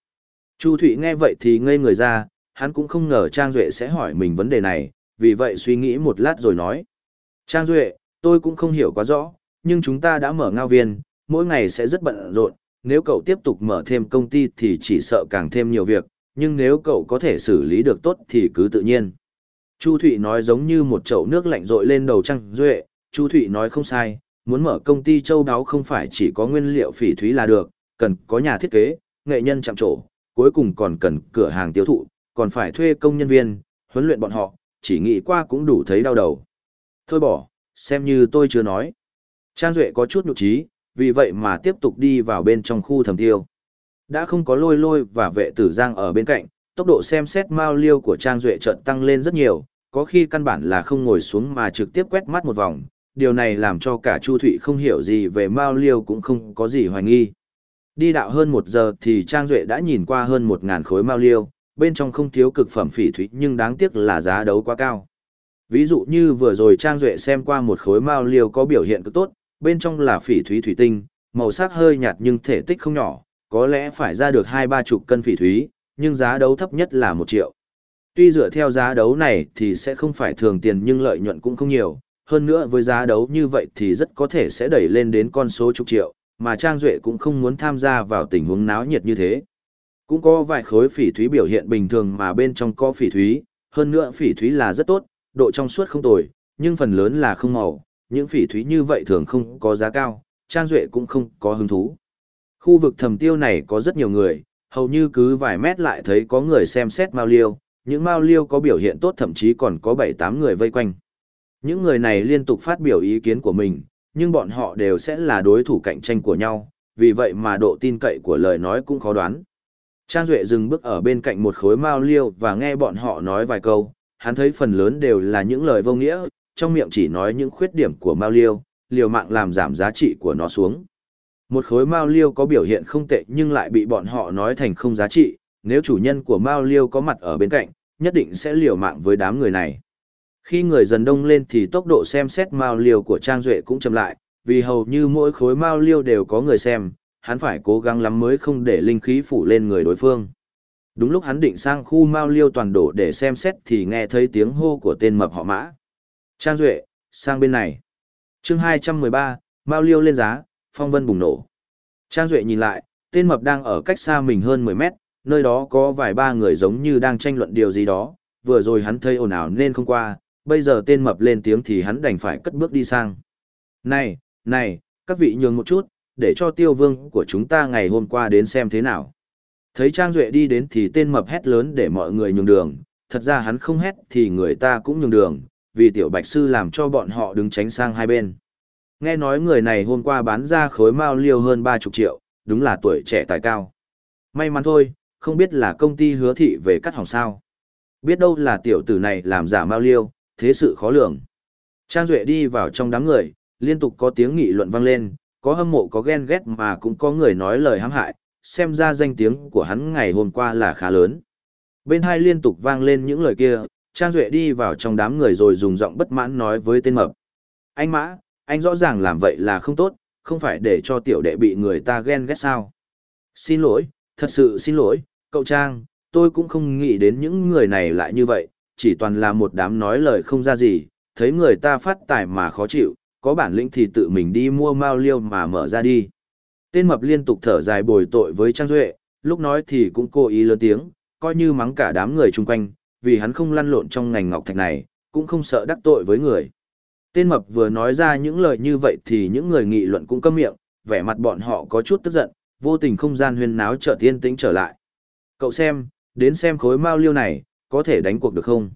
Chu Thụy nghe vậy thì ngây người ra, hắn cũng không ngờ Trang Duệ sẽ hỏi mình vấn đề này, vì vậy suy nghĩ một lát rồi nói. Trang Duệ, tôi cũng không hiểu quá rõ, nhưng chúng ta đã mở ngao viên, mỗi ngày sẽ rất bận rộn, nếu cậu tiếp tục mở thêm công ty thì chỉ sợ càng thêm nhiều việc, nhưng nếu cậu có thể xử lý được tốt thì cứ tự nhiên. Chu Thụy nói giống như một chậu nước lạnh rội lên đầu Trang Duệ, Chu Thụy nói không sai, muốn mở công ty châu đáo không phải chỉ có nguyên liệu phỉ thúy là được, cần có nhà thiết kế, nghệ nhân chạm trổ, cuối cùng còn cần cửa hàng tiêu thụ, còn phải thuê công nhân viên, huấn luyện bọn họ, chỉ nghĩ qua cũng đủ thấy đau đầu. Thôi bỏ, xem như tôi chưa nói. Trang Duệ có chút nhục trí, vì vậy mà tiếp tục đi vào bên trong khu thầm tiêu. Đã không có lôi lôi và vệ tử giang ở bên cạnh, tốc độ xem xét mao liêu của Trang Duệ chợt tăng lên rất nhiều, có khi căn bản là không ngồi xuống mà trực tiếp quét mắt một vòng. Điều này làm cho cả Chu Thụy không hiểu gì về mao liêu cũng không có gì hoài nghi. Đi đạo hơn một giờ thì Trang Duệ đã nhìn qua hơn một ngàn khối mao liêu, bên trong không thiếu cực phẩm phỉ thúy nhưng đáng tiếc là giá đấu quá cao. Ví dụ như vừa rồi Trang Duệ xem qua một khối mao liêu có biểu hiện cực tốt, bên trong là phỉ thúy thủy tinh, màu sắc hơi nhạt nhưng thể tích không nhỏ, có lẽ phải ra được hai ba chục cân phỉ thúy, nhưng giá đấu thấp nhất là một triệu. Tuy dựa theo giá đấu này thì sẽ không phải thường tiền nhưng lợi nhuận cũng không nhiều, hơn nữa với giá đấu như vậy thì rất có thể sẽ đẩy lên đến con số chục triệu, mà Trang Duệ cũng không muốn tham gia vào tình huống náo nhiệt như thế. Cũng có vài khối phỉ thúy biểu hiện bình thường mà bên trong có phỉ thúy, hơn nữa phỉ thúy là rất tốt, độ trong suốt không tồi, nhưng phần lớn là không màu, những phỉ thúy như vậy thường không có giá cao, Trang Duệ cũng không có hứng thú. Khu vực thầm tiêu này có rất nhiều người, hầu như cứ vài mét lại thấy có người xem xét mao liêu, những mao liêu có biểu hiện tốt thậm chí còn có 7-8 người vây quanh. Những người này liên tục phát biểu ý kiến của mình, nhưng bọn họ đều sẽ là đối thủ cạnh tranh của nhau, vì vậy mà độ tin cậy của lời nói cũng khó đoán. Trang Duệ dừng bước ở bên cạnh một khối mao liêu và nghe bọn họ nói vài câu, hắn thấy phần lớn đều là những lời vô nghĩa, trong miệng chỉ nói những khuyết điểm của mao liêu, liều mạng làm giảm giá trị của nó xuống. Một khối mao liêu có biểu hiện không tệ nhưng lại bị bọn họ nói thành không giá trị, nếu chủ nhân của mao liêu có mặt ở bên cạnh, nhất định sẽ liều mạng với đám người này. Khi người dần đông lên thì tốc độ xem xét mao liêu của Trang Duệ cũng chậm lại, vì hầu như mỗi khối mao liêu đều có người xem, hắn phải cố gắng lắm mới không để linh khí phủ lên người đối phương. Đúng lúc hắn định sang khu mao liêu toàn đổ để xem xét thì nghe thấy tiếng hô của tên mập họ mã. Trang Duệ, sang bên này. chương 213, mao liêu lên giá, phong vân bùng nổ. Trang Duệ nhìn lại, tên mập đang ở cách xa mình hơn 10 mét, nơi đó có vài ba người giống như đang tranh luận điều gì đó, vừa rồi hắn thấy ồn ào nên không qua, bây giờ tên mập lên tiếng thì hắn đành phải cất bước đi sang. Này, này, các vị nhường một chút, để cho tiêu vương của chúng ta ngày hôm qua đến xem thế nào. Thấy Trang Duệ đi đến thì tên mập hét lớn để mọi người nhường đường, thật ra hắn không hét thì người ta cũng nhường đường, vì tiểu bạch sư làm cho bọn họ đứng tránh sang hai bên. Nghe nói người này hôm qua bán ra khối mao liêu hơn 30 triệu, đúng là tuổi trẻ tài cao. May mắn thôi, không biết là công ty hứa thị về cắt hỏng sao. Biết đâu là tiểu tử này làm giả mao liêu, thế sự khó lường. Trang Duệ đi vào trong đám người, liên tục có tiếng nghị luận vang lên, có hâm mộ có ghen ghét mà cũng có người nói lời hãm hại, xem ra danh tiếng của hắn ngày hôm qua là khá lớn. Bên hai liên tục vang lên những lời kia, Trang Duệ đi vào trong đám người rồi dùng giọng bất mãn nói với tên mập. Anh Mã, anh rõ ràng làm vậy là không tốt, không phải để cho tiểu đệ bị người ta ghen ghét sao. Xin lỗi, thật sự xin lỗi, cậu Trang, tôi cũng không nghĩ đến những người này lại như vậy, chỉ toàn là một đám nói lời không ra gì, thấy người ta phát tài mà khó chịu, có bản lĩnh thì tự mình đi mua mao liêu mà mở ra đi. Tên mập liên tục thở dài bồi tội với Trang Duệ, lúc nói thì cũng cố ý lớn tiếng, coi như mắng cả đám người chung quanh, vì hắn không lăn lộn trong ngành ngọc thạch này, cũng không sợ đắc tội với người. Tên mập vừa nói ra những lời như vậy thì những người nghị luận cũng câm miệng, vẻ mặt bọn họ có chút tức giận, vô tình không gian huyên náo trở tiên tĩnh trở lại. Cậu xem, đến xem khối mao liêu này, có thể đánh cuộc được không?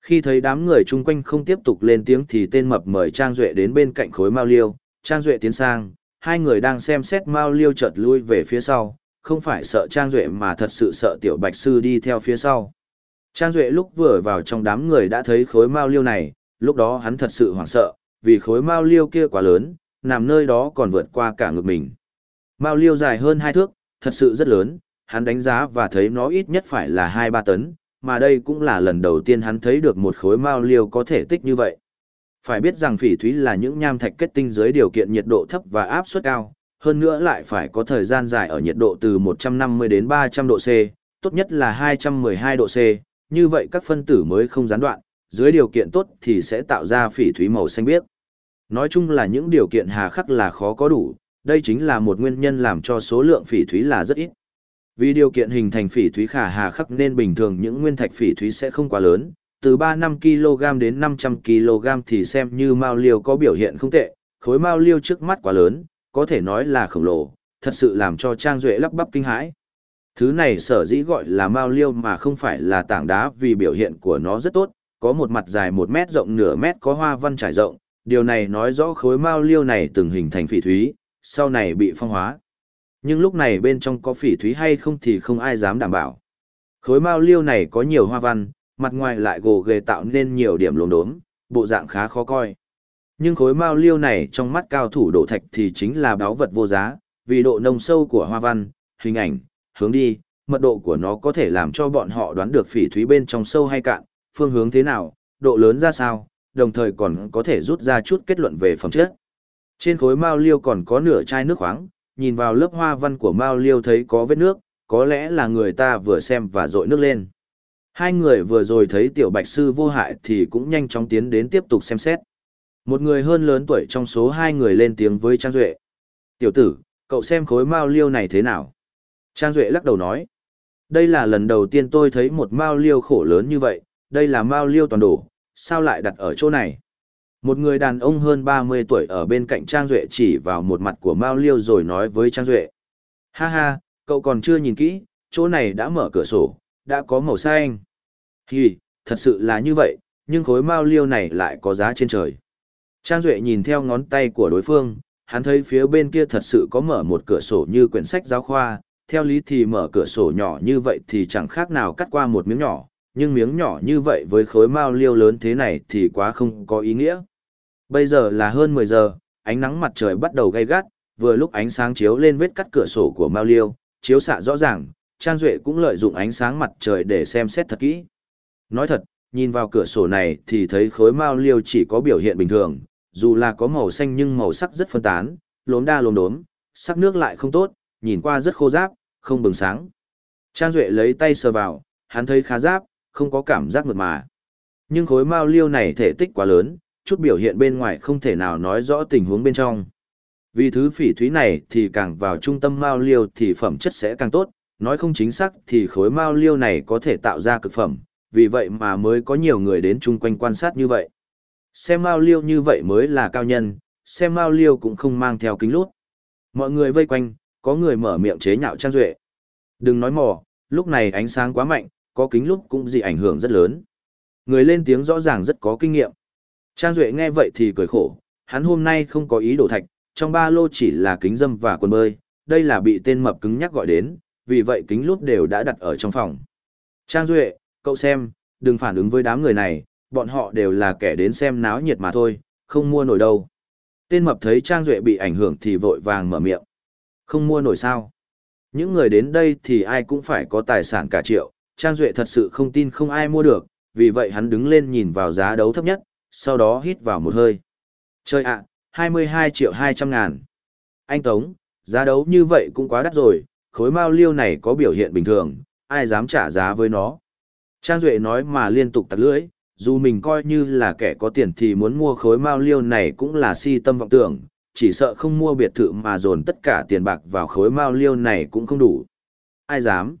Khi thấy đám người chung quanh không tiếp tục lên tiếng thì tên mập mời Trang Duệ đến bên cạnh khối mao liêu, Trang Duệ tiến sang, hai người đang xem xét mao liêu chợt lui về phía sau, không phải sợ Trang Duệ mà thật sự sợ tiểu bạch sư đi theo phía sau. Trang Duệ lúc vừa vào trong đám người đã thấy khối mao liêu này, lúc đó hắn thật sự hoảng sợ, vì khối mao liêu kia quá lớn, nằm nơi đó còn vượt qua cả ngực mình. Mao liêu dài hơn hai thước, thật sự rất lớn, hắn đánh giá và thấy nó ít nhất phải là 2-3 tấn, mà đây cũng là lần đầu tiên hắn thấy được một khối mao liêu có thể tích như vậy. Phải biết rằng phỉ thúy là những nham thạch kết tinh dưới điều kiện nhiệt độ thấp và áp suất cao, hơn nữa lại phải có thời gian dài ở nhiệt độ từ 150 đến 300 độ C, tốt nhất là 212 độ C, như vậy các phân tử mới không gián đoạn, dưới điều kiện tốt thì sẽ tạo ra phỉ thúy màu xanh biếc. Nói chung là những điều kiện hà khắc là khó có đủ, đây chính là một nguyên nhân làm cho số lượng phỉ thúy là rất ít. Vì điều kiện hình thành phỉ thúy khả hà khắc nên bình thường những nguyên thạch phỉ thúy sẽ không quá lớn, từ 3-5 kg đến 500 kg thì xem như mao liêu có biểu hiện không tệ, khối mao liêu trước mắt quá lớn, có thể nói là khổng lồ, thật sự làm cho Trang Duệ lắp bắp kinh hãi. Thứ này sở dĩ gọi là mao liêu mà không phải là tảng đá vì biểu hiện của nó rất tốt, có một mặt dài một mét rộng nửa mét có hoa văn trải rộng, điều này nói rõ khối mao liêu này từng hình thành phỉ thúy, sau này bị phong hóa. Nhưng lúc này bên trong có phỉ thúy hay không thì không ai dám đảm bảo. Khối mao liêu này có nhiều hoa văn, mặt ngoài lại gồ ghề tạo nên nhiều điểm lốm đốm, bộ dạng khá khó coi. Nhưng khối mao liêu này trong mắt cao thủ đổ thạch thì chính là báu vật vô giá, vì độ nông sâu của hoa văn, hình ảnh, hướng đi, mật độ của nó có thể làm cho bọn họ đoán được phỉ thúy bên trong sâu hay cạn, phương hướng thế nào, độ lớn ra sao, đồng thời còn có thể rút ra chút kết luận về phẩm chất. Trên khối mao liêu còn có nửa chai nước khoáng, nhìn vào lớp hoa văn của mao liêu thấy có vết nước, có lẽ là người ta vừa xem và dội nước lên. Hai người vừa rồi thấy tiểu bạch sư vô hại thì cũng nhanh chóng tiến đến tiếp tục xem xét. Một người hơn lớn tuổi trong số hai người lên tiếng với Trang Duệ. Tiểu tử, cậu xem khối mao liêu này thế nào? Trang Duệ lắc đầu nói. Đây là lần đầu tiên tôi thấy một mao liêu khổ lớn như vậy, đây là mao liêu toàn đồ, sao lại đặt ở chỗ này? Một người đàn ông hơn 30 tuổi ở bên cạnh Trang Duệ chỉ vào một mặt của Mao Liêu rồi nói với Trang Duệ. Ha ha, cậu còn chưa nhìn kỹ, chỗ này đã mở cửa sổ, đã có màu xanh. Hì, thật sự là như vậy, nhưng khối Mao Liêu này lại có giá trên trời. Trang Duệ nhìn theo ngón tay của đối phương, hắn thấy phía bên kia thật sự có mở một cửa sổ như quyển sách giáo khoa, theo lý thì mở cửa sổ nhỏ như vậy thì chẳng khác nào cắt qua một miếng nhỏ, nhưng miếng nhỏ như vậy với khối mao liêu lớn thế này thì quá không có ý nghĩa. Bây giờ là hơn 10 giờ, ánh nắng mặt trời bắt đầu gay gắt, vừa lúc ánh sáng chiếu lên vết cắt cửa sổ của Mao Liêu, chiếu xạ rõ ràng, Trang Duệ cũng lợi dụng ánh sáng mặt trời để xem xét thật kỹ. Nói thật, nhìn vào cửa sổ này thì thấy khối Mao Liêu chỉ có biểu hiện bình thường, dù là có màu xanh nhưng màu sắc rất phân tán, lốm đa lốm đốm, sắc nước lại không tốt, nhìn qua rất khô ráp, không bừng sáng. Trang Duệ lấy tay sờ vào, hắn thấy khá ráp, không có cảm giác mượt mà. Nhưng khối Mao Liêu này thể tích quá lớn, chút biểu hiện bên ngoài không thể nào nói rõ tình huống bên trong. Vì thứ phỉ thúy này thì càng vào trung tâm mao liêu thì phẩm chất sẽ càng tốt, nói không chính xác thì khối mao liêu này có thể tạo ra cực phẩm, vì vậy mà mới có nhiều người đến chung quanh quan sát như vậy. Xem mao liêu như vậy mới là cao nhân, xem mao liêu cũng không mang theo kính lút. Mọi người vây quanh, có người mở miệng chế nhạo Trang Duệ. Đừng nói mò, lúc này ánh sáng quá mạnh, có kính lúc cũng gì ảnh hưởng rất lớn. Người lên tiếng rõ ràng rất có kinh nghiệm. Trang Duệ nghe vậy thì cười khổ, hắn hôm nay không có ý đổ thạch, trong ba lô chỉ là kính dâm và quần bơi, đây là bị tên mập cứng nhắc gọi đến, vì vậy kính lúp đều đã đặt ở trong phòng. Trang Duệ, cậu xem, đừng phản ứng với đám người này, bọn họ đều là kẻ đến xem náo nhiệt mà thôi, không mua nổi đâu. Tên mập thấy Trang Duệ bị ảnh hưởng thì vội vàng mở miệng. Không mua nổi sao? Những người đến đây thì ai cũng phải có tài sản cả triệu, Trang Duệ thật sự không tin không ai mua được, vì vậy hắn đứng lên nhìn vào giá đấu thấp nhất, sau đó hít vào một hơi. Chơi ạ, 22 triệu 200 ngàn. Anh Tống, giá đấu như vậy cũng quá đắt rồi, khối mao liêu này có biểu hiện bình thường, ai dám trả giá với nó. Trang Duệ nói mà liên tục tắt lưỡi, dù mình coi như là kẻ có tiền thì muốn mua khối mao liêu này cũng là si tâm vọng tưởng, chỉ sợ không mua biệt thự mà dồn tất cả tiền bạc vào khối mao liêu này cũng không đủ. Ai dám?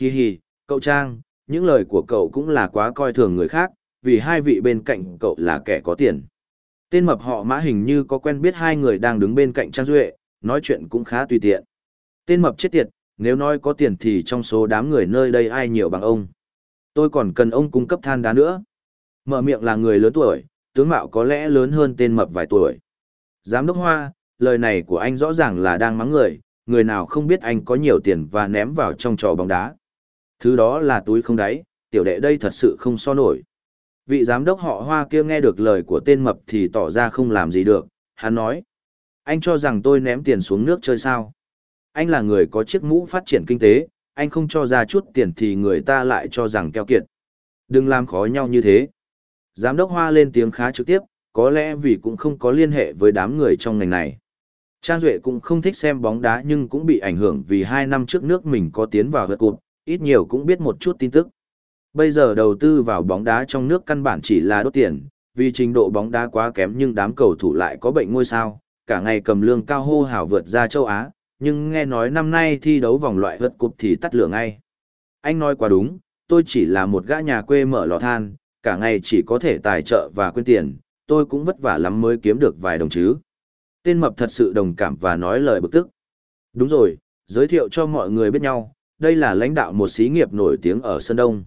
Hi hi, cậu Trang, những lời của cậu cũng là quá coi thường người khác, vì hai vị bên cạnh cậu là kẻ có tiền. Tên mập họ mã hình như có quen biết hai người đang đứng bên cạnh Trang Duệ, nói chuyện cũng khá tùy tiện. Tên mập chết tiệt, nếu nói có tiền thì trong số đám người nơi đây ai nhiều bằng ông. Tôi còn cần ông cung cấp than đá nữa. Mở miệng là người lớn tuổi, tướng mạo có lẽ lớn hơn tên mập vài tuổi. Giám đốc Hoa, lời này của anh rõ ràng là đang mắng người, người nào không biết anh có nhiều tiền và ném vào trong trò bóng đá. Thứ đó là túi không đáy, tiểu đệ đây thật sự không so nổi. Vị giám đốc họ Hoa kia nghe được lời của tên mập thì tỏ ra không làm gì được, hắn nói. Anh cho rằng tôi ném tiền xuống nước chơi sao? Anh là người có chiếc mũ phát triển kinh tế, anh không cho ra chút tiền thì người ta lại cho rằng keo kiệt. Đừng làm khó nhau như thế. Giám đốc Hoa lên tiếng khá trực tiếp, có lẽ vì cũng không có liên hệ với đám người trong ngành này. Trang Duệ cũng không thích xem bóng đá nhưng cũng bị ảnh hưởng vì hai năm trước nước mình có tiến vào vượt cụt, ít nhiều cũng biết một chút tin tức. Bây giờ đầu tư vào bóng đá trong nước căn bản chỉ là đốt tiền, vì trình độ bóng đá quá kém nhưng đám cầu thủ lại có bệnh ngôi sao, cả ngày cầm lương cao hô hào vượt ra châu Á, nhưng nghe nói năm nay thi đấu vòng loại vật cục thì tắt lửa ngay. Anh nói quá đúng, tôi chỉ là một gã nhà quê mở lò than, cả ngày chỉ có thể tài trợ và quên tiền, tôi cũng vất vả lắm mới kiếm được vài đồng chứ. Tên mập thật sự đồng cảm và nói lời bực tức. Đúng rồi, giới thiệu cho mọi người biết nhau, đây là lãnh đạo một xí nghiệp nổi tiếng ở Sơn Đông.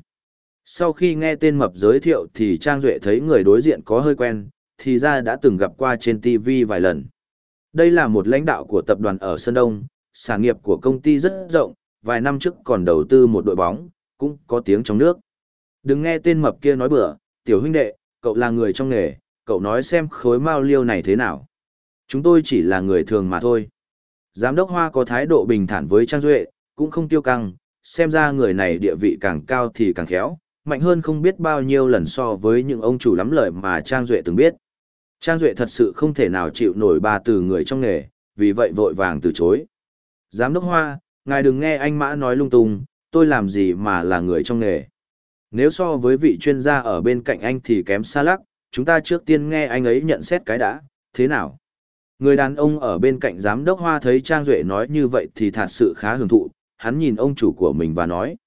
Sau khi nghe tên mập giới thiệu thì Trang Duệ thấy người đối diện có hơi quen, thì ra đã từng gặp qua trên TV vài lần. Đây là một lãnh đạo của tập đoàn ở Sơn Đông, sản nghiệp của công ty rất rộng, vài năm trước còn đầu tư một đội bóng, cũng có tiếng trong nước. Đừng nghe tên mập kia nói bừa, tiểu huynh đệ, cậu là người trong nghề, cậu nói xem khối mao liêu này thế nào. Chúng tôi chỉ là người thường mà thôi. Giám đốc Hoa có thái độ bình thản với Trang Duệ, cũng không tiêu căng, xem ra người này địa vị càng cao thì càng khéo, mạnh hơn không biết bao nhiêu lần so với những ông chủ lắm lời mà Trang Duệ từng biết. Trang Duệ thật sự không thể nào chịu nổi ba từ người trong nghề, vì vậy vội vàng từ chối. Giám đốc Hoa, ngài đừng nghe anh Mã nói lung tung, tôi làm gì mà là người trong nghề. Nếu so với vị chuyên gia ở bên cạnh anh thì kém xa lắc, chúng ta trước tiên nghe anh ấy nhận xét cái đã, thế nào? Người đàn ông ở bên cạnh giám đốc Hoa thấy Trang Duệ nói như vậy thì thật sự khá hưởng thụ, hắn nhìn ông chủ của mình và nói.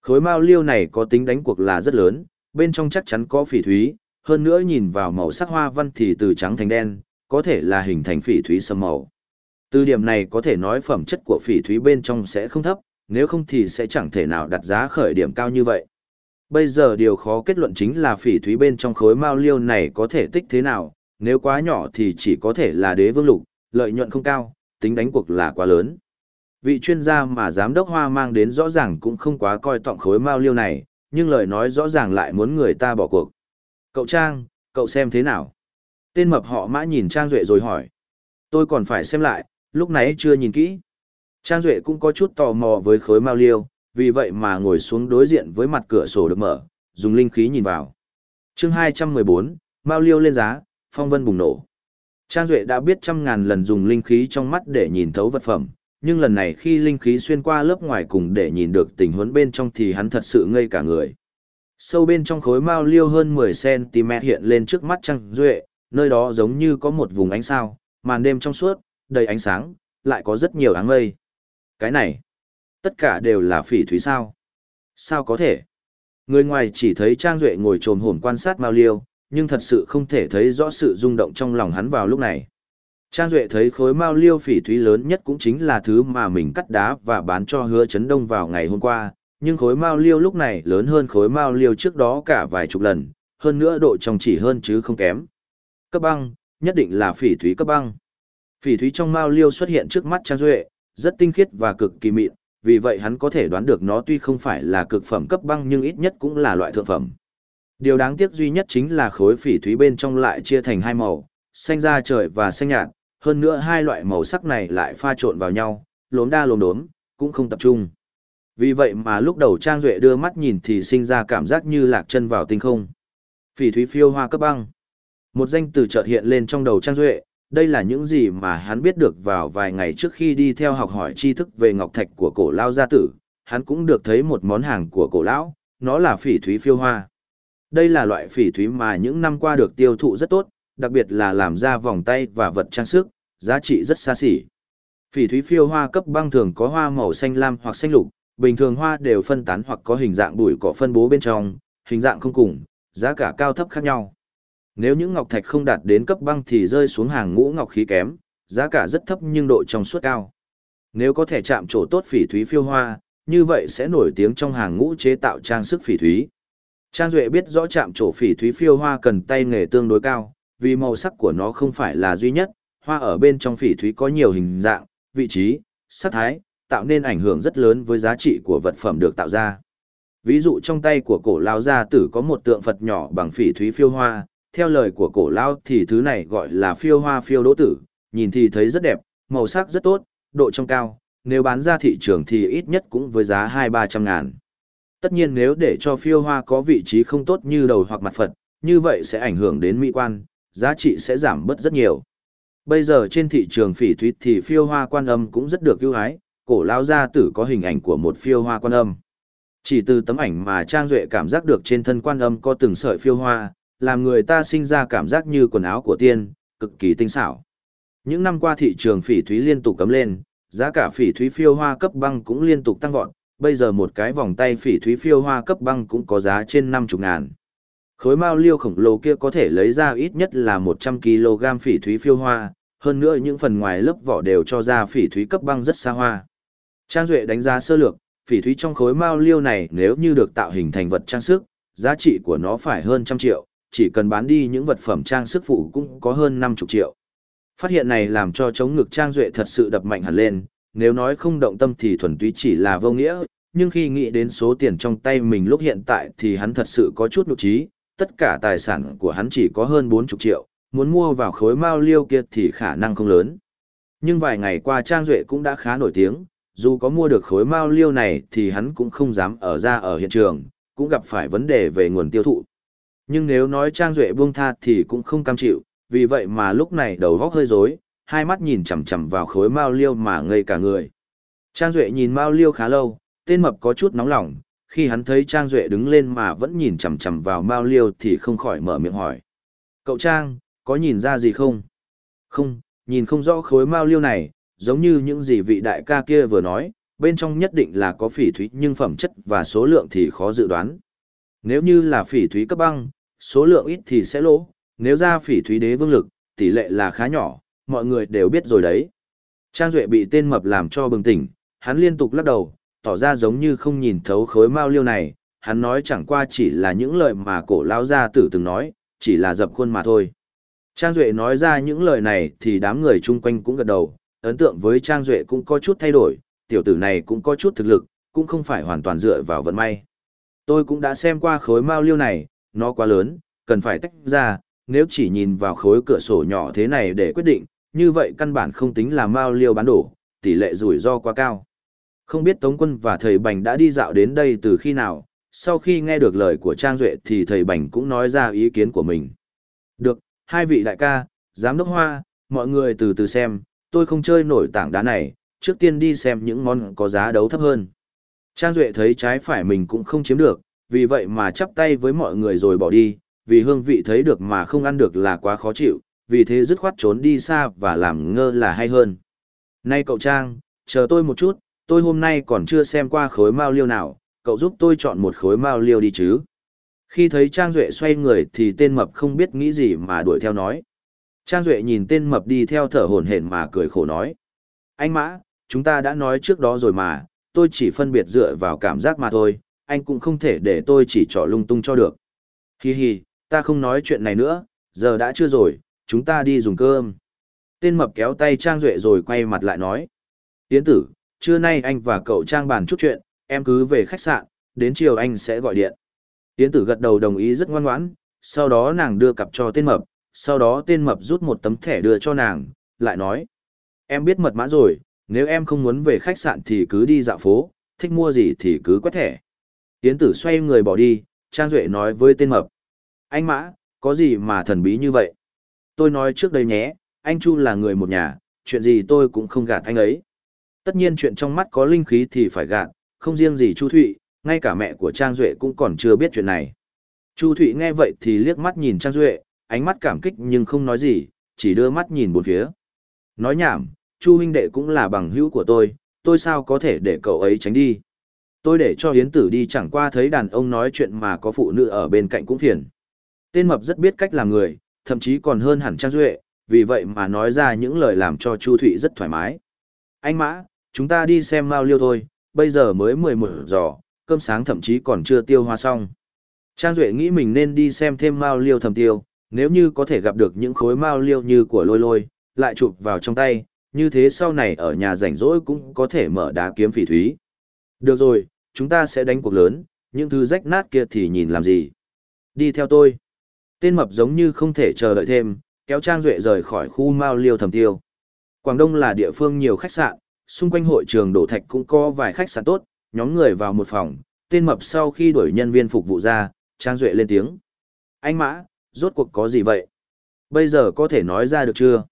Khối mao liêu này có tính đánh cuộc là rất lớn, bên trong chắc chắn có phỉ thúy, hơn nữa nhìn vào màu sắc hoa văn thì từ trắng thành đen, có thể là hình thành phỉ thúy sầm màu. Từ điểm này có thể nói phẩm chất của phỉ thúy bên trong sẽ không thấp, nếu không thì sẽ chẳng thể nào đặt giá khởi điểm cao như vậy. Bây giờ điều khó kết luận chính là phỉ thúy bên trong khối mao liêu này có thể tích thế nào, nếu quá nhỏ thì chỉ có thể là đế vương lục, lợi nhuận không cao, tính đánh cuộc là quá lớn. Vị chuyên gia mà giám đốc hoa mang đến rõ ràng cũng không quá coi trọng khối mao liêu này, nhưng lời nói rõ ràng lại muốn người ta bỏ cuộc. Cậu Trang, cậu xem thế nào? Tên mập họ mã nhìn Trang Duệ rồi hỏi. Tôi còn phải xem lại, lúc nãy chưa nhìn kỹ. Trang Duệ cũng có chút tò mò với khối mao liêu, vì vậy mà ngồi xuống đối diện với mặt cửa sổ được mở, dùng linh khí nhìn vào. chương 214, Mao Liêu lên giá, phong vân bùng nổ. Trang Duệ đã biết trăm ngàn lần dùng linh khí trong mắt để nhìn thấu vật phẩm, nhưng lần này khi linh khí xuyên qua lớp ngoài cùng để nhìn được tình huống bên trong thì hắn thật sự ngây cả người. Sâu bên trong khối Mao Liêu hơn 10cm hiện lên trước mắt Trang Duệ, nơi đó giống như có một vùng ánh sao, màn đêm trong suốt, đầy ánh sáng, lại có rất nhiều áng mây. Cái này, Tất cả đều là phỉ thúy sao? Sao có thể? Người ngoài chỉ thấy Trang Duệ ngồi trồm hổm quan sát Mao Liêu, nhưng thật sự không thể thấy rõ sự rung động trong lòng hắn vào lúc này. Trang Duệ thấy khối Mao Liêu phỉ thúy lớn nhất cũng chính là thứ mà mình cắt đá và bán cho hứa chấn đông vào ngày hôm qua, nhưng khối Mao Liêu lúc này lớn hơn khối Mao Liêu trước đó cả vài chục lần, hơn nữa độ trong chỉ hơn chứ không kém. Cấp băng, nhất định là phỉ thúy cấp băng. Phỉ thúy trong Mao Liêu xuất hiện trước mắt Trang Duệ, rất tinh khiết và cực kỳ mịn, vì vậy hắn có thể đoán được nó tuy không phải là cực phẩm cấp băng nhưng ít nhất cũng là loại thượng phẩm, Điều đáng tiếc duy nhất chính là khối phỉ thúy bên trong lại chia thành hai màu, xanh da trời và xanh nhạt, hơn nữa hai loại màu sắc này lại pha trộn vào nhau, lốm đa lốm đốm, cũng không tập trung. Vì vậy mà lúc đầu Trang Duệ đưa mắt nhìn thì sinh ra cảm giác như lạc chân vào tinh không. Phỉ thúy phiêu hoa cấp băng. Một danh từ chợt hiện lên trong đầu Trang Duệ, đây là những gì mà hắn biết được vào vài ngày trước khi đi theo học hỏi tri thức về ngọc thạch của cổ lao gia tử, hắn cũng được thấy một món hàng của cổ lão, nó là phỉ thúy phiêu hoa. Đây là loại phỉ thúy mà những năm qua được tiêu thụ rất tốt, đặc biệt là làm ra vòng tay và vật trang sức, giá trị rất xa xỉ. Phỉ thúy phiêu hoa cấp băng thường có hoa màu xanh lam hoặc xanh lục, bình thường hoa đều phân tán hoặc có hình dạng bụi cỏ phân bố bên trong, hình dạng không cùng, giá cả cao thấp khác nhau. Nếu những ngọc thạch không đạt đến cấp băng thì rơi xuống hàng ngũ ngọc khí kém, giá cả rất thấp nhưng độ trong suốt cao. Nếu có thể chạm trổ tốt phỉ thúy phiêu hoa, như vậy sẽ nổi tiếng trong hàng ngũ chế tạo trang sức phỉ thúy. Trang Duệ biết rõ chạm trổ phỉ thúy phiêu hoa cần tay nghề tương đối cao, vì màu sắc của nó không phải là duy nhất, hoa ở bên trong phỉ thúy có nhiều hình dạng, vị trí, sắc thái, tạo nên ảnh hưởng rất lớn với giá trị của vật phẩm được tạo ra. Ví dụ trong tay của cổ lao gia tử có một tượng Phật nhỏ bằng phỉ thúy phiêu hoa, theo lời của cổ lao thì thứ này gọi là phiêu hoa phiêu đỗ tử, nhìn thì thấy rất đẹp, màu sắc rất tốt, độ trong cao, nếu bán ra thị trường thì ít nhất cũng với giá hai ba trăm ngàn. Tất nhiên nếu để cho phiêu hoa có vị trí không tốt như đầu hoặc mặt Phật, như vậy sẽ ảnh hưởng đến mỹ quan, giá trị sẽ giảm bớt rất nhiều. Bây giờ trên thị trường phỉ thúy thì phiêu hoa quan âm cũng rất được ưu ái, cổ lao gia tử có hình ảnh của một phiêu hoa quan âm. Chỉ từ tấm ảnh mà Trang Duệ cảm giác được trên thân quan âm có từng sợi phiêu hoa, làm người ta sinh ra cảm giác như quần áo của tiên, cực kỳ tinh xảo. Những năm qua thị trường phỉ thúy liên tục cấm lên, giá cả phỉ thúy phiêu hoa cấp băng cũng liên tục tăng vọt, bây giờ một cái vòng tay phỉ thúy phiêu hoa cấp băng cũng có giá trên 50 ngàn. Khối mao liêu khổng lồ kia có thể lấy ra ít nhất là 100kg phỉ thúy phiêu hoa, hơn nữa những phần ngoài lớp vỏ đều cho ra phỉ thúy cấp băng rất xa hoa. Trang Duệ đánh giá sơ lược, phỉ thúy trong khối mao liêu này nếu như được tạo hình thành vật trang sức, giá trị của nó phải hơn trăm triệu, chỉ cần bán đi những vật phẩm trang sức phụ cũng có hơn 50 triệu. Phát hiện này làm cho chống ngực Trang Duệ thật sự đập mạnh hẳn lên, nếu nói không động tâm thì thuần túy chỉ là vô nghĩa, nhưng khi nghĩ đến số tiền trong tay mình lúc hiện tại thì hắn thật sự có chút nụ trí, tất cả tài sản của hắn chỉ có hơn 40 triệu, muốn mua vào khối mao liêu kia thì khả năng không lớn. Nhưng vài ngày qua Trang Duệ cũng đã khá nổi tiếng, dù có mua được khối mao liêu này thì hắn cũng không dám ở ra ở hiện trường, cũng gặp phải vấn đề về nguồn tiêu thụ. Nhưng nếu nói Trang Duệ buông tha thì cũng không cam chịu, vì vậy mà lúc này đầu góc hơi rối, hai mắt nhìn chằm chằm vào khối mao liêu mà ngây cả người. Trang Duệ nhìn mao liêu khá lâu, tên mập có chút nóng lòng, khi hắn thấy Trang Duệ đứng lên mà vẫn nhìn chằm chằm vào mao liêu thì không khỏi mở miệng hỏi. Cậu Trang, có nhìn ra gì không? Không, nhìn không rõ khối mao liêu này, giống như những gì vị đại ca kia vừa nói, bên trong nhất định là có phỉ thúy nhưng phẩm chất và số lượng thì khó dự đoán. Nếu như là phỉ thúy cấp băng, số lượng ít thì sẽ lỗ, nếu ra phỉ thúy đế vương lực, tỷ lệ là khá nhỏ, mọi người đều biết rồi đấy. Trang Duệ bị tên mập làm cho bừng tỉnh, hắn liên tục lắc đầu, tỏ ra giống như không nhìn thấu khối mao liêu này, hắn nói chẳng qua chỉ là những lời mà cổ lao gia tử từng nói, chỉ là dập khuôn mà thôi. Trang Duệ nói ra những lời này thì đám người chung quanh cũng gật đầu, ấn tượng với Trang Duệ cũng có chút thay đổi, tiểu tử này cũng có chút thực lực, cũng không phải hoàn toàn dựa vào vận may. Tôi cũng đã xem qua khối mao liêu này, nó quá lớn, cần phải tách ra, nếu chỉ nhìn vào khối cửa sổ nhỏ thế này để quyết định, như vậy căn bản không tính là mao liêu bán đổ, tỷ lệ rủi ro quá cao. Không biết Tống Quân và thầy Bành đã đi dạo đến đây từ khi nào, sau khi nghe được lời của Trang Duệ thì thầy Bành cũng nói ra ý kiến của mình. Được, hai vị đại ca, giám đốc hoa, mọi người từ từ xem, tôi không chơi nổi tảng đá này, trước tiên đi xem những món có giá đấu thấp hơn. Trang Duệ thấy trái phải mình cũng không chiếm được, vì vậy mà chắp tay với mọi người rồi bỏ đi, vì hương vị thấy được mà không ăn được là quá khó chịu, vì thế dứt khoát trốn đi xa và làm ngơ là hay hơn. Này cậu Trang, chờ tôi một chút, tôi hôm nay còn chưa xem qua khối mao liêu nào, cậu giúp tôi chọn một khối mao liêu đi chứ. Khi thấy Trang Duệ xoay người thì tên mập không biết nghĩ gì mà đuổi theo nói. Trang Duệ nhìn tên mập đi theo thở hổn hển mà cười khổ nói. Anh Mã, chúng ta đã nói trước đó rồi mà, tôi chỉ phân biệt dựa vào cảm giác mà thôi, anh cũng không thể để tôi chỉ trỏ lung tung cho được. Hi hi, ta không nói chuyện này nữa, giờ đã chưa rồi, chúng ta đi dùng cơm. Tên mập kéo tay Trang Duệ rồi quay mặt lại nói. Tiến tử, trưa nay anh và cậu Trang bàn chút chuyện, em cứ về khách sạn, đến chiều anh sẽ gọi điện. Yến tử gật đầu đồng ý rất ngoan ngoãn, sau đó nàng đưa cặp cho tên mập, sau đó tên mập rút một tấm thẻ đưa cho nàng, lại nói. Em biết mật mã rồi, nếu em không muốn về khách sạn thì cứ đi dạo phố, thích mua gì thì cứ quét thẻ. Yến tử xoay người bỏ đi, Trang Duệ nói với tên mập. Anh Mã, có gì mà thần bí như vậy? Tôi nói trước đây nhé, anh Chu là người một nhà, chuyện gì tôi cũng không gạt anh ấy. Tất nhiên chuyện trong mắt có linh khí thì phải gạt, không riêng gì Chu Thụy, ngay cả mẹ của Trang Duệ cũng còn chưa biết chuyện này. Chu Thụy nghe vậy thì liếc mắt nhìn Trang Duệ, ánh mắt cảm kích nhưng không nói gì, chỉ đưa mắt nhìn bốn phía. Nói nhảm, Chu huynh đệ cũng là bằng hữu của tôi, tôi sao có thể để cậu ấy tránh đi. Tôi để cho Hiến Tử đi chẳng qua thấy đàn ông nói chuyện mà có phụ nữ ở bên cạnh cũng phiền. Tên Mập rất biết cách làm người, thậm chí còn hơn hẳn Trang Duệ, vì vậy mà nói ra những lời làm cho Chu Thụy rất thoải mái. Anh Mã, chúng ta đi xem Mao Liêu thôi, bây giờ mới 11 giờ, cơm sáng thậm chí còn chưa tiêu hoa xong. Trang Duệ nghĩ mình nên đi xem thêm Mao Liêu thầm tiêu, nếu như có thể gặp được những khối Mao Liêu như của lôi lôi, lại chụp vào trong tay, như thế sau này ở nhà rảnh rỗi cũng có thể mở đá kiếm phỉ thúy. Được rồi, chúng ta sẽ đánh cuộc lớn, những thứ rách nát kia thì nhìn làm gì. Đi theo tôi. Tên mập giống như không thể chờ đợi thêm, kéo Trang Duệ rời khỏi khu Mao Liêu thầm tiêu. Quảng Đông là địa phương nhiều khách sạn, xung quanh hội trường đổ thạch cũng có vài khách sạn tốt, nhóm người vào một phòng, tên mập sau khi đuổi nhân viên phục vụ ra, Trang Duệ lên tiếng. Anh Mã, rốt cuộc có gì vậy? Bây giờ có thể nói ra được chưa?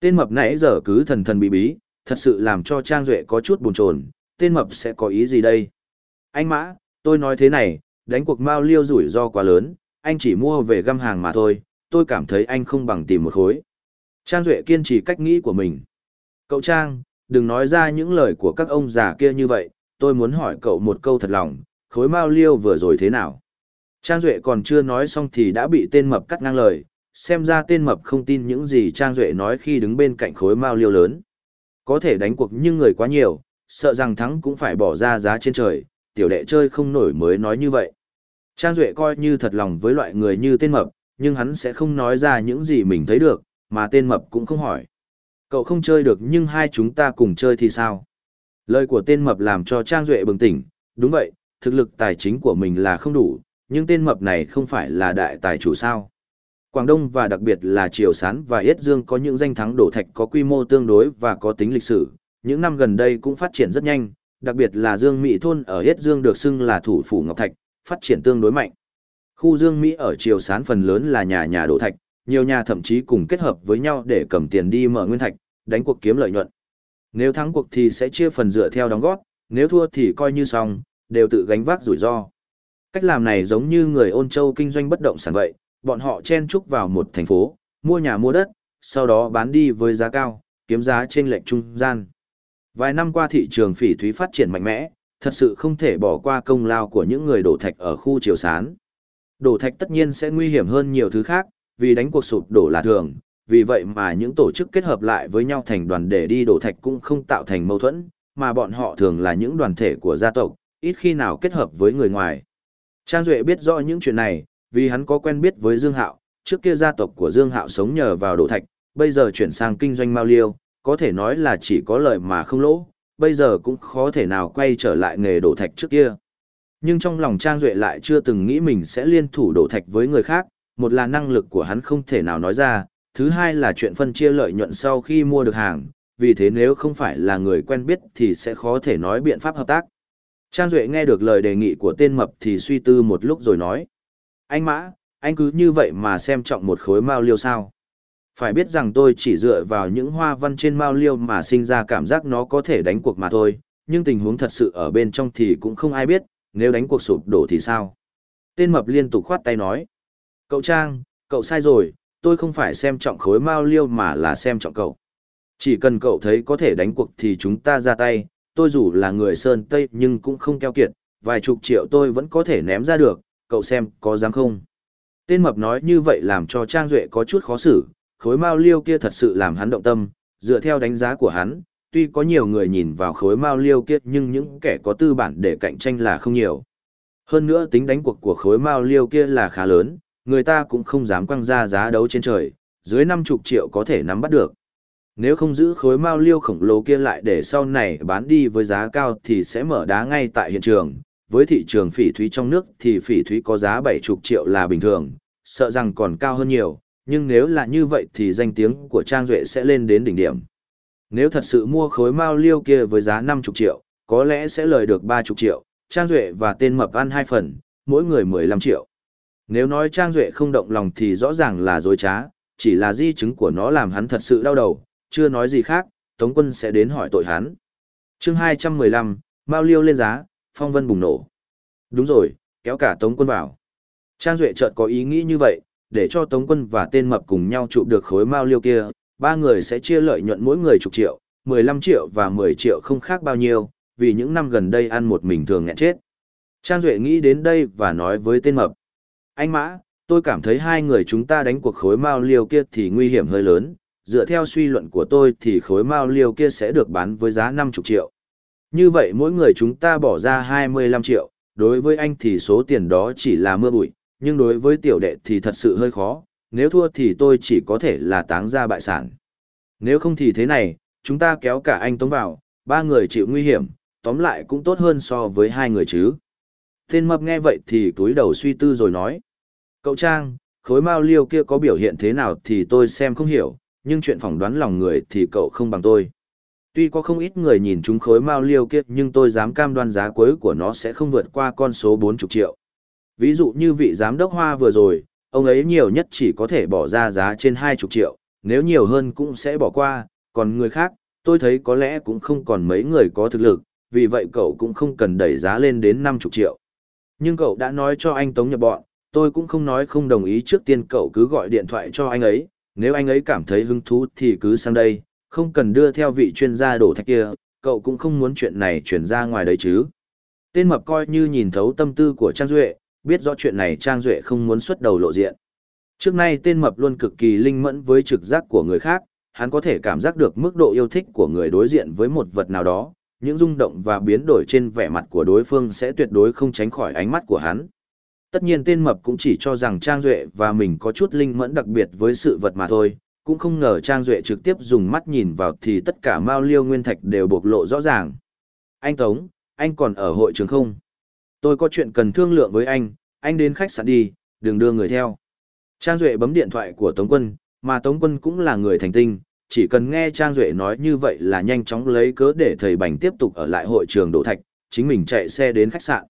Tên mập nãy giờ cứ thần thần bí bí, thật sự làm cho Trang Duệ có chút buồn chồn tên mập sẽ có ý gì đây? Anh Mã, tôi nói thế này, đánh cuộc mao liêu rủi ro quá lớn, anh chỉ mua về găm hàng mà thôi, tôi cảm thấy anh không bằng tìm một khối. Trang Duệ kiên trì cách nghĩ của mình. Cậu Trang, đừng nói ra những lời của các ông già kia như vậy, tôi muốn hỏi cậu một câu thật lòng, khối mao liêu vừa rồi thế nào? Trang Duệ còn chưa nói xong thì đã bị tên mập cắt ngang lời, xem ra tên mập không tin những gì Trang Duệ nói khi đứng bên cạnh khối mao liêu lớn. Có thể đánh cuộc nhưng người quá nhiều, sợ rằng thắng cũng phải bỏ ra giá trên trời, tiểu đệ chơi không nổi mới nói như vậy. Trang Duệ coi như thật lòng với loại người như tên mập, nhưng hắn sẽ không nói ra những gì mình thấy được, mà tên mập cũng không hỏi. Cậu không chơi được nhưng hai chúng ta cùng chơi thì sao? Lời của tên mập làm cho Trang Duệ bừng tỉnh, đúng vậy, thực lực tài chính của mình là không đủ, nhưng tên mập này không phải là đại tài chủ sao. Quảng Đông và đặc biệt là Triều Sán và Yết Dương có những danh thắng đổ thạch có quy mô tương đối và có tính lịch sử, những năm gần đây cũng phát triển rất nhanh, đặc biệt là Dương Mỹ Thôn ở Yết Dương được xưng là thủ phủ Ngọc Thạch, phát triển tương đối mạnh. Khu Dương Mỹ ở Triều Sán phần lớn là nhà nhà đổ thạch, nhiều nhà thậm chí cùng kết hợp với nhau để cầm tiền đi mở nguyên thạch, đánh cuộc kiếm lợi nhuận. Nếu thắng cuộc thì sẽ chia phần dựa theo đóng góp, nếu thua thì coi như xong, đều tự gánh vác rủi ro. Cách làm này giống như người ôn châu kinh doanh bất động sản vậy, bọn họ chen chúc vào một thành phố, mua nhà mua đất, sau đó bán đi với giá cao, kiếm giá trên lệch trung gian. Vài năm qua thị trường phỉ thúy phát triển mạnh mẽ, thật sự không thể bỏ qua công lao của những người đổ thạch ở khu triều sán. Đổ thạch tất nhiên sẽ nguy hiểm hơn nhiều thứ khác, vì đánh cuộc sụp đổ là thường, vì vậy mà những tổ chức kết hợp lại với nhau thành đoàn để đi đổ thạch cũng không tạo thành mâu thuẫn, mà bọn họ thường là những đoàn thể của gia tộc, ít khi nào kết hợp với người ngoài. Trang Duệ biết rõ những chuyện này, vì hắn có quen biết với Dương Hạo, trước kia gia tộc của Dương Hạo sống nhờ vào đổ thạch, bây giờ chuyển sang kinh doanh mao liêu, có thể nói là chỉ có lợi mà không lỗ, bây giờ cũng khó thể nào quay trở lại nghề đổ thạch trước kia. Nhưng trong lòng Trang Duệ lại chưa từng nghĩ mình sẽ liên thủ đổ thạch với người khác, một là năng lực của hắn không thể nào nói ra, thứ hai là chuyện phân chia lợi nhuận sau khi mua được hàng, vì thế nếu không phải là người quen biết thì sẽ khó thể nói biện pháp hợp tác. Trang Duệ nghe được lời đề nghị của tên mập thì suy tư một lúc rồi nói. Anh Mã, anh cứ như vậy mà xem trọng một khối mao liêu sao. Phải biết rằng tôi chỉ dựa vào những hoa văn trên mao liêu mà sinh ra cảm giác nó có thể đánh cuộc mà thôi, nhưng tình huống thật sự ở bên trong thì cũng không ai biết, nếu đánh cuộc sụp đổ thì sao. Tên mập liên tục khoát tay nói. Cậu Trang, cậu sai rồi, tôi không phải xem trọng khối mao liêu mà là xem trọng cậu. Chỉ cần cậu thấy có thể đánh cuộc thì chúng ta ra tay, tôi dù là người Sơn Tây nhưng cũng không keo kiệt, vài chục triệu tôi vẫn có thể ném ra được, cậu xem có dám không? Tên mập nói như vậy làm cho Trang Duệ có chút khó xử, khối mao liêu kia thật sự làm hắn động tâm, dựa theo đánh giá của hắn, tuy có nhiều người nhìn vào khối mao liêu kia nhưng những kẻ có tư bản để cạnh tranh là không nhiều. Hơn nữa tính đánh cuộc của khối mao liêu kia là khá lớn, người ta cũng không dám quăng ra giá đấu trên trời, dưới 50 triệu có thể nắm bắt được. Nếu không giữ khối mao liêu khổng lồ kia lại để sau này bán đi với giá cao thì sẽ mở đá ngay tại hiện trường, với thị trường phỉ thúy trong nước thì phỉ thúy có giá 70 triệu là bình thường, sợ rằng còn cao hơn nhiều, nhưng nếu là như vậy thì danh tiếng của Trang Duệ sẽ lên đến đỉnh điểm. Nếu thật sự mua khối mao liêu kia với giá 50 triệu, có lẽ sẽ lời được 30 triệu, Trang Duệ và tên mập ăn hai phần, mỗi người 15 triệu. Nếu nói Trang Duệ không động lòng thì rõ ràng là dối trá, chỉ là di chứng của nó làm hắn thật sự đau đầu, chưa nói gì khác, Tống quân sẽ đến hỏi tội hắn. chương 215, Mao Liêu lên giá, phong vân bùng nổ. Đúng rồi, kéo cả Tống quân vào. Trang Duệ chợt có ý nghĩ như vậy, để cho Tống quân và tên mập cùng nhau chụp được khối Mao Liêu kia, ba người sẽ chia lợi nhuận mỗi người chục triệu, 15 triệu và 10 triệu không khác bao nhiêu, vì những năm gần đây ăn một mình thường nghẹn chết. Trang Duệ nghĩ đến đây và nói với tên mập. Anh Mã, tôi cảm thấy hai người chúng ta đánh cuộc khối mao liêu kia thì nguy hiểm hơi lớn. Dựa theo suy luận của tôi thì khối mao liêu kia sẽ được bán với giá 50 triệu. Như vậy mỗi người chúng ta bỏ ra 25 triệu, đối với anh thì số tiền đó chỉ là mưa bụi, nhưng đối với tiểu đệ thì thật sự hơi khó, nếu thua thì tôi chỉ có thể là táng ra bại sản. Nếu không thì thế này, chúng ta kéo cả anh Tống vào, ba người chịu nguy hiểm, tóm lại cũng tốt hơn so với hai người chứ. Tên mập nghe vậy thì túi đầu suy tư rồi nói. Cậu Trang, khối mao liêu kia có biểu hiện thế nào thì tôi xem không hiểu, nhưng chuyện phỏng đoán lòng người thì cậu không bằng tôi. Tuy có không ít người nhìn chúng khối mao liêu kia nhưng tôi dám cam đoan giá cuối của nó sẽ không vượt qua con số 40 triệu. Ví dụ như vị giám đốc hoa vừa rồi, ông ấy nhiều nhất chỉ có thể bỏ ra giá trên 20 triệu, nếu nhiều hơn cũng sẽ bỏ qua, còn người khác, tôi thấy có lẽ cũng không còn mấy người có thực lực, vì vậy cậu cũng không cần đẩy giá lên đến 50 triệu. Nhưng cậu đã nói cho anh Tống nhập bọn, tôi cũng không nói không đồng ý trước tiên cậu cứ gọi điện thoại cho anh ấy, nếu anh ấy cảm thấy hứng thú thì cứ sang đây, không cần đưa theo vị chuyên gia đổ thạch kia, cậu cũng không muốn chuyện này chuyển ra ngoài đấy chứ. Tên mập coi như nhìn thấu tâm tư của Trang Duệ, biết rõ chuyện này Trang Duệ không muốn xuất đầu lộ diện. Trước nay tên mập luôn cực kỳ linh mẫn với trực giác của người khác, hắn có thể cảm giác được mức độ yêu thích của người đối diện với một vật nào đó, những rung động và biến đổi trên vẻ mặt của đối phương sẽ tuyệt đối không tránh khỏi ánh mắt của hắn. Tất nhiên tên mập cũng chỉ cho rằng Trang Duệ và mình có chút linh mẫn đặc biệt với sự vật mà thôi, cũng không ngờ Trang Duệ trực tiếp dùng mắt nhìn vào thì tất cả Mao Liêu Nguyên Thạch đều bộc lộ rõ ràng. Anh Tống, anh còn ở hội trường không? Tôi có chuyện cần thương lượng với anh, anh đến khách sạn đi, đừng đưa người theo. Trang Duệ bấm điện thoại của Tống Quân, mà Tống Quân cũng là người thành tinh, chỉ cần nghe Trang Duệ nói như vậy là nhanh chóng lấy cớ để thầy Bành tiếp tục ở lại hội trường Đỗ Thạch, chính mình chạy xe đến khách sạn.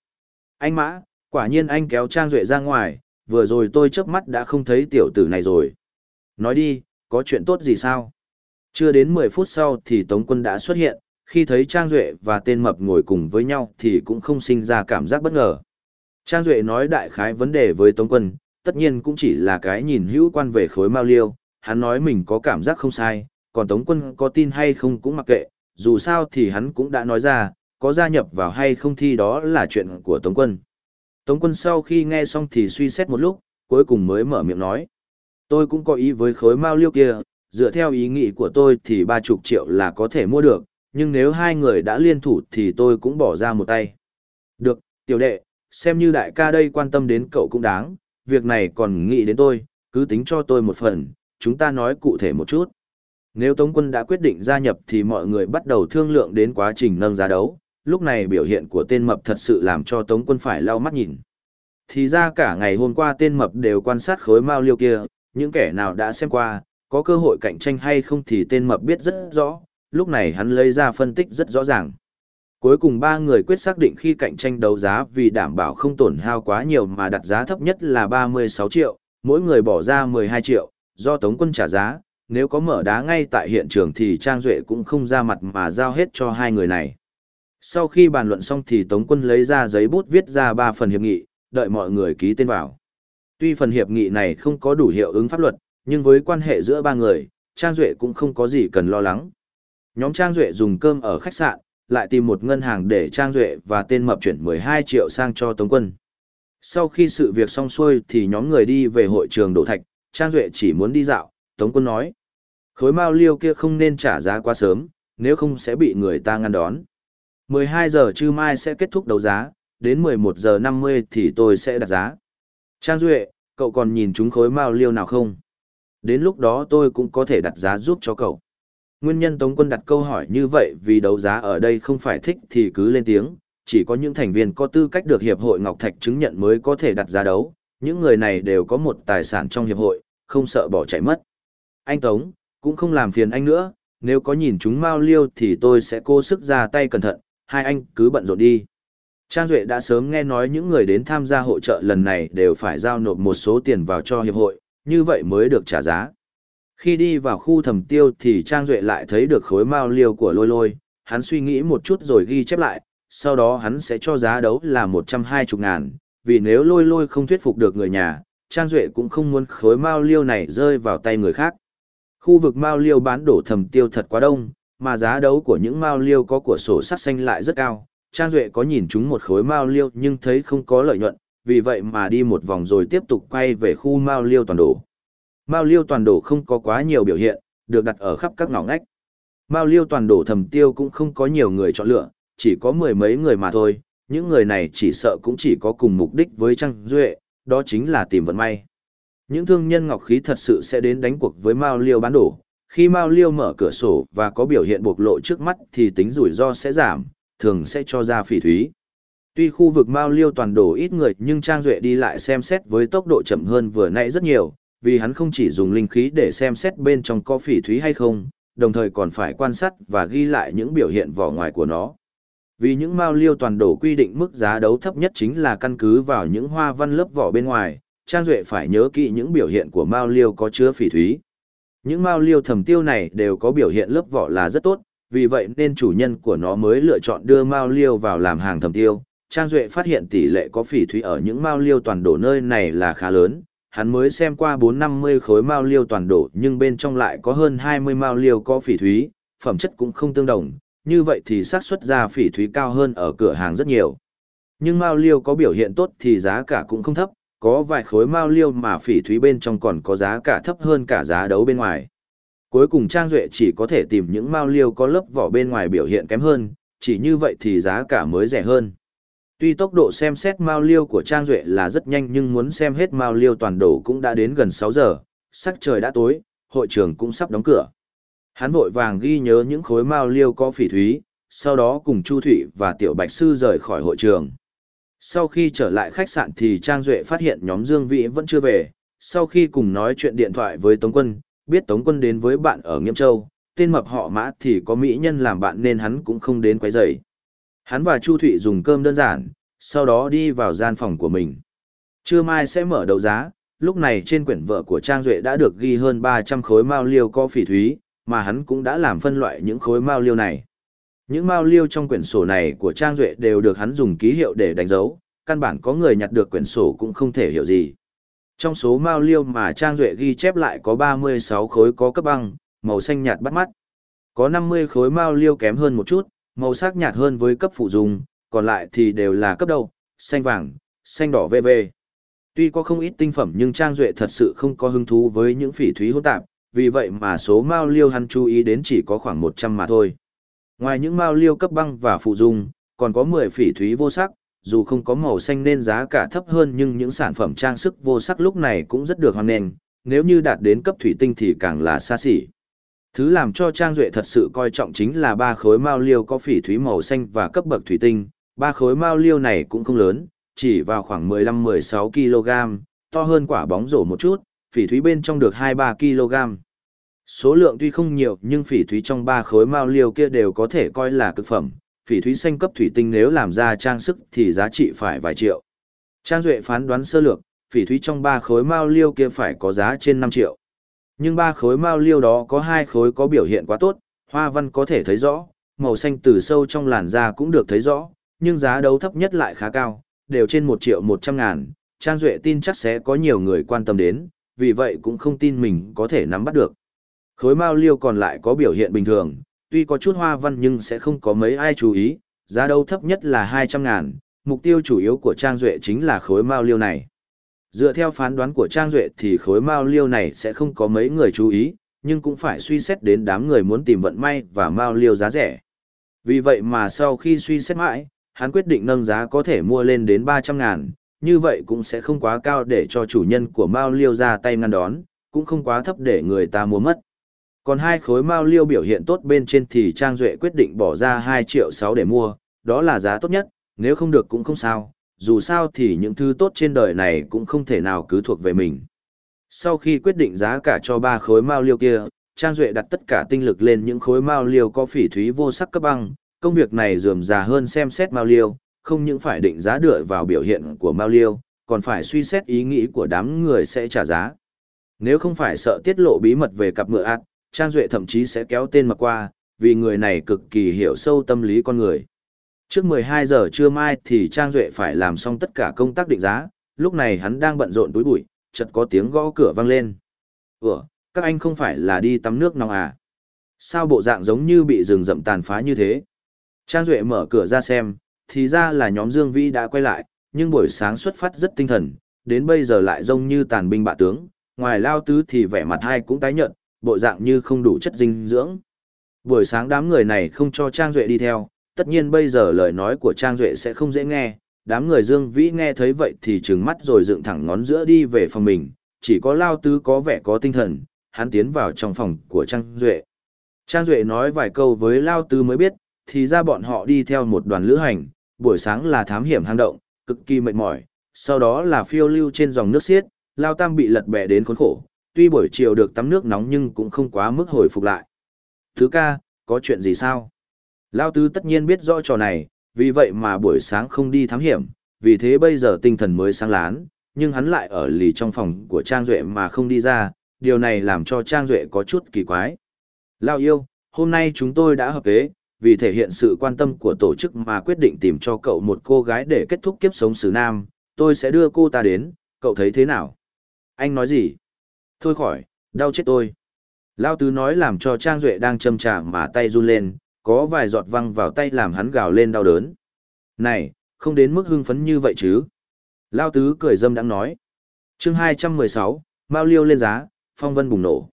Anh Mã, quả nhiên anh kéo Trang Duệ ra ngoài, vừa rồi tôi chớp mắt đã không thấy tiểu tử này rồi. Nói đi, có chuyện tốt gì sao? Chưa đến 10 phút sau thì Tống Quân đã xuất hiện, khi thấy Trang Duệ và tên mập ngồi cùng với nhau thì cũng không sinh ra cảm giác bất ngờ. Trang Duệ nói đại khái vấn đề với Tống Quân, tất nhiên cũng chỉ là cái nhìn hữu quan về khối mao liêu, hắn nói mình có cảm giác không sai, còn Tống quân có tin hay không cũng mặc kệ, dù sao thì hắn cũng đã nói ra, có gia nhập vào hay không thi đó là chuyện của Tống quân. Tống quân sau khi nghe xong thì suy xét một lúc, cuối cùng mới mở miệng nói. Tôi cũng có ý với khối mao liêu kia, dựa theo ý nghĩ của tôi thì ba chục triệu là có thể mua được, nhưng nếu hai người đã liên thủ thì tôi cũng bỏ ra một tay. Được, tiểu đệ, xem như đại ca đây quan tâm đến cậu cũng đáng, việc này còn nghĩ đến tôi, cứ tính cho tôi một phần, chúng ta nói cụ thể một chút. Nếu Tống quân đã quyết định gia nhập thì mọi người bắt đầu thương lượng đến quá trình nâng giá đấu, lúc này biểu hiện của tên mập thật sự làm cho Tống quân phải lau mắt nhìn. Thì ra cả ngày hôm qua tên mập đều quan sát khối mao liêu kia, những kẻ nào đã xem qua, có cơ hội cạnh tranh hay không thì tên mập biết rất rõ, lúc này hắn lấy ra phân tích rất rõ ràng. Cuối cùng ba người quyết xác định khi cạnh tranh đấu giá vì đảm bảo không tổn hao quá nhiều mà đặt giá thấp nhất là 36 triệu, mỗi người bỏ ra 12 triệu, do Tống quân trả giá, nếu có mở đá ngay tại hiện trường thì Trang Duệ cũng không ra mặt mà giao hết cho hai người này. Sau khi bàn luận xong thì Tống quân lấy ra giấy bút viết ra ba phần hiệp nghị, đợi mọi người ký tên vào. Tuy phần hiệp nghị này không có đủ hiệu ứng pháp luật, nhưng với quan hệ giữa ba người, Trang Duệ cũng không có gì cần lo lắng. Nhóm Trang Duệ dùng cơm ở khách sạn, lại tìm một ngân hàng để Trang Duệ và tên mập chuyển 12 triệu sang cho Tống quân. Sau khi sự việc xong xuôi thì nhóm người đi về hội trường Đỗ Thạch, Trang Duệ chỉ muốn đi dạo, Tống quân nói. Khối mao liêu kia không nên trả giá quá sớm, nếu không sẽ bị người ta ngăn đón. 12 giờ trưa mai sẽ kết thúc đấu giá, đến 11 giờ 50 thì tôi sẽ đặt giá. Trang Duệ, cậu còn nhìn chúng khối mao liêu nào không? Đến lúc đó tôi cũng có thể đặt giá giúp cho cậu. Nguyên nhân Tống quân đặt câu hỏi như vậy vì đấu giá ở đây không phải thích thì cứ lên tiếng, chỉ có những thành viên có tư cách được Hiệp hội Ngọc Thạch chứng nhận mới có thể đặt giá đấu, những người này đều có một tài sản trong Hiệp hội, không sợ bỏ chạy mất. Anh Tống, cũng không làm phiền anh nữa, nếu có nhìn chúng Mao Liêu thì tôi sẽ cố sức ra tay cẩn thận, hai anh cứ bận rộn đi. Trang Duệ đã sớm nghe nói những người đến tham gia hội trợ lần này đều phải giao nộp một số tiền vào cho hiệp hội, như vậy mới được trả giá. Khi đi vào khu thẩm tiêu thì Trang Duệ lại thấy được khối mao liêu của lôi lôi, hắn suy nghĩ một chút rồi ghi chép lại, sau đó hắn sẽ cho giá đấu là 120 ngàn, vì nếu lôi lôi không thuyết phục được người nhà, Trang Duệ cũng không muốn khối mao liêu này rơi vào tay người khác. Khu vực mao liêu bán đổ thầm tiêu thật quá đông, mà giá đấu của những mao liêu có của sổ sắc xanh lại rất cao. Trang Duệ có nhìn chúng một khối mao liêu nhưng thấy không có lợi nhuận, vì vậy mà đi một vòng rồi tiếp tục quay về khu mao liêu toàn đổ. Mao liêu toàn đổ không có quá nhiều biểu hiện, được đặt ở khắp các ngõ ngách. Mao liêu toàn đổ thầm tiêu cũng không có nhiều người chọn lựa, chỉ có mười mấy người mà thôi, những người này chỉ sợ cũng chỉ có cùng mục đích với Trang Duệ, đó chính là tìm vận may. Những thương nhân ngọc khí thật sự sẽ đến đánh cuộc với Mao liêu bán đổ, khi Mao liêu mở cửa sổ và có biểu hiện bộc lộ trước mắt thì tính rủi ro sẽ giảm, thường sẽ cho ra phỉ thúy. Tuy khu vực Mao liêu toàn đổ ít người nhưng Trang Duệ đi lại xem xét với tốc độ chậm hơn vừa nãy rất nhiều, vì hắn không chỉ dùng linh khí để xem xét bên trong có phỉ thúy hay không, đồng thời còn phải quan sát và ghi lại những biểu hiện vỏ ngoài của nó. Vì những mao liêu toàn đổ quy định mức giá đấu thấp nhất chính là căn cứ vào những hoa văn lớp vỏ bên ngoài, Trang Duệ phải nhớ kỹ những biểu hiện của mao liêu có chứa phỉ thúy. Những mao liêu thầm tiêu này đều có biểu hiện lớp vỏ là rất tốt, vì vậy nên chủ nhân của nó mới lựa chọn đưa mao liêu vào làm hàng thầm tiêu. Trang Duệ phát hiện tỷ lệ có phỉ thúy ở những mao liêu toàn đổ nơi này là khá lớn, hắn mới xem qua bốn năm mươi khối mao liêu toàn đổ nhưng bên trong lại có hơn hai mươi mao liêu có phỉ thúy, phẩm chất cũng không tương đồng, như vậy thì xác suất ra phỉ thúy cao hơn ở cửa hàng rất nhiều. Nhưng mao liêu có biểu hiện tốt thì giá cả cũng không thấp, có vài khối mao liêu mà phỉ thúy bên trong còn có giá cả thấp hơn cả giá đấu bên ngoài. Cuối cùng Trang Duệ chỉ có thể tìm những mao liêu có lớp vỏ bên ngoài biểu hiện kém hơn, chỉ như vậy thì giá cả mới rẻ hơn. Tuy tốc độ xem xét mao liêu của Trang Duệ là rất nhanh nhưng muốn xem hết mao liêu toàn đồ cũng đã đến gần 6 giờ, sắc trời đã tối, hội trường cũng sắp đóng cửa. Hắn vội vàng ghi nhớ những khối mao liêu có phỉ thúy, sau đó cùng Chu Thụy và Tiểu Bạch Sư rời khỏi hội trường. Sau khi trở lại khách sạn thì Trang Duệ phát hiện nhóm Dương Vĩ vẫn chưa về, sau khi cùng nói chuyện điện thoại với Tống Quân, biết Tống Quân đến với bạn ở Nghiêm Châu, tên mập họ mã thì có mỹ nhân làm bạn nên hắn cũng không đến quấy rầy. Hắn và Chu Thụy dùng cơm đơn giản, sau đó đi vào gian phòng của mình. Trưa mai sẽ mở đấu giá, lúc này trên quyển vợ của Trang Duệ đã được ghi hơn 300 khối mao liêu có phỉ thúy, mà hắn cũng đã làm phân loại những khối mao liêu này. Những mao liêu trong quyển sổ này của Trang Duệ đều được hắn dùng ký hiệu để đánh dấu, căn bản có người nhặt được quyển sổ cũng không thể hiểu gì. Trong số mao liêu mà Trang Duệ ghi chép lại có 36 khối có cấp băng, màu xanh nhạt bắt mắt. Có 50 khối mao liêu kém hơn một chút, màu sắc nhạt hơn với cấp phụ dùng, còn lại thì đều là cấp đầu, xanh vàng, xanh đỏ v.v. Tuy có không ít tinh phẩm nhưng Trang Duệ thật sự không có hứng thú với những phỉ thúy hỗn tạp, vì vậy mà số mao liêu hắn chú ý đến chỉ có khoảng 100 mà thôi. Ngoài những mao liêu cấp băng và phụ dung, còn có 10 phỉ thúy vô sắc, dù không có màu xanh nên giá cả thấp hơn nhưng những sản phẩm trang sức vô sắc lúc này cũng rất được hoan nghênh, nếu như đạt đến cấp thủy tinh thì càng là xa xỉ. Thứ làm cho Trang Duệ thật sự coi trọng chính là ba khối mao liêu có phỉ thúy màu xanh và cấp bậc thủy tinh, ba khối mao liêu này cũng không lớn, chỉ vào khoảng 15-16 kg, to hơn quả bóng rổ một chút, phỉ thúy bên trong được 2-3 kg. Số lượng tuy không nhiều nhưng phỉ thúy trong ba khối mao liêu kia đều có thể coi là cực phẩm, phỉ thúy xanh cấp thủy tinh nếu làm ra trang sức thì giá trị phải vài triệu. Trang Duệ phán đoán sơ lược, phỉ thúy trong ba khối mao liêu kia phải có giá trên 5 triệu. Nhưng ba khối mao liêu đó có hai khối có biểu hiện quá tốt, hoa văn có thể thấy rõ, màu xanh từ sâu trong làn da cũng được thấy rõ, nhưng giá đấu thấp nhất lại khá cao, đều trên 1 triệu 100 ngàn. Trang Duệ tin chắc sẽ có nhiều người quan tâm đến, vì vậy cũng không tin mình có thể nắm bắt được. Khối mao liêu còn lại có biểu hiện bình thường, tuy có chút hoa văn nhưng sẽ không có mấy ai chú ý, giá đấu thấp nhất là 200 ngàn, mục tiêu chủ yếu của Trang Duệ chính là khối mao liêu này. Dựa theo phán đoán của Trang Duệ thì khối mao liêu này sẽ không có mấy người chú ý, nhưng cũng phải suy xét đến đám người muốn tìm vận may và mao liêu giá rẻ. Vì vậy mà sau khi suy xét mãi, hắn quyết định nâng giá có thể mua lên đến 300 ngàn, như vậy cũng sẽ không quá cao để cho chủ nhân của mao liêu ra tay ngăn đón, cũng không quá thấp để người ta mua mất. Còn hai khối mao liêu biểu hiện tốt bên trên thì Trang Duệ quyết định bỏ ra 2 triệu 6 để mua, đó là giá tốt nhất, nếu không được cũng không sao, dù sao thì những thứ tốt trên đời này cũng không thể nào cứ thuộc về mình. Sau khi quyết định giá cả cho ba khối mao liêu kia, Trang Duệ đặt tất cả tinh lực lên những khối mao liêu có phỉ thúy vô sắc cấp băng, công việc này dườm già hơn xem xét mao liêu, không những phải định giá dựa vào biểu hiện của mao liêu, còn phải suy xét ý nghĩ của đám người sẽ trả giá. Nếu không phải sợ tiết lộ bí mật về cặp ngựa ạt, Trang Duệ thậm chí sẽ kéo tên mà qua, vì người này cực kỳ hiểu sâu tâm lý con người. Trước 12 giờ trưa mai thì Trang Duệ phải làm xong tất cả công tác định giá, lúc này hắn đang bận rộn túi bụi, chợt có tiếng gõ cửa vang lên. Ủa, các anh không phải là đi tắm nước nóng à? Sao bộ dạng giống như bị rừng rậm tàn phá như thế? Trang Duệ mở cửa ra xem, thì ra là nhóm Dương Vĩ đã quay lại, nhưng buổi sáng xuất phát rất tinh thần, đến bây giờ lại rông như tàn binh bạ tướng, ngoài lao tứ thì vẻ mặt hai cũng tái nhợt, bộ dạng như không đủ chất dinh dưỡng. Buổi sáng đám người này không cho Trang Duệ đi theo, tất nhiên bây giờ lời nói của Trang Duệ sẽ không dễ nghe, đám người Dương Vĩ nghe thấy vậy thì trừng mắt rồi dựng thẳng ngón giữa đi về phòng mình, chỉ có Lao Tứ có vẻ có tinh thần, hắn tiến vào trong phòng của Trang Duệ. Trang Duệ nói vài câu với Lao Tứ mới biết, thì ra bọn họ đi theo một đoàn lữ hành, buổi sáng là thám hiểm hang động, cực kỳ mệt mỏi, sau đó là phiêu lưu trên dòng nước xiết, Lao Tam bị lật bè đến khốn khổ, tuy buổi chiều được tắm nước nóng nhưng cũng không quá mức hồi phục lại. Thứ ca, có chuyện gì sao? Lao Tứ tất nhiên biết rõ trò này, vì vậy mà buổi sáng không đi thám hiểm, vì thế bây giờ tinh thần mới sáng lán, nhưng hắn lại ở lì trong phòng của Trang Duệ mà không đi ra, điều này làm cho Trang Duệ có chút kỳ quái. Lao yêu, hôm nay chúng tôi đã hợp kế, vì thể hiện sự quan tâm của tổ chức mà quyết định tìm cho cậu một cô gái để kết thúc kiếp sống xứ Nam, tôi sẽ đưa cô ta đến, cậu thấy thế nào? Anh nói gì? Thôi khỏi, đau chết tôi. Lao Tứ nói làm cho Trang Duệ đang châm trà mà tay run lên, có vài giọt văng vào tay làm hắn gào lên đau đớn. Này, không đến mức hưng phấn như vậy chứ. Lao Tứ cười dâm đang nói. chương 216, Mao Liêu lên giá, phong vân bùng nổ.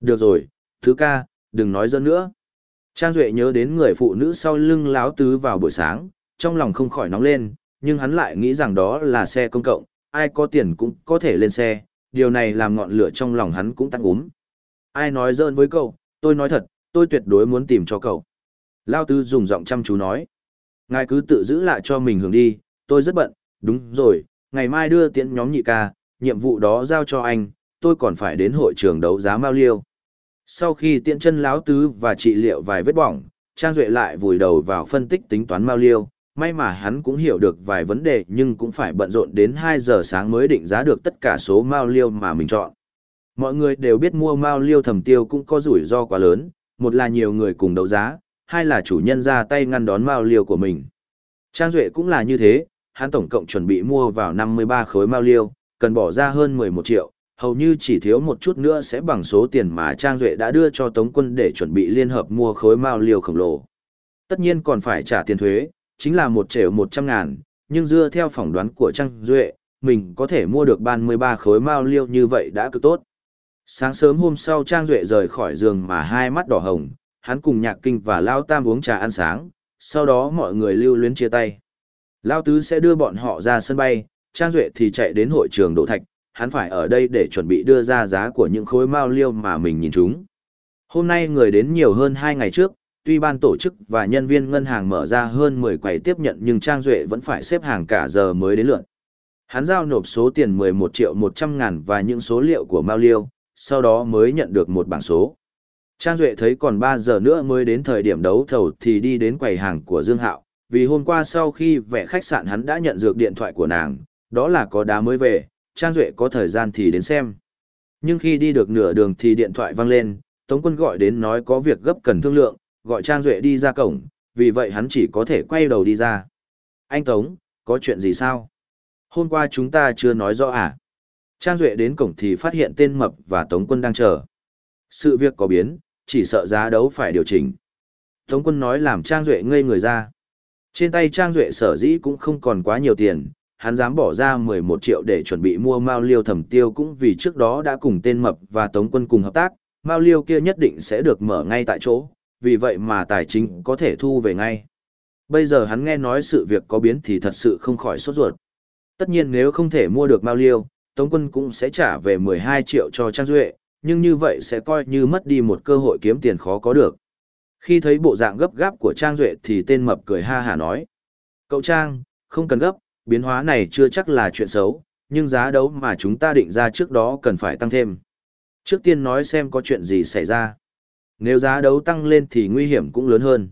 Được rồi, thứ ca, đừng nói dân nữa. Trang Duệ nhớ đến người phụ nữ sau lưng Lão Tứ vào buổi sáng, trong lòng không khỏi nóng lên, nhưng hắn lại nghĩ rằng đó là xe công cộng, ai có tiền cũng có thể lên xe, điều này làm ngọn lửa trong lòng hắn cũng tắt úm. Ai nói dơn với cậu, tôi nói thật, tôi tuyệt đối muốn tìm cho cậu. Lao Tư dùng giọng chăm chú nói. Ngài cứ tự giữ lại cho mình hưởng đi, tôi rất bận, đúng rồi, ngày mai đưa tiễn nhóm nhị ca, nhiệm vụ đó giao cho anh, tôi còn phải đến hội trường đấu giá Mao Liêu. Sau khi tiện chân láo tứ và trị liệu vài vết bỏng, Trang Duệ lại vùi đầu vào phân tích tính toán Mao Liêu, may mà hắn cũng hiểu được vài vấn đề nhưng cũng phải bận rộn đến 2 giờ sáng mới định giá được tất cả số Mao Liêu mà mình chọn. Mọi người đều biết mua Mao Liêu thầm tiêu cũng có rủi ro quá lớn, một là nhiều người cùng đấu giá, hai là chủ nhân ra tay ngăn đón Mao Liêu của mình. Trang Duệ cũng là như thế, hắn tổng cộng chuẩn bị mua vào 53 khối Mao Liêu, cần bỏ ra hơn 11 triệu, hầu như chỉ thiếu một chút nữa sẽ bằng số tiền mà Trang Duệ đã đưa cho Tống quân để chuẩn bị liên hợp mua khối Mao Liêu khổng lồ. Tất nhiên còn phải trả tiền thuế, chính là một triệu 100 ngàn, nhưng dựa theo phỏng đoán của Trang Duệ, mình có thể mua được 33 khối Mao Liêu như vậy đã cực tốt. Sáng sớm hôm sau Trang Duệ rời khỏi giường mà hai mắt đỏ hồng, hắn cùng nhạc kinh và Lao Tam uống trà ăn sáng, sau đó mọi người lưu luyến chia tay. Lao Tứ sẽ đưa bọn họ ra sân bay, Trang Duệ thì chạy đến hội trường Đỗ Thạch, hắn phải ở đây để chuẩn bị đưa ra giá của những khối mao liêu mà mình nhìn chúng. Hôm nay người đến nhiều hơn 2 ngày trước, tuy ban tổ chức và nhân viên ngân hàng mở ra hơn 10 quầy tiếp nhận nhưng Trang Duệ vẫn phải xếp hàng cả giờ mới đến lượt. Hắn giao nộp số tiền 11 triệu 100 ngàn và những số liệu của Mao Liêu, sau đó mới nhận được một bảng số. Trang Duệ thấy còn 3 giờ nữa mới đến thời điểm đấu thầu thì đi đến quầy hàng của Dương Hạo, vì hôm qua sau khi vẽ khách sạn hắn đã nhận được điện thoại của nàng, đó là có đá mới về, Trang Duệ có thời gian thì đến xem. Nhưng khi đi được nửa đường thì điện thoại vang lên, Tống quân gọi đến nói có việc gấp cần thương lượng, gọi Trang Duệ đi ra cổng, vì vậy hắn chỉ có thể quay đầu đi ra. Anh Tống, có chuyện gì sao? Hôm qua chúng ta chưa nói rõ à? Trang Duệ đến cổng thì phát hiện tên Mập và Tống quân đang chờ. Sự việc có biến, chỉ sợ giá đấu phải điều chỉnh. Tống quân nói làm Trang Duệ ngây người ra. Trên tay Trang Duệ sở dĩ cũng không còn quá nhiều tiền, hắn dám bỏ ra 11 triệu để chuẩn bị mua Mao Liêu thẩm tiêu cũng vì trước đó đã cùng tên Mập và Tống quân cùng hợp tác, Mao Liêu kia nhất định sẽ được mở ngay tại chỗ, vì vậy mà tài chính có thể thu về ngay. Bây giờ hắn nghe nói sự việc có biến thì thật sự không khỏi sốt ruột. Tất nhiên nếu không thể mua được Mao Liêu, Tống quân cũng sẽ trả về 12 triệu cho Trang Duệ, nhưng như vậy sẽ coi như mất đi một cơ hội kiếm tiền khó có được. Khi thấy bộ dạng gấp gáp của Trang Duệ thì tên mập cười ha hà nói. Cậu Trang, không cần gấp, biến hóa này chưa chắc là chuyện xấu, nhưng giá đấu mà chúng ta định ra trước đó cần phải tăng thêm. Trước tiên nói xem có chuyện gì xảy ra. Nếu giá đấu tăng lên thì nguy hiểm cũng lớn hơn.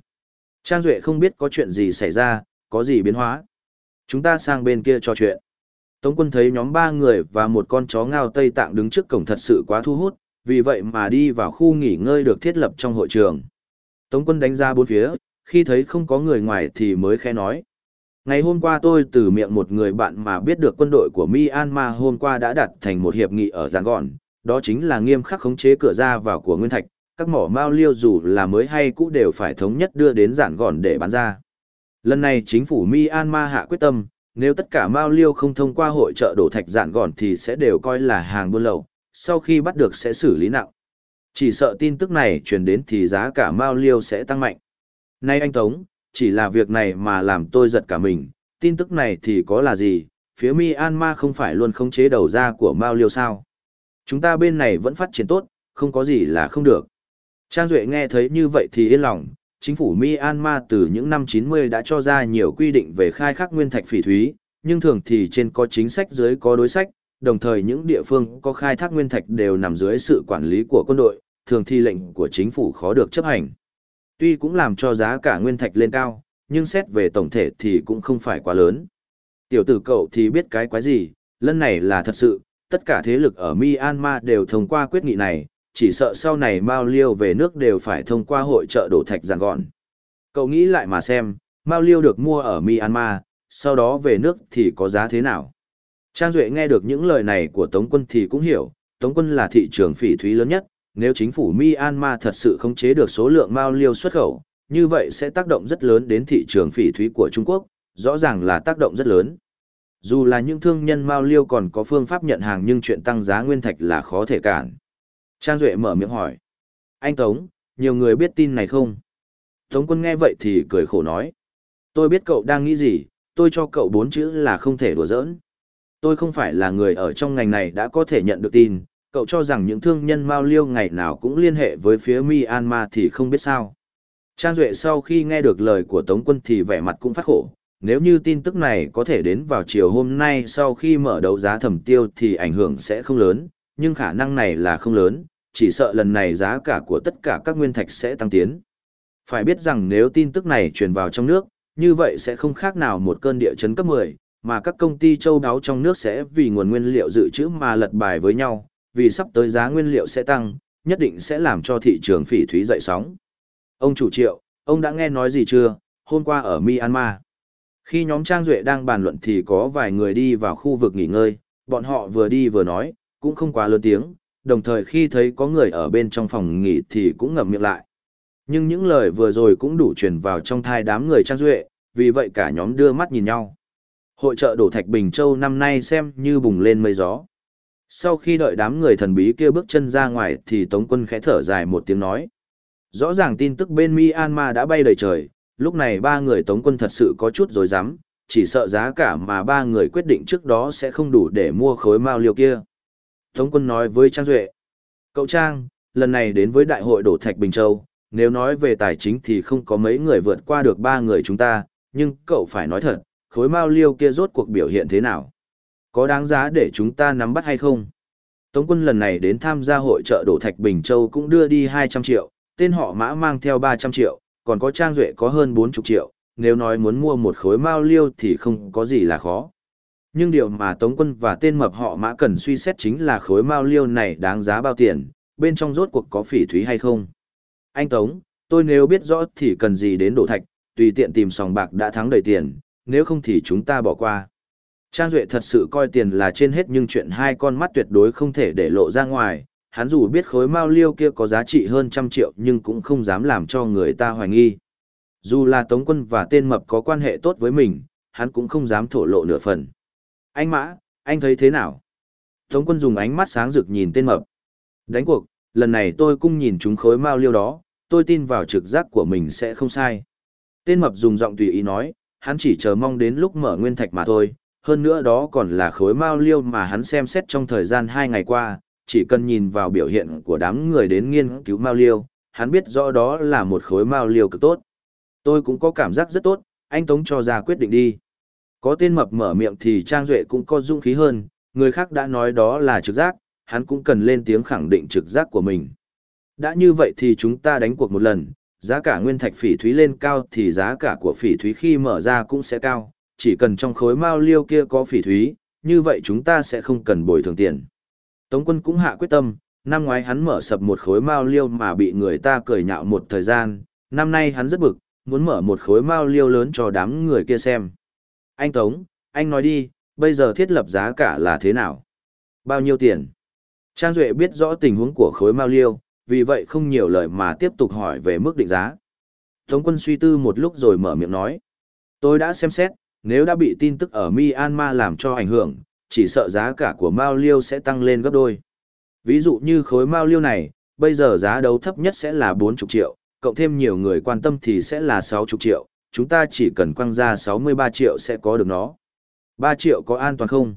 Trang Duệ không biết có chuyện gì xảy ra, có gì biến hóa. Chúng ta sang bên kia trò chuyện. Tống quân thấy nhóm ba người và một con chó ngao Tây Tạng đứng trước cổng thật sự quá thu hút, vì vậy mà đi vào khu nghỉ ngơi được thiết lập trong hội trường. Tống quân đánh ra bốn phía, khi thấy không có người ngoài thì mới khẽ nói. Ngày hôm qua tôi từ miệng một người bạn mà biết được quân đội của Myanmar hôm qua đã đặt thành một hiệp nghị ở Giang Gòn, đó chính là nghiêm khắc khống chế cửa ra vào của Nguyên Thạch, các mỏ mao liêu dù là mới hay cũ đều phải thống nhất đưa đến giản gòn để bán ra. Lần này chính phủ Myanmar hạ quyết tâm, nếu tất cả mao liêu không thông qua hội trợ đổ thạch giản gòn thì sẽ đều coi là hàng buôn lậu, sau khi bắt được sẽ xử lý nặng. Chỉ sợ tin tức này truyền đến thì giá cả mao liêu sẽ tăng mạnh. Nay anh Tống, chỉ là việc này mà làm tôi giật cả mình, tin tức này thì có là gì, phía Myanmar không phải luôn khống chế đầu ra của mao liêu sao. Chúng ta bên này vẫn phát triển tốt, không có gì là không được. Trang Duệ nghe thấy như vậy thì yên lòng, chính phủ Myanmar từ những năm 90 đã cho ra nhiều quy định về khai thác nguyên thạch phỉ thúy, nhưng thường thì trên có chính sách dưới có đối sách, đồng thời những địa phương có khai thác nguyên thạch đều nằm dưới sự quản lý của quân đội, thường thì lệnh của chính phủ khó được chấp hành. Tuy cũng làm cho giá cả nguyên thạch lên cao, nhưng xét về tổng thể thì cũng không phải quá lớn. Tiểu tử cậu thì biết cái quái gì, lần này là thật sự, tất cả thế lực ở Myanmar đều thông qua quyết nghị này, chỉ sợ sau này Mao Liêu về nước đều phải thông qua hội trợ đổ thạch giàn gọn. Cậu nghĩ lại mà xem, Mao Liêu được mua ở Myanmar, sau đó về nước thì có giá thế nào? Trang Duệ nghe được những lời này của Tống quân thì cũng hiểu, Tống quân là thị trường phỉ thúy lớn nhất, nếu chính phủ Myanmar thật sự khống chế được số lượng Mao Liêu xuất khẩu, như vậy sẽ tác động rất lớn đến thị trường phỉ thúy của Trung Quốc, rõ ràng là tác động rất lớn. Dù là những thương nhân Mao Liêu còn có phương pháp nhận hàng nhưng chuyện tăng giá nguyên thạch là khó thể cản. Trang Duệ mở miệng hỏi. Anh Tống, nhiều người biết tin này không? Tống quân nghe vậy thì cười khổ nói. Tôi biết cậu đang nghĩ gì, tôi cho cậu bốn chữ là không thể đùa giỡn. Tôi không phải là người ở trong ngành này đã có thể nhận được tin, cậu cho rằng những thương nhân Mao Liêu ngày nào cũng liên hệ với phía Myanmar thì không biết sao. Trang Duệ sau khi nghe được lời của Tống quân thì vẻ mặt cũng phát khổ, nếu như tin tức này có thể đến vào chiều hôm nay sau khi mở đấu giá thẩm tiêu thì ảnh hưởng sẽ không lớn, nhưng khả năng này là không lớn, chỉ sợ lần này giá cả của tất cả các nguyên thạch sẽ tăng tiến. Phải biết rằng nếu tin tức này truyền vào trong nước, như vậy sẽ không khác nào một cơn địa chấn cấp 10, mà các công ty châu đáo trong nước sẽ vì nguồn nguyên liệu dự trữ mà lật bài với nhau, vì sắp tới giá nguyên liệu sẽ tăng, nhất định sẽ làm cho thị trường phỉ thúy dậy sóng. Ông chủ triệu, ông đã nghe nói gì chưa, hôm qua ở Myanmar. Khi nhóm Trang Duệ đang bàn luận thì có vài người đi vào khu vực nghỉ ngơi, bọn họ vừa đi vừa nói, cũng không quá lớn tiếng, đồng thời khi thấy có người ở bên trong phòng nghỉ thì cũng ngậm miệng lại. Nhưng những lời vừa rồi cũng đủ truyền vào trong thai đám người trang duệ, vì vậy cả nhóm đưa mắt nhìn nhau. Hội trợ đổ thạch Bình Châu năm nay xem như bùng lên mây gió. Sau khi đợi đám người thần bí kia bước chân ra ngoài thì Tống quân khẽ thở dài một tiếng nói. Rõ ràng tin tức bên Myanmar đã bay đầy trời, lúc này ba người Tống quân thật sự có chút rồi dám, chỉ sợ giá cả mà ba người quyết định trước đó sẽ không đủ để mua khối mao liều kia. Tống quân nói với Trang Duệ. Cậu Trang, lần này đến với đại hội đổ thạch Bình Châu, nếu nói về tài chính thì không có mấy người vượt qua được ba người chúng ta, nhưng cậu phải nói thật, khối mao liêu kia rốt cuộc biểu hiện thế nào? Có đáng giá để chúng ta nắm bắt hay không? Tống quân lần này đến tham gia hội trợ đổ thạch Bình Châu cũng đưa đi 200 triệu, tên họ mã mang theo 300 triệu, còn có Trang Duệ có hơn 40 triệu, nếu nói muốn mua một khối mao liêu thì không có gì là khó. Nhưng điều mà Tống quân và tên mập họ mã cần suy xét chính là khối mao liêu này đáng giá bao tiền, bên trong rốt cuộc có phỉ thúy hay không. Anh Tống, tôi nếu biết rõ thì cần gì đến đổ thạch, tùy tiện tìm sòng bạc đã thắng đầy tiền, nếu không thì chúng ta bỏ qua. Trang Duệ thật sự coi tiền là trên hết nhưng chuyện hai con mắt tuyệt đối không thể để lộ ra ngoài, hắn dù biết khối mao liêu kia có giá trị hơn trăm triệu nhưng cũng không dám làm cho người ta hoài nghi. Dù là Tống quân và tên mập có quan hệ tốt với mình, hắn cũng không dám thổ lộ nửa phần. Anh Mã, anh thấy thế nào? Tống quân dùng ánh mắt sáng rực nhìn tên mập. Đánh cuộc, lần này tôi cũng nhìn chúng khối mao liêu đó, tôi tin vào trực giác của mình sẽ không sai. Tên mập dùng giọng tùy ý nói, hắn chỉ chờ mong đến lúc mở nguyên thạch mà thôi, hơn nữa đó còn là khối mao liêu mà hắn xem xét trong thời gian hai ngày qua, chỉ cần nhìn vào biểu hiện của đám người đến nghiên cứu mao liêu, hắn biết rõ đó là một khối mao liêu cực tốt. Tôi cũng có cảm giác rất tốt, anh Tống cho ra quyết định đi. Có tên mập mở miệng thì Trang Duệ cũng có dũng khí hơn, người khác đã nói đó là trực giác, hắn cũng cần lên tiếng khẳng định trực giác của mình. Đã như vậy thì chúng ta đánh cuộc một lần, giá cả nguyên thạch phỉ thúy lên cao thì giá cả của phỉ thúy khi mở ra cũng sẽ cao, chỉ cần trong khối mao liêu kia có phỉ thúy, như vậy chúng ta sẽ không cần bồi thường tiền. Tống quân cũng hạ quyết tâm, năm ngoái hắn mở sập một khối mao liêu mà bị người ta cười nhạo một thời gian, năm nay hắn rất bực, muốn mở một khối mao liêu lớn cho đám người kia xem. Anh Tống, anh nói đi, bây giờ thiết lập giá cả là thế nào? Bao nhiêu tiền? Trang Duệ biết rõ tình huống của khối mao liêu, vì vậy không nhiều lời mà tiếp tục hỏi về mức định giá. Tống quân suy tư một lúc rồi mở miệng nói. Tôi đã xem xét, nếu đã bị tin tức ở Myanmar làm cho ảnh hưởng, chỉ sợ giá cả của Mao Liêu sẽ tăng lên gấp đôi. Ví dụ như khối Mao Liêu này, bây giờ giá đấu thấp nhất sẽ là 40 triệu, cộng thêm nhiều người quan tâm thì sẽ là 60 triệu, chúng ta chỉ cần quăng ra 63 triệu sẽ có được nó. 3 triệu có an toàn không?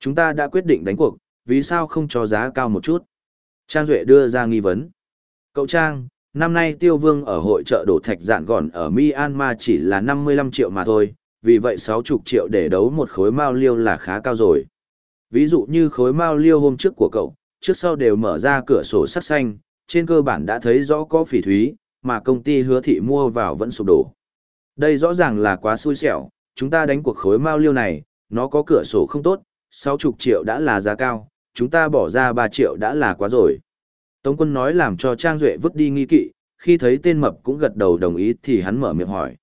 Chúng ta đã quyết định đánh cuộc, vì sao không cho giá cao một chút? Trang Duệ đưa ra nghi vấn. Cậu Trang, năm nay tiêu vương ở hội trợ đổ thạch dạn gòn ở Myanmar chỉ là 55 triệu mà thôi, vì vậy 60 triệu để đấu một khối mao liêu là khá cao rồi. Ví dụ như khối mao liêu hôm trước của cậu, trước sau đều mở ra cửa sổ sắt xanh, trên cơ bản đã thấy rõ có phỉ thúy, mà công ty hứa thị mua vào vẫn sụp đổ. Đây rõ ràng là quá xui xẻo, chúng ta đánh cuộc khối mao liêu này, nó có cửa sổ không tốt, 60 triệu đã là giá cao, chúng ta bỏ ra 3 triệu đã là quá rồi. Tống quân nói làm cho Trang Duệ vứt đi nghi kỵ, khi thấy tên mập cũng gật đầu đồng ý thì hắn mở miệng hỏi.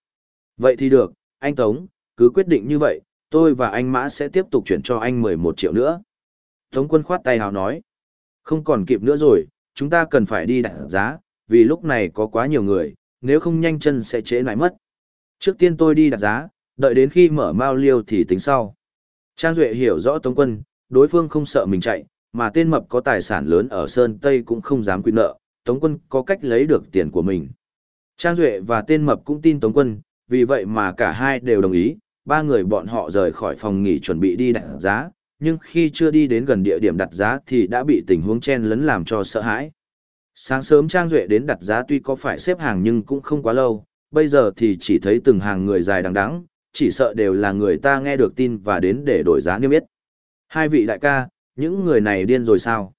Vậy thì được, anh Tống, cứ quyết định như vậy, tôi và anh Mã sẽ tiếp tục chuyển cho anh 11 triệu nữa. Tống quân khoát tay hào nói. Không còn kịp nữa rồi, chúng ta cần phải đi đặt giá, vì lúc này có quá nhiều người, nếu không nhanh chân sẽ trễ lại mất. Trước tiên tôi đi đặt giá, đợi đến khi mở mao liêu thì tính sau. Trang Duệ hiểu rõ Tống quân, đối phương không sợ mình chạy, mà tên mập có tài sản lớn ở Sơn Tây cũng không dám quy nợ, Tống quân có cách lấy được tiền của mình. Trang Duệ và tên mập cũng tin Tống quân, vì vậy mà cả hai đều đồng ý, ba người bọn họ rời khỏi phòng nghỉ chuẩn bị đi đặt giá, nhưng khi chưa đi đến gần địa điểm đặt giá thì đã bị tình huống chen lấn làm cho sợ hãi. Sáng sớm Trang Duệ đến đặt giá tuy có phải xếp hàng nhưng cũng không quá lâu, bây giờ thì chỉ thấy từng hàng người dài đằng đẵng, chỉ sợ đều là người ta nghe được tin và đến để đổi giá niêm yết. Hai vị đại ca, những người này điên rồi sao?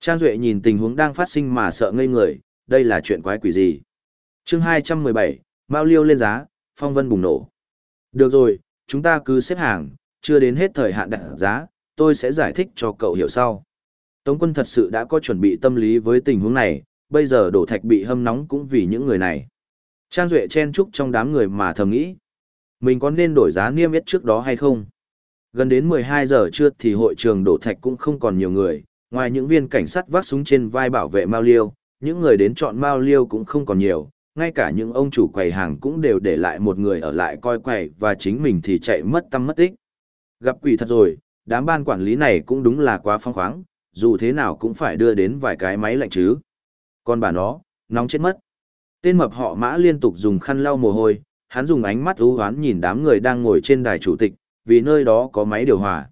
Trang Duệ nhìn tình huống đang phát sinh mà sợ ngây người, đây là chuyện quái quỷ gì? chương 217, Mao Liêu lên giá, phong vân bùng nổ. Được rồi, chúng ta cứ xếp hàng, chưa đến hết thời hạn đặt giá, tôi sẽ giải thích cho cậu hiểu sau. Tống quân thật sự đã có chuẩn bị tâm lý với tình huống này, bây giờ đổ thạch bị hâm nóng cũng vì những người này. Trang Duệ chen chúc trong đám người mà thầm nghĩ. Mình có nên đổi giá niêm yết trước đó hay không? Gần đến 12 giờ trưa thì hội trường đổ thạch cũng không còn nhiều người, ngoài những viên cảnh sát vác súng trên vai bảo vệ Mao Liêu, những người đến chọn Mao Liêu cũng không còn nhiều, ngay cả những ông chủ quầy hàng cũng đều để lại một người ở lại coi quầy và chính mình thì chạy mất tâm mất tích. Gặp quỷ thật rồi, đám ban quản lý này cũng đúng là quá phong khoáng, dù thế nào cũng phải đưa đến vài cái máy lạnh chứ. Còn bà nó, nóng chết mất. Tên mập họ mã liên tục dùng khăn lau mồ hôi, hắn dùng ánh mắt ưu hoán nhìn đám người đang ngồi trên đài chủ tịch, vì nơi đó có máy điều hòa.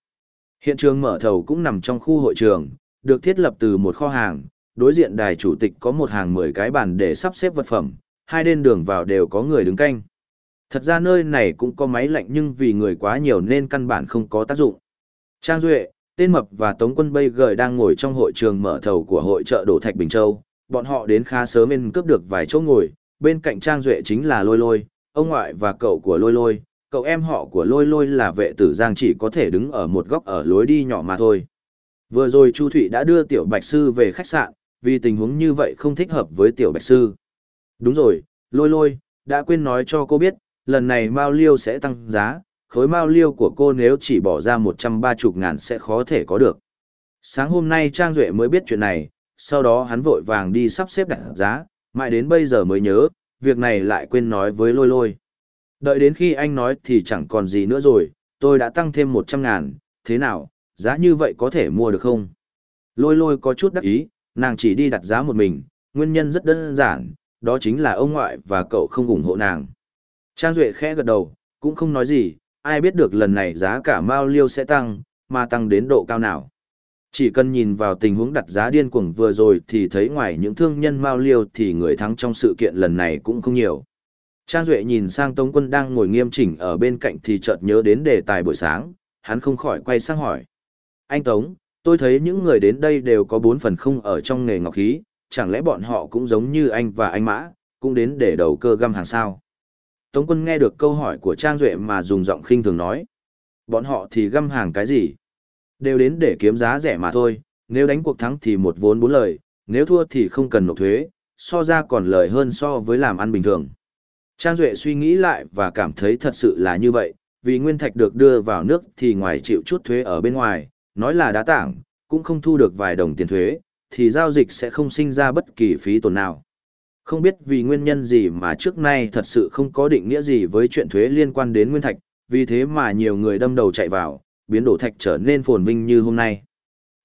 Hiện trường mở thầu cũng nằm trong khu hội trường, được thiết lập từ một kho hàng, đối diện đài chủ tịch có một hàng 10 cái bàn để sắp xếp vật phẩm, hai bên đường vào đều có người đứng canh. Thật ra nơi này cũng có máy lạnh nhưng vì người quá nhiều nên căn bản không có tác dụng. Trang Duệ, tên Mập và Tống Quân Bây Gời đang ngồi trong hội trường mở thầu của hội trợ Đổ Thạch Bình Châu. Bọn họ đến khá sớm nên cướp được vài chỗ ngồi, bên cạnh Trang Duệ chính là Lôi Lôi, ông ngoại và cậu của Lôi Lôi. Cậu em họ của Lôi Lôi là vệ tử Giang chỉ có thể đứng ở một góc ở lối đi nhỏ mà thôi. Vừa rồi Chu Thụy đã đưa Tiểu Bạch Sư về khách sạn, vì tình huống như vậy không thích hợp với Tiểu Bạch Sư. Đúng rồi, lôi lôi, đã quên nói cho cô biết, lần này Mao Liêu sẽ tăng giá, khối Mao Liêu của cô nếu chỉ bỏ ra một trăm ba chục ngàn sẽ khó thể có được. Sáng hôm nay Trang Duệ mới biết chuyện này, sau đó hắn vội vàng đi sắp xếp đặt giá, mãi đến bây giờ mới nhớ, việc này lại quên nói với lôi lôi. Đợi đến khi anh nói thì chẳng còn gì nữa rồi, tôi đã tăng thêm một trăm ngàn, thế nào, giá như vậy có thể mua được không? Lôi lôi có chút đắc ý, nàng chỉ đi đặt giá một mình, nguyên nhân rất đơn giản, đó chính là ông ngoại và cậu không ủng hộ nàng. Trang Duệ khẽ gật đầu, cũng không nói gì, ai biết được lần này giá cả Mao Liêu sẽ tăng, mà tăng đến độ cao nào. Chỉ cần nhìn vào tình huống đặt giá điên cuồng vừa rồi thì thấy ngoài những thương nhân Mao Liêu thì người thắng trong sự kiện lần này cũng không nhiều. Trang Duệ nhìn sang Tống Quân đang ngồi nghiêm chỉnh ở bên cạnh thì chợt nhớ đến đề tài buổi sáng, hắn không khỏi quay sang hỏi. Anh Tống, tôi thấy những người đến đây đều có bốn phần không ở trong nghề ngọc khí, chẳng lẽ bọn họ cũng giống như anh và anh Mã, cũng đến để đầu cơ găm hàng sao? Tống Quân nghe được câu hỏi của Trang Duệ mà dùng giọng khinh thường nói. Bọn họ thì găm hàng cái gì? Đều đến để kiếm giá rẻ mà thôi, nếu đánh cuộc thắng thì một vốn bốn lời, nếu thua thì không cần nộp thuế, so ra còn lời hơn so với làm ăn bình thường. Trang Duệ suy nghĩ lại và cảm thấy thật sự là như vậy, vì nguyên thạch được đưa vào nước thì ngoài chịu chút thuế ở bên ngoài, nói là đá tảng, cũng không thu được vài đồng tiền thuế, thì giao dịch sẽ không sinh ra bất kỳ phí tổn nào. Không biết vì nguyên nhân gì mà trước nay thật sự không có định nghĩa gì với chuyện thuế liên quan đến nguyên thạch, vì thế mà nhiều người đâm đầu chạy vào, biến đổ thạch trở nên phồn vinh như hôm nay.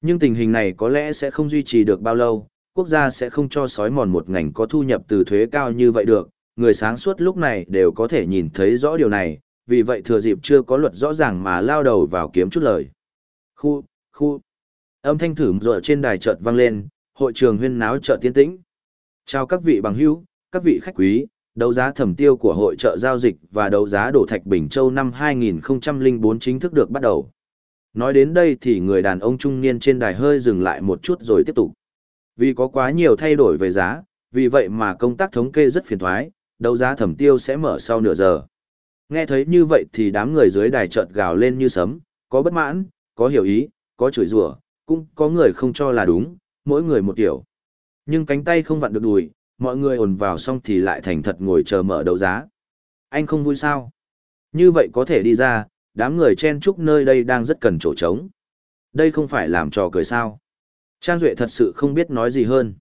Nhưng tình hình này có lẽ sẽ không duy trì được bao lâu, quốc gia sẽ không cho sói mòn một ngành có thu nhập từ thuế cao như vậy được, người sáng suốt lúc này đều có thể nhìn thấy rõ điều này, vì vậy thừa dịp chưa có luật rõ ràng mà lao đầu vào kiếm chút lời. Khu, khu. Âm thanh thử rội trên đài chợt vang lên, hội trường huyên náo chợt tiến tĩnh. Chào các vị bằng hữu, các vị khách quý, đấu giá thẩm tiêu của hội trợ giao dịch và đấu giá đổ thạch Bình Châu năm 2004 chính thức được bắt đầu. Nói đến đây thì người đàn ông trung niên trên đài hơi dừng lại một chút rồi tiếp tục. Vì có quá nhiều thay đổi về giá, vì vậy mà công tác thống kê rất phiền thoái, đấu giá thẩm tiêu sẽ mở sau nửa giờ. Nghe thấy như vậy thì đám người dưới đài chợt gào lên như sấm, có bất mãn, có hiểu ý, có chửi rủa, cũng có người không cho là đúng, mỗi người một kiểu. Nhưng cánh tay không vặn được đùi, mọi người ồn vào xong thì lại thành thật ngồi chờ mở đấu giá. Anh không vui sao? Như vậy có thể đi ra, đám người chen chúc nơi đây đang rất cần chỗ trống. Đây không phải làm trò cười sao. Trang Duệ thật sự không biết nói gì hơn.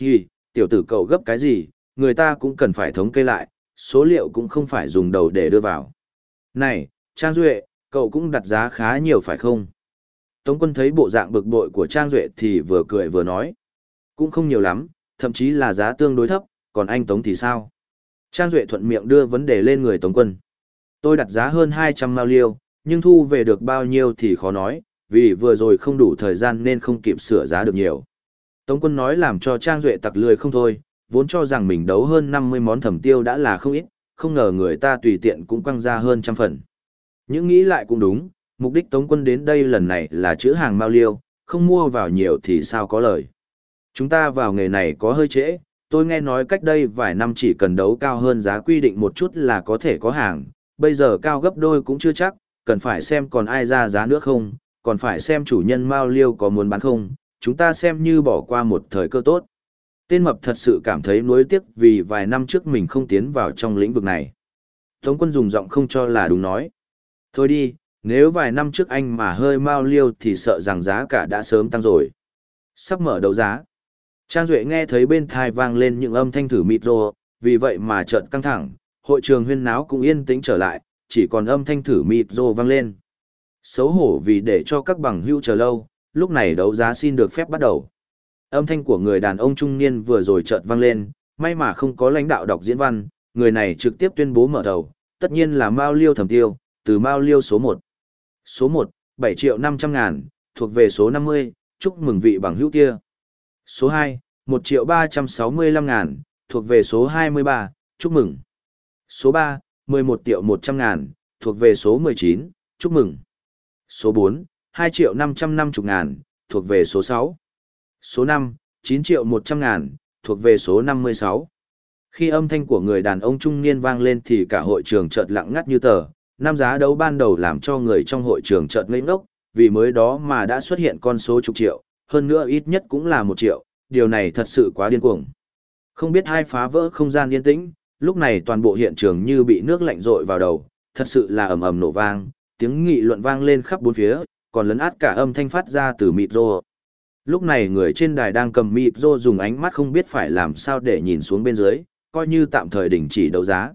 Hì, tiểu tử cậu gấp cái gì, người ta cũng cần phải thống kê lại, số liệu cũng không phải dùng đầu để đưa vào. Này, Trang Duệ, cậu cũng đặt giá khá nhiều phải không? Tống quân thấy bộ dạng bực bội của Trang Duệ thì vừa cười vừa nói. Cũng không nhiều lắm, thậm chí là giá tương đối thấp, còn anh Tống thì sao? Trang Duệ thuận miệng đưa vấn đề lên người Tống quân. Tôi đặt giá hơn 200 mao liêu, nhưng thu về được bao nhiêu thì khó nói, vì vừa rồi không đủ thời gian nên không kịp sửa giá được nhiều. Tống quân nói làm cho Trang Duệ tặc lười không thôi, vốn cho rằng mình đấu hơn 50 món thẩm tiêu đã là không ít, không ngờ người ta tùy tiện cũng quăng ra hơn trăm phần. Những nghĩ lại cũng đúng, mục đích Tống quân đến đây lần này là chữ hàng mao liêu, không mua vào nhiều thì sao có lời. Chúng ta vào nghề này có hơi trễ, tôi nghe nói cách đây vài năm chỉ cần đấu cao hơn giá quy định một chút là có thể có hàng, bây giờ cao gấp đôi cũng chưa chắc, cần phải xem còn ai ra giá nữa không, còn phải xem chủ nhân Mao Liêu có muốn bán không, chúng ta xem như bỏ qua một thời cơ tốt. Tên mập thật sự cảm thấy nuối tiếc vì vài năm trước mình không tiến vào trong lĩnh vực này. Tống quân dùng giọng không cho là đúng nói. Thôi đi, nếu vài năm trước anh mà hơi Mao Liêu thì sợ rằng giá cả đã sớm tăng rồi. Sắp mở đấu giá. Trang Duệ nghe thấy bên thai vang lên những âm thanh thử mịt rồ, vì vậy mà chợt căng thẳng, hội trường huyên náo cũng yên tĩnh trở lại, chỉ còn âm thanh thử mịt rồ vang lên. Xấu hổ vì để cho các bằng hữu chờ lâu, lúc này đấu giá xin được phép bắt đầu. Âm thanh của người đàn ông trung niên vừa rồi chợt vang lên, may mà không có lãnh đạo đọc diễn văn, người này trực tiếp tuyên bố mở đầu, tất nhiên là Mao Liêu thẩm tiêu, từ Mao Liêu số 1. Số 1, 7 triệu 500 ngàn, thuộc về số 50, chúc mừng vị bằng hữu kia. Số 2, 1 triệu 365 ngàn, thuộc về số 23, chúc mừng. Số 3, 11 triệu 100 ngàn, thuộc về số 19, chúc mừng. Số 4, 2 triệu 550 ngàn, thuộc về số 6. Số 5, 9 triệu 100 ngàn, thuộc về số 56. Khi âm thanh của người đàn ông trung niên vang lên thì cả hội trường chợt lặng ngắt như tờ, năm giá đấu ban đầu làm cho người trong hội trường chợt ngây ngốc, vì mới đó mà đã xuất hiện con số chục triệu, hơn nữa ít nhất cũng là một triệu, điều này thật sự quá điên cuồng. Không biết hai phá vỡ không gian yên tĩnh, lúc này toàn bộ hiện trường như bị nước lạnh rội vào đầu, thật sự là ầm ầm nổ vang, tiếng nghị luận vang lên khắp bốn phía, còn lấn át cả âm thanh phát ra từ mịt rô. Lúc này người trên đài đang cầm mịt rô dùng ánh mắt không biết phải làm sao để nhìn xuống bên dưới, coi như tạm thời đình chỉ đấu giá.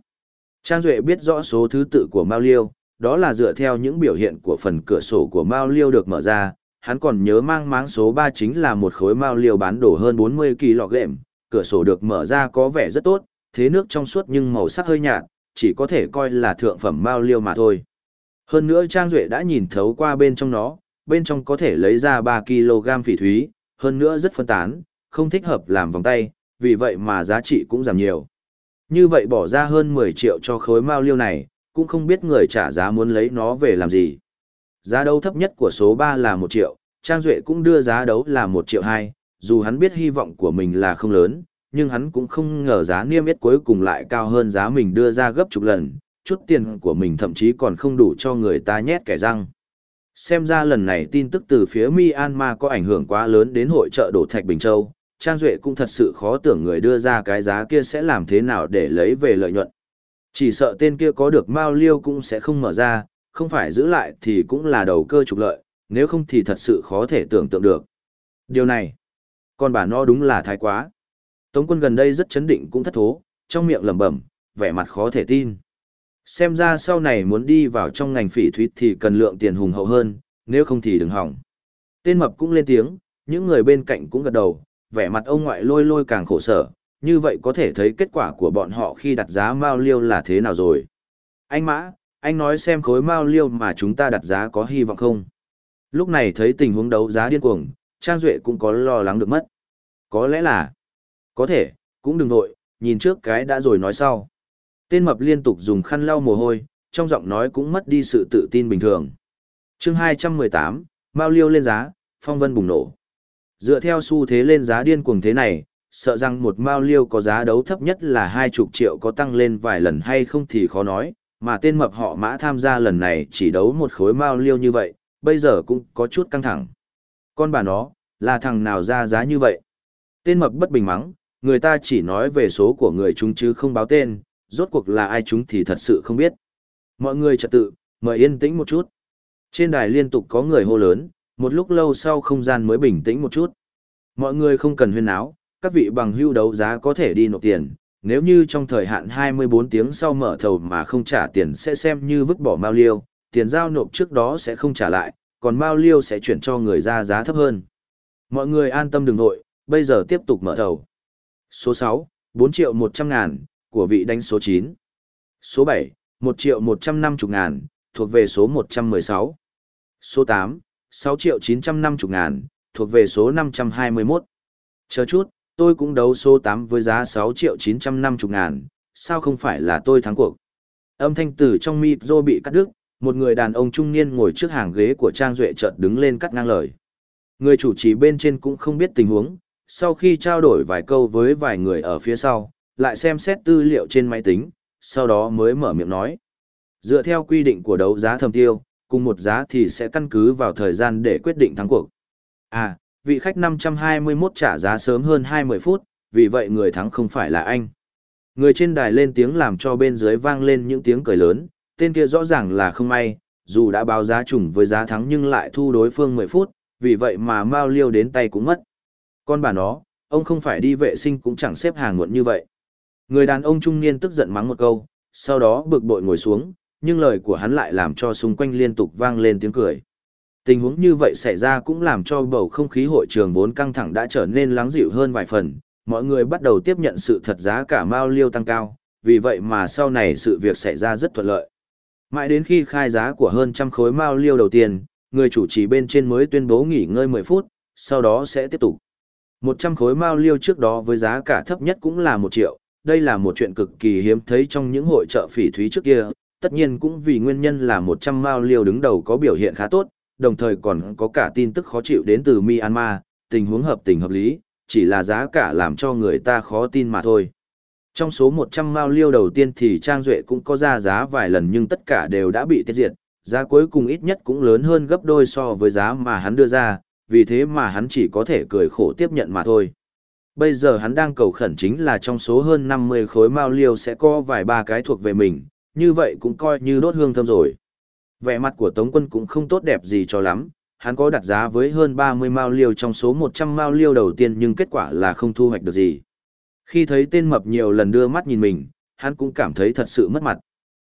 Trang Duệ biết rõ số thứ tự của Mao Liêu, đó là dựa theo những biểu hiện của phần cửa sổ của Mao Liêu được mở ra, hắn còn nhớ mang máng số 3 chính là một khối Mao Liêu bán đổ hơn 40 kg, cửa sổ được mở ra có vẻ rất tốt, thế nước trong suốt nhưng màu sắc hơi nhạt, chỉ có thể coi là thượng phẩm Mao Liêu mà thôi. Hơn nữa Trang Duệ đã nhìn thấu qua bên trong nó, bên trong có thể lấy ra 3 kg phỉ thúy, hơn nữa rất phân tán, không thích hợp làm vòng tay, vì vậy mà giá trị cũng giảm nhiều. Như vậy bỏ ra hơn 10 triệu cho khối mao liêu này, cũng không biết người trả giá muốn lấy nó về làm gì. Giá đấu thấp nhất của số 3 là 1 triệu, Trang Duệ cũng đưa giá đấu là 1 triệu 2, dù hắn biết hy vọng của mình là không lớn, nhưng hắn cũng không ngờ giá niêm yết cuối cùng lại cao hơn giá mình đưa ra gấp chục lần, chút tiền của mình thậm chí còn không đủ cho người ta nhét kẻ răng. Xem ra lần này tin tức từ phía Myanmar có ảnh hưởng quá lớn đến hội trợ đổ thạch Bình Châu, Trang Duệ cũng thật sự khó tưởng người đưa ra cái giá kia sẽ làm thế nào để lấy về lợi nhuận. Chỉ sợ tên kia có được Mao Liêu cũng sẽ không mở ra, không phải giữ lại thì cũng là đầu cơ trục lợi, nếu không thì thật sự khó thể tưởng tượng được. Điều này, con bà nó đúng là thái quá. Tống quân gần đây rất chấn định cũng thất thố, trong miệng lẩm bẩm, vẻ mặt khó thể tin. Xem ra sau này muốn đi vào trong ngành phỉ thúy thì cần lượng tiền hùng hậu hơn, nếu không thì đừng hỏng. Tên mập cũng lên tiếng, những người bên cạnh cũng gật đầu, vẻ mặt ông ngoại lôi lôi càng khổ sở, như vậy có thể thấy kết quả của bọn họ khi đặt giá mao liêu là thế nào rồi. Anh Mã, anh nói xem khối mao liêu mà chúng ta đặt giá có hy vọng không? Lúc này thấy tình huống đấu giá điên cuồng, Trang Duệ cũng có lo lắng được mất. Có lẽ là, có thể, cũng đừng vội, nhìn trước cái đã rồi nói sau. Tên mập liên tục dùng khăn lau mồ hôi, trong giọng nói cũng mất đi sự tự tin bình thường. chương 218, Mao Liêu lên giá, phong vân bùng nổ. Dựa theo xu thế lên giá điên cuồng thế này, sợ rằng một Mao Liêu có giá đấu thấp nhất là hai chục triệu có tăng lên vài lần hay không thì khó nói, mà tên mập họ mã tham gia lần này chỉ đấu một khối Mao Liêu như vậy, bây giờ cũng có chút căng thẳng. Con bà nó, là thằng nào ra giá như vậy? Tên mập bất bình mắng, người ta chỉ nói về số của người chúng chứ không báo tên, rốt cuộc là ai chúng thì thật sự không biết. Mọi người trật tự, mời yên tĩnh một chút. Trên đài liên tục có người hô lớn, một lúc lâu sau không gian mới bình tĩnh một chút. Mọi người không cần huyên náo, các vị bằng hưu đấu giá có thể đi nộp tiền, nếu như trong thời hạn 24 tiếng sau mở thầu mà không trả tiền sẽ xem như vứt bỏ mao liêu, tiền giao nộp trước đó sẽ không trả lại, còn mao liêu sẽ chuyển cho người ra giá thấp hơn. Mọi người an tâm đừng nội, bây giờ tiếp tục mở thầu. Số 6, 4 triệu 100 ngàn, của vị đánh số 9. Số 7, 1 triệu 150 ngàn, thuộc về số 116. Số 8, 6 triệu 950 ngàn, thuộc về số 521. Chờ chút, tôi cũng đấu số 8 với giá 6 triệu 950 ngàn, sao không phải là tôi thắng cuộc. Âm thanh từ trong micro bị cắt đứt, một người đàn ông trung niên ngồi trước hàng ghế của Trang Duệ chợt đứng lên cắt ngang lời. Người chủ trì bên trên cũng không biết tình huống, sau khi trao đổi vài câu với vài người ở phía sau, lại xem xét tư liệu trên máy tính, sau đó mới mở miệng nói. Dựa theo quy định của đấu giá thầm tiêu, cùng một giá thì sẽ căn cứ vào thời gian để quyết định thắng cuộc. À, vị khách 521 trả giá sớm hơn 20 phút, vì vậy người thắng không phải là anh. Người trên đài lên tiếng làm cho bên dưới vang lên những tiếng cười lớn, tên kia rõ ràng là không may, dù đã báo giá trùng với giá thắng nhưng lại thu đối phương 10 phút, vì vậy mà Mao Liêu đến tay cũng mất. Con bà nó, ông không phải đi vệ sinh cũng chẳng xếp hàng muộn như vậy. Người đàn ông trung niên tức giận mắng một câu, sau đó bực bội ngồi xuống, nhưng lời của hắn lại làm cho xung quanh liên tục vang lên tiếng cười. Tình huống như vậy xảy ra cũng làm cho bầu không khí hội trường vốn căng thẳng đã trở nên lắng dịu hơn vài phần, mọi người bắt đầu tiếp nhận sự thật giá cả mao liêu tăng cao, vì vậy mà sau này sự việc xảy ra rất thuận lợi. Mãi đến khi khai giá của hơn trăm khối mao liêu đầu tiên, người chủ trì bên trên mới tuyên bố nghỉ ngơi 10 phút, sau đó sẽ tiếp tục. 100 khối mao liêu trước đó với giá cả thấp nhất cũng là 1 triệu, đây là một chuyện cực kỳ hiếm thấy trong những hội trợ phỉ thúy trước kia, tất nhiên cũng vì nguyên nhân là 100 mao liêu đứng đầu có biểu hiện khá tốt, đồng thời còn có cả tin tức khó chịu đến từ Myanmar, tình huống hợp tình hợp lý, chỉ là giá cả làm cho người ta khó tin mà thôi. Trong số 100 mao liêu đầu tiên thì Trang Duệ cũng có ra giá vài lần nhưng tất cả đều đã bị tiết diệt, giá cuối cùng ít nhất cũng lớn hơn gấp đôi so với giá mà hắn đưa ra, vì thế mà hắn chỉ có thể cười khổ tiếp nhận mà thôi. Bây giờ hắn đang cầu khẩn chính là trong số hơn 50 khối mao liêu sẽ có vài ba cái thuộc về mình, như vậy cũng coi như đốt hương thơm rồi. Vẻ mặt của Tống quân cũng không tốt đẹp gì cho lắm, hắn có đặt giá với hơn 30 mao liêu trong số 100 mao liêu đầu tiên nhưng kết quả là không thu hoạch được gì. Khi thấy tên mập nhiều lần đưa mắt nhìn mình, hắn cũng cảm thấy thật sự mất mặt.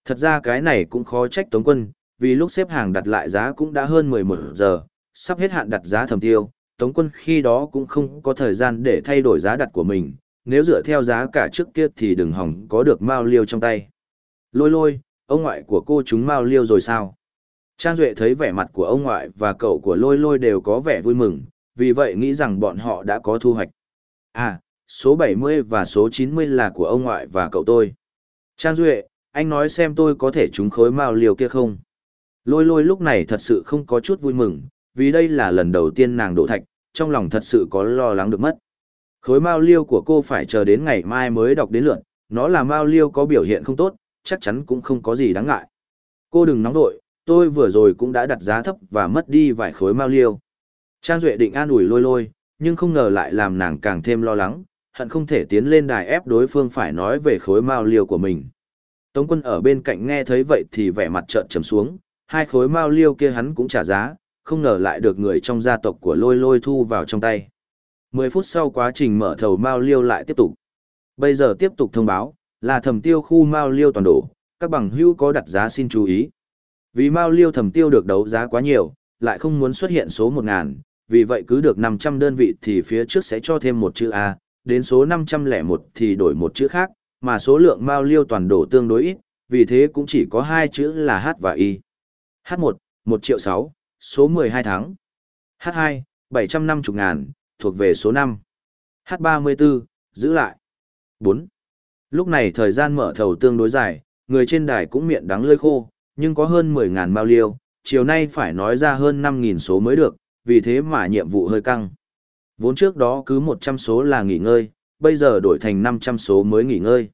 Thật ra cái này cũng khó trách Tống quân, vì lúc xếp hàng đặt lại giá cũng đã hơn 11 giờ, sắp hết hạn đặt giá thầm tiêu, Tống quân khi đó cũng không có thời gian để thay đổi giá đặt của mình, nếu dựa theo giá cả trước kia thì đừng hỏng có được mao liêu trong tay. Lôi lôi, ông ngoại của cô chúng mau liêu rồi sao? Trang Duệ thấy vẻ mặt của ông ngoại và cậu của lôi lôi đều có vẻ vui mừng, vì vậy nghĩ rằng bọn họ đã có thu hoạch. À, số 70 và số 90 là của ông ngoại và cậu tôi. Trang Duệ, anh nói xem tôi có thể trúng khối mao liều kia không? Lôi lôi lúc này thật sự không có chút vui mừng, vì đây là lần đầu tiên nàng đổ thạch, trong lòng thật sự có lo lắng được mất. Khối mao liêu của cô phải chờ đến ngày mai mới đọc đến lượt, nó là mao liêu có biểu hiện không tốt, chắc chắn cũng không có gì đáng ngại. Cô đừng nóng đội, tôi vừa rồi cũng đã đặt giá thấp và mất đi vài khối mao liêu. Trang Duệ định an ủi lôi lôi, nhưng không ngờ lại làm nàng càng thêm lo lắng, hận không thể tiến lên đài ép đối phương phải nói về khối mao liêu của mình. Tống quân ở bên cạnh nghe thấy vậy thì vẻ mặt trợn trầm xuống, hai khối mao liêu kia hắn cũng trả giá, không ngờ lại được người trong gia tộc của lôi lôi thu vào trong tay. Mười phút sau quá trình mở thầu mao liêu lại tiếp tục. Bây giờ tiếp tục thông báo, là thẩm tiêu khu mao liêu toàn đổ, các bằng hữu có đặt giá xin chú ý. Vì mao liêu thẩm tiêu được đấu giá quá nhiều, lại không muốn xuất hiện số 1000, vì vậy cứ được 500 đơn vị thì phía trước sẽ cho thêm một chữ A, đến số 501 thì đổi một chữ khác, mà số lượng mao liêu toàn đổ tương đối ít, vì thế cũng chỉ có hai chữ là H và Y. H1, 1 triệu 6, số 12 tháng. H2, 750 ngàn, thuộc về số 5. H34, giữ lại. 4. Lúc này thời gian mở thầu tương đối dài, người trên đài cũng miệng đắng lơi khô, nhưng có hơn 10 ngàn mao liêu, chiều nay phải nói ra hơn 5.000 số mới được, vì thế mà nhiệm vụ hơi căng. Vốn trước đó cứ 100 số là nghỉ ngơi, bây giờ đổi thành 500 số mới nghỉ ngơi.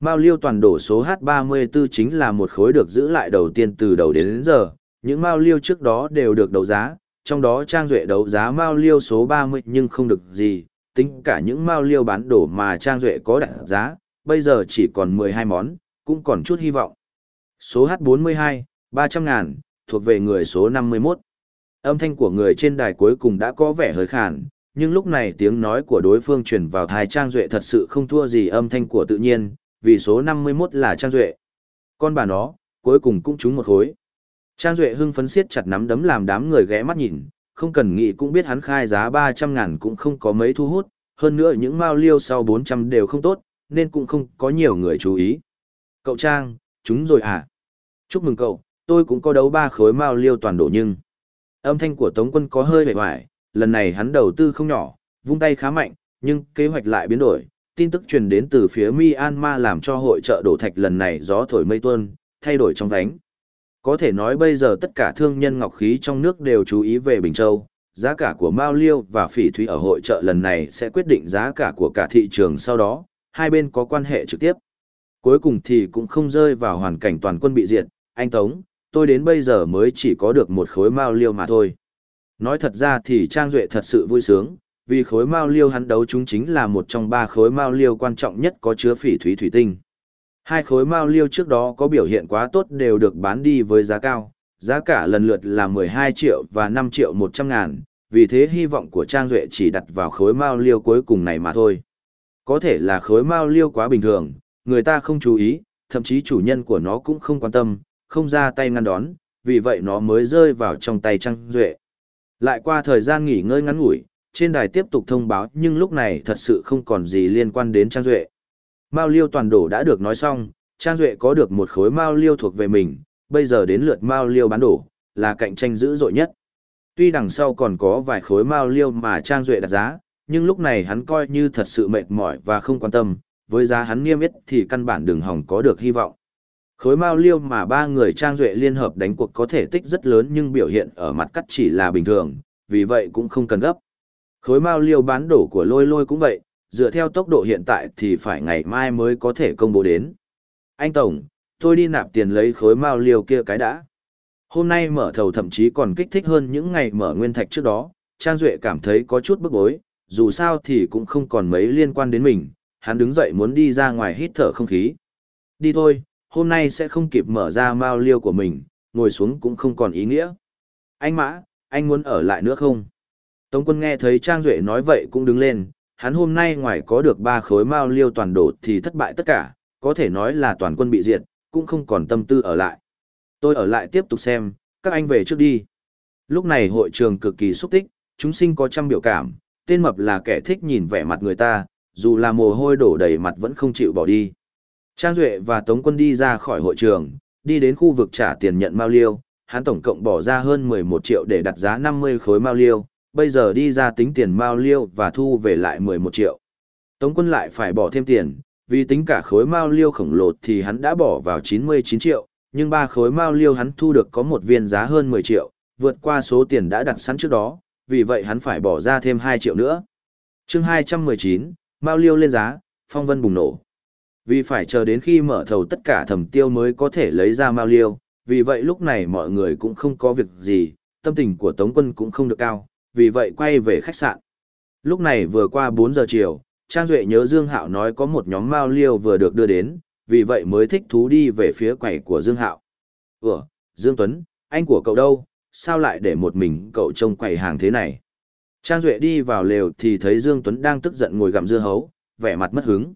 Mao liêu toàn đổ số H34 chính là một khối được giữ lại đầu tiên từ đầu đến, đến giờ, những Mao liêu trước đó đều được đấu giá, trong đó Trang Duệ đấu giá Mao liêu số 30 nhưng không được gì, tính cả những Mao liêu bán đổ mà Trang Duệ có đặt giá, bây giờ chỉ còn 12 món, cũng còn chút hy vọng. Số H42, 300 ngàn, thuộc về người số 51. Âm thanh của người trên đài cuối cùng đã có vẻ hơi khàn, nhưng lúc này tiếng nói của đối phương truyền vào thai Trang Duệ thật sự không thua gì âm thanh của tự nhiên, vì số 51 là Trang Duệ. Con bà nó, cuối cùng cũng trúng một khối. Trang Duệ hưng phấn siết chặt nắm đấm làm đám người ghé mắt nhìn, không cần nghĩ cũng biết hắn khai giá 300 ngàn cũng không có mấy thu hút, hơn nữa những mao liêu sau 400 đều không tốt, nên cũng không có nhiều người chú ý. Cậu Trang, chúng rồi à? Chúc mừng cậu, tôi cũng có đấu ba khối mao liêu toàn độ nhưng. Âm thanh của Tống quân có hơi vẻ hoài, lần này hắn đầu tư không nhỏ, vung tay khá mạnh, nhưng kế hoạch lại biến đổi. Tin tức truyền đến từ phía Myanmar làm cho hội trợ đổ thạch lần này gió thổi mây tuôn, thay đổi trong vánh. Có thể nói bây giờ tất cả thương nhân ngọc khí trong nước đều chú ý về Bình Châu, giá cả của Mao Liêu và Phỉ Thúy ở hội trợ lần này sẽ quyết định giá cả của cả thị trường sau đó, hai bên có quan hệ trực tiếp. Cuối cùng thì cũng không rơi vào hoàn cảnh toàn quân bị diệt, anh Tống, tôi đến bây giờ mới chỉ có được một khối Mao Liêu mà thôi. Nói thật ra thì Trang Duệ thật sự vui sướng, vì khối Mao Liêu hắn đấu chúng chính là một trong ba khối Mao Liêu quan trọng nhất có chứa phỉ thúy thủy tinh. Hai khối mao liêu trước đó có biểu hiện quá tốt đều được bán đi với giá cao, giá cả lần lượt là 12 triệu và 5 triệu 100 ngàn, vì thế hy vọng của Trang Duệ chỉ đặt vào khối mao liêu cuối cùng này mà thôi. Có thể là khối mao liêu quá bình thường, người ta không chú ý, thậm chí chủ nhân của nó cũng không quan tâm, không ra tay ngăn đón, vì vậy nó mới rơi vào trong tay Trang Duệ. Lại qua thời gian nghỉ ngơi ngắn ngủi, trên đài tiếp tục thông báo nhưng lúc này thật sự không còn gì liên quan đến Trang Duệ. Mao liêu toàn đổ đã được nói xong, Trang Duệ có được một khối Mao liêu thuộc về mình, bây giờ đến lượt Mao liêu bán đổ, là cạnh tranh dữ dội nhất. Tuy đằng sau còn có vài khối Mao liêu mà Trang Duệ đặt giá, nhưng lúc này hắn coi như thật sự mệt mỏi và không quan tâm, với giá hắn niêm yết thì căn bản đừng hỏng có được hy vọng. Khối Mao liêu mà ba người Trang Duệ liên hợp đánh cuộc có thể tích rất lớn nhưng biểu hiện ở mặt cắt chỉ là bình thường, vì vậy cũng không cần gấp. Khối Mao liêu bán đổ của lôi lôi cũng vậy, dựa theo tốc độ hiện tại thì phải ngày mai mới có thể công bố đến. Anh Tổng, tôi đi nạp tiền lấy khối mao liêu kia cái đã. Hôm nay mở thầu thậm chí còn kích thích hơn những ngày mở nguyên thạch trước đó, Trang Duệ cảm thấy có chút bức bối, dù sao thì cũng không còn mấy liên quan đến mình, hắn đứng dậy muốn đi ra ngoài hít thở không khí. Đi thôi, hôm nay sẽ không kịp mở ra mao liêu của mình, ngồi xuống cũng không còn ý nghĩa. Anh Mã, anh muốn ở lại nữa không? Tống quân nghe thấy Trang Duệ nói vậy cũng đứng lên, hắn hôm nay ngoài có được ba khối mao liêu toàn đổ thì thất bại tất cả, có thể nói là toàn quân bị diệt, cũng không còn tâm tư ở lại. Tôi ở lại tiếp tục xem, các anh về trước đi. Lúc này hội trường cực kỳ xúc tích, chúng sinh có trăm biểu cảm, tên mập là kẻ thích nhìn vẻ mặt người ta, dù là mồ hôi đổ đầy mặt vẫn không chịu bỏ đi. Trang Duệ và Tống Quân đi ra khỏi hội trường, đi đến khu vực trả tiền nhận mao liêu, hắn tổng cộng bỏ ra hơn 11 triệu để đặt giá 50 khối mao liêu, bây giờ đi ra tính tiền mao liêu và thu về lại 11 triệu. Tống quân lại phải bỏ thêm tiền, vì tính cả khối mao liêu khổng lồ thì hắn đã bỏ vào 99 triệu, nhưng ba khối mao liêu hắn thu được có một viên giá hơn 10 triệu, vượt qua số tiền đã đặt sẵn trước đó, vì vậy hắn phải bỏ ra thêm 2 triệu nữa. chương 219, mao liêu lên giá, phong vân bùng nổ. Vì phải chờ đến khi mở thầu tất cả thẩm tiêu mới có thể lấy ra mao liêu, vì vậy lúc này mọi người cũng không có việc gì, tâm tình của Tống quân cũng không được cao, vì vậy quay về khách sạn. Lúc này vừa qua 4 giờ chiều, Trang Duệ nhớ Dương Hạo nói có một nhóm mao liêu vừa được đưa đến, vì vậy mới thích thú đi về phía quầy của Dương Hạo. Ủa, Dương Tuấn, anh của cậu đâu, sao lại để một mình cậu trông quầy hàng thế này? Trang Duệ đi vào lều thì thấy Dương Tuấn đang tức giận ngồi gặm dưa hấu, vẻ mặt mất hứng.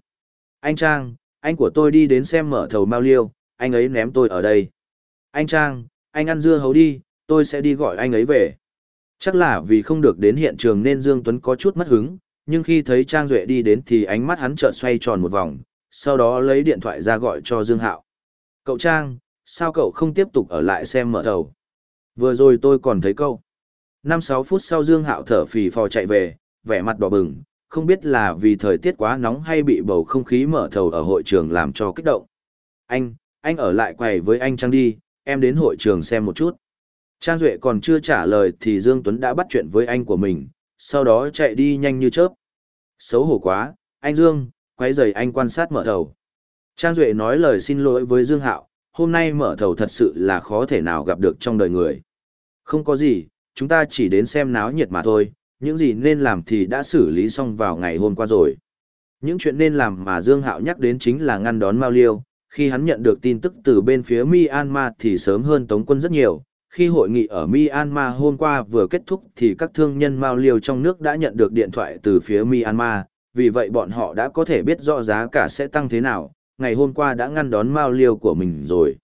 Anh Trang, anh của tôi đi đến xem mở thầu mao liêu, anh ấy ném tôi ở đây. Anh Trang, anh ăn dưa hấu đi, tôi sẽ đi gọi anh ấy về. Chắc là vì không được đến hiện trường nên Dương Tuấn có chút mất hứng, nhưng khi thấy Trang Duệ đi đến thì ánh mắt hắn chợt xoay tròn một vòng, sau đó lấy điện thoại ra gọi cho Dương Hạo. Cậu Trang, sao cậu không tiếp tục ở lại xem mở thầu? Vừa rồi tôi còn thấy câu. 5-6 phút sau Dương Hạo thở phì phò chạy về, vẻ mặt đỏ bừng, không biết là vì thời tiết quá nóng hay bị bầu không khí mở thầu ở hội trường làm cho kích động. Anh, anh ở lại quầy với anh Trang đi, em đến hội trường xem một chút. Trang Duệ còn chưa trả lời thì Dương Tuấn đã bắt chuyện với anh của mình, sau đó chạy đi nhanh như chớp. Xấu hổ quá, anh Dương, quay rời anh quan sát mở thầu. Trang Duệ nói lời xin lỗi với Dương Hạo, hôm nay mở thầu thật sự là khó thể nào gặp được trong đời người. Không có gì, chúng ta chỉ đến xem náo nhiệt mà thôi, những gì nên làm thì đã xử lý xong vào ngày hôm qua rồi. Những chuyện nên làm mà Dương Hạo nhắc đến chính là ngăn đón Mao Liêu, khi hắn nhận được tin tức từ bên phía Myanmar thì sớm hơn Tống quân rất nhiều. Khi hội nghị ở Myanmar hôm qua vừa kết thúc thì các thương nhân Mao Liêu trong nước đã nhận được điện thoại từ phía Myanmar, vì vậy bọn họ đã có thể biết rõ giá cả sẽ tăng thế nào, ngày hôm qua đã ngăn đón Mao Liêu của mình rồi.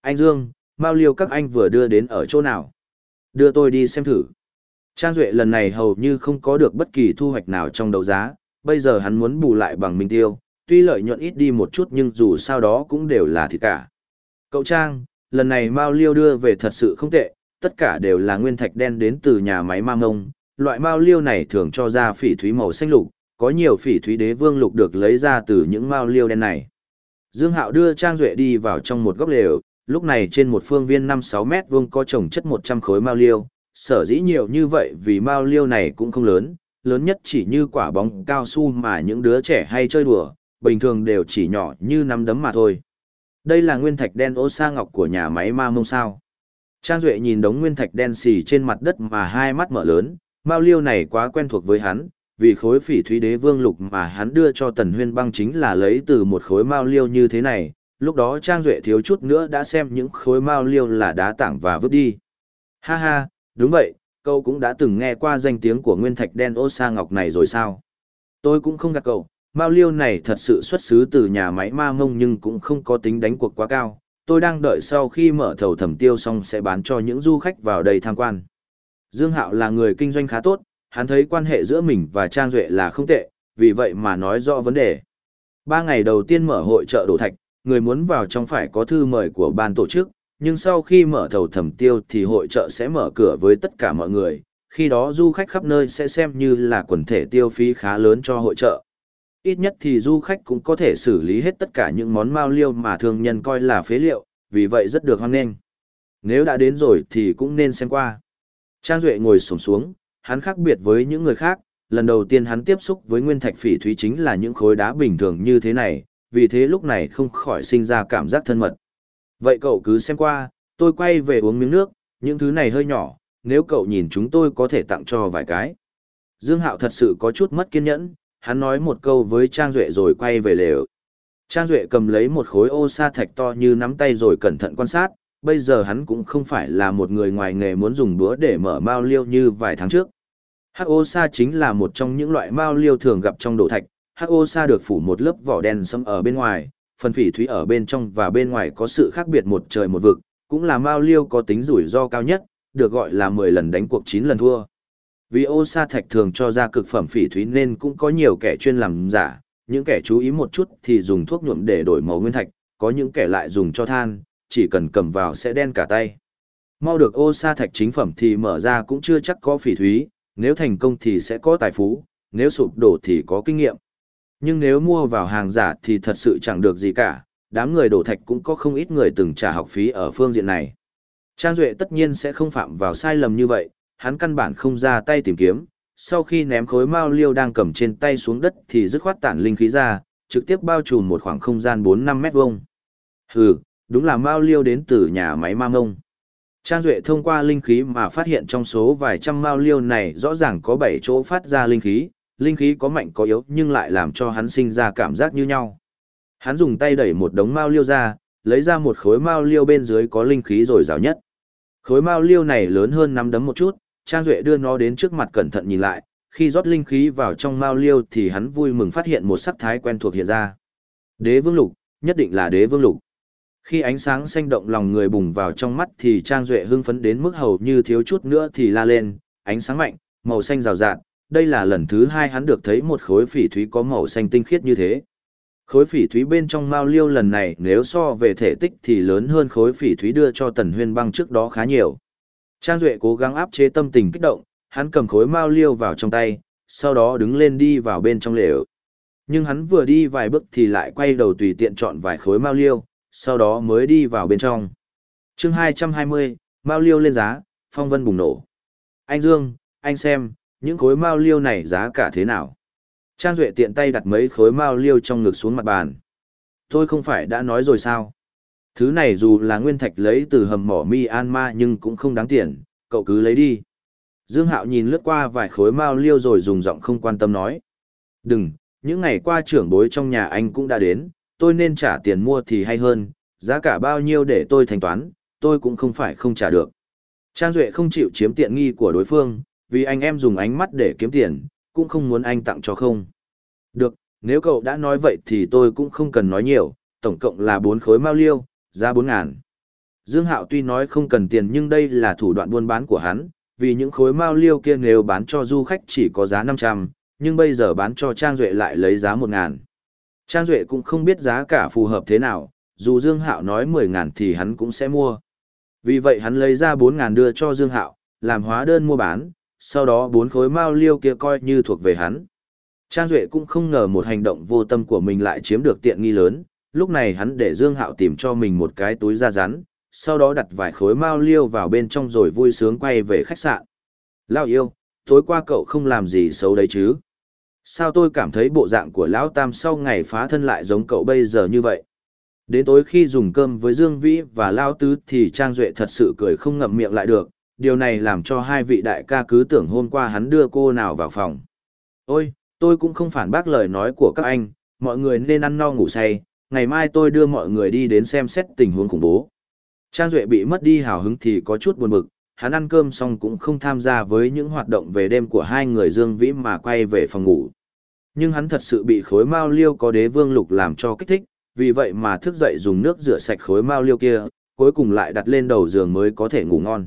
Anh Dương, Mao Liêu các anh vừa đưa đến ở chỗ nào? Đưa tôi đi xem thử. Trang Duệ lần này hầu như không có được bất kỳ thu hoạch nào trong đấu giá, bây giờ hắn muốn bù lại bằng minh tiêu, tuy lợi nhuận ít đi một chút nhưng dù sao đó cũng đều là thịt cả. Cậu Trang, lần này Mao Liêu đưa về thật sự không tệ, tất cả đều là nguyên thạch đen đến từ nhà máy Ma Mông. Loại Mao Liêu này thường cho ra phỉ thúy màu xanh lục, có nhiều phỉ thúy đế vương lục được lấy ra từ những Mao Liêu đen này. Dương Hạo đưa Trang Duệ đi vào trong một góc lều, lúc này trên một phương viên 5-6 mét vuông có trồng chất 100 khối Mao Liêu, sở dĩ nhiều như vậy vì Mao Liêu này cũng không lớn, lớn nhất chỉ như quả bóng cao su mà những đứa trẻ hay chơi đùa, bình thường đều chỉ nhỏ như nắm đấm mà thôi. Đây là nguyên thạch đen ô sa ngọc của nhà máy ma mông sao. Trang Duệ nhìn đống nguyên thạch đen xì trên mặt đất mà hai mắt mở lớn, Mao Liêu này quá quen thuộc với hắn, vì khối phỉ thúy đế vương lục mà hắn đưa cho Tần Huyên băng chính là lấy từ một khối Mao Liêu như thế này, lúc đó Trang Duệ thiếu chút nữa đã xem những khối Mao Liêu là đá tảng và vứt đi. Ha ha, đúng vậy, cậu cũng đã từng nghe qua danh tiếng của nguyên thạch đen ô sa ngọc này rồi sao? Tôi cũng không gặp cậu, Mao liêu này thật sự xuất xứ từ nhà máy ma mông nhưng cũng không có tính đánh cuộc quá cao. Tôi đang đợi sau khi mở thầu thẩm tiêu xong sẽ bán cho những du khách vào đây tham quan. Dương Hạo là người kinh doanh khá tốt, hắn thấy quan hệ giữa mình và Trang Duệ là không tệ, vì vậy mà nói rõ vấn đề. Ba ngày đầu tiên mở hội trợ đổ thạch, người muốn vào trong phải có thư mời của ban tổ chức, nhưng sau khi mở thầu thẩm tiêu thì hội trợ sẽ mở cửa với tất cả mọi người, khi đó du khách khắp nơi sẽ xem như là quần thể tiêu phí khá lớn cho hội trợ. Ít nhất thì du khách cũng có thể xử lý hết tất cả những món mao liêu mà thường nhân coi là phế liệu, vì vậy rất được hoan nghênh. Nếu đã đến rồi thì cũng nên xem qua. Trang Duệ ngồi sổng xuống, hắn khác biệt với những người khác, lần đầu tiên hắn tiếp xúc với nguyên thạch phỉ thúy chính là những khối đá bình thường như thế này, vì thế lúc này không khỏi sinh ra cảm giác thân mật. Vậy cậu cứ xem qua, tôi quay về uống miếng nước, những thứ này hơi nhỏ, nếu cậu nhìn chúng tôi có thể tặng cho vài cái. Dương Hạo thật sự có chút mất kiên nhẫn, hắn nói một câu với Trang Duệ rồi quay về lều. Trang Duệ cầm lấy một khối ô sa thạch to như nắm tay rồi cẩn thận quan sát, bây giờ hắn cũng không phải là một người ngoài nghề muốn dùng búa để mở mao liêu như vài tháng trước. Hắc ô sa chính là một trong những loại mao liêu thường gặp trong đồ thạch, hắc ô sa được phủ một lớp vỏ đen sẫm ở bên ngoài, phần phỉ thúy ở bên trong và bên ngoài có sự khác biệt một trời một vực, cũng là mao liêu có tính rủi ro cao nhất, được gọi là 10 lần đánh cuộc 9 lần thua. Vì ô sa thạch thường cho ra cực phẩm phỉ thúy nên cũng có nhiều kẻ chuyên làm giả, những kẻ chú ý một chút thì dùng thuốc nhuộm để đổi màu nguyên thạch, có những kẻ lại dùng cho than, chỉ cần cầm vào sẽ đen cả tay. Mau được ô sa thạch chính phẩm thì mở ra cũng chưa chắc có phỉ thúy, nếu thành công thì sẽ có tài phú, nếu sụp đổ thì có kinh nghiệm. Nhưng nếu mua vào hàng giả thì thật sự chẳng được gì cả, đám người đổ thạch cũng có không ít người từng trả học phí ở phương diện này. Trang Duệ tất nhiên sẽ không phạm vào sai lầm như vậy, hắn căn bản không ra tay tìm kiếm, sau khi ném khối mao liêu đang cầm trên tay xuống đất thì dứt khoát tản linh khí ra, trực tiếp bao trùm một khoảng không gian 4-5 mét vuông. Hừ, đúng là mao liêu đến từ nhà máy ma ngông. Trang Duệ thông qua linh khí mà phát hiện trong số vài trăm mao liêu này rõ ràng có 7 chỗ phát ra linh khí, linh khí có mạnh có yếu nhưng lại làm cho hắn sinh ra cảm giác như nhau. Hắn dùng tay đẩy một đống mao liêu ra, lấy ra một khối mao liêu bên dưới có linh khí rồi rào nhất. Khối mao liêu này lớn hơn nắm đấm một chút, Trang Duệ đưa nó đến trước mặt cẩn thận nhìn lại, khi rót linh khí vào trong mao liêu thì hắn vui mừng phát hiện một sắc thái quen thuộc hiện ra. Đế vương lục, nhất định là đế vương lục. Khi ánh sáng xanh động lòng người bùng vào trong mắt thì Trang Duệ hưng phấn đến mức hầu như thiếu chút nữa thì la lên, ánh sáng mạnh, màu xanh rào rạt, đây là lần thứ hai hắn được thấy một khối phỉ thúy có màu xanh tinh khiết như thế. Khối phỉ thúy bên trong mao liêu lần này nếu so về thể tích thì lớn hơn khối phỉ thúy đưa cho tần huyên băng trước đó khá nhiều. Trang Duệ cố gắng áp chế tâm tình kích động, hắn cầm khối mao liêu vào trong tay, sau đó đứng lên đi vào bên trong lều. Nhưng hắn vừa đi vài bước thì lại quay đầu tùy tiện chọn vài khối mao liêu, sau đó mới đi vào bên trong. chương 220, mao liêu lên giá, phong vân bùng nổ. Anh Dương, anh xem, những khối mao liêu này giá cả thế nào? Trang Duệ tiện tay đặt mấy khối mao liêu trong ngực xuống mặt bàn. Tôi không phải đã nói rồi sao? Thứ này dù là nguyên thạch lấy từ hầm mỏ mi an ma nhưng cũng không đáng tiền, cậu cứ lấy đi. Dương Hạo nhìn lướt qua vài khối mao liêu rồi dùng giọng không quan tâm nói. Đừng, những ngày qua trưởng bối trong nhà anh cũng đã đến, tôi nên trả tiền mua thì hay hơn, giá cả bao nhiêu để tôi thanh toán, tôi cũng không phải không trả được. Trang Duệ không chịu chiếm tiện nghi của đối phương, vì anh em dùng ánh mắt để kiếm tiền, cũng không muốn anh tặng cho không. Được, nếu cậu đã nói vậy thì tôi cũng không cần nói nhiều, tổng cộng là 4 khối mao liêu, giá 4 ngàn. Dương Hạo tuy nói không cần tiền nhưng đây là thủ đoạn buôn bán của hắn, vì những khối mao liêu kia nếu bán cho du khách chỉ có giá 500, nhưng bây giờ bán cho Trang Duệ lại lấy giá 1 ngàn. Trang Duệ cũng không biết giá cả phù hợp thế nào, dù Dương Hạo nói 10 ngàn thì hắn cũng sẽ mua. Vì vậy hắn lấy ra 4 ngàn đưa cho Dương Hạo, làm hóa đơn mua bán, sau đó bốn khối mao liêu kia coi như thuộc về hắn. Trang Duệ cũng không ngờ một hành động vô tâm của mình lại chiếm được tiện nghi lớn, lúc này hắn để Dương Hạo tìm cho mình một cái túi da rắn, sau đó đặt vài khối mao liêu vào bên trong rồi vui sướng quay về khách sạn. Lao yêu, tối qua cậu không làm gì xấu đấy chứ? Sao tôi cảm thấy bộ dạng của Lão Tam sau ngày phá thân lại giống cậu bây giờ như vậy? Đến tối khi dùng cơm với Dương Vĩ và Lao Tứ thì Trang Duệ thật sự cười không ngậm miệng lại được, điều này làm cho hai vị đại ca cứ tưởng hôm qua hắn đưa cô nào vào phòng. Ôi, tôi cũng không phản bác lời nói của các anh, mọi người nên ăn no ngủ say, ngày mai tôi đưa mọi người đi đến xem xét tình huống khủng bố. Trang Duệ bị mất đi hào hứng thì có chút buồn bực, hắn ăn cơm xong cũng không tham gia với những hoạt động về đêm của hai người Dương Vĩ mà quay về phòng ngủ. Nhưng hắn thật sự bị khối mao liêu có đế vương lục làm cho kích thích, vì vậy mà thức dậy dùng nước rửa sạch khối mao liêu kia, cuối cùng lại đặt lên đầu giường mới có thể ngủ ngon.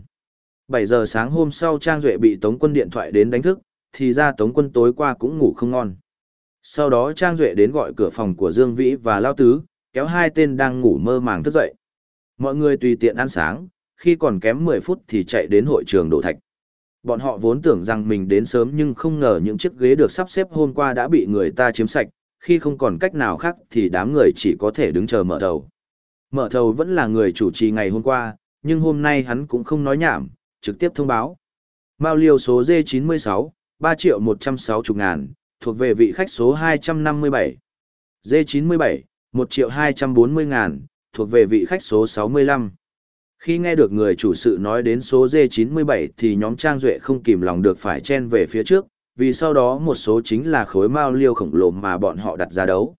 7 giờ sáng hôm sau Trang Duệ bị Tống quân điện thoại đến đánh thức, thì ra Tống quân tối qua cũng ngủ không ngon. Sau đó Trang Duệ đến gọi cửa phòng của Dương Vĩ và Lao Tứ, kéo hai tên đang ngủ mơ màng thức dậy. Mọi người tùy tiện ăn sáng, khi còn kém 10 phút thì chạy đến hội trường đổ thạch. Bọn họ vốn tưởng rằng mình đến sớm nhưng không ngờ những chiếc ghế được sắp xếp hôm qua đã bị người ta chiếm sạch, khi không còn cách nào khác thì đám người chỉ có thể đứng chờ mở thầu. Mở thầu vẫn là người chủ trì ngày hôm qua, nhưng hôm nay hắn cũng không nói nhảm, trực tiếp thông báo. Mao liêu số D96, 3 triệu 160 ngàn, thuộc về vị khách số 257. D97, 1 triệu 240 ngàn, thuộc về vị khách số 65. Khi nghe được người chủ sự nói đến số D97 thì nhóm Trang Duệ không kìm lòng được phải chen về phía trước, vì sau đó một số chính là khối mao liêu khổng lồ mà bọn họ đặt ra đấu.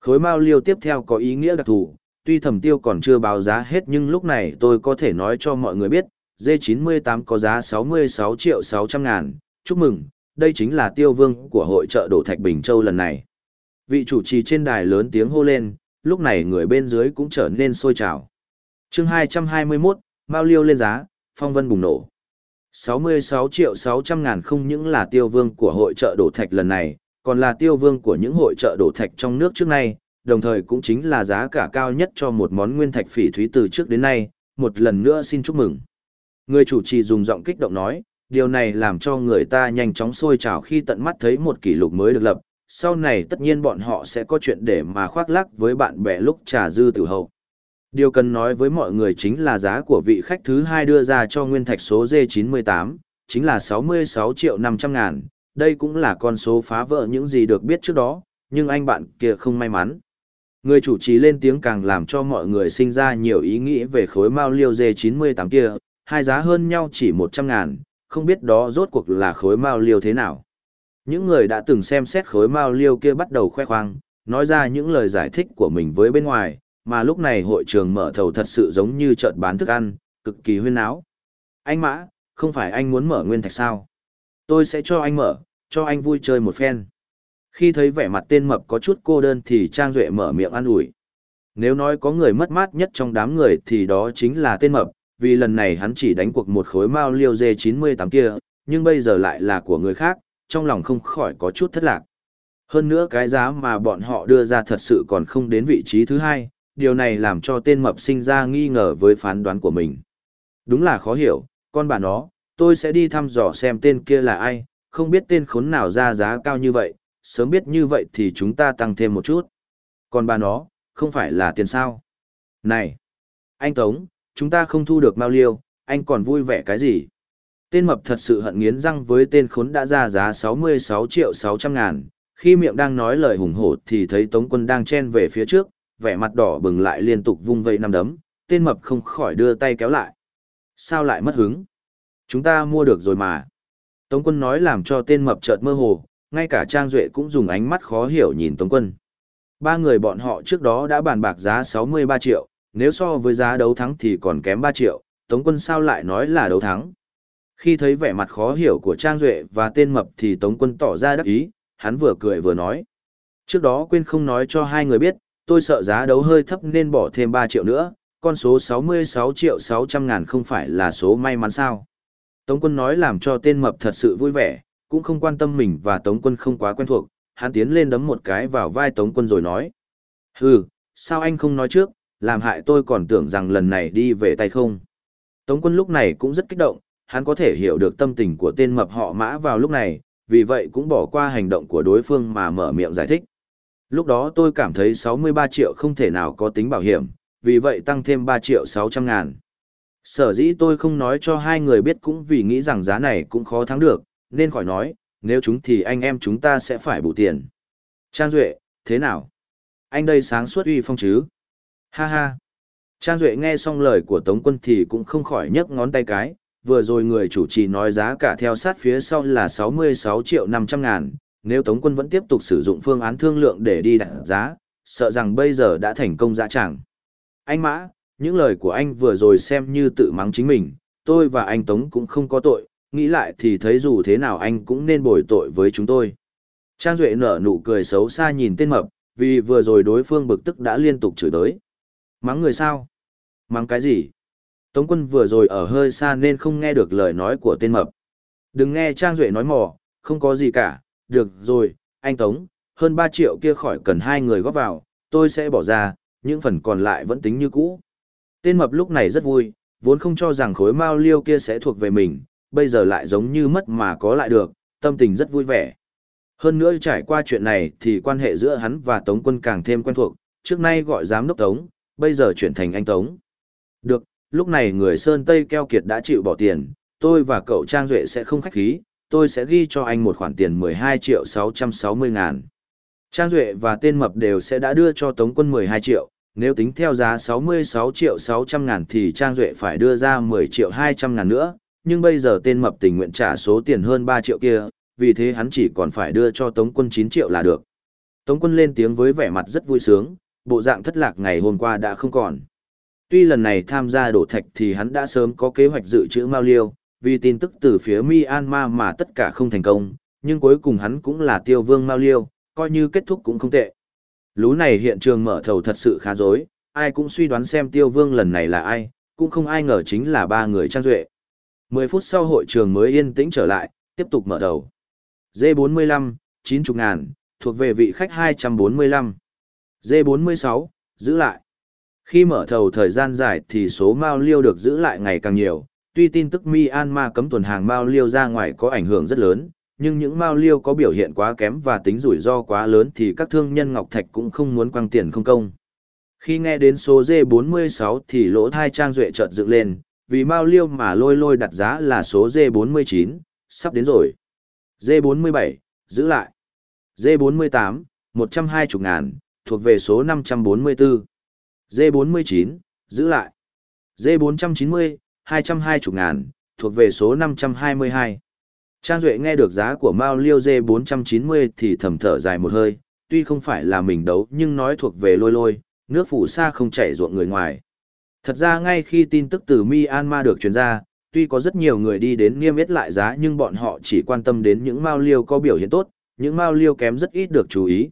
Khối mao liêu tiếp theo có ý nghĩa đặc thù, tuy thẩm tiêu còn chưa báo giá hết nhưng lúc này tôi có thể nói cho mọi người biết, D98 có giá 66 triệu 600 ngàn, chúc mừng, đây chính là tiêu vương của hội trợ đổ thạch Bình Châu lần này. Vị chủ trì trên đài lớn tiếng hô lên, lúc này người bên dưới cũng trở nên sôi trào chương 221, Mao Liêu lên giá, phong vân bùng nổ. 66 triệu 600 ngàn không những là tiêu vương của hội trợ đổ thạch lần này, còn là tiêu vương của những hội trợ đổ thạch trong nước trước nay, đồng thời cũng chính là giá cả cao nhất cho một món nguyên thạch phỉ thúy từ trước đến nay, một lần nữa xin chúc mừng. Người chủ trì dùng giọng kích động nói, điều này làm cho người ta nhanh chóng sôi trào khi tận mắt thấy một kỷ lục mới được lập, sau này tất nhiên bọn họ sẽ có chuyện để mà khoác lác với bạn bè lúc trà dư tử hậu. Điều cần nói với mọi người chính là giá của vị khách thứ hai đưa ra cho nguyên thạch số D98, chính là 66 triệu 500 ngàn, đây cũng là con số phá vỡ những gì được biết trước đó, nhưng anh bạn kia không may mắn. Người chủ trì lên tiếng càng làm cho mọi người sinh ra nhiều ý nghĩ về khối mao liêu D98 kia, hai giá hơn nhau chỉ 100 ngàn, không biết đó rốt cuộc là khối mao liêu thế nào. Những người đã từng xem xét khối mao liêu kia bắt đầu khoe khoang, nói ra những lời giải thích của mình với bên ngoài, mà lúc này hội trường mở thầu thật sự giống như chợt bán thức ăn, cực kỳ huyên náo. Anh Mã, không phải anh muốn mở nguyên thạch sao? Tôi sẽ cho anh mở, cho anh vui chơi một phen. Khi thấy vẻ mặt tên mập có chút cô đơn thì Trang Duệ mở miệng an ủi. Nếu nói có người mất mát nhất trong đám người thì đó chính là tên mập, vì lần này hắn chỉ đánh cuộc một khối mao liêu dê 98 kia, nhưng bây giờ lại là của người khác, trong lòng không khỏi có chút thất lạc. Hơn nữa cái giá mà bọn họ đưa ra thật sự còn không đến vị trí thứ hai, điều này làm cho tên mập sinh ra nghi ngờ với phán đoán của mình. Đúng là khó hiểu, con bà nó, tôi sẽ đi thăm dò xem tên kia là ai, không biết tên khốn nào ra giá cao như vậy, sớm biết như vậy thì chúng ta tăng thêm một chút. Còn bà nó, không phải là tiền sao? Này, anh Tống, chúng ta không thu được mao liêu, anh còn vui vẻ cái gì? Tên mập thật sự hận nghiến răng với tên khốn đã ra giá 66 triệu 600 ngàn, khi miệng đang nói lời hùng hổ thì thấy Tống quân đang chen về phía trước, vẻ mặt đỏ bừng lại liên tục vung vây năm đấm, tên mập không khỏi đưa tay kéo lại. Sao lại mất hứng? Chúng ta mua được rồi mà. Tống quân nói làm cho tên mập chợt mơ hồ, ngay cả Trang Duệ cũng dùng ánh mắt khó hiểu nhìn Tống quân. Ba người bọn họ trước đó đã bàn bạc giá 63 triệu, nếu so với giá đấu thắng thì còn kém 3 triệu, Tống quân sao lại nói là đấu thắng. Khi thấy vẻ mặt khó hiểu của Trang Duệ và tên mập thì Tống quân tỏ ra đắc ý, hắn vừa cười vừa nói. Trước đó quên không nói cho hai người biết, tôi sợ giá đấu hơi thấp nên bỏ thêm 3 triệu nữa, con số 66 triệu 600 ngàn không phải là số may mắn sao. Tống quân nói làm cho tên mập thật sự vui vẻ, cũng không quan tâm mình và Tống quân không quá quen thuộc, hắn tiến lên đấm một cái vào vai Tống quân rồi nói. Hừ, sao anh không nói trước, làm hại tôi còn tưởng rằng lần này đi về tay không. Tống quân lúc này cũng rất kích động, hắn có thể hiểu được tâm tình của tên mập họ mã vào lúc này, vì vậy cũng bỏ qua hành động của đối phương mà mở miệng giải thích. Lúc đó tôi cảm thấy 63 triệu không thể nào có tính bảo hiểm, vì vậy tăng thêm 3 triệu 600 ngàn. Sở dĩ tôi không nói cho hai người biết cũng vì nghĩ rằng giá này cũng khó thắng được, nên khỏi nói, nếu chúng thì anh em chúng ta sẽ phải bù tiền. Trang Duệ, thế nào? Anh đây sáng suốt uy phong chứ? Ha ha! Trang Duệ nghe xong lời của Tống quân thì cũng không khỏi nhấc ngón tay cái, vừa rồi người chủ trì nói giá cả theo sát phía sau là 66 triệu 500 ngàn, nếu Tống quân vẫn tiếp tục sử dụng phương án thương lượng để đi đặt giá, sợ rằng bây giờ đã thành công dã chẳng. Anh Mã, những lời của anh vừa rồi xem như tự mắng chính mình, tôi và anh Tống cũng không có tội, nghĩ lại thì thấy dù thế nào anh cũng nên bồi tội với chúng tôi. Trang Duệ nở nụ cười xấu xa nhìn tên mập, vì vừa rồi đối phương bực tức đã liên tục chửi tới. Mắng người sao? Mắng cái gì? Tống quân vừa rồi ở hơi xa nên không nghe được lời nói của tên mập. Đừng nghe Trang Duệ nói mò, không có gì cả, được rồi, anh Tống, hơn 3 triệu kia khỏi cần hai người góp vào, tôi sẽ bỏ ra, những phần còn lại vẫn tính như cũ. Tên mập lúc này rất vui, vốn không cho rằng khối mao liêu kia sẽ thuộc về mình, bây giờ lại giống như mất mà có lại được, tâm tình rất vui vẻ. Hơn nữa trải qua chuyện này thì quan hệ giữa hắn và Tống quân càng thêm quen thuộc, trước nay gọi giám đốc Tống, bây giờ chuyển thành anh Tống. Được, lúc này người Sơn Tây keo kiệt đã chịu bỏ tiền, tôi và cậu Trang Duệ sẽ không khách khí, tôi sẽ ghi cho anh một khoản tiền 12 triệu 660 ngàn. Trang Duệ và tên mập đều sẽ đã đưa cho Tống quân 12 triệu, nếu tính theo giá 66 triệu 600 ngàn thì Trang Duệ phải đưa ra 10 triệu 200 ngàn nữa, nhưng bây giờ tên mập tình nguyện trả số tiền hơn 3 triệu kia, vì thế hắn chỉ còn phải đưa cho Tống quân 9 triệu là được. Tống quân lên tiếng với vẻ mặt rất vui sướng, bộ dạng thất lạc ngày hôm qua đã không còn. Tuy lần này tham gia đổ thạch thì hắn đã sớm có kế hoạch dự trữ Mao Liêu, vì tin tức từ phía Myanmar mà tất cả không thành công, nhưng cuối cùng hắn cũng là tiêu vương Mao Liêu, coi như kết thúc cũng không tệ. Lú này hiện trường mở thầu thật sự khá dối, ai cũng suy đoán xem tiêu vương lần này là ai, cũng không ai ngờ chính là ba người trang duệ. 10 phút sau hội trường mới yên tĩnh trở lại, tiếp tục mở đầu. D45, 90 ngàn, thuộc về vị khách 245. D46, giữ lại. Khi mở thầu thời gian dài thì số Mao Liêu được giữ lại ngày càng nhiều, tuy tin tức Myanmar cấm tuần hàng Mao Liêu ra ngoài có ảnh hưởng rất lớn, nhưng những mao liêu có biểu hiện quá kém và tính rủi ro quá lớn thì các thương nhân ngọc thạch cũng không muốn quăng tiền không công. Khi nghe đến số D46 thì lỗ thai Trang Duệ chợt dựng lên, vì mao liêu mà lôi lôi đặt giá là số D49, sắp đến rồi. D47, giữ lại. D48, 120 ngàn, thuộc về số 544. D49, giữ lại. D490, 220 ngàn, thuộc về số 522. Trang Duệ nghe được giá của Mao Liêu Dê 490 thì thầm thở dài một hơi, tuy không phải là mình đấu nhưng nói thuộc về lôi lôi, nước phủ xa không chảy ruộng người ngoài. Thật ra ngay khi tin tức từ Myanmar được truyền ra, tuy có rất nhiều người đi đến niêm yết lại giá nhưng bọn họ chỉ quan tâm đến những Mao Liêu có biểu hiện tốt, những Mao Liêu kém rất ít được chú ý.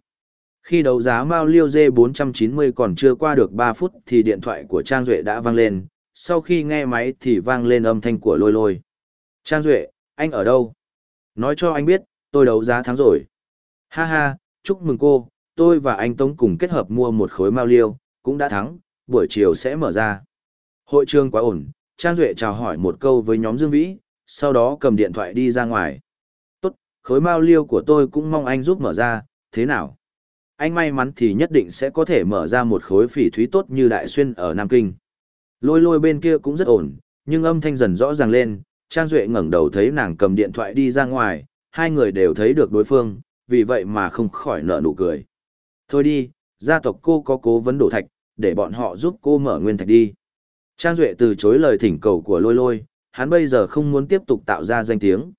Khi đấu giá Mao Liêu Dê 490 còn chưa qua được 3 phút thì điện thoại của Trang Duệ đã vang lên, sau khi nghe máy thì vang lên âm thanh của lôi lôi. Trang Duệ, anh ở đâu? Nói cho anh biết, tôi đấu giá thắng rồi. Ha ha, chúc mừng cô, tôi và anh Tống cùng kết hợp mua một khối Mao Liêu, cũng đã thắng, buổi chiều sẽ mở ra. Hội trường quá ổn, Trang Duệ chào hỏi một câu với nhóm Dương Vĩ, sau đó cầm điện thoại đi ra ngoài. Tốt, khối Mao Liêu của tôi cũng mong anh giúp mở ra, thế nào? anh may mắn thì nhất định sẽ có thể mở ra một khối phỉ thúy tốt như đại xuyên ở Nam Kinh. Lôi lôi bên kia cũng rất ổn, nhưng âm thanh dần rõ ràng lên, Trang Duệ ngẩng đầu thấy nàng cầm điện thoại đi ra ngoài, hai người đều thấy được đối phương, vì vậy mà không khỏi nở nụ cười. Thôi đi, gia tộc cô có cố vấn đổ thạch, để bọn họ giúp cô mở nguyên thạch đi. Trang Duệ từ chối lời thỉnh cầu của lôi lôi, hắn bây giờ không muốn tiếp tục tạo ra danh tiếng.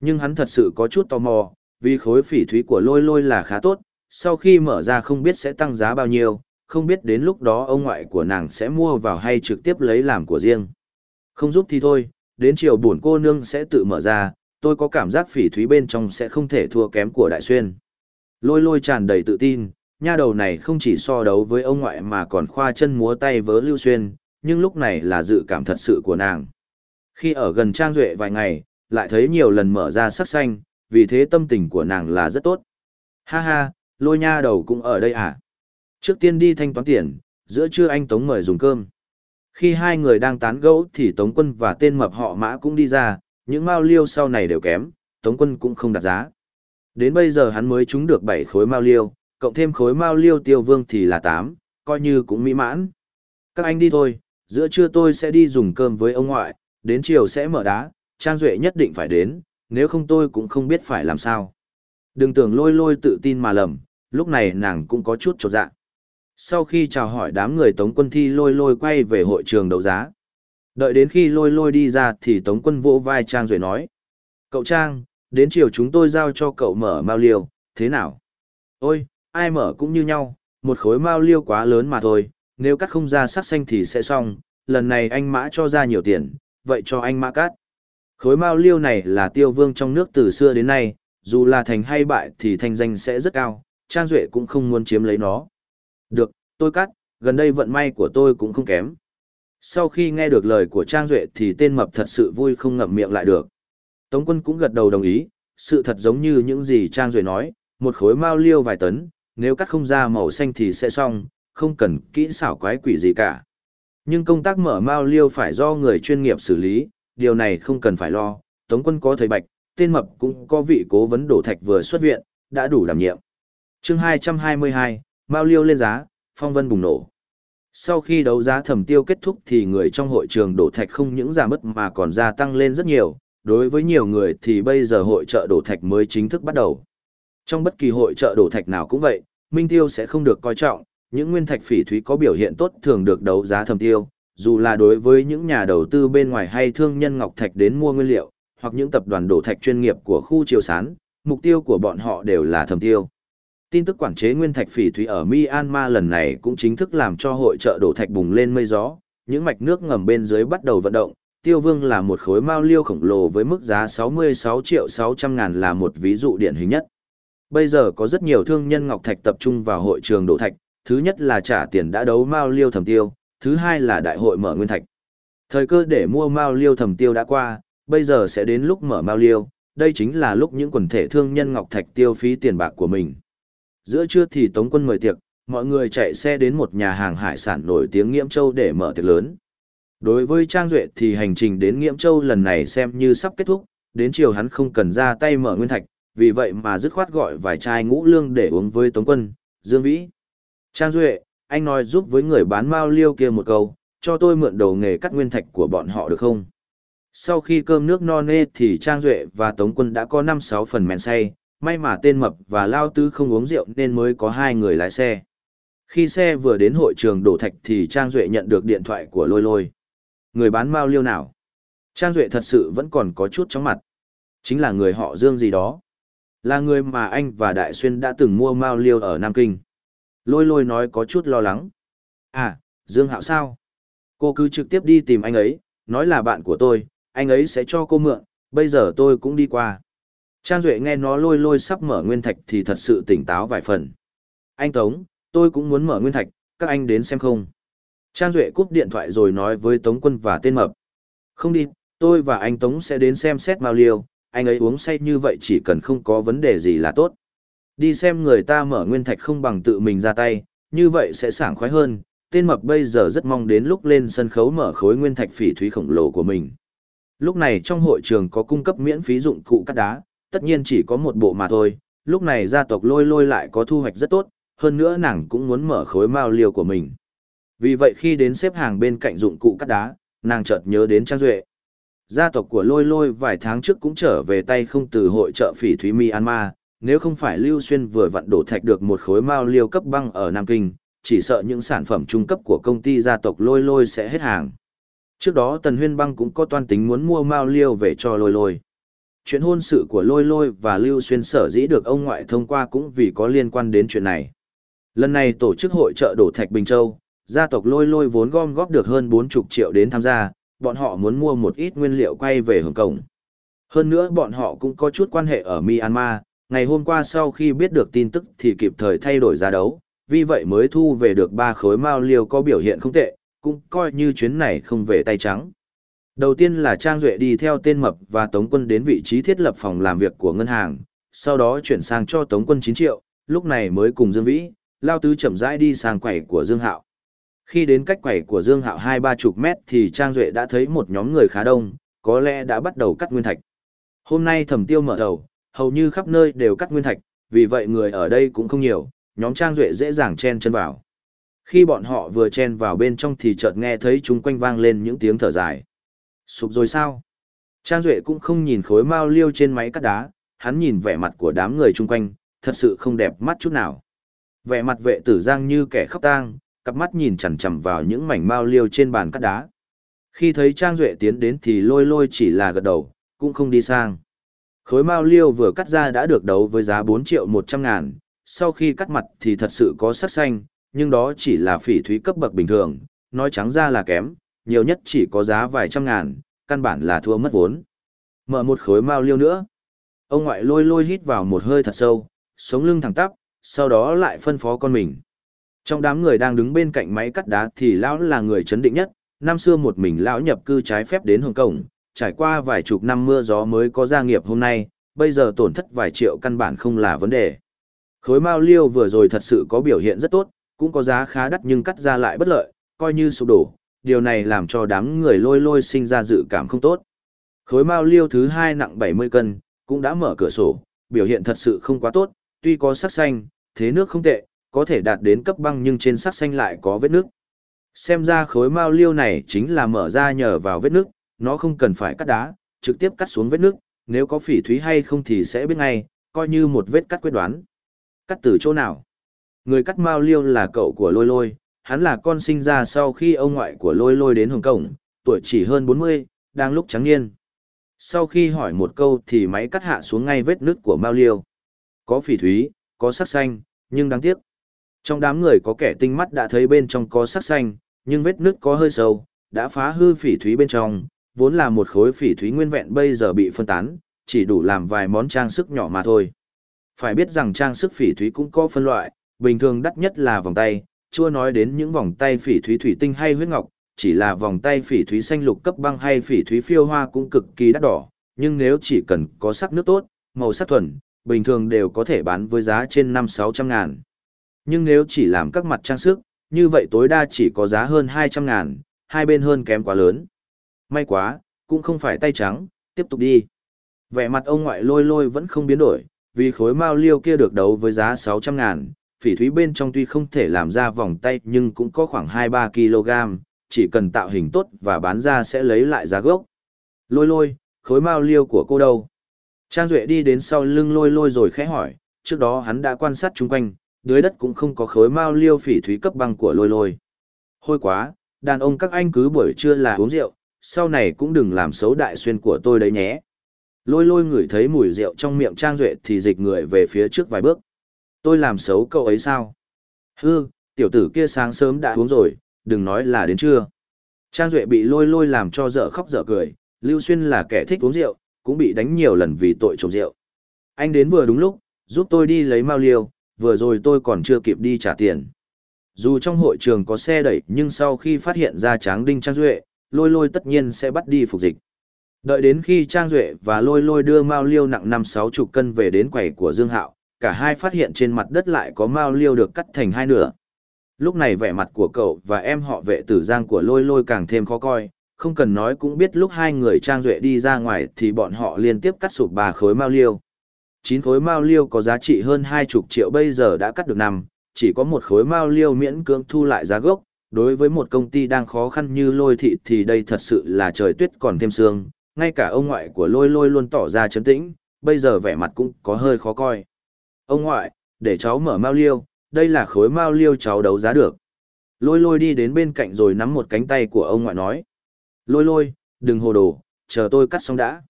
Nhưng hắn thật sự có chút tò mò, vì khối phỉ thúy của lôi lôi là khá tốt, sau khi mở ra không biết sẽ tăng giá bao nhiêu, không biết đến lúc đó ông ngoại của nàng sẽ mua vào hay trực tiếp lấy làm của riêng. Không giúp thì thôi, đến chiều buồn cô nương sẽ tự mở ra, tôi có cảm giác phỉ thúy bên trong sẽ không thể thua kém của đại xuyên. Lôi lôi tràn đầy tự tin, nha đầu này không chỉ so đấu với ông ngoại mà còn khoa chân múa tay với Lưu Xuyên, nhưng lúc này là dự cảm thật sự của nàng. Khi ở gần Trang Duệ vài ngày, lại thấy nhiều lần mở ra sắc xanh, vì thế tâm tình của nàng là rất tốt. Ha ha, lôi nha đầu cũng ở đây à? Trước tiên đi thanh toán tiền, giữa trưa anh Tống mời dùng cơm. Khi hai người đang tán gẫu thì Tống quân và tên mập họ mã cũng đi ra, những mao liêu sau này đều kém, Tống quân cũng không đặt giá. Đến bây giờ hắn mới trúng được 7 khối mao liêu, cộng thêm khối mao liêu tiêu vương thì là 8, coi như cũng mỹ mãn. Các anh đi thôi, giữa trưa tôi sẽ đi dùng cơm với ông ngoại, đến chiều sẽ mở đá, Trang Duệ nhất định phải đến, nếu không tôi cũng không biết phải làm sao. Đừng tưởng lôi lôi tự tin mà lầm, lúc này nàng cũng có chút trột dạ. Sau khi chào hỏi đám người Tống quân thi lôi lôi quay về hội trường đấu giá. Đợi đến khi lôi lôi đi ra thì Tống quân vỗ vai Trang rồi nói. Cậu Trang, đến chiều chúng tôi giao cho cậu mở mao liêu, thế nào? Ôi, ai mở cũng như nhau, một khối mao liêu quá lớn mà thôi, nếu cắt không ra sắc xanh thì sẽ xong, lần này anh mã cho ra nhiều tiền, vậy cho anh mã cắt. Khối mao liêu này là tiêu vương trong nước từ xưa đến nay, dù là thành hay bại thì thanh danh sẽ rất cao, Trang Duệ cũng không muốn chiếm lấy nó. Được, tôi cắt, gần đây vận may của tôi cũng không kém. Sau khi nghe được lời của Trang Duệ thì tên mập thật sự vui không ngậm miệng lại được. Tống quân cũng gật đầu đồng ý, sự thật giống như những gì Trang Duệ nói, một khối mao liêu vài tấn, nếu cắt không ra màu xanh thì sẽ xong, không cần kỹ xảo quái quỷ gì cả. Nhưng công tác mở mao liêu phải do người chuyên nghiệp xử lý, điều này không cần phải lo, Tống quân có thầy bạch, tên mập cũng có vị cố vấn đổ thạch vừa xuất viện, đã đủ đảm nhiệm. chương 222, Mao Liêu lên giá, phong vân bùng nổ. Sau khi đấu giá thẩm tiêu kết thúc thì người trong hội trường đổ thạch không những giảm mất mà còn gia tăng lên rất nhiều, đối với nhiều người thì bây giờ hội trợ đổ thạch mới chính thức bắt đầu. Trong bất kỳ hội trợ đổ thạch nào cũng vậy, Minh Tiêu sẽ không được coi trọng, những nguyên thạch phỉ thúy có biểu hiện tốt thường được đấu giá thẩm tiêu, dù là đối với những nhà đầu tư bên ngoài hay thương nhân ngọc thạch đến mua nguyên liệu, hoặc những tập đoàn đổ thạch chuyên nghiệp của khu triều sán, mục tiêu của bọn họ đều là thẩm tiêu. Tin tức quản chế nguyên thạch phỉ thúy ở Myanmar lần này cũng chính thức làm cho hội trợ đổ thạch bùng lên mây gió, những mạch nước ngầm bên dưới bắt đầu vận động. Tiêu Vương là một khối mao liêu khổng lồ với mức giá 66 triệu 600 ngàn là một ví dụ điển hình nhất. Bây giờ có rất nhiều thương nhân ngọc thạch tập trung vào hội trường đổ thạch, thứ nhất là trả tiền đã đấu mao liêu thẩm tiêu, thứ hai là đại hội mở nguyên thạch. Thời cơ để mua mao liêu thẩm tiêu đã qua, bây giờ sẽ đến lúc mở mao liêu, đây chính là lúc những quần thể thương nhân ngọc thạch tiêu phí tiền bạc của mình. Giữa trưa thì Tống quân mời tiệc, mọi người chạy xe đến một nhà hàng hải sản nổi tiếng Nghiễm Châu để mở tiệc lớn. Đối với Trang Duệ thì hành trình đến Nghiễm Châu lần này xem như sắp kết thúc, đến chiều hắn không cần ra tay mở nguyên thạch, vì vậy mà dứt khoát gọi vài chai ngũ lương để uống với Tống Quân, Dương Vĩ. Trang Duệ, anh nói giúp với người bán mao liêu kia một câu, cho tôi mượn đầu nghề cắt nguyên thạch của bọn họ được không? Sau khi cơm nước no nê thì Trang Duệ và Tống Quân đã có 5-6 phần men say, may mà tên Mập và Lao Tư không uống rượu nên mới có hai người lái xe. Khi xe vừa đến hội trường đổ thạch thì Trang Duệ nhận được điện thoại của Lôi Lôi. Người bán mao liêu nào? Trang Duệ thật sự vẫn còn có chút chóng mặt. Chính là người họ Dương gì đó. Là người mà anh và Đại Xuyên đã từng mua mao liêu ở Nam Kinh. Lôi lôi nói có chút lo lắng. À, Dương Hạo sao? Cô cứ trực tiếp đi tìm anh ấy, nói là bạn của tôi, anh ấy sẽ cho cô mượn, bây giờ tôi cũng đi qua. Trang Duệ nghe nó lôi lôi sắp mở nguyên thạch thì thật sự tỉnh táo vài phần. Anh Tống, tôi cũng muốn mở nguyên thạch, các anh đến xem không. Trang Duệ cúp điện thoại rồi nói với Tống Quân và tên mập. Không đi, tôi và anh Tống sẽ đến xem xét Mao Liêu, anh ấy uống say như vậy chỉ cần không có vấn đề gì là tốt. Đi xem người ta mở nguyên thạch không bằng tự mình ra tay, như vậy sẽ sảng khoái hơn. Tên mập bây giờ rất mong đến lúc lên sân khấu mở khối nguyên thạch phỉ thúy khổng lồ của mình. Lúc này trong hội trường có cung cấp miễn phí dụng cụ cắt đá, tất nhiên chỉ có một bộ mà thôi. Lúc này gia tộc lôi lôi lại có thu hoạch rất tốt, hơn nữa nàng cũng muốn mở khối mao liều của mình. Vì vậy khi đến xếp hàng bên cạnh dụng cụ cắt đá, nàng chợt nhớ đến Trang Duệ. Gia tộc của Lôi Lôi vài tháng trước cũng trở về tay không từ hội trợ phỉ thúy Myanmar, nếu không phải Lưu Xuyên vừa vặn đổ thạch được một khối mao liêu cấp băng ở Nam Kinh, chỉ sợ những sản phẩm trung cấp của công ty gia tộc Lôi Lôi sẽ hết hàng. Trước đó Tần Huyên Băng cũng có toan tính muốn mua mao liêu về cho Lôi Lôi. Chuyện hôn sự của Lôi Lôi và Lưu Xuyên sở dĩ được ông ngoại thông qua cũng vì có liên quan đến chuyện này. Lần này tổ chức hội trợ đổ thạch Bình Châu, gia tộc Lôi Lôi vốn gom góp được hơn 40 triệu đến tham gia, bọn họ muốn mua một ít nguyên liệu quay về Hồng Kông. Hơn nữa bọn họ cũng có chút quan hệ ở Myanmar, ngày hôm qua sau khi biết được tin tức thì kịp thời thay đổi giá đấu, vì vậy mới thu về được ba khối mao liều có biểu hiện không tệ, cũng coi như chuyến này không về tay trắng. Đầu tiên là Trang Duệ đi theo tên Mập và Tống Quân đến vị trí thiết lập phòng làm việc của ngân hàng, sau đó chuyển sang cho Tống Quân 9 triệu, lúc này mới cùng Dương Vĩ, Lao Tứ chậm rãi đi sang quầy của Dương Hạo. Khi đến cách quầy của Dương Hạo hai ba chục mét thì Trang Duệ đã thấy một nhóm người khá đông, có lẽ đã bắt đầu cắt nguyên thạch. Hôm nay thẩm tiêu mở đầu, hầu như khắp nơi đều cắt nguyên thạch, vì vậy người ở đây cũng không nhiều, nhóm Trang Duệ dễ dàng chen chân vào. Khi bọn họ vừa chen vào bên trong thì chợt nghe thấy chúng quanh vang lên những tiếng thở dài. Sụp rồi sao? Trang Duệ cũng không nhìn khối mao liêu trên máy cắt đá, hắn nhìn vẻ mặt của đám người chung quanh, thật sự không đẹp mắt chút nào. Vẻ mặt vệ tử giang như kẻ khóc tang, cặp mắt nhìn chằm chằm vào những mảnh mao liêu trên bàn cắt đá. Khi thấy Trang Duệ tiến đến thì lôi lôi chỉ là gật đầu, cũng không đi sang. Khối mao liêu vừa cắt ra đã được đấu với giá 4 triệu 100 ngàn, sau khi cắt mặt thì thật sự có sắc xanh, nhưng đó chỉ là phỉ thúy cấp bậc bình thường, nói trắng ra là kém, nhiều nhất chỉ có giá vài trăm ngàn, căn bản là thua mất vốn. Mở một khối mao liêu nữa. Ông ngoại lôi lôi hít vào một hơi thật sâu, sống lưng thẳng tắp, sau đó lại phân phó con mình. Trong đám người đang đứng bên cạnh máy cắt đá thì lão là người chấn định nhất, năm xưa một mình lão nhập cư trái phép đến Hồng Kông, trải qua vài chục năm mưa gió mới có gia nghiệp hôm nay, bây giờ tổn thất vài triệu căn bản không là vấn đề. Khối mao liêu vừa rồi thật sự có biểu hiện rất tốt, cũng có giá khá đắt nhưng cắt ra lại bất lợi, coi như sụp đổ, điều này làm cho đám người lôi lôi sinh ra dự cảm không tốt. Khối mao liêu thứ hai nặng 70 cân, cũng đã mở cửa sổ, biểu hiện thật sự không quá tốt, tuy có sắc xanh, thế nước không tệ, có thể đạt đến cấp băng nhưng trên sắc xanh lại có vết nước. Xem ra khối mao liêu này chính là mở ra nhờ vào vết nước, nó không cần phải cắt đá, trực tiếp cắt xuống vết nước, nếu có phỉ thúy hay không thì sẽ biết ngay, coi như một vết cắt quyết đoán. Cắt từ chỗ nào? Người cắt mao liêu là cậu của lôi lôi, hắn là con sinh ra sau khi ông ngoại của lôi lôi đến Hồng Kông, tuổi chỉ hơn 40, đang lúc trắng niên. Sau khi hỏi một câu thì máy cắt hạ xuống ngay vết nứt của mao liêu. Có phỉ thúy, có sắc xanh, nhưng đáng tiếc. Trong đám người có kẻ tinh mắt đã thấy bên trong có sắc xanh, nhưng vết nứt có hơi sâu, đã phá hư phỉ thúy bên trong, vốn là một khối phỉ thúy nguyên vẹn bây giờ bị phân tán, chỉ đủ làm vài món trang sức nhỏ mà thôi. Phải biết rằng trang sức phỉ thúy cũng có phân loại, bình thường đắt nhất là vòng tay, chưa nói đến những vòng tay phỉ thúy thủy tinh hay huyết ngọc, chỉ là vòng tay phỉ thúy xanh lục cấp băng hay phỉ thúy phiêu hoa cũng cực kỳ đắt đỏ, nhưng nếu chỉ cần có sắc nước tốt, màu sắc thuần, bình thường đều có thể bán với giá trên 5-600 ngàn. Nhưng nếu chỉ làm các mặt trang sức, như vậy tối đa chỉ có giá hơn 200 ngàn, hai bên hơn kém quá lớn. May quá, cũng không phải tay trắng, tiếp tục đi. Vẻ mặt ông ngoại lôi lôi vẫn không biến đổi, vì khối mao liêu kia được đấu với giá 600 ngàn, phỉ thúy bên trong tuy không thể làm ra vòng tay nhưng cũng có khoảng 2-3 kg, chỉ cần tạo hình tốt và bán ra sẽ lấy lại giá gốc. Lôi lôi, khối mao liêu của cô đâu? Trang Duệ đi đến sau lưng lôi lôi rồi khẽ hỏi, trước đó hắn đã quan sát chung quanh, dưới đất cũng không có khối mao liêu phỉ thúy cấp băng của lôi lôi. Hôi quá, đàn ông các anh cứ buổi trưa là uống rượu, sau này cũng đừng làm xấu đại xuyên của tôi đấy nhé. Lôi lôi ngửi thấy mùi rượu trong miệng Trang Duệ thì dịch người về phía trước vài bước. Tôi làm xấu cậu ấy sao? Hư, tiểu tử kia sáng sớm đã uống rồi, đừng nói là đến trưa. Trang Duệ bị lôi lôi làm cho dở khóc dở cười, Lưu Xuyên là kẻ thích uống rượu, cũng bị đánh nhiều lần vì tội trộm rượu. Anh đến vừa đúng lúc, giúp tôi đi lấy mao liêu, vừa rồi tôi còn chưa kịp đi trả tiền. Dù trong hội trường có xe đẩy nhưng sau khi phát hiện ra Tráng Đinh Trang Duệ, lôi lôi tất nhiên sẽ bắt đi phục dịch. Đợi đến khi Trang Duệ và lôi lôi đưa mao liêu nặng năm sáu chục cân về đến quầy của Dương Hạo, cả hai phát hiện trên mặt đất lại có mao liêu được cắt thành hai nửa. Lúc này vẻ mặt của cậu và em họ vệ tử giang của lôi lôi càng thêm khó coi, không cần nói cũng biết lúc hai người Trang Duệ đi ra ngoài thì bọn họ liên tiếp cắt sụp ba khối mao liêu. Chín khối mao liêu có giá trị hơn hai chục triệu bây giờ đã cắt được năm, chỉ có một khối mao liêu miễn cưỡng thu lại giá gốc. Đối với một công ty đang khó khăn như lôi thị thì đây thật sự là trời tuyết còn thêm sương, ngay cả ông ngoại của lôi lôi luôn tỏ ra chấn tĩnh, bây giờ vẻ mặt cũng có hơi khó coi. Ông ngoại, để cháu mở mao liêu, đây là khối mao liêu cháu đấu giá được. Lôi lôi đi đến bên cạnh rồi nắm một cánh tay của ông ngoại nói. Lôi lôi, đừng hồ đồ, chờ tôi cắt xong đã.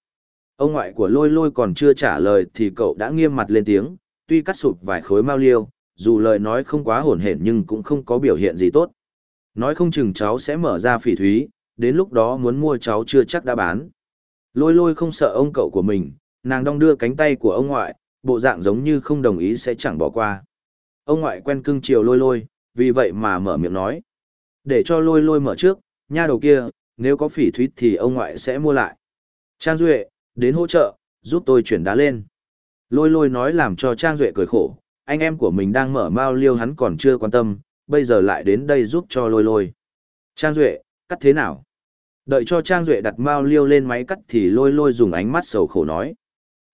Ông ngoại của lôi lôi còn chưa trả lời thì cậu đã nghiêm mặt lên tiếng, tuy cắt sụp vài khối mao liêu, dù lời nói không quá hổn hển nhưng cũng không có biểu hiện gì tốt. Nói không chừng cháu sẽ mở ra phỉ thúy, đến lúc đó muốn mua cháu chưa chắc đã bán. Lôi lôi không sợ ông cậu của mình, nàng đong đưa cánh tay của ông ngoại, bộ dạng giống như không đồng ý sẽ chẳng bỏ qua. Ông ngoại quen cưng chiều lôi lôi, vì vậy mà mở miệng nói. Để cho lôi lôi mở trước, nha đầu kia, nếu có phỉ thúy thì ông ngoại sẽ mua lại. Trang Duệ, đến hỗ trợ, giúp tôi chuyển đá lên. Lôi lôi nói làm cho Trang Duệ cười khổ, anh em của mình đang mở mao liêu hắn còn chưa quan tâm, bây giờ lại đến đây giúp cho lôi lôi. Trang Duệ, cắt thế nào? Đợi cho Trang Duệ đặt mao liêu lên máy cắt thì lôi lôi dùng ánh mắt sầu khổ nói.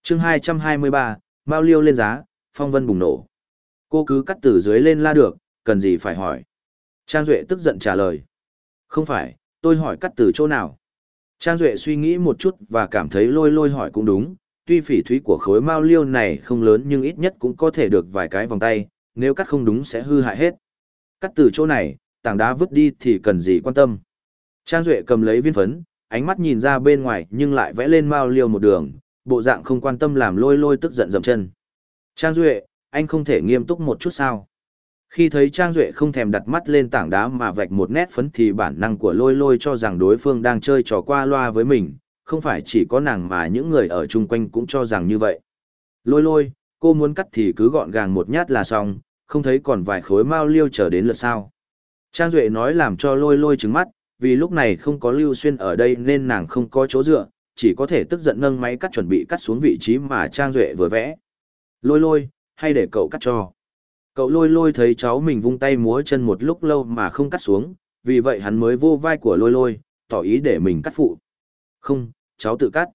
chương 223, mao liêu lên giá, phong vân bùng nổ. Cô cứ cắt từ dưới lên la được, cần gì phải hỏi. Trang Duệ tức giận trả lời. Không phải, tôi hỏi cắt từ chỗ nào. Trang Duệ suy nghĩ một chút và cảm thấy lôi lôi hỏi cũng đúng, tuy phỉ thúy của khối mao liêu này không lớn nhưng ít nhất cũng có thể được vài cái vòng tay, nếu cắt không đúng sẽ hư hại hết. Cắt từ chỗ này, tảng đá vứt đi thì cần gì quan tâm. Trang Duệ cầm lấy viên phấn, ánh mắt nhìn ra bên ngoài nhưng lại vẽ lên mao liêu một đường, bộ dạng không quan tâm làm lôi lôi tức giận dậm chân. Trang Duệ, anh không thể nghiêm túc một chút sao? Khi thấy Trang Duệ không thèm đặt mắt lên tảng đá mà vạch một nét phấn thì bản năng của lôi lôi cho rằng đối phương đang chơi trò qua loa với mình, không phải chỉ có nàng mà những người ở chung quanh cũng cho rằng như vậy. Lôi lôi, cô muốn cắt thì cứ gọn gàng một nhát là xong, không thấy còn vài khối mao liêu chờ đến lượt sao. Trang Duệ nói làm cho lôi lôi trứng mắt, vì lúc này không có Lưu Xuyên ở đây nên nàng không có chỗ dựa, chỉ có thể tức giận nâng máy cắt chuẩn bị cắt xuống vị trí mà Trang Duệ vừa vẽ. Lôi lôi, hay để cậu cắt cho. Cậu lôi lôi thấy cháu mình vung tay múa chân một lúc lâu mà không cắt xuống, vì vậy hắn mới vô vai của lôi lôi, tỏ ý để mình cắt phụ. Không, cháu tự cắt.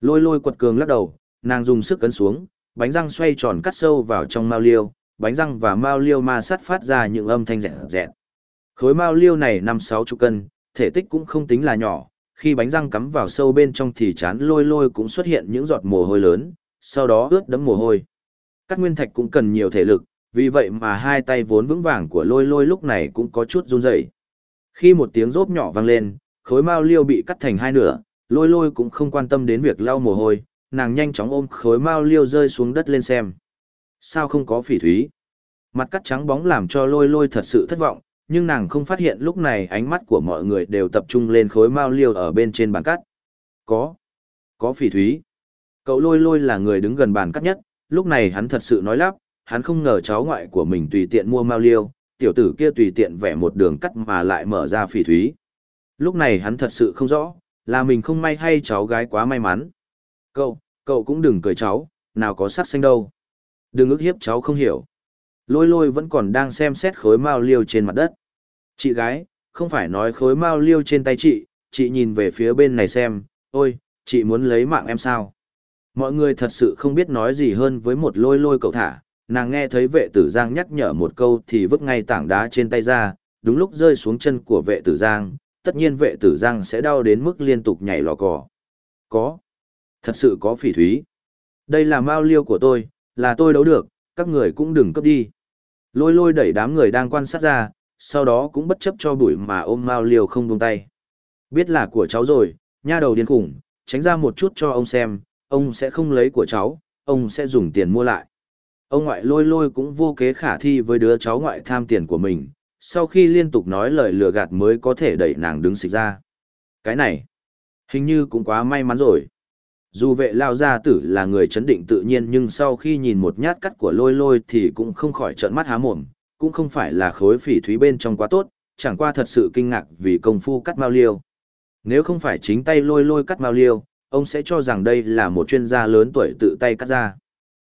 Lôi lôi quật cường lắc đầu, nàng dùng sức cấn xuống, bánh răng xoay tròn cắt sâu vào trong mao liêu, bánh răng và mao liêu ma sát phát ra những âm thanh rẹn rẹn. Khối mao liêu này năm sáu chục cân, thể tích cũng không tính là nhỏ, khi bánh răng cắm vào sâu bên trong thì chán lôi lôi cũng xuất hiện những giọt mồ hôi lớn, sau đó ướt đẫm mồ hôi. Cắt nguyên thạch cũng cần nhiều thể lực, vì vậy mà hai tay vốn vững vàng của lôi lôi lúc này cũng có chút run rẩy. Khi một tiếng rốp nhỏ vang lên, khối mao liêu bị cắt thành hai nửa, lôi lôi cũng không quan tâm đến việc lau mồ hôi, nàng nhanh chóng ôm khối mao liêu rơi xuống đất lên xem. Sao không có phỉ thúy? Mặt cắt trắng bóng làm cho lôi lôi thật sự thất vọng, nhưng nàng không phát hiện lúc này ánh mắt của mọi người đều tập trung lên khối mao liêu ở bên trên bàn cắt. Có. Có phỉ thúy. Cậu lôi lôi là người đứng gần bàn cắt nhất, lúc này hắn thật sự nói lắp, hắn không ngờ cháu ngoại của mình tùy tiện mua mao liêu, tiểu tử kia tùy tiện vẽ một đường cắt mà lại mở ra phỉ thúy. Lúc này hắn thật sự không rõ, là mình không may hay cháu gái quá may mắn. Cậu, cậu cũng đừng cười cháu, nào có sắc xanh đâu. Đừng ức hiếp cháu không hiểu. Lôi lôi vẫn còn đang xem xét khối mao liêu trên mặt đất. Chị gái, không phải nói khối mao liêu trên tay chị, chị nhìn về phía bên này xem, ôi, chị muốn lấy mạng em sao? Mọi người thật sự không biết nói gì hơn với một lôi lôi cậu thả, nàng nghe thấy vệ tử giang nhắc nhở một câu thì vứt ngay tảng đá trên tay ra, đúng lúc rơi xuống chân của vệ tử giang, tất nhiên vệ tử giang sẽ đau đến mức liên tục nhảy lò cò. Có. Thật sự có phỉ thúy. Đây là mao liêu của tôi, là tôi đấu được, các người cũng đừng cấp đi. Lôi lôi đẩy đám người đang quan sát ra, sau đó cũng bất chấp cho bụi mà ôm mao liêu không buông tay. Biết là của cháu rồi, nha đầu điên khủng, tránh ra một chút cho ông xem, ông sẽ không lấy của cháu, ông sẽ dùng tiền mua lại. Ông ngoại lôi lôi cũng vô kế khả thi với đứa cháu ngoại tham tiền của mình, sau khi liên tục nói lời lừa gạt mới có thể đẩy nàng đứng xịch ra. Cái này, hình như cũng quá may mắn rồi. Dù vệ lao gia tử là người chấn định tự nhiên nhưng sau khi nhìn một nhát cắt của lôi lôi thì cũng không khỏi trợn mắt há mồm, cũng không phải là khối phỉ thúy bên trong quá tốt, chẳng qua thật sự kinh ngạc vì công phu cắt mao liêu. Nếu không phải chính tay lôi lôi cắt mao liêu, ông sẽ cho rằng đây là một chuyên gia lớn tuổi tự tay cắt ra.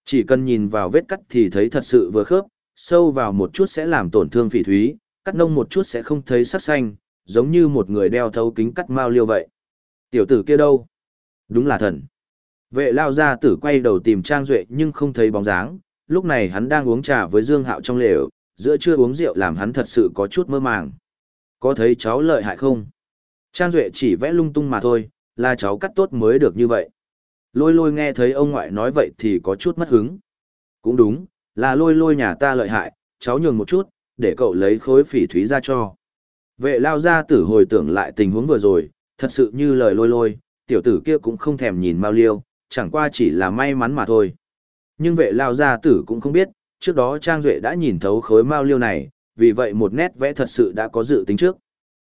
Chỉ cần nhìn vào vết cắt thì thấy thật sự vừa khớp, sâu vào một chút sẽ làm tổn thương phỉ thúy, cắt nông một chút sẽ không thấy sắc xanh, giống như một người đeo thấu kính cắt mao liêu vậy. Tiểu tử kia đâu? Đúng là thần. Vệ lao ra tử quay đầu tìm Trang Duệ nhưng không thấy bóng dáng, lúc này hắn đang uống trà với Dương Hạo trong lều, giữa trưa uống rượu làm hắn thật sự có chút mơ màng. Có thấy cháu lợi hại không? Trang Duệ chỉ vẽ lung tung mà thôi, là cháu cắt tốt mới được như vậy. Lôi lôi nghe thấy ông ngoại nói vậy thì có chút mất hứng. Cũng đúng, là lôi lôi nhà ta lợi hại, cháu nhường một chút, để cậu lấy khối phỉ thúy ra cho. Vệ lao ra tử hồi tưởng lại tình huống vừa rồi, thật sự như lời lôi lôi, tiểu tử kia cũng không thèm nhìn Mao Liêu, chẳng qua chỉ là may mắn mà thôi. Nhưng vệ lao gia tử cũng không biết, trước đó Trang Duệ đã nhìn thấu khối Mao Liêu này, vì vậy một nét vẽ thật sự đã có dự tính trước.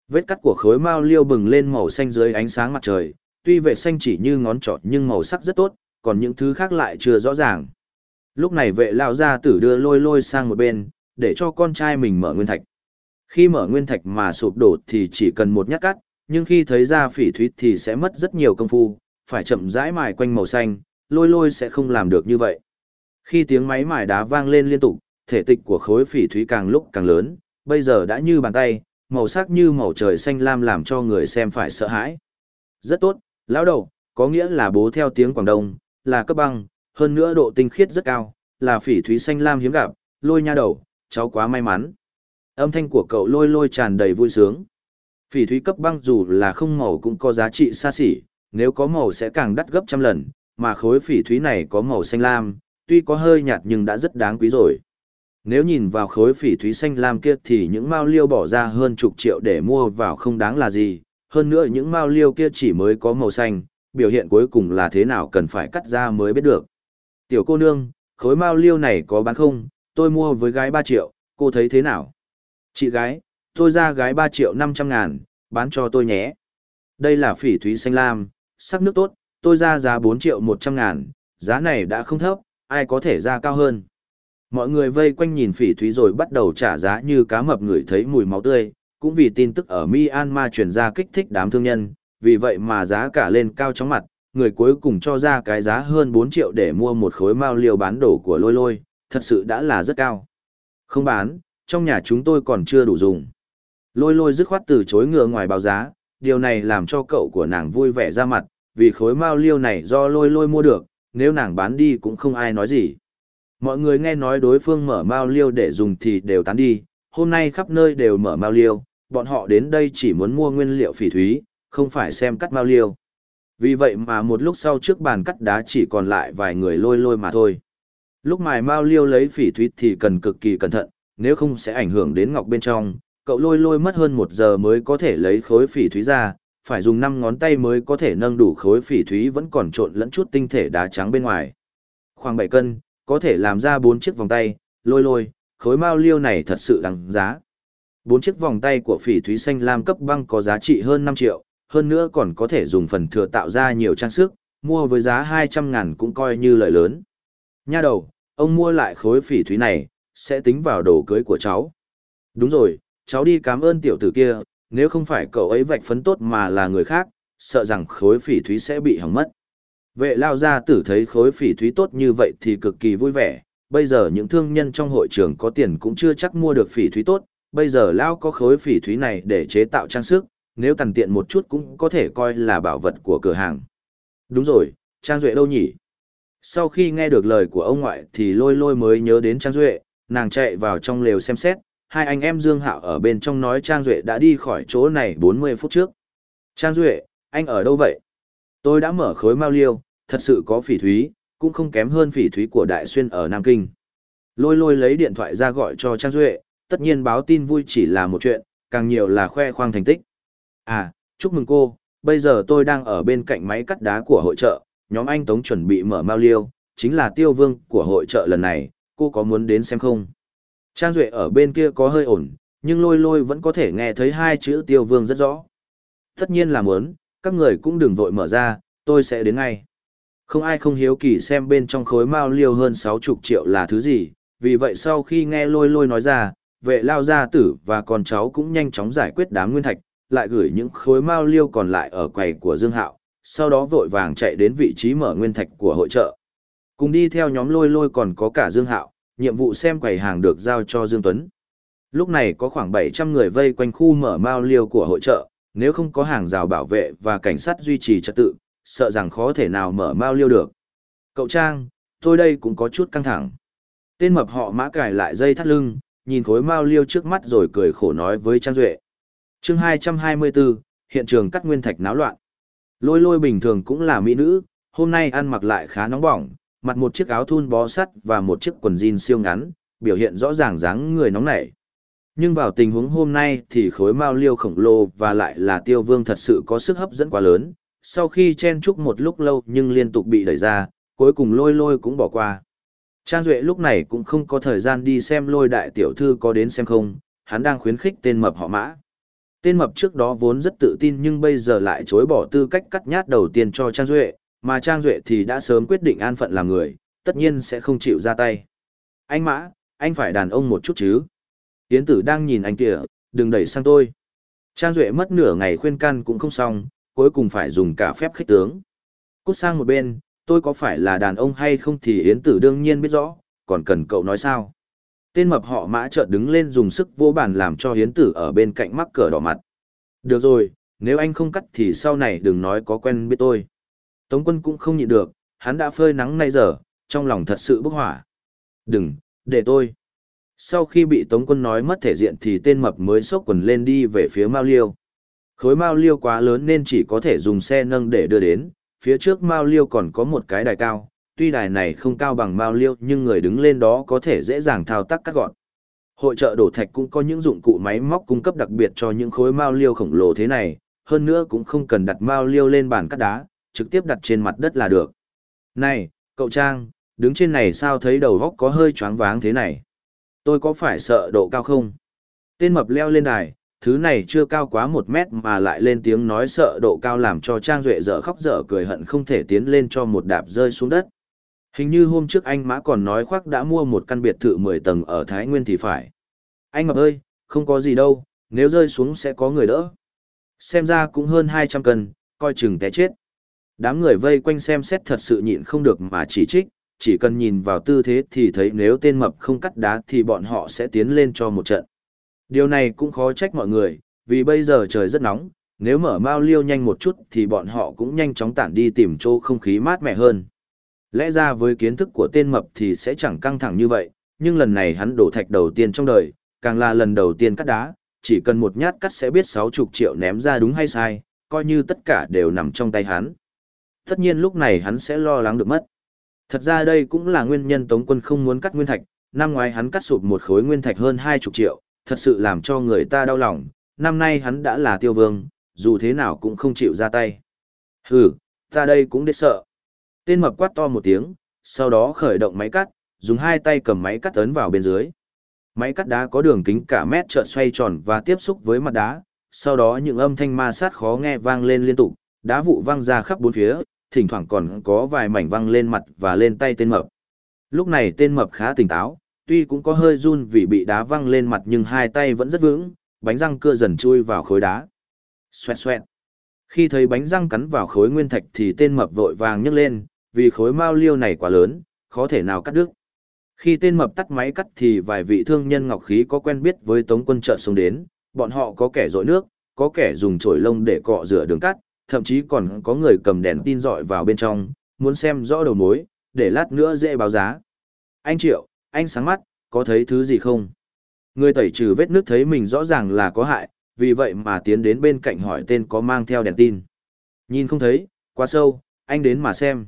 Vết cắt của khối Mao Liêu bừng lên màu xanh dưới ánh sáng mặt trời, tuy vệ xanh chỉ như ngón trỏ nhưng màu sắc rất tốt, còn những thứ khác lại chưa rõ ràng. Lúc này vệ lao gia tử đưa lôi lôi sang một bên, để cho con trai mình mở nguyên thạch. Khi mở nguyên thạch mà sụp đổ thì chỉ cần một nhát cắt, nhưng khi thấy ra phỉ thúy thì sẽ mất rất nhiều công phu, phải chậm rãi mài quanh màu xanh, lôi lôi sẽ không làm được như vậy. Khi tiếng máy mài đá vang lên liên tục, thể tích của khối phỉ thúy càng lúc càng lớn, bây giờ đã như bàn tay, màu sắc như màu trời xanh lam làm cho người xem phải sợ hãi. Rất tốt, lão đầu, có nghĩa là bố theo tiếng Quảng Đông, là cấp băng, hơn nữa độ tinh khiết rất cao, là phỉ thúy xanh lam hiếm gặp, lôi nha đầu, cháu quá may mắn. Âm thanh của cậu lôi lôi tràn đầy vui sướng. Phỉ thúy cấp băng dù là không màu cũng có giá trị xa xỉ, nếu có màu sẽ càng đắt gấp trăm lần, mà khối phỉ thúy này có màu xanh lam, tuy có hơi nhạt nhưng đã rất đáng quý rồi. Nếu nhìn vào khối phỉ thúy xanh lam kia thì những mao liêu bỏ ra hơn chục triệu để mua vào không đáng là gì, hơn nữa những mao liêu kia chỉ mới có màu xanh, biểu hiện cuối cùng là thế nào cần phải cắt ra mới biết được. Tiểu cô nương, khối mao liêu này có bán không, tôi mua với gái 3 triệu, cô thấy thế nào? Chị gái, tôi ra gái 3 triệu 500 ngàn, bán cho tôi nhé. Đây là phỉ thúy xanh lam, sắc nước tốt, tôi ra giá 4 triệu 100 ngàn, giá này đã không thấp, ai có thể ra cao hơn. Mọi người vây quanh nhìn phỉ thúy rồi bắt đầu trả giá như cá mập ngửi thấy mùi máu tươi, cũng vì tin tức ở Myanmar truyền ra kích thích đám thương nhân, vì vậy mà giá cả lên cao chóng mặt, người cuối cùng cho ra cái giá hơn 4 triệu để mua một khối mao liều bán đổ của lôi lôi, thật sự đã là rất cao. Không bán, trong nhà chúng tôi còn chưa đủ dùng. Lôi lôi dứt khoát từ chối ngựa ngoài báo giá, điều này làm cho cậu của nàng vui vẻ ra mặt, vì khối mao liêu này do lôi lôi mua được, nếu nàng bán đi cũng không ai nói gì. Mọi người nghe nói đối phương mở mao liêu để dùng thì đều tán đi, hôm nay khắp nơi đều mở mao liêu, bọn họ đến đây chỉ muốn mua nguyên liệu phỉ thúy, không phải xem cắt mao liêu. Vì vậy mà một lúc sau trước bàn cắt đá chỉ còn lại vài người lôi lôi mà thôi. Lúc mài mao liêu lấy phỉ thúy thì cần cực kỳ cẩn thận, nếu không sẽ ảnh hưởng đến ngọc bên trong, cậu lôi lôi mất hơn một giờ mới có thể lấy khối phỉ thúy ra, phải dùng năm ngón tay mới có thể nâng đủ khối phỉ thúy vẫn còn trộn lẫn chút tinh thể đá trắng bên ngoài. Khoảng bảy cân, có thể làm ra bốn chiếc vòng tay, lôi lôi, khối mao liêu này thật sự đáng giá. Bốn chiếc vòng tay của phỉ thúy xanh lam cấp băng có giá trị hơn năm triệu, hơn nữa còn có thể dùng phần thừa tạo ra nhiều trang sức, mua với giá hai trăm ngàn cũng coi như lợi lớn. Nha đầu, ông mua lại khối phỉ thúy này, sẽ tính vào đồ cưới của cháu. Đúng rồi, cháu đi cảm ơn tiểu tử kia, nếu không phải cậu ấy vạch phấn tốt mà là người khác, sợ rằng khối phỉ thúy sẽ bị hỏng mất. Vệ lao gia tử thấy khối phỉ thúy tốt như vậy thì cực kỳ vui vẻ, bây giờ những thương nhân trong hội trường có tiền cũng chưa chắc mua được phỉ thúy tốt, bây giờ lao có khối phỉ thúy này để chế tạo trang sức, nếu tằn tiện một chút cũng có thể coi là bảo vật của cửa hàng. Đúng rồi, Trang Duệ đâu nhỉ? Sau khi nghe được lời của ông ngoại thì lôi lôi mới nhớ đến Trang Duệ, nàng chạy vào trong lều xem xét, hai anh em Dương Hạo ở bên trong nói Trang Duệ đã đi khỏi chỗ này 40 phút trước. Trang Duệ, anh ở đâu vậy? Tôi đã mở khối mau liêu, thật sự có phỉ thúy, cũng không kém hơn phỉ thúy của Đại Xuyên ở Nam Kinh. Lôi lôi lấy điện thoại ra gọi cho Trang Duệ, tất nhiên báo tin vui chỉ là một chuyện, càng nhiều là khoe khoang thành tích. À, chúc mừng cô, bây giờ tôi đang ở bên cạnh máy cắt đá của hội trợ, nhóm anh Tống chuẩn bị mở mau liêu, chính là tiêu vương của hội trợ lần này, cô có muốn đến xem không? Trang Duệ ở bên kia có hơi ổn, nhưng lôi lôi vẫn có thể nghe thấy hai chữ tiêu vương rất rõ. Tất nhiên là muốn, các người cũng đừng vội mở ra, tôi sẽ đến ngay. Không ai không hiếu kỳ xem bên trong khối mao liêu hơn 60 triệu là thứ gì, vì vậy sau khi nghe lôi lôi nói ra, vệ lao gia tử và con cháu cũng nhanh chóng giải quyết đám nguyên thạch, lại gửi những khối mao liêu còn lại ở quầy của Dương Hạo, sau đó vội vàng chạy đến vị trí mở nguyên thạch của hội trợ. Cùng đi theo nhóm lôi lôi còn có cả Dương Hạo, nhiệm vụ xem quầy hàng được giao cho Dương Tuấn. Lúc này có khoảng 700 người vây quanh khu mở mao liêu của hội trợ, nếu không có hàng rào bảo vệ và cảnh sát duy trì trật tự, sợ rằng khó thể nào mở mao liêu được. Cậu Trang, tôi đây cũng có chút căng thẳng. Tên mập họ mã cải lại dây thắt lưng, nhìn khối mao liêu trước mắt rồi cười khổ nói với Trang Duệ. chương 224, hiện trường cắt nguyên thạch náo loạn. Lôi lôi bình thường cũng là mỹ nữ, hôm nay ăn mặc lại khá nóng bỏng, mặt một chiếc áo thun bó sắt và một chiếc quần jean siêu ngắn, biểu hiện rõ ràng dáng người nóng nảy. Nhưng vào tình huống hôm nay thì khối mao liêu khổng lồ và lại là tiêu vương thật sự có sức hấp dẫn quá lớn, sau khi chen chúc một lúc lâu nhưng liên tục bị đẩy ra, cuối cùng lôi lôi cũng bỏ qua. Trang Duệ lúc này cũng không có thời gian đi xem lôi đại tiểu thư có đến xem không, hắn đang khuyến khích tên mập họ mã. Tên mập trước đó vốn rất tự tin nhưng bây giờ lại chối bỏ tư cách cắt nhát đầu tiên cho Trang Duệ, mà Trang Duệ thì đã sớm quyết định an phận làm người, tất nhiên sẽ không chịu ra tay. Anh Mã, anh phải đàn ông một chút chứ. Yến tử đang nhìn anh kìa, đừng đẩy sang tôi. Trang Duệ mất nửa ngày khuyên can cũng không xong, cuối cùng phải dùng cả phép khích tướng. Cút sang một bên, tôi có phải là đàn ông hay không thì Yến tử đương nhiên biết rõ, còn cần cậu nói sao. Tên mập họ mã chợt đứng lên dùng sức vô bản làm cho Yến tử ở bên cạnh mắc cờ đỏ mặt. Được rồi, nếu anh không cắt thì sau này đừng nói có quen biết tôi. Tống quân cũng không nhịn được, hắn đã phơi nắng nay giờ, trong lòng thật sự bốc hỏa. Đừng, để tôi. Sau khi bị Tống quân nói mất thể diện thì tên mập mới xốc quần lên đi về phía Mao Liêu. Khối Mao Liêu quá lớn nên chỉ có thể dùng xe nâng để đưa đến, phía trước Mao Liêu còn có một cái đài cao, tuy đài này không cao bằng Mao Liêu nhưng người đứng lên đó có thể dễ dàng thao tác cắt gọn. Hội trợ đổ thạch cũng có những dụng cụ máy móc cung cấp đặc biệt cho những khối Mao Liêu khổng lồ thế này, hơn nữa cũng không cần đặt Mao Liêu lên bàn cắt đá, trực tiếp đặt trên mặt đất là được. Này, cậu Trang, đứng trên này sao thấy đầu góc có hơi choáng váng thế này? Tôi có phải sợ độ cao không? Tên mập leo lên đài, thứ này chưa cao quá một mét mà lại lên tiếng nói sợ độ cao làm cho Trang Duệ dở khóc dở cười hận không thể tiến lên cho một đạp rơi xuống đất. Hình như hôm trước anh Mã còn nói khoác đã mua một căn biệt thự 10 tầng ở Thái Nguyên thì phải. Anh Mập ơi, không có gì đâu, nếu rơi xuống sẽ có người đỡ. Xem ra cũng hơn 200 cân, coi chừng té chết. Đám người vây quanh xem xét thật sự nhịn không được mà chỉ trích, chỉ cần nhìn vào tư thế thì thấy nếu tên mập không cắt đá thì bọn họ sẽ tiến lên cho một trận. Điều này cũng khó trách mọi người, vì bây giờ trời rất nóng, nếu mở mao liêu nhanh một chút thì bọn họ cũng nhanh chóng tản đi tìm chỗ không khí mát mẻ hơn. Lẽ ra với kiến thức của tên mập thì sẽ chẳng căng thẳng như vậy, nhưng lần này hắn đổ thạch đầu tiên trong đời, càng là lần đầu tiên cắt đá, chỉ cần một nhát cắt sẽ biết 60 triệu ném ra đúng hay sai, coi như tất cả đều nằm trong tay hắn. Tất nhiên lúc này hắn sẽ lo lắng được mất. Thật ra đây cũng là nguyên nhân Tống quân không muốn cắt nguyên thạch, năm ngoái hắn cắt sụp một khối nguyên thạch hơn 20 triệu, thật sự làm cho người ta đau lòng, năm nay hắn đã là tiêu vương, dù thế nào cũng không chịu ra tay. Hừ, ta đây cũng đế sợ. Tên mập quát to một tiếng, sau đó khởi động máy cắt, dùng hai tay cầm máy cắt ấn vào bên dưới. Máy cắt đá có đường kính cả mét trợn xoay tròn và tiếp xúc với mặt đá, sau đó những âm thanh ma sát khó nghe vang lên liên tục, đá vụ văng ra khắp bốn phía, thỉnh thoảng còn có vài mảnh văng lên mặt và lên tay tên mập. Lúc này tên mập khá tỉnh táo, tuy cũng có hơi run vì bị đá văng lên mặt nhưng hai tay vẫn rất vững, bánh răng cưa dần chui vào khối đá. Xoẹt xoẹt. Khi thấy bánh răng cắn vào khối nguyên thạch thì tên mập vội vàng nhấc lên, vì khối mao liêu này quá lớn, khó thể nào cắt đứt. Khi tên mập tắt máy cắt thì vài vị thương nhân ngọc khí có quen biết với tống quân trợ xuống đến, bọn họ có kẻ dội nước, có kẻ dùng chổi lông để cọ rửa đường cắt, thậm chí còn có người cầm đèn tin dọi vào bên trong, muốn xem rõ đầu mối, để lát nữa dễ báo giá. Anh Triệu, anh sáng mắt, có thấy thứ gì không? Người tẩy trừ vết nước thấy mình rõ ràng là có hại, vì vậy mà tiến đến bên cạnh hỏi tên có mang theo đèn tin. Nhìn không thấy, quá sâu, anh đến mà xem.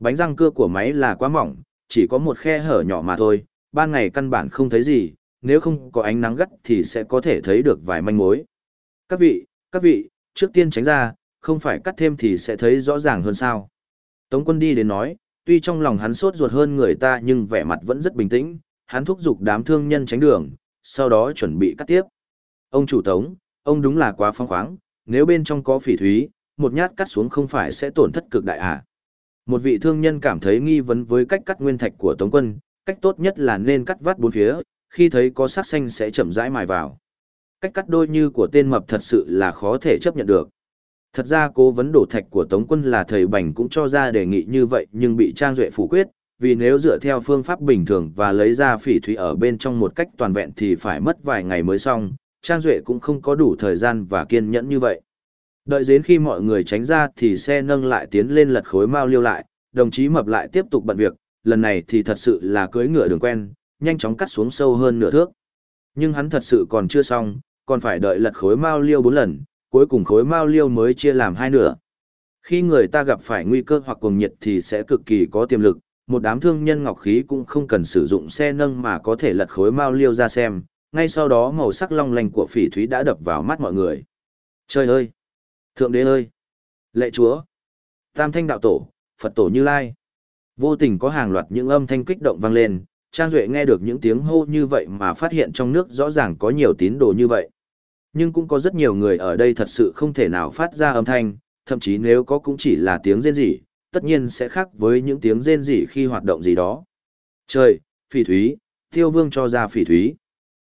Bánh răng cưa của máy là quá mỏng, chỉ có một khe hở nhỏ mà thôi, ban ngày căn bản không thấy gì, nếu không có ánh nắng gắt thì sẽ có thể thấy được vài manh mối. Các vị, các vị, trước tiên tránh ra, không phải cắt thêm thì sẽ thấy rõ ràng hơn sao. Tống quân đi đến nói, tuy trong lòng hắn sốt ruột hơn người ta nhưng vẻ mặt vẫn rất bình tĩnh, hắn thúc giục đám thương nhân tránh đường, sau đó chuẩn bị cắt tiếp. Ông chủ tống, ông đúng là quá phong khoáng, nếu bên trong có phỉ thúy, một nhát cắt xuống không phải sẽ tổn thất cực đại à. Một vị thương nhân cảm thấy nghi vấn với cách cắt nguyên thạch của Tống quân, cách tốt nhất là nên cắt vắt bốn phía, khi thấy có sắc xanh sẽ chậm rãi mài vào. Cách cắt đôi như của tên mập thật sự là khó thể chấp nhận được. Thật ra cố vấn đổ thạch của Tống quân là thầy Bành cũng cho ra đề nghị như vậy nhưng bị Trang Duệ phủ quyết, vì nếu dựa theo phương pháp bình thường và lấy ra phỉ thúy ở bên trong một cách toàn vẹn thì phải mất vài ngày mới xong, Trang Duệ cũng không có đủ thời gian và kiên nhẫn như vậy. Đợi đến khi mọi người tránh ra thì xe nâng lại tiến lên lật khối mao liêu lại, đồng chí mập lại tiếp tục bận việc, lần này thì thật sự là cưới ngựa đường quen, nhanh chóng cắt xuống sâu hơn nửa thước. Nhưng hắn thật sự còn chưa xong, còn phải đợi lật khối mao liêu bốn lần, cuối cùng khối mao liêu mới chia làm hai nửa. Khi người ta gặp phải nguy cơ hoặc cuồng nhiệt thì sẽ cực kỳ có tiềm lực, một đám thương nhân ngọc khí cũng không cần sử dụng xe nâng mà có thể lật khối mao liêu ra xem, ngay sau đó màu sắc long lanh của phỉ thúy đã đập vào mắt mọi người. Trời ơi! Thượng đế ơi! Lệ chúa! Tam thanh đạo tổ, Phật tổ Như Lai! Vô tình có hàng loạt những âm thanh kích động vang lên, Trang Duệ nghe được những tiếng hô như vậy mà phát hiện trong nước rõ ràng có nhiều tín đồ như vậy. Nhưng cũng có rất nhiều người ở đây thật sự không thể nào phát ra âm thanh, thậm chí nếu có cũng chỉ là tiếng rên rỉ, tất nhiên sẽ khác với những tiếng rên rỉ khi hoạt động gì đó. Trời, phỉ thúy, tiêu vương cho ra phỉ thúy.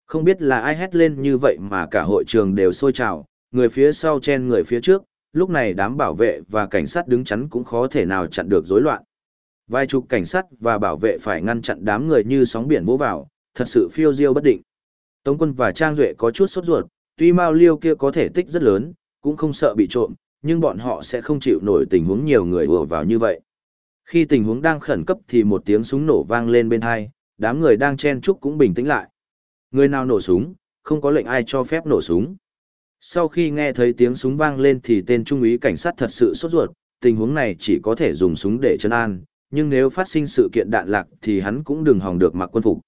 Không biết là ai hét lên như vậy mà cả hội trường đều sôi trào, người phía sau chen người phía trước, lúc này đám bảo vệ và cảnh sát đứng chắn cũng khó thể nào chặn được rối loạn. Vài chục cảnh sát và bảo vệ phải ngăn chặn đám người như sóng biển vỗ vào, thật sự phiêu diêu bất định. Tống quân và Trang Duệ có chút sốt ruột, tuy Mao Liêu kia có thể tích rất lớn, cũng không sợ bị trộm, nhưng bọn họ sẽ không chịu nổi tình huống nhiều người ùa vào như vậy. Khi tình huống đang khẩn cấp thì một tiếng súng nổ vang lên bên hai, đám người đang chen chúc cũng bình tĩnh lại. Người nào nổ súng, không có lệnh ai cho phép nổ súng. Sau khi nghe thấy tiếng súng vang lên thì tên trung úy cảnh sát thật sự sốt ruột, tình huống này chỉ có thể dùng súng để chân an, nhưng nếu phát sinh sự kiện đạn lạc thì hắn cũng đừng hòng được mặc quân phục.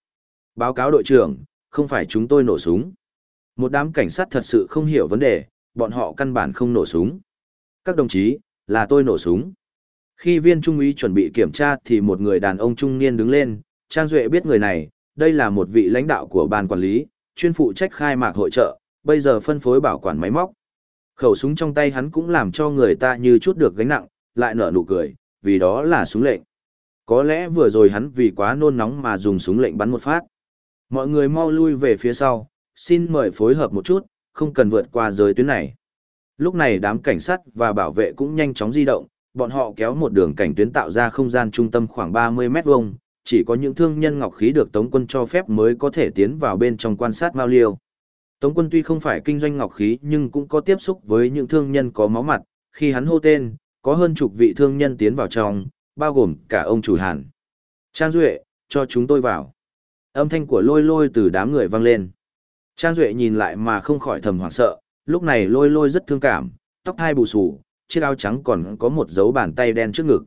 Báo cáo đội trưởng, không phải chúng tôi nổ súng. Một đám cảnh sát thật sự không hiểu vấn đề, bọn họ căn bản không nổ súng. Các đồng chí, là tôi nổ súng. Khi viên trung úy chuẩn bị kiểm tra thì một người đàn ông trung niên đứng lên, Trang Duệ biết người này, đây là một vị lãnh đạo của ban quản lý, chuyên phụ trách khai mạc hội trợ, bây giờ phân phối bảo quản máy móc. Khẩu súng trong tay hắn cũng làm cho người ta như chút được gánh nặng, lại nở nụ cười, vì đó là súng lệnh. Có lẽ vừa rồi hắn vì quá nôn nóng mà dùng súng lệnh bắn một phát. Mọi người mau lui về phía sau, xin mời phối hợp một chút, không cần vượt qua giới tuyến này. Lúc này đám cảnh sát và bảo vệ cũng nhanh chóng di động, bọn họ kéo một đường cảnh tuyến tạo ra không gian trung tâm khoảng 30 mét vuông, chỉ có những thương nhân ngọc khí được Tống quân cho phép mới có thể tiến vào bên trong quan sát Mao Liêu. Tống quân tuy không phải kinh doanh ngọc khí nhưng cũng có tiếp xúc với những thương nhân có máu mặt, khi hắn hô tên, có hơn chục vị thương nhân tiến vào trong, bao gồm cả ông chủ Hàn. Trang Duệ, cho chúng tôi vào. Âm thanh của lôi lôi từ đám người vang lên. Trang Duệ nhìn lại mà không khỏi thầm hoảng sợ, lúc này lôi lôi rất thương cảm, tóc hai bù xù, chiếc áo trắng còn có một dấu bàn tay đen trước ngực.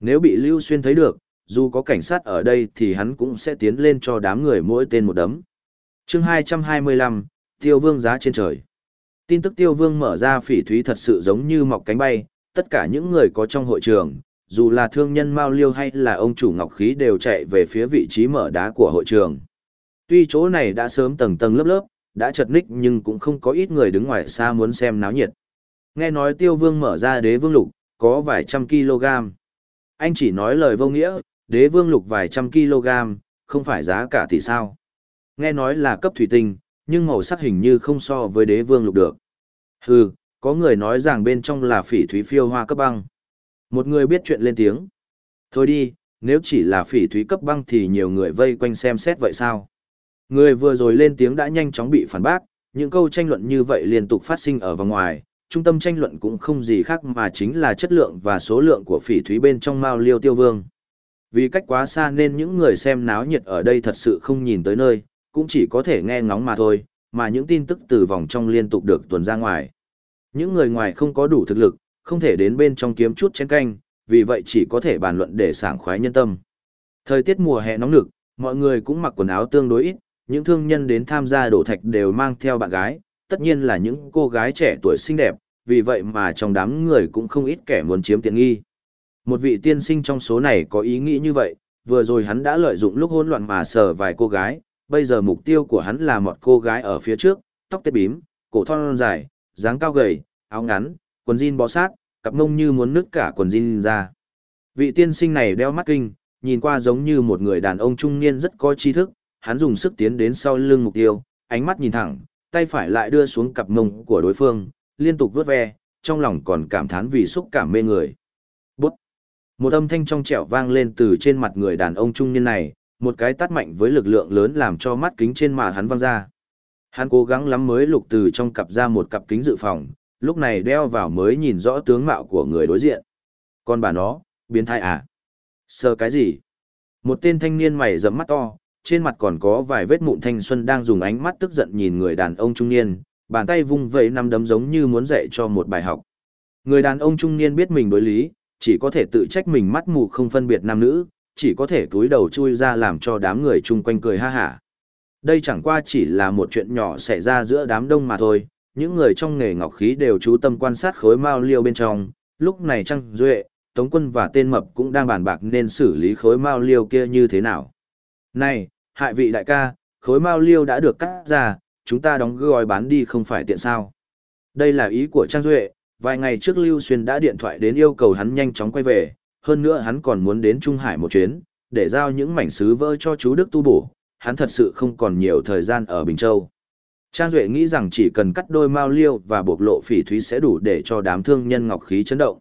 Nếu bị Lưu Xuyên thấy được, dù có cảnh sát ở đây thì hắn cũng sẽ tiến lên cho đám người mỗi tên một đấm. chương 225, Tiêu Vương giá trên trời. Tin tức Tiêu Vương mở ra phỉ thúy thật sự giống như mọc cánh bay, tất cả những người có trong hội trường, dù là thương nhân Mao Liêu hay là ông chủ ngọc khí đều chạy về phía vị trí mở đá của hội trường. Tuy chỗ này đã sớm tầng tầng lớp lớp, đã chật ních nhưng cũng không có ít người đứng ngoài xa muốn xem náo nhiệt. Nghe nói tiêu vương mở ra đế vương lục, có vài trăm kg. Anh chỉ nói lời vô nghĩa, đế vương lục vài trăm kg, không phải giá cả thì sao. Nghe nói là cấp thủy tinh, nhưng màu sắc hình như không so với đế vương lục được. Hừ, có người nói rằng bên trong là phỉ thúy phiêu hoa cấp băng. Một người biết chuyện lên tiếng. Thôi đi, nếu chỉ là phỉ thúy cấp băng thì nhiều người vây quanh xem xét vậy sao? Người vừa rồi lên tiếng đã nhanh chóng bị phản bác, những câu tranh luận như vậy liên tục phát sinh ở vòng ngoài, trung tâm tranh luận cũng không gì khác mà chính là chất lượng và số lượng của phỉ thúy bên trong Mao Liêu Tiêu Vương. Vì cách quá xa nên những người xem náo nhiệt ở đây thật sự không nhìn tới nơi, cũng chỉ có thể nghe ngóng mà thôi, mà những tin tức từ vòng trong liên tục được tuần ra ngoài. Những người ngoài không có đủ thực lực, không thể đến bên trong kiếm chút chén canh, vì vậy chỉ có thể bàn luận để sảng khoái nhân tâm. Thời tiết mùa hè nóng nực, mọi người cũng mặc quần áo tương đối ít, những thương nhân đến tham gia đổ thạch đều mang theo bạn gái, tất nhiên là những cô gái trẻ tuổi xinh đẹp, vì vậy mà trong đám người cũng không ít kẻ muốn chiếm tiện nghi. Một vị tiên sinh trong số này có ý nghĩ như vậy, vừa rồi hắn đã lợi dụng lúc hỗn loạn mà sờ vài cô gái, bây giờ mục tiêu của hắn là một cô gái ở phía trước, tóc tết bím, cổ thon dài, dáng cao gầy, áo ngắn, quần jean bó sát, cặp mông như muốn nứt cả quần jean ra. Vị tiên sinh này đeo mắt kinh, nhìn qua giống như một người đàn ông trung niên rất có trí thức, hắn dùng sức tiến đến sau lưng mục tiêu, ánh mắt nhìn thẳng, tay phải lại đưa xuống cặp mông của đối phương, liên tục vuốt ve, trong lòng còn cảm thán vì xúc cảm mê người. Bút! Một âm thanh trong trẻo vang lên từ trên mặt người đàn ông trung niên này, một cái tát mạnh với lực lượng lớn làm cho mắt kính trên mà hắn văng ra. Hắn cố gắng lắm mới lục từ trong cặp ra một cặp kính dự phòng, lúc này đeo vào mới nhìn rõ tướng mạo của người đối diện. Còn bà nó, biến thái à? Sơ cái gì? Một tên thanh niên mày rậm mắt to, trên mặt còn có vài vết mụn thanh xuân đang dùng ánh mắt tức giận nhìn người đàn ông trung niên, bàn tay vung vẩy năm đấm giống như muốn dạy cho một bài học. Người đàn ông trung niên biết mình đối lý, chỉ có thể tự trách mình mắt mù không phân biệt nam nữ, chỉ có thể túi đầu chui ra làm cho đám người chung quanh cười ha hả. Đây chẳng qua chỉ là một chuyện nhỏ xảy ra giữa đám đông mà thôi, những người trong nghề ngọc khí đều chú tâm quan sát khối mao liêu bên trong, lúc này Trăng Duệ, Tống Quân và tên mập cũng đang bàn bạc nên xử lý khối mao liêu kia như thế nào. Này, hại vị đại ca, khối mao liêu đã được cắt ra, chúng ta đóng gói bán đi không phải tiện sao. Đây là ý của Trang Duệ, vài ngày trước Lưu Xuyên đã điện thoại đến yêu cầu hắn nhanh chóng quay về, hơn nữa hắn còn muốn đến Trung Hải một chuyến, để giao những mảnh sứ vỡ cho chú Đức tu bổ, hắn thật sự không còn nhiều thời gian ở Bình Châu. Trang Duệ nghĩ rằng chỉ cần cắt đôi mao liêu và bộc lộ phỉ thúy sẽ đủ để cho đám thương nhân ngọc khí chấn động.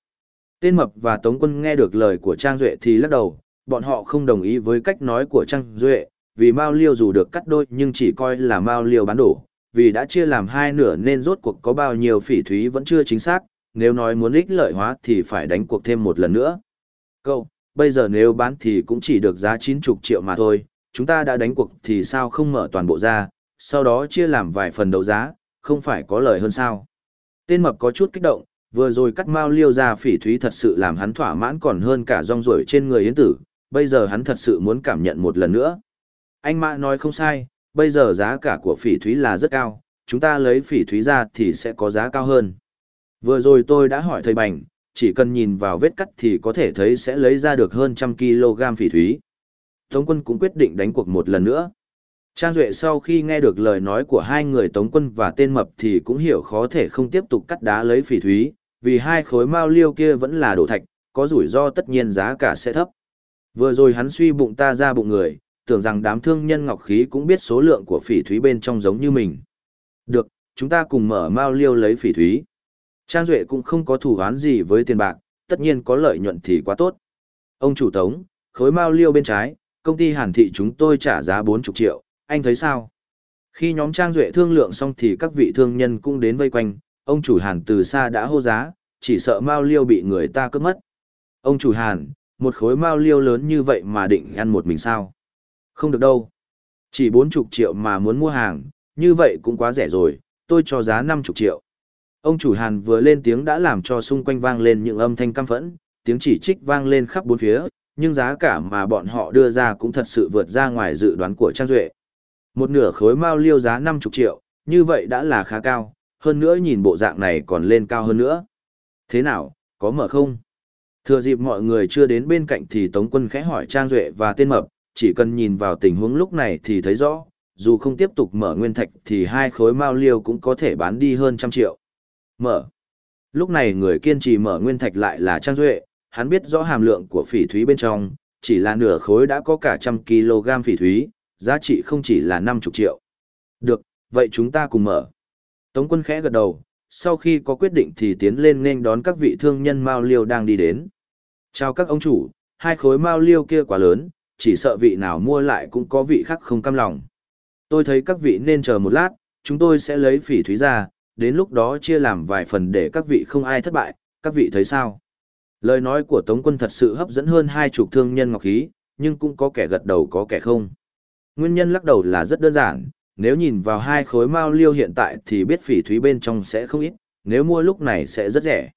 Tên Mập và Tống Quân nghe được lời của Trang Duệ thì lắc đầu, bọn họ không đồng ý với cách nói của Trang Duệ, vì mao liêu dù được cắt đôi nhưng chỉ coi là mao liêu bán đổ, vì đã chia làm hai nửa nên rốt cuộc có bao nhiêu phỉ thúy vẫn chưa chính xác, nếu nói muốn ích lợi hóa thì phải đánh cuộc thêm một lần nữa. Cậu, bây giờ nếu bán thì cũng chỉ được giá 90 triệu mà thôi, chúng ta đã đánh cuộc thì sao không mở toàn bộ ra, sau đó chia làm vài phần đấu giá, không phải có lời hơn sao. Tên mập có chút kích động, vừa rồi cắt mao liêu ra phỉ thúy thật sự làm hắn thỏa mãn còn hơn cả rong ruổi trên người yến tử, bây giờ hắn thật sự muốn cảm nhận một lần nữa. Anh Mã nói không sai, bây giờ giá cả của phỉ thúy là rất cao, chúng ta lấy phỉ thúy ra thì sẽ có giá cao hơn. Vừa rồi tôi đã hỏi thầy Bành, chỉ cần nhìn vào vết cắt thì có thể thấy sẽ lấy ra được hơn trăm kg phỉ thúy. Tống quân cũng quyết định đánh cuộc một lần nữa. Trang Duệ sau khi nghe được lời nói của hai người Tống quân và tên mập thì cũng hiểu khó thể không tiếp tục cắt đá lấy phỉ thúy, vì hai khối mao liêu kia vẫn là đồ thạch, có rủi ro tất nhiên giá cả sẽ thấp. Vừa rồi hắn suy bụng ta ra bụng người, tưởng rằng đám thương nhân ngọc khí cũng biết số lượng của phỉ thúy bên trong giống như mình. Được, chúng ta cùng mở mao liêu lấy phỉ thúy. Trang Duệ cũng không có thủ án gì với tiền bạc, tất nhiên có lợi nhuận thì quá tốt. Ông chủ tống, khối mao liêu bên trái, công ty hàn thị chúng tôi trả giá 40 triệu, anh thấy sao? Khi nhóm Trang Duệ thương lượng xong thì các vị thương nhân cũng đến vây quanh, ông chủ hàn từ xa đã hô giá, chỉ sợ mao liêu bị người ta cướp mất. Ông chủ hàn, một khối mao liêu lớn như vậy mà định ăn một mình sao? Không được đâu. Chỉ 40 triệu mà muốn mua hàng, như vậy cũng quá rẻ rồi, tôi cho giá 50 triệu. Ông chủ Hàn vừa lên tiếng đã làm cho xung quanh vang lên những âm thanh căm phẫn, tiếng chỉ trích vang lên khắp bốn phía, nhưng giá cả mà bọn họ đưa ra cũng thật sự vượt ra ngoài dự đoán của Trang Duệ. Một nửa khối mao liêu giá 50 triệu, như vậy đã là khá cao, hơn nữa nhìn bộ dạng này còn lên cao hơn nữa. Thế nào, có mở không? Thừa dịp mọi người chưa đến bên cạnh thì Tống quân khẽ hỏi Trang Duệ và tên mập, chỉ cần nhìn vào tình huống lúc này thì thấy rõ, dù không tiếp tục mở nguyên thạch thì hai khối mao liêu cũng có thể bán đi hơn trăm triệu. Mở. Lúc này người kiên trì mở nguyên thạch lại là Trang Duệ, hắn biết rõ hàm lượng của phỉ thúy bên trong, chỉ là nửa khối đã có cả trăm kg phỉ thúy, giá trị không chỉ là 50 triệu. Được, vậy chúng ta cùng mở. Tống quân khẽ gật đầu, sau khi có quyết định thì tiến lên nên đón các vị thương nhân Mao Liêu đang đi đến. Chào các ông chủ, hai khối Mao Liêu kia quá lớn, chỉ sợ vị nào mua lại cũng có vị khác không cam lòng. Tôi thấy các vị nên chờ một lát, chúng tôi sẽ lấy phỉ thúy ra, đến lúc đó chia làm vài phần để các vị không ai thất bại, các vị thấy sao? Lời nói của Tống quân thật sự hấp dẫn hơn hai chục thương nhân ngọc khí, nhưng cũng có kẻ gật đầu có kẻ không. Nguyên nhân lắc đầu là rất đơn giản, nếu nhìn vào hai khối mao liêu hiện tại thì biết phỉ thúy bên trong sẽ không ít, nếu mua lúc này sẽ rất rẻ.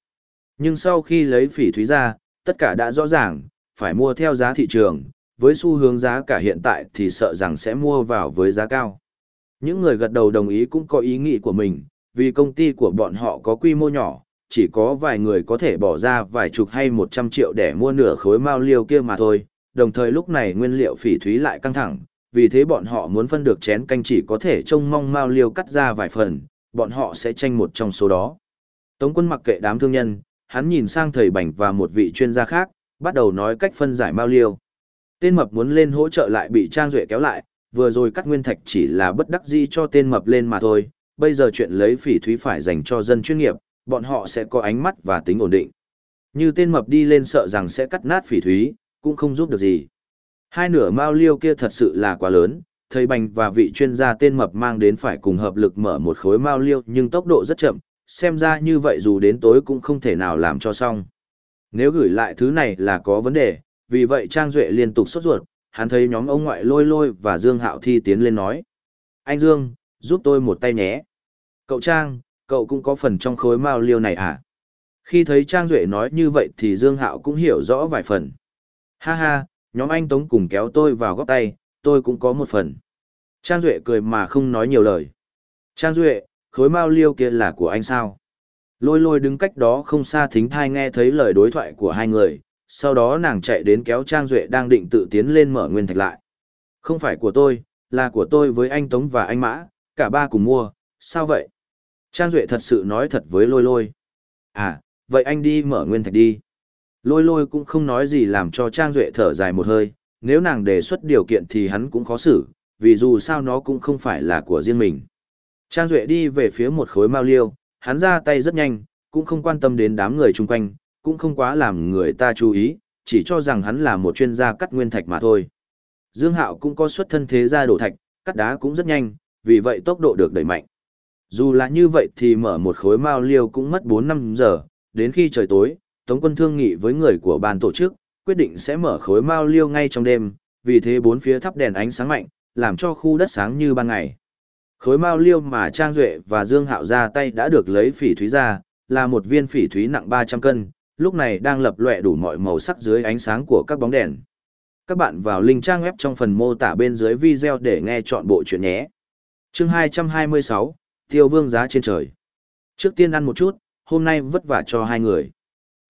Nhưng sau khi lấy phỉ thúy ra, tất cả đã rõ ràng, phải mua theo giá thị trường, với xu hướng giá cả hiện tại thì sợ rằng sẽ mua vào với giá cao. Những người gật đầu đồng ý cũng có ý nghĩ của mình, vì công ty của bọn họ có quy mô nhỏ, chỉ có vài người có thể bỏ ra vài chục hay một trăm triệu để mua nửa khối mao liêu kia mà thôi, đồng thời lúc này nguyên liệu phỉ thúy lại căng thẳng, vì thế bọn họ muốn phân được chén canh chỉ có thể trông mong mao liêu cắt ra vài phần, bọn họ sẽ tranh một trong số đó. Tống quân mặc kệ đám thương nhân, hắn nhìn sang thầy bảnh và một vị chuyên gia khác, bắt đầu nói cách phân giải mao liêu. Tên mập muốn lên hỗ trợ lại bị Trang Duệ kéo lại, vừa rồi cắt nguyên thạch chỉ là bất đắc dĩ cho tên mập lên mà thôi, bây giờ chuyện lấy phỉ thúy phải dành cho dân chuyên nghiệp, bọn họ sẽ có ánh mắt và tính ổn định. Như tên mập đi lên sợ rằng sẽ cắt nát phỉ thúy, cũng không giúp được gì. Hai nửa mao liêu kia thật sự là quá lớn, thầy bành và vị chuyên gia tên mập mang đến phải cùng hợp lực mở một khối mao liêu nhưng tốc độ rất chậm, xem ra như vậy dù đến tối cũng không thể nào làm cho xong. Nếu gửi lại thứ này là có vấn đề, vì vậy Trang Duệ liên tục sốt ruột, hắn thấy nhóm ông ngoại lôi lôi và Dương Hạo Thi tiến lên nói. Anh Dương, giúp tôi một tay nhé. Cậu Trang, cậu cũng có phần trong khối mao liêu này à? Khi thấy Trang Duệ nói như vậy thì Dương Hạo cũng hiểu rõ vài phần. Ha ha, nhóm anh Tống cùng kéo tôi vào góc tay, tôi cũng có một phần. Trang Duệ cười mà không nói nhiều lời. Trang Duệ, khối mao liêu kia là của anh sao? Lôi lôi đứng cách đó không xa thính thai nghe thấy lời đối thoại của hai người, sau đó nàng chạy đến kéo Trang Duệ đang định tự tiến lên mở nguyên thạch lại. Không phải của tôi, là của tôi với anh Tống và anh Mã, cả ba cùng mua, sao vậy? Trang Duệ thật sự nói thật với lôi lôi. À, vậy anh đi mở nguyên thạch đi. Lôi lôi cũng không nói gì làm cho Trang Duệ thở dài một hơi, nếu nàng đề xuất điều kiện thì hắn cũng khó xử, vì dù sao nó cũng không phải là của riêng mình. Trang Duệ đi về phía một khối mao liêu, hắn ra tay rất nhanh, cũng không quan tâm đến đám người chung quanh, cũng không quá làm người ta chú ý, chỉ cho rằng hắn là một chuyên gia cắt nguyên thạch mà thôi. Dương Hạo cũng có xuất thân thế gia đổ thạch, cắt đá cũng rất nhanh, vì vậy tốc độ được đẩy mạnh. Dù là như vậy thì mở một khối mao liêu cũng mất 4-5 giờ, đến khi trời tối, Tống quân thương nghị với người của ban tổ chức, quyết định sẽ mở khối mao liêu ngay trong đêm, vì thế bốn phía thắp đèn ánh sáng mạnh, làm cho khu đất sáng như ban ngày. Khối mao liêu mà Trang Duệ và Dương Hạo ra tay đã được lấy phỉ thúy ra, là một viên phỉ thúy nặng 300 cân, lúc này đang lập lòe đủ mọi màu sắc dưới ánh sáng của các bóng đèn. Các bạn vào link trang web trong phần mô tả bên dưới video để nghe chọn bộ chuyện nhé. chương 226, Tiêu Vương giá trên trời. Trước tiên ăn một chút, hôm nay vất vả cho hai người.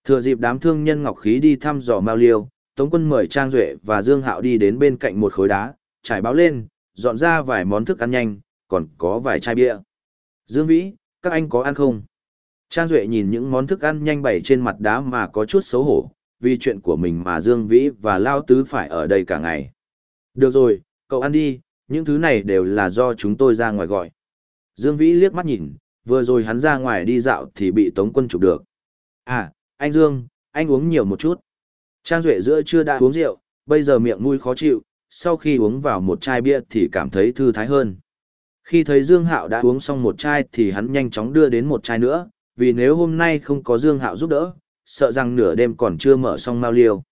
Thừa dịp đám thương nhân ngọc khí đi thăm dò Mao Liêu, Tống quân mời Trang Duệ và Dương Hạo đi đến bên cạnh một khối đá, trải báo lên, dọn ra vài món thức ăn nhanh, còn có vài chai bia. Dương Vĩ, các anh có ăn không? Trang Duệ nhìn những món thức ăn nhanh bày trên mặt đá mà có chút xấu hổ, vì chuyện của mình mà Dương Vĩ và Lao Tứ phải ở đây cả ngày. Được rồi, cậu ăn đi, những thứ này đều là do chúng tôi ra ngoài gọi. Dương Vĩ liếc mắt nhìn, vừa rồi hắn ra ngoài đi dạo thì bị Tống quân chụp được. À, anh Dương, anh uống nhiều một chút. Trang Duệ giữa chưa đã uống rượu, bây giờ miệng mũi khó chịu, sau khi uống vào một chai bia thì cảm thấy thư thái hơn. Khi thấy Dương Hạo đã uống xong một chai thì hắn nhanh chóng đưa đến một chai nữa, vì nếu hôm nay không có Dương Hạo giúp đỡ, sợ rằng nửa đêm còn chưa mở xong mao liêu.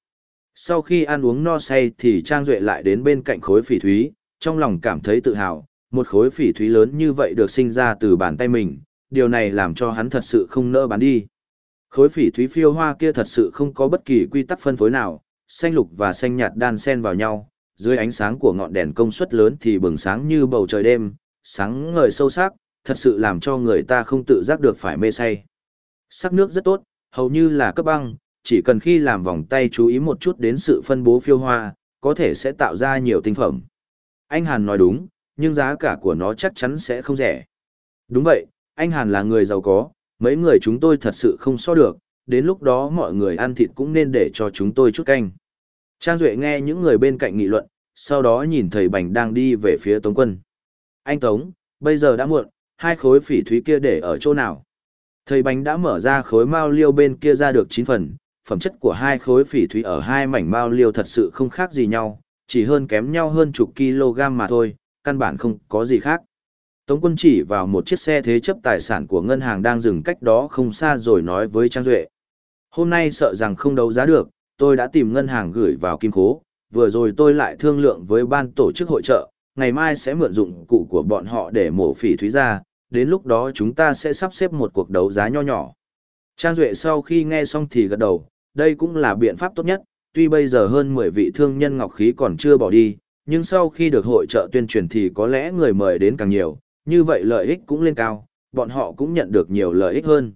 Sau khi ăn uống no say thì Trang Duệ lại đến bên cạnh khối phỉ thúy, trong lòng cảm thấy tự hào, một khối phỉ thúy lớn như vậy được sinh ra từ bàn tay mình, điều này làm cho hắn thật sự không nỡ bán đi. Khối phỉ thúy phiêu hoa kia thật sự không có bất kỳ quy tắc phân phối nào, xanh lục và xanh nhạt đan xen vào nhau, dưới ánh sáng của ngọn đèn công suất lớn thì bừng sáng như bầu trời đêm, sáng ngời sâu sắc, thật sự làm cho người ta không tự giác được phải mê say. Sắc nước rất tốt, hầu như là cấp băng, chỉ cần khi làm vòng tay chú ý một chút đến sự phân bố phiêu hoa, có thể sẽ tạo ra nhiều tinh phẩm. Anh Hàn nói đúng, nhưng giá cả của nó chắc chắn sẽ không rẻ. Đúng vậy, anh Hàn là người giàu có, mấy người chúng tôi thật sự không so được, đến lúc đó mọi người ăn thịt cũng nên để cho chúng tôi chút canh. Trang Duệ nghe những người bên cạnh nghị luận, sau đó nhìn thầy Bành đang đi về phía Tống Quân. Anh Tống, bây giờ đã muộn, hai khối phỉ thúy kia để ở chỗ nào? Thầy bánh đã mở ra khối mao liêu bên kia ra được 9 phần, phẩm chất của hai khối phỉ thúy ở hai mảnh mao liêu thật sự không khác gì nhau, chỉ hơn kém nhau hơn chục kg mà thôi, căn bản không có gì khác. Tống quân chỉ vào một chiếc xe thế chấp tài sản của ngân hàng đang dừng cách đó không xa rồi nói với Trang Duệ. Hôm nay sợ rằng không đấu giá được, tôi đã tìm ngân hàng gửi vào kim khố, vừa rồi tôi lại thương lượng với ban tổ chức hội trợ, ngày mai sẽ mượn dụng cụ của bọn họ để mổ phỉ thúy ra, đến lúc đó chúng ta sẽ sắp xếp một cuộc đấu giá nho nhỏ. Trang Duệ sau khi nghe xong thì gật đầu, đây cũng là biện pháp tốt nhất, tuy bây giờ hơn 10 vị thương nhân ngọc khí còn chưa bỏ đi, nhưng sau khi được hội trợ tuyên truyền thì có lẽ người mời đến càng nhiều, như vậy lợi ích cũng lên cao, bọn họ cũng nhận được nhiều lợi ích hơn.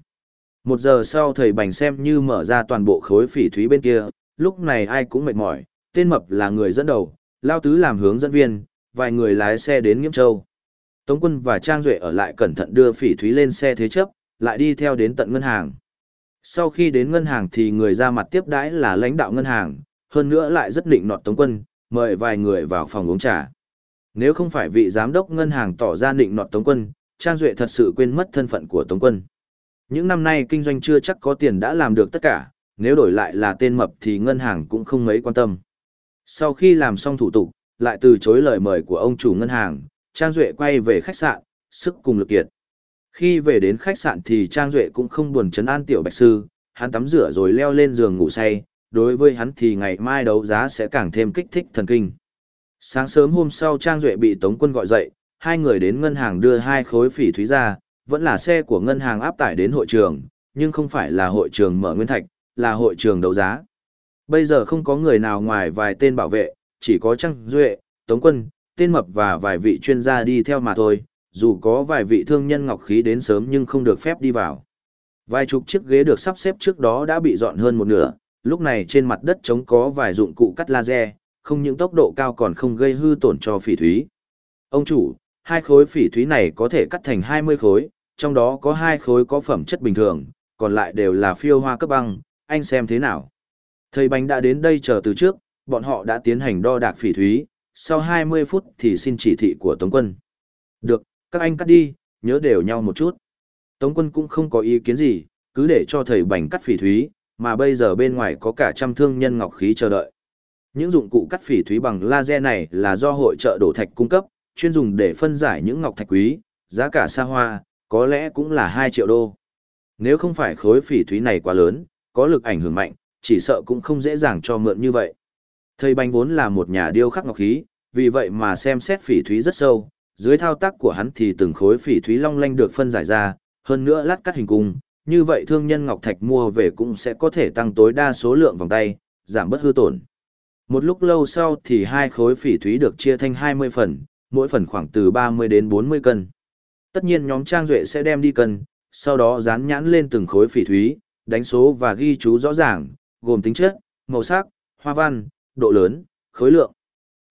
Một giờ sau thầy Bành xem như mở ra toàn bộ khối phỉ thúy bên kia, lúc này ai cũng mệt mỏi, tên mập là người dẫn đầu, Lao Tứ làm hướng dẫn viên, vài người lái xe đến Nghiêm Châu. Tống quân và Trang Duệ ở lại cẩn thận đưa phỉ thúy lên xe thế chấp, lại đi theo đến tận ngân hàng. Sau khi đến ngân hàng thì người ra mặt tiếp đãi là lãnh đạo ngân hàng, hơn nữa lại rất định nọt Tống quân, mời vài người vào phòng uống trà. Nếu không phải vị giám đốc ngân hàng tỏ ra định nọt Tống quân, Trang Duệ thật sự quên mất thân phận của Tống quân. Những năm nay kinh doanh chưa chắc có tiền đã làm được tất cả, nếu đổi lại là tên mập thì ngân hàng cũng không mấy quan tâm. Sau khi làm xong thủ tục, lại từ chối lời mời của ông chủ ngân hàng, Trang Duệ quay về khách sạn, sức cùng lực kiệt. Khi về đến khách sạn thì Trang Duệ cũng không buồn chấn an tiểu bạch sư, hắn tắm rửa rồi leo lên giường ngủ say, đối với hắn thì ngày mai đấu giá sẽ càng thêm kích thích thần kinh. Sáng sớm hôm sau Trang Duệ bị Tống quân gọi dậy, hai người đến ngân hàng đưa hai khối phỉ thúy ra, vẫn là xe của ngân hàng áp tải đến hội trường, nhưng không phải là hội trường mở nguyên thạch, là hội trường đấu giá. Bây giờ không có người nào ngoài vài tên bảo vệ, chỉ có Trang Duệ, Tống Quân, tên mập và vài vị chuyên gia đi theo mà thôi, dù có vài vị thương nhân ngọc khí đến sớm nhưng không được phép đi vào. Vài chục chiếc ghế được sắp xếp trước đó đã bị dọn hơn một nửa, lúc này trên mặt đất trống có vài dụng cụ cắt laser, không những tốc độ cao còn không gây hư tổn cho phỉ thúy. Ông chủ, hai khối phỉ thúy này có thể cắt thành 20 khối, trong đó có hai khối có phẩm chất bình thường, còn lại đều là phiêu hoa cấp băng, anh xem thế nào. Thầy bánh đã đến đây chờ từ trước, bọn họ đã tiến hành đo đạc phỉ thúy, sau 20 phút thì xin chỉ thị của Tống quân. Được, các anh cắt đi, nhớ đều nhau một chút. Tống quân cũng không có ý kiến gì, cứ để cho thầy bành cắt phỉ thúy, mà bây giờ bên ngoài có cả trăm thương nhân ngọc khí chờ đợi. Những dụng cụ cắt phỉ thúy bằng laser này là do hội trợ đổ thạch cung cấp, chuyên dùng để phân giải những ngọc thạch quý, giá cả xa hoa, có lẽ cũng là 2 triệu đô. Nếu không phải khối phỉ thúy này quá lớn, có lực ảnh hưởng mạnh, chỉ sợ cũng không dễ dàng cho mượn như vậy. Thầy Bánh vốn là một nhà điêu khắc ngọc khí, vì vậy mà xem xét phỉ thúy rất sâu, dưới thao tác của hắn thì từng khối phỉ thúy long lanh được phân giải ra, hơn nữa lát cắt hình cung, như vậy thương nhân ngọc thạch mua về cũng sẽ có thể tăng tối đa số lượng vòng tay, giảm bớt hư tổn. Một lúc lâu sau thì hai khối phỉ thúy được chia thành 20 phần, mỗi phần khoảng từ 30 đến 40 cân. Tất nhiên nhóm Trang Duệ sẽ đem đi cân, sau đó dán nhãn lên từng khối phỉ thúy, đánh số và ghi chú rõ ràng, gồm tính chất, màu sắc, hoa văn, độ lớn, khối lượng.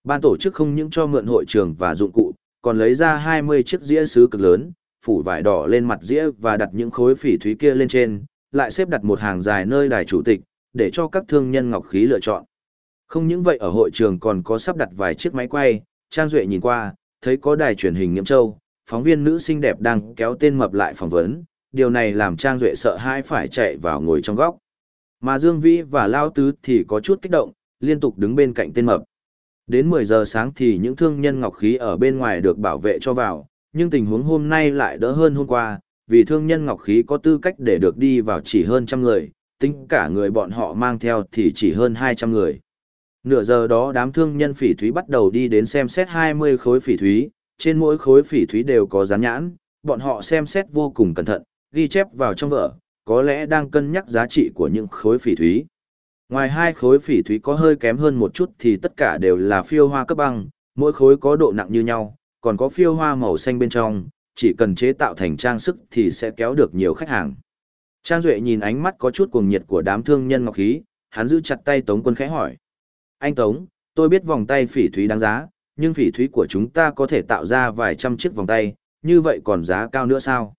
Ban tổ chức không những cho mượn hội trường và dụng cụ, còn lấy ra 20 chiếc dĩa sứ cực lớn, phủ vải đỏ lên mặt dĩa và đặt những khối phỉ thúy kia lên trên, lại xếp đặt một hàng dài nơi đài chủ tịch, để cho các thương nhân ngọc khí lựa chọn. Không những vậy ở hội trường còn có sắp đặt vài chiếc máy quay, Trang Duệ nhìn qua, thấy có đài truyền hình Nghiệm Châu, phóng viên nữ xinh đẹp đang kéo tên mập lại phỏng vấn, điều này làm Trang Duệ sợ hãi phải chạy vào ngồi trong góc. Mà Dương Vĩ và Lao Tứ thì có chút kích động, liên tục đứng bên cạnh tên mập. Đến 10 giờ sáng thì những thương nhân ngọc khí ở bên ngoài được bảo vệ cho vào, nhưng tình huống hôm nay lại đỡ hơn hôm qua, vì thương nhân ngọc khí có tư cách để được đi vào chỉ hơn trăm người, tính cả người bọn họ mang theo thì chỉ hơn 200 người. Nửa giờ đó đám thương nhân phỉ thúy bắt đầu đi đến xem xét 20 khối phỉ thúy, trên mỗi khối phỉ thúy đều có dán nhãn, bọn họ xem xét vô cùng cẩn thận, ghi chép vào trong vở, có lẽ đang cân nhắc giá trị của những khối phỉ thúy. Ngoài hai khối phỉ thúy có hơi kém hơn một chút thì tất cả đều là phiêu hoa cấp băng, mỗi khối có độ nặng như nhau, còn có phiêu hoa màu xanh bên trong, chỉ cần chế tạo thành trang sức thì sẽ kéo được nhiều khách hàng. Trang Duệ nhìn ánh mắt có chút cuồng nhiệt của đám thương nhân ngọc khí, hắn giữ chặt tay Tống Quân khẽ hỏi. Anh Tống, tôi biết vòng tay phỉ thúy đáng giá, nhưng phỉ thúy của chúng ta có thể tạo ra vài trăm chiếc vòng tay, như vậy còn giá cao nữa sao?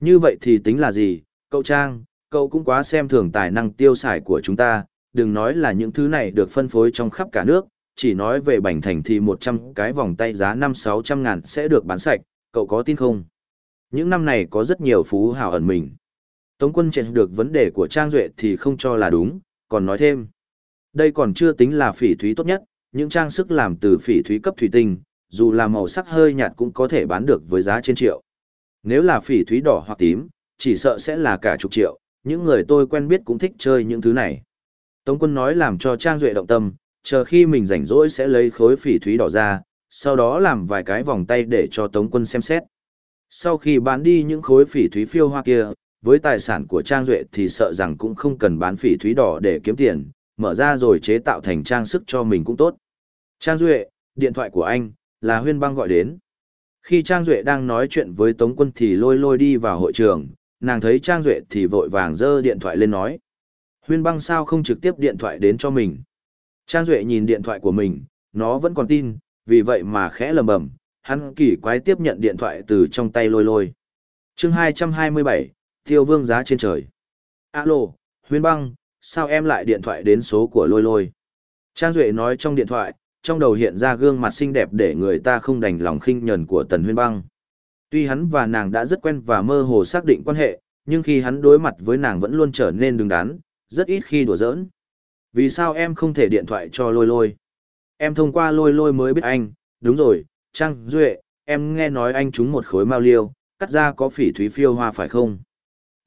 Như vậy thì tính là gì, cậu Trang, cậu cũng quá xem thường tài năng tiêu xài của chúng ta, đừng nói là những thứ này được phân phối trong khắp cả nước, chỉ nói về bành thành thì 100 cái vòng tay giá 5-600 ngàn sẽ được bán sạch, cậu có tin không? Những năm này có rất nhiều phú hào ẩn mình. Tống quân chạy được vấn đề của Trang Duệ thì không cho là đúng, còn nói thêm. Đây còn chưa tính là phỉ thúy tốt nhất, những trang sức làm từ phỉ thúy cấp thủy tinh, dù là màu sắc hơi nhạt cũng có thể bán được với giá trên triệu. Nếu là phỉ thúy đỏ hoặc tím, chỉ sợ sẽ là cả chục triệu, những người tôi quen biết cũng thích chơi những thứ này. Tống quân nói làm cho Trang Duệ động tâm, chờ khi mình rảnh rỗi sẽ lấy khối phỉ thúy đỏ ra, sau đó làm vài cái vòng tay để cho Tống quân xem xét. Sau khi bán đi những khối phỉ thúy phiêu hoa kia, với tài sản của Trang Duệ thì sợ rằng cũng không cần bán phỉ thúy đỏ để kiếm tiền, mở ra rồi chế tạo thành trang sức cho mình cũng tốt. Trang Duệ, điện thoại của anh, là huyên băng gọi đến. Khi Trang Duệ đang nói chuyện với Tống quân thì lôi lôi đi vào hội trường, nàng thấy Trang Duệ thì vội vàng giơ điện thoại lên nói. Huyên băng sao không trực tiếp điện thoại đến cho mình. Trang Duệ nhìn điện thoại của mình, nó vẫn còn tin, vì vậy mà khẽ lầm bầm, hắn kỳ quái tiếp nhận điện thoại từ trong tay lôi lôi. chương 227, Tiêu Vương giá trên trời. Alo, Huyên băng, sao em lại điện thoại đến số của lôi lôi? Trang Duệ nói trong điện thoại, trong đầu hiện ra gương mặt xinh đẹp để người ta không đành lòng khinh nhẫn của Tần Huyên băng. Tuy hắn và nàng đã rất quen và mơ hồ xác định quan hệ, nhưng khi hắn đối mặt với nàng vẫn luôn trở nên đứng đắn, rất ít khi đùa giỡn. Vì sao em không thể điện thoại cho lôi lôi? Em thông qua lôi lôi mới biết anh, đúng rồi, Trang Duệ, em nghe nói anh trúng một khối mao liêu, cắt ra có phỉ thúy phiêu hoa phải không?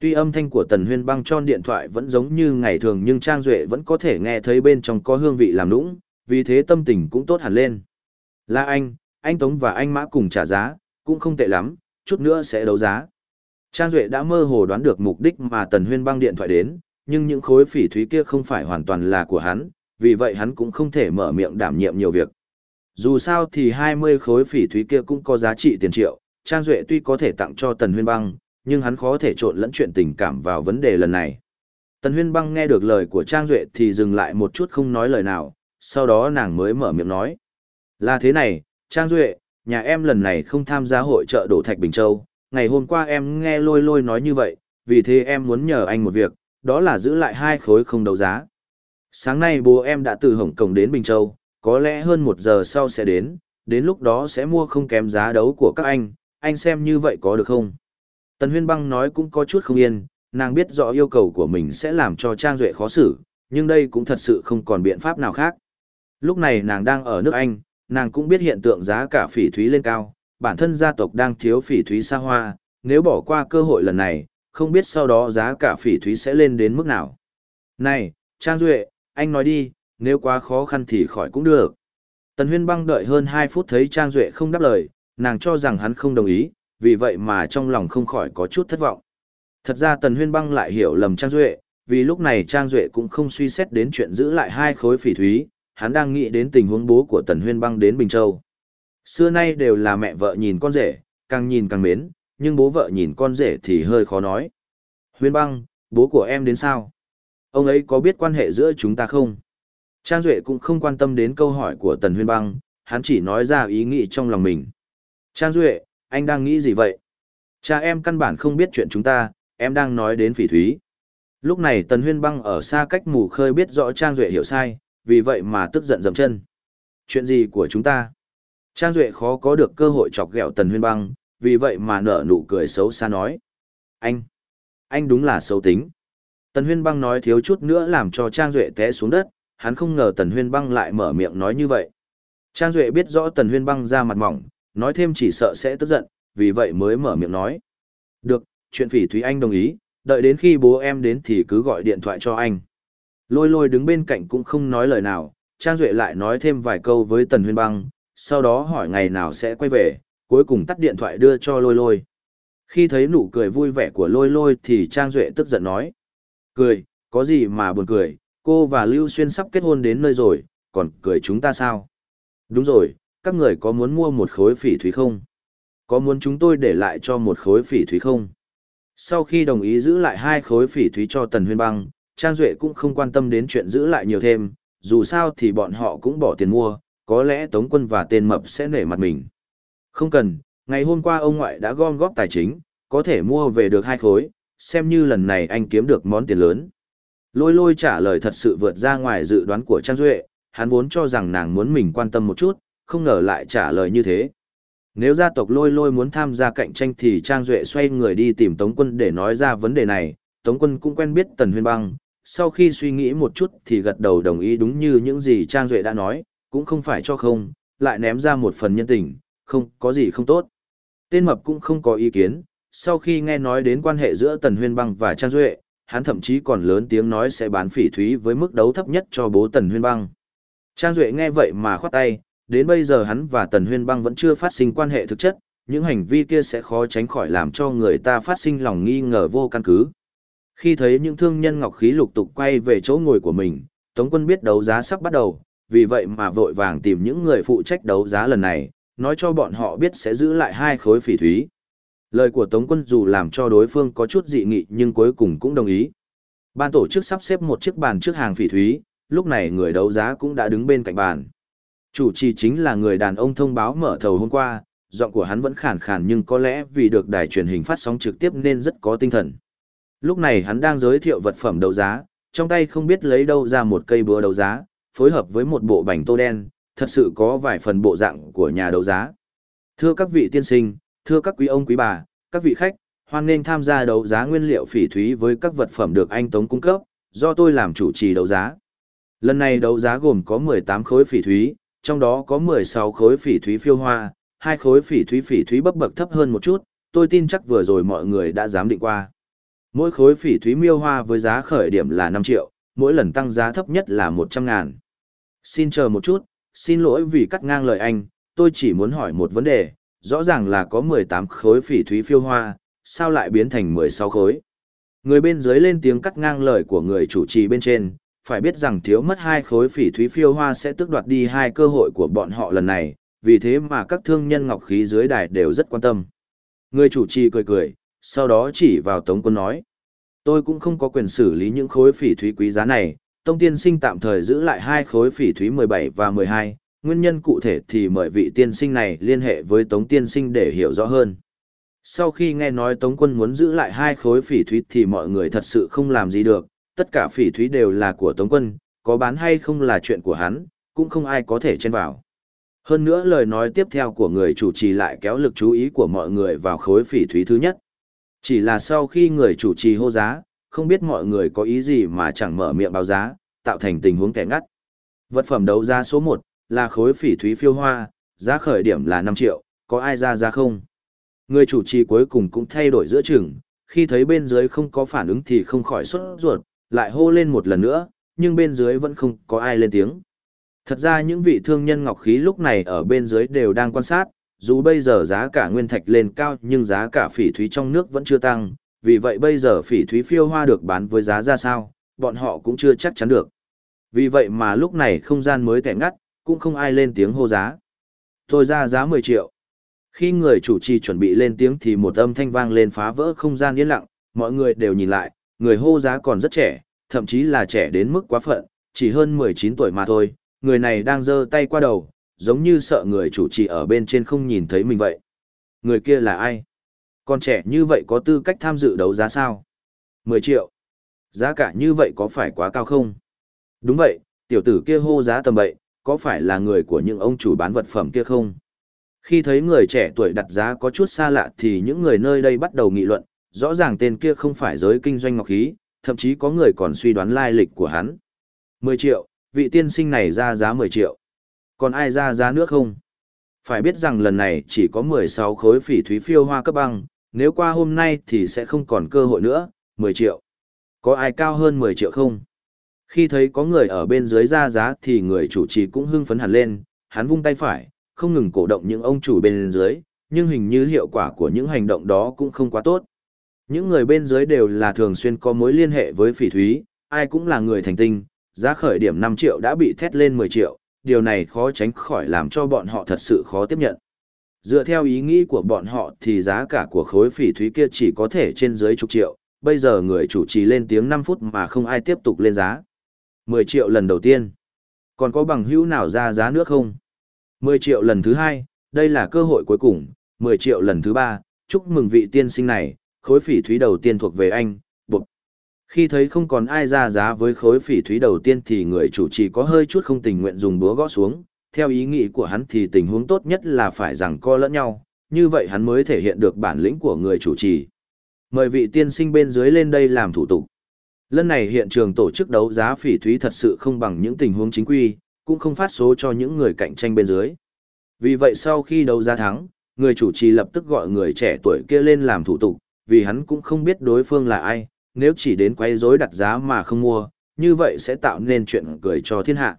Tuy âm thanh của Tần Huyên băng tròn điện thoại vẫn giống như ngày thường nhưng Trang Duệ vẫn có thể nghe thấy bên trong có hương vị làm nũng, vì thế tâm tình cũng tốt hẳn lên. Là anh, anh Tống và anh Mã cùng trả giá, cũng không tệ lắm, chút nữa sẽ đấu giá. Trang Duệ đã mơ hồ đoán được mục đích mà Tần Huyên băng điện thoại đến, nhưng những khối phỉ thúy kia không phải hoàn toàn là của hắn, vì vậy hắn cũng không thể mở miệng đảm nhiệm nhiều việc. Dù sao thì 20 khối phỉ thúy kia cũng có giá trị tiền triệu, Trang Duệ tuy có thể tặng cho Tần Huyên băng, nhưng hắn khó thể trộn lẫn chuyện tình cảm vào vấn đề lần này. Tần Huyên băng nghe được lời của Trang Duệ thì dừng lại một chút không nói lời nào, sau đó nàng mới mở miệng nói. Là thế này, Trang Duệ, nhà em lần này không tham gia hội trợ đổ thạch Bình Châu, ngày hôm qua em nghe lôi lôi nói như vậy, vì thế em muốn nhờ anh một việc, đó là giữ lại hai khối không đấu giá. Sáng nay bố em đã từ Hồng Kông đến Bình Châu, có lẽ hơn một giờ sau sẽ đến, đến lúc đó sẽ mua không kém giá đấu của các anh, anh xem như vậy có được không? Tần Huyên Băng nói cũng có chút không yên, nàng biết rõ yêu cầu của mình sẽ làm cho Trang Duệ khó xử, nhưng đây cũng thật sự không còn biện pháp nào khác. Lúc này nàng đang ở nước Anh, nàng cũng biết hiện tượng giá cả phỉ thúy lên cao, bản thân gia tộc đang thiếu phỉ thúy xa hoa, nếu bỏ qua cơ hội lần này, không biết sau đó giá cả phỉ thúy sẽ lên đến mức nào. Này, Trang Duệ, anh nói đi, nếu quá khó khăn thì khỏi cũng được. Tần Huyên băng đợi hơn 2 phút thấy Trang Duệ không đáp lời, nàng cho rằng hắn không đồng ý, vì vậy mà trong lòng không khỏi có chút thất vọng. Thật ra Tần Huyên băng lại hiểu lầm Trang Duệ, vì lúc này Trang Duệ cũng không suy xét đến chuyện giữ lại hai khối phỉ thúy, hắn đang nghĩ đến tình huống bố của Tần Huyên băng đến Bình Châu. Xưa nay đều là mẹ vợ nhìn con rể, càng nhìn càng mến, nhưng bố vợ nhìn con rể thì hơi khó nói. Huyên băng, bố của em đến sao? Ông ấy có biết quan hệ giữa chúng ta không? Trang Duệ cũng không quan tâm đến câu hỏi của Tần Huyên băng, hắn chỉ nói ra ý nghĩ trong lòng mình. Trang Duệ, anh đang nghĩ gì vậy? Cha em căn bản không biết chuyện chúng ta, em đang nói đến phỉ thúy. Lúc này Tần Huyên băng ở xa cách mù khơi biết rõ Trang Duệ hiểu sai, vì vậy mà tức giận dầm chân. Chuyện gì của chúng ta? Trang Duệ khó có được cơ hội chọc ghẹo Tần Huyên băng, vì vậy mà nở nụ cười xấu xa nói. Anh, anh đúng là xấu tính. Tần Huyên băng nói thiếu chút nữa làm cho Trang Duệ té xuống đất, hắn không ngờ Tần Huyên băng lại mở miệng nói như vậy. Trang Duệ biết rõ Tần Huyên băng ra mặt mỏng, nói thêm chỉ sợ sẽ tức giận, vì vậy mới mở miệng nói. Được, chuyện phỉ Thúy Anh đồng ý, đợi đến khi bố em đến thì cứ gọi điện thoại cho anh. Lôi lôi đứng bên cạnh cũng không nói lời nào, Trang Duệ lại nói thêm vài câu với Tần Huyên băng, sau đó hỏi ngày nào sẽ quay về, cuối cùng tắt điện thoại đưa cho lôi lôi. Khi thấy nụ cười vui vẻ của lôi lôi thì Trang Duệ tức giận nói. Cười, có gì mà buồn cười, cô và Lưu Xuyên sắp kết hôn đến nơi rồi, còn cười chúng ta sao? Đúng rồi, các người có muốn mua một khối phỉ thúy không? Có muốn chúng tôi để lại cho một khối phỉ thúy không? Sau khi đồng ý giữ lại hai khối phỉ thúy cho Tần Huyên Băng, Trang Duệ cũng không quan tâm đến chuyện giữ lại nhiều thêm, dù sao thì bọn họ cũng bỏ tiền mua, có lẽ Tống Quân và tên mập sẽ nể mặt mình. Không cần, ngày hôm qua ông ngoại đã gom góp tài chính, có thể mua về được hai khối, xem như lần này anh kiếm được món tiền lớn. Lôi lôi trả lời thật sự vượt ra ngoài dự đoán của Trang Duệ, hắn vốn cho rằng nàng muốn mình quan tâm một chút, không ngờ lại trả lời như thế. Nếu gia tộc lôi lôi muốn tham gia cạnh tranh thì Trang Duệ xoay người đi tìm Tống Quân để nói ra vấn đề này, Tống Quân cũng quen biết Tần Huyên Băng, sau khi suy nghĩ một chút thì gật đầu đồng ý đúng như những gì Trang Duệ đã nói, cũng không phải cho không, lại ném ra một phần nhân tình, không có gì không tốt. Tên Mập cũng không có ý kiến, sau khi nghe nói đến quan hệ giữa Tần Huyên Băng và Trang Duệ, hắn thậm chí còn lớn tiếng nói sẽ bán phỉ thúy với mức đấu thấp nhất cho bố Tần Huyên Băng. Trang Duệ nghe vậy mà khoát tay, đến bây giờ hắn và Tần Huyên Băng vẫn chưa phát sinh quan hệ thực chất, những hành vi kia sẽ khó tránh khỏi làm cho người ta phát sinh lòng nghi ngờ vô căn cứ. Khi thấy những thương nhân ngọc khí lục tục quay về chỗ ngồi của mình, Tống quân biết đấu giá sắp bắt đầu, vì vậy mà vội vàng tìm những người phụ trách đấu giá lần này, nói cho bọn họ biết sẽ giữ lại hai khối phỉ thúy. Lời của Tống quân dù làm cho đối phương có chút dị nghị nhưng cuối cùng cũng đồng ý. Ban tổ chức sắp xếp một chiếc bàn trước hàng phỉ thúy, lúc này người đấu giá cũng đã đứng bên cạnh bàn. Chủ trì chính là người đàn ông thông báo mở thầu hôm qua, giọng của hắn vẫn khàn khàn nhưng có lẽ vì được đài truyền hình phát sóng trực tiếp nên rất có tinh thần. Lúc này hắn đang giới thiệu vật phẩm đấu giá, trong tay không biết lấy đâu ra một cây búa đấu giá, phối hợp với một bộ bành tô đen, thật sự có vài phần bộ dạng của nhà đấu giá. Thưa các vị tiên sinh, thưa các quý ông quý bà, các vị khách, hoan nghênh tham gia đấu giá nguyên liệu phỉ thúy với các vật phẩm được anh Tống cung cấp, do tôi làm chủ trì đấu giá. Lần này đấu giá gồm có 18 khối phỉ thúy, trong đó có 16 khối phỉ thúy phiêu hoa, hai khối phỉ thúy phỉ thúy bấp bậc thấp hơn một chút, tôi tin chắc vừa rồi mọi người đã dám định qua. Mỗi khối phỉ thúy miêu hoa với giá khởi điểm là 5 triệu, mỗi lần tăng giá thấp nhất là 100 ngàn. Xin chờ một chút, xin lỗi vì cắt ngang lời anh, tôi chỉ muốn hỏi một vấn đề, rõ ràng là có 18 khối phỉ thúy phiêu hoa, sao lại biến thành 16 khối? Người bên dưới lên tiếng cắt ngang lời của người chủ trì bên trên, phải biết rằng thiếu mất hai khối phỉ thúy phiêu hoa sẽ tước đoạt đi hai cơ hội của bọn họ lần này, vì thế mà các thương nhân ngọc khí dưới đài đều rất quan tâm. Người chủ trì cười cười, sau đó chỉ vào Tống Quân nói. Tôi cũng không có quyền xử lý những khối phỉ thúy quý giá này, Tông Tiên Sinh tạm thời giữ lại hai khối phỉ thúy 17 và 12, nguyên nhân cụ thể thì mời vị tiên sinh này liên hệ với Tống Tiên Sinh để hiểu rõ hơn. Sau khi nghe nói Tống Quân muốn giữ lại hai khối phỉ thúy thì mọi người thật sự không làm gì được, tất cả phỉ thúy đều là của Tống Quân, có bán hay không là chuyện của hắn, cũng không ai có thể chen vào. Hơn nữa lời nói tiếp theo của người chủ trì lại kéo lực chú ý của mọi người vào khối phỉ thúy thứ nhất. Chỉ là sau khi người chủ trì hô giá, không biết mọi người có ý gì mà chẳng mở miệng báo giá, tạo thành tình huống kẻ ngắt. Vật phẩm đấu giá số 1 là khối phỉ thúy phiêu hoa, giá khởi điểm là 5 triệu, có ai ra giá không? Người chủ trì cuối cùng cũng thay đổi giữa chừng, khi thấy bên dưới không có phản ứng thì không khỏi sốt ruột, lại hô lên một lần nữa, nhưng bên dưới vẫn không có ai lên tiếng. Thật ra những vị thương nhân ngọc khí lúc này ở bên dưới đều đang quan sát, dù bây giờ giá cả nguyên thạch lên cao nhưng giá cả phỉ thúy trong nước vẫn chưa tăng, vì vậy bây giờ phỉ thúy phiêu hoa được bán với giá ra sao, bọn họ cũng chưa chắc chắn được. Vì vậy mà lúc này không gian mới tẻ ngắt, cũng không ai lên tiếng hô giá. Tôi ra giá 10 triệu. Khi người chủ trì chuẩn bị lên tiếng thì một âm thanh vang lên phá vỡ không gian yên lặng, mọi người đều nhìn lại, người hô giá còn rất trẻ, thậm chí là trẻ đến mức quá phận, chỉ hơn 19 tuổi mà thôi, người này đang giơ tay qua đầu, giống như sợ người chủ trì ở bên trên không nhìn thấy mình vậy. Người kia là ai? Con trẻ như vậy có tư cách tham dự đấu giá sao? 10 triệu. Giá cả như vậy có phải quá cao không? Đúng vậy, tiểu tử kia hô giá tầm bậy, có phải là người của những ông chủ bán vật phẩm kia không? Khi thấy người trẻ tuổi đặt giá có chút xa lạ thì những người nơi đây bắt đầu nghị luận, rõ ràng tên kia không phải giới kinh doanh ngọc khí, thậm chí có người còn suy đoán lai lịch của hắn. 10 triệu, vị tiên sinh này ra giá 10 triệu. Còn ai ra giá nữa không? Phải biết rằng lần này chỉ có 16 khối phỉ thúy phiêu hoa cấp băng, nếu qua hôm nay thì sẽ không còn cơ hội nữa, 10 triệu. Có ai cao hơn 10 triệu không? Khi thấy có người ở bên dưới ra giá thì người chủ trì cũng hưng phấn hẳn lên, hắn vung tay phải, không ngừng cổ động những ông chủ bên dưới, nhưng hình như hiệu quả của những hành động đó cũng không quá tốt. Những người bên dưới đều là thường xuyên có mối liên hệ với phỉ thúy, ai cũng là người thành tinh, giá khởi điểm 5 triệu đã bị thét lên 10 triệu, điều này khó tránh khỏi làm cho bọn họ thật sự khó tiếp nhận. Dựa theo ý nghĩ của bọn họ thì giá cả của khối phỉ thúy kia chỉ có thể trên dưới chục triệu, bây giờ người chủ trì lên tiếng 5 phút mà không ai tiếp tục lên giá. 10 triệu lần đầu tiên. Còn có bằng hữu nào ra giá nữa không? 10 triệu lần thứ hai, đây là cơ hội cuối cùng, 10 triệu lần thứ ba, chúc mừng vị tiên sinh này, khối phỉ thúy đầu tiên thuộc về anh, bụt. Khi thấy không còn ai ra giá với khối phỉ thúy đầu tiên thì người chủ trì có hơi chút không tình nguyện dùng búa gõ xuống, theo ý nghĩ của hắn thì tình huống tốt nhất là phải rằng co lẫn nhau, như vậy hắn mới thể hiện được bản lĩnh của người chủ trì. Mời vị tiên sinh bên dưới lên đây làm thủ tục. Lần này hiện trường tổ chức đấu giá phỉ thúy thật sự không bằng những tình huống chính quy, cũng không phát số cho những người cạnh tranh bên dưới. Vì vậy sau khi đấu giá thắng, người chủ trì lập tức gọi người trẻ tuổi kia lên làm thủ tục, vì hắn cũng không biết đối phương là ai, nếu chỉ đến quay rối đặt giá mà không mua, như vậy sẽ tạo nên chuyện cười cho thiên hạ.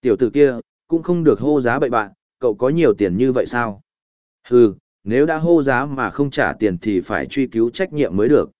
Tiểu tử kia, cũng không được hô giá bậy bạn, cậu có nhiều tiền như vậy sao? Hừ, nếu đã hô giá mà không trả tiền thì phải truy cứu trách nhiệm mới được.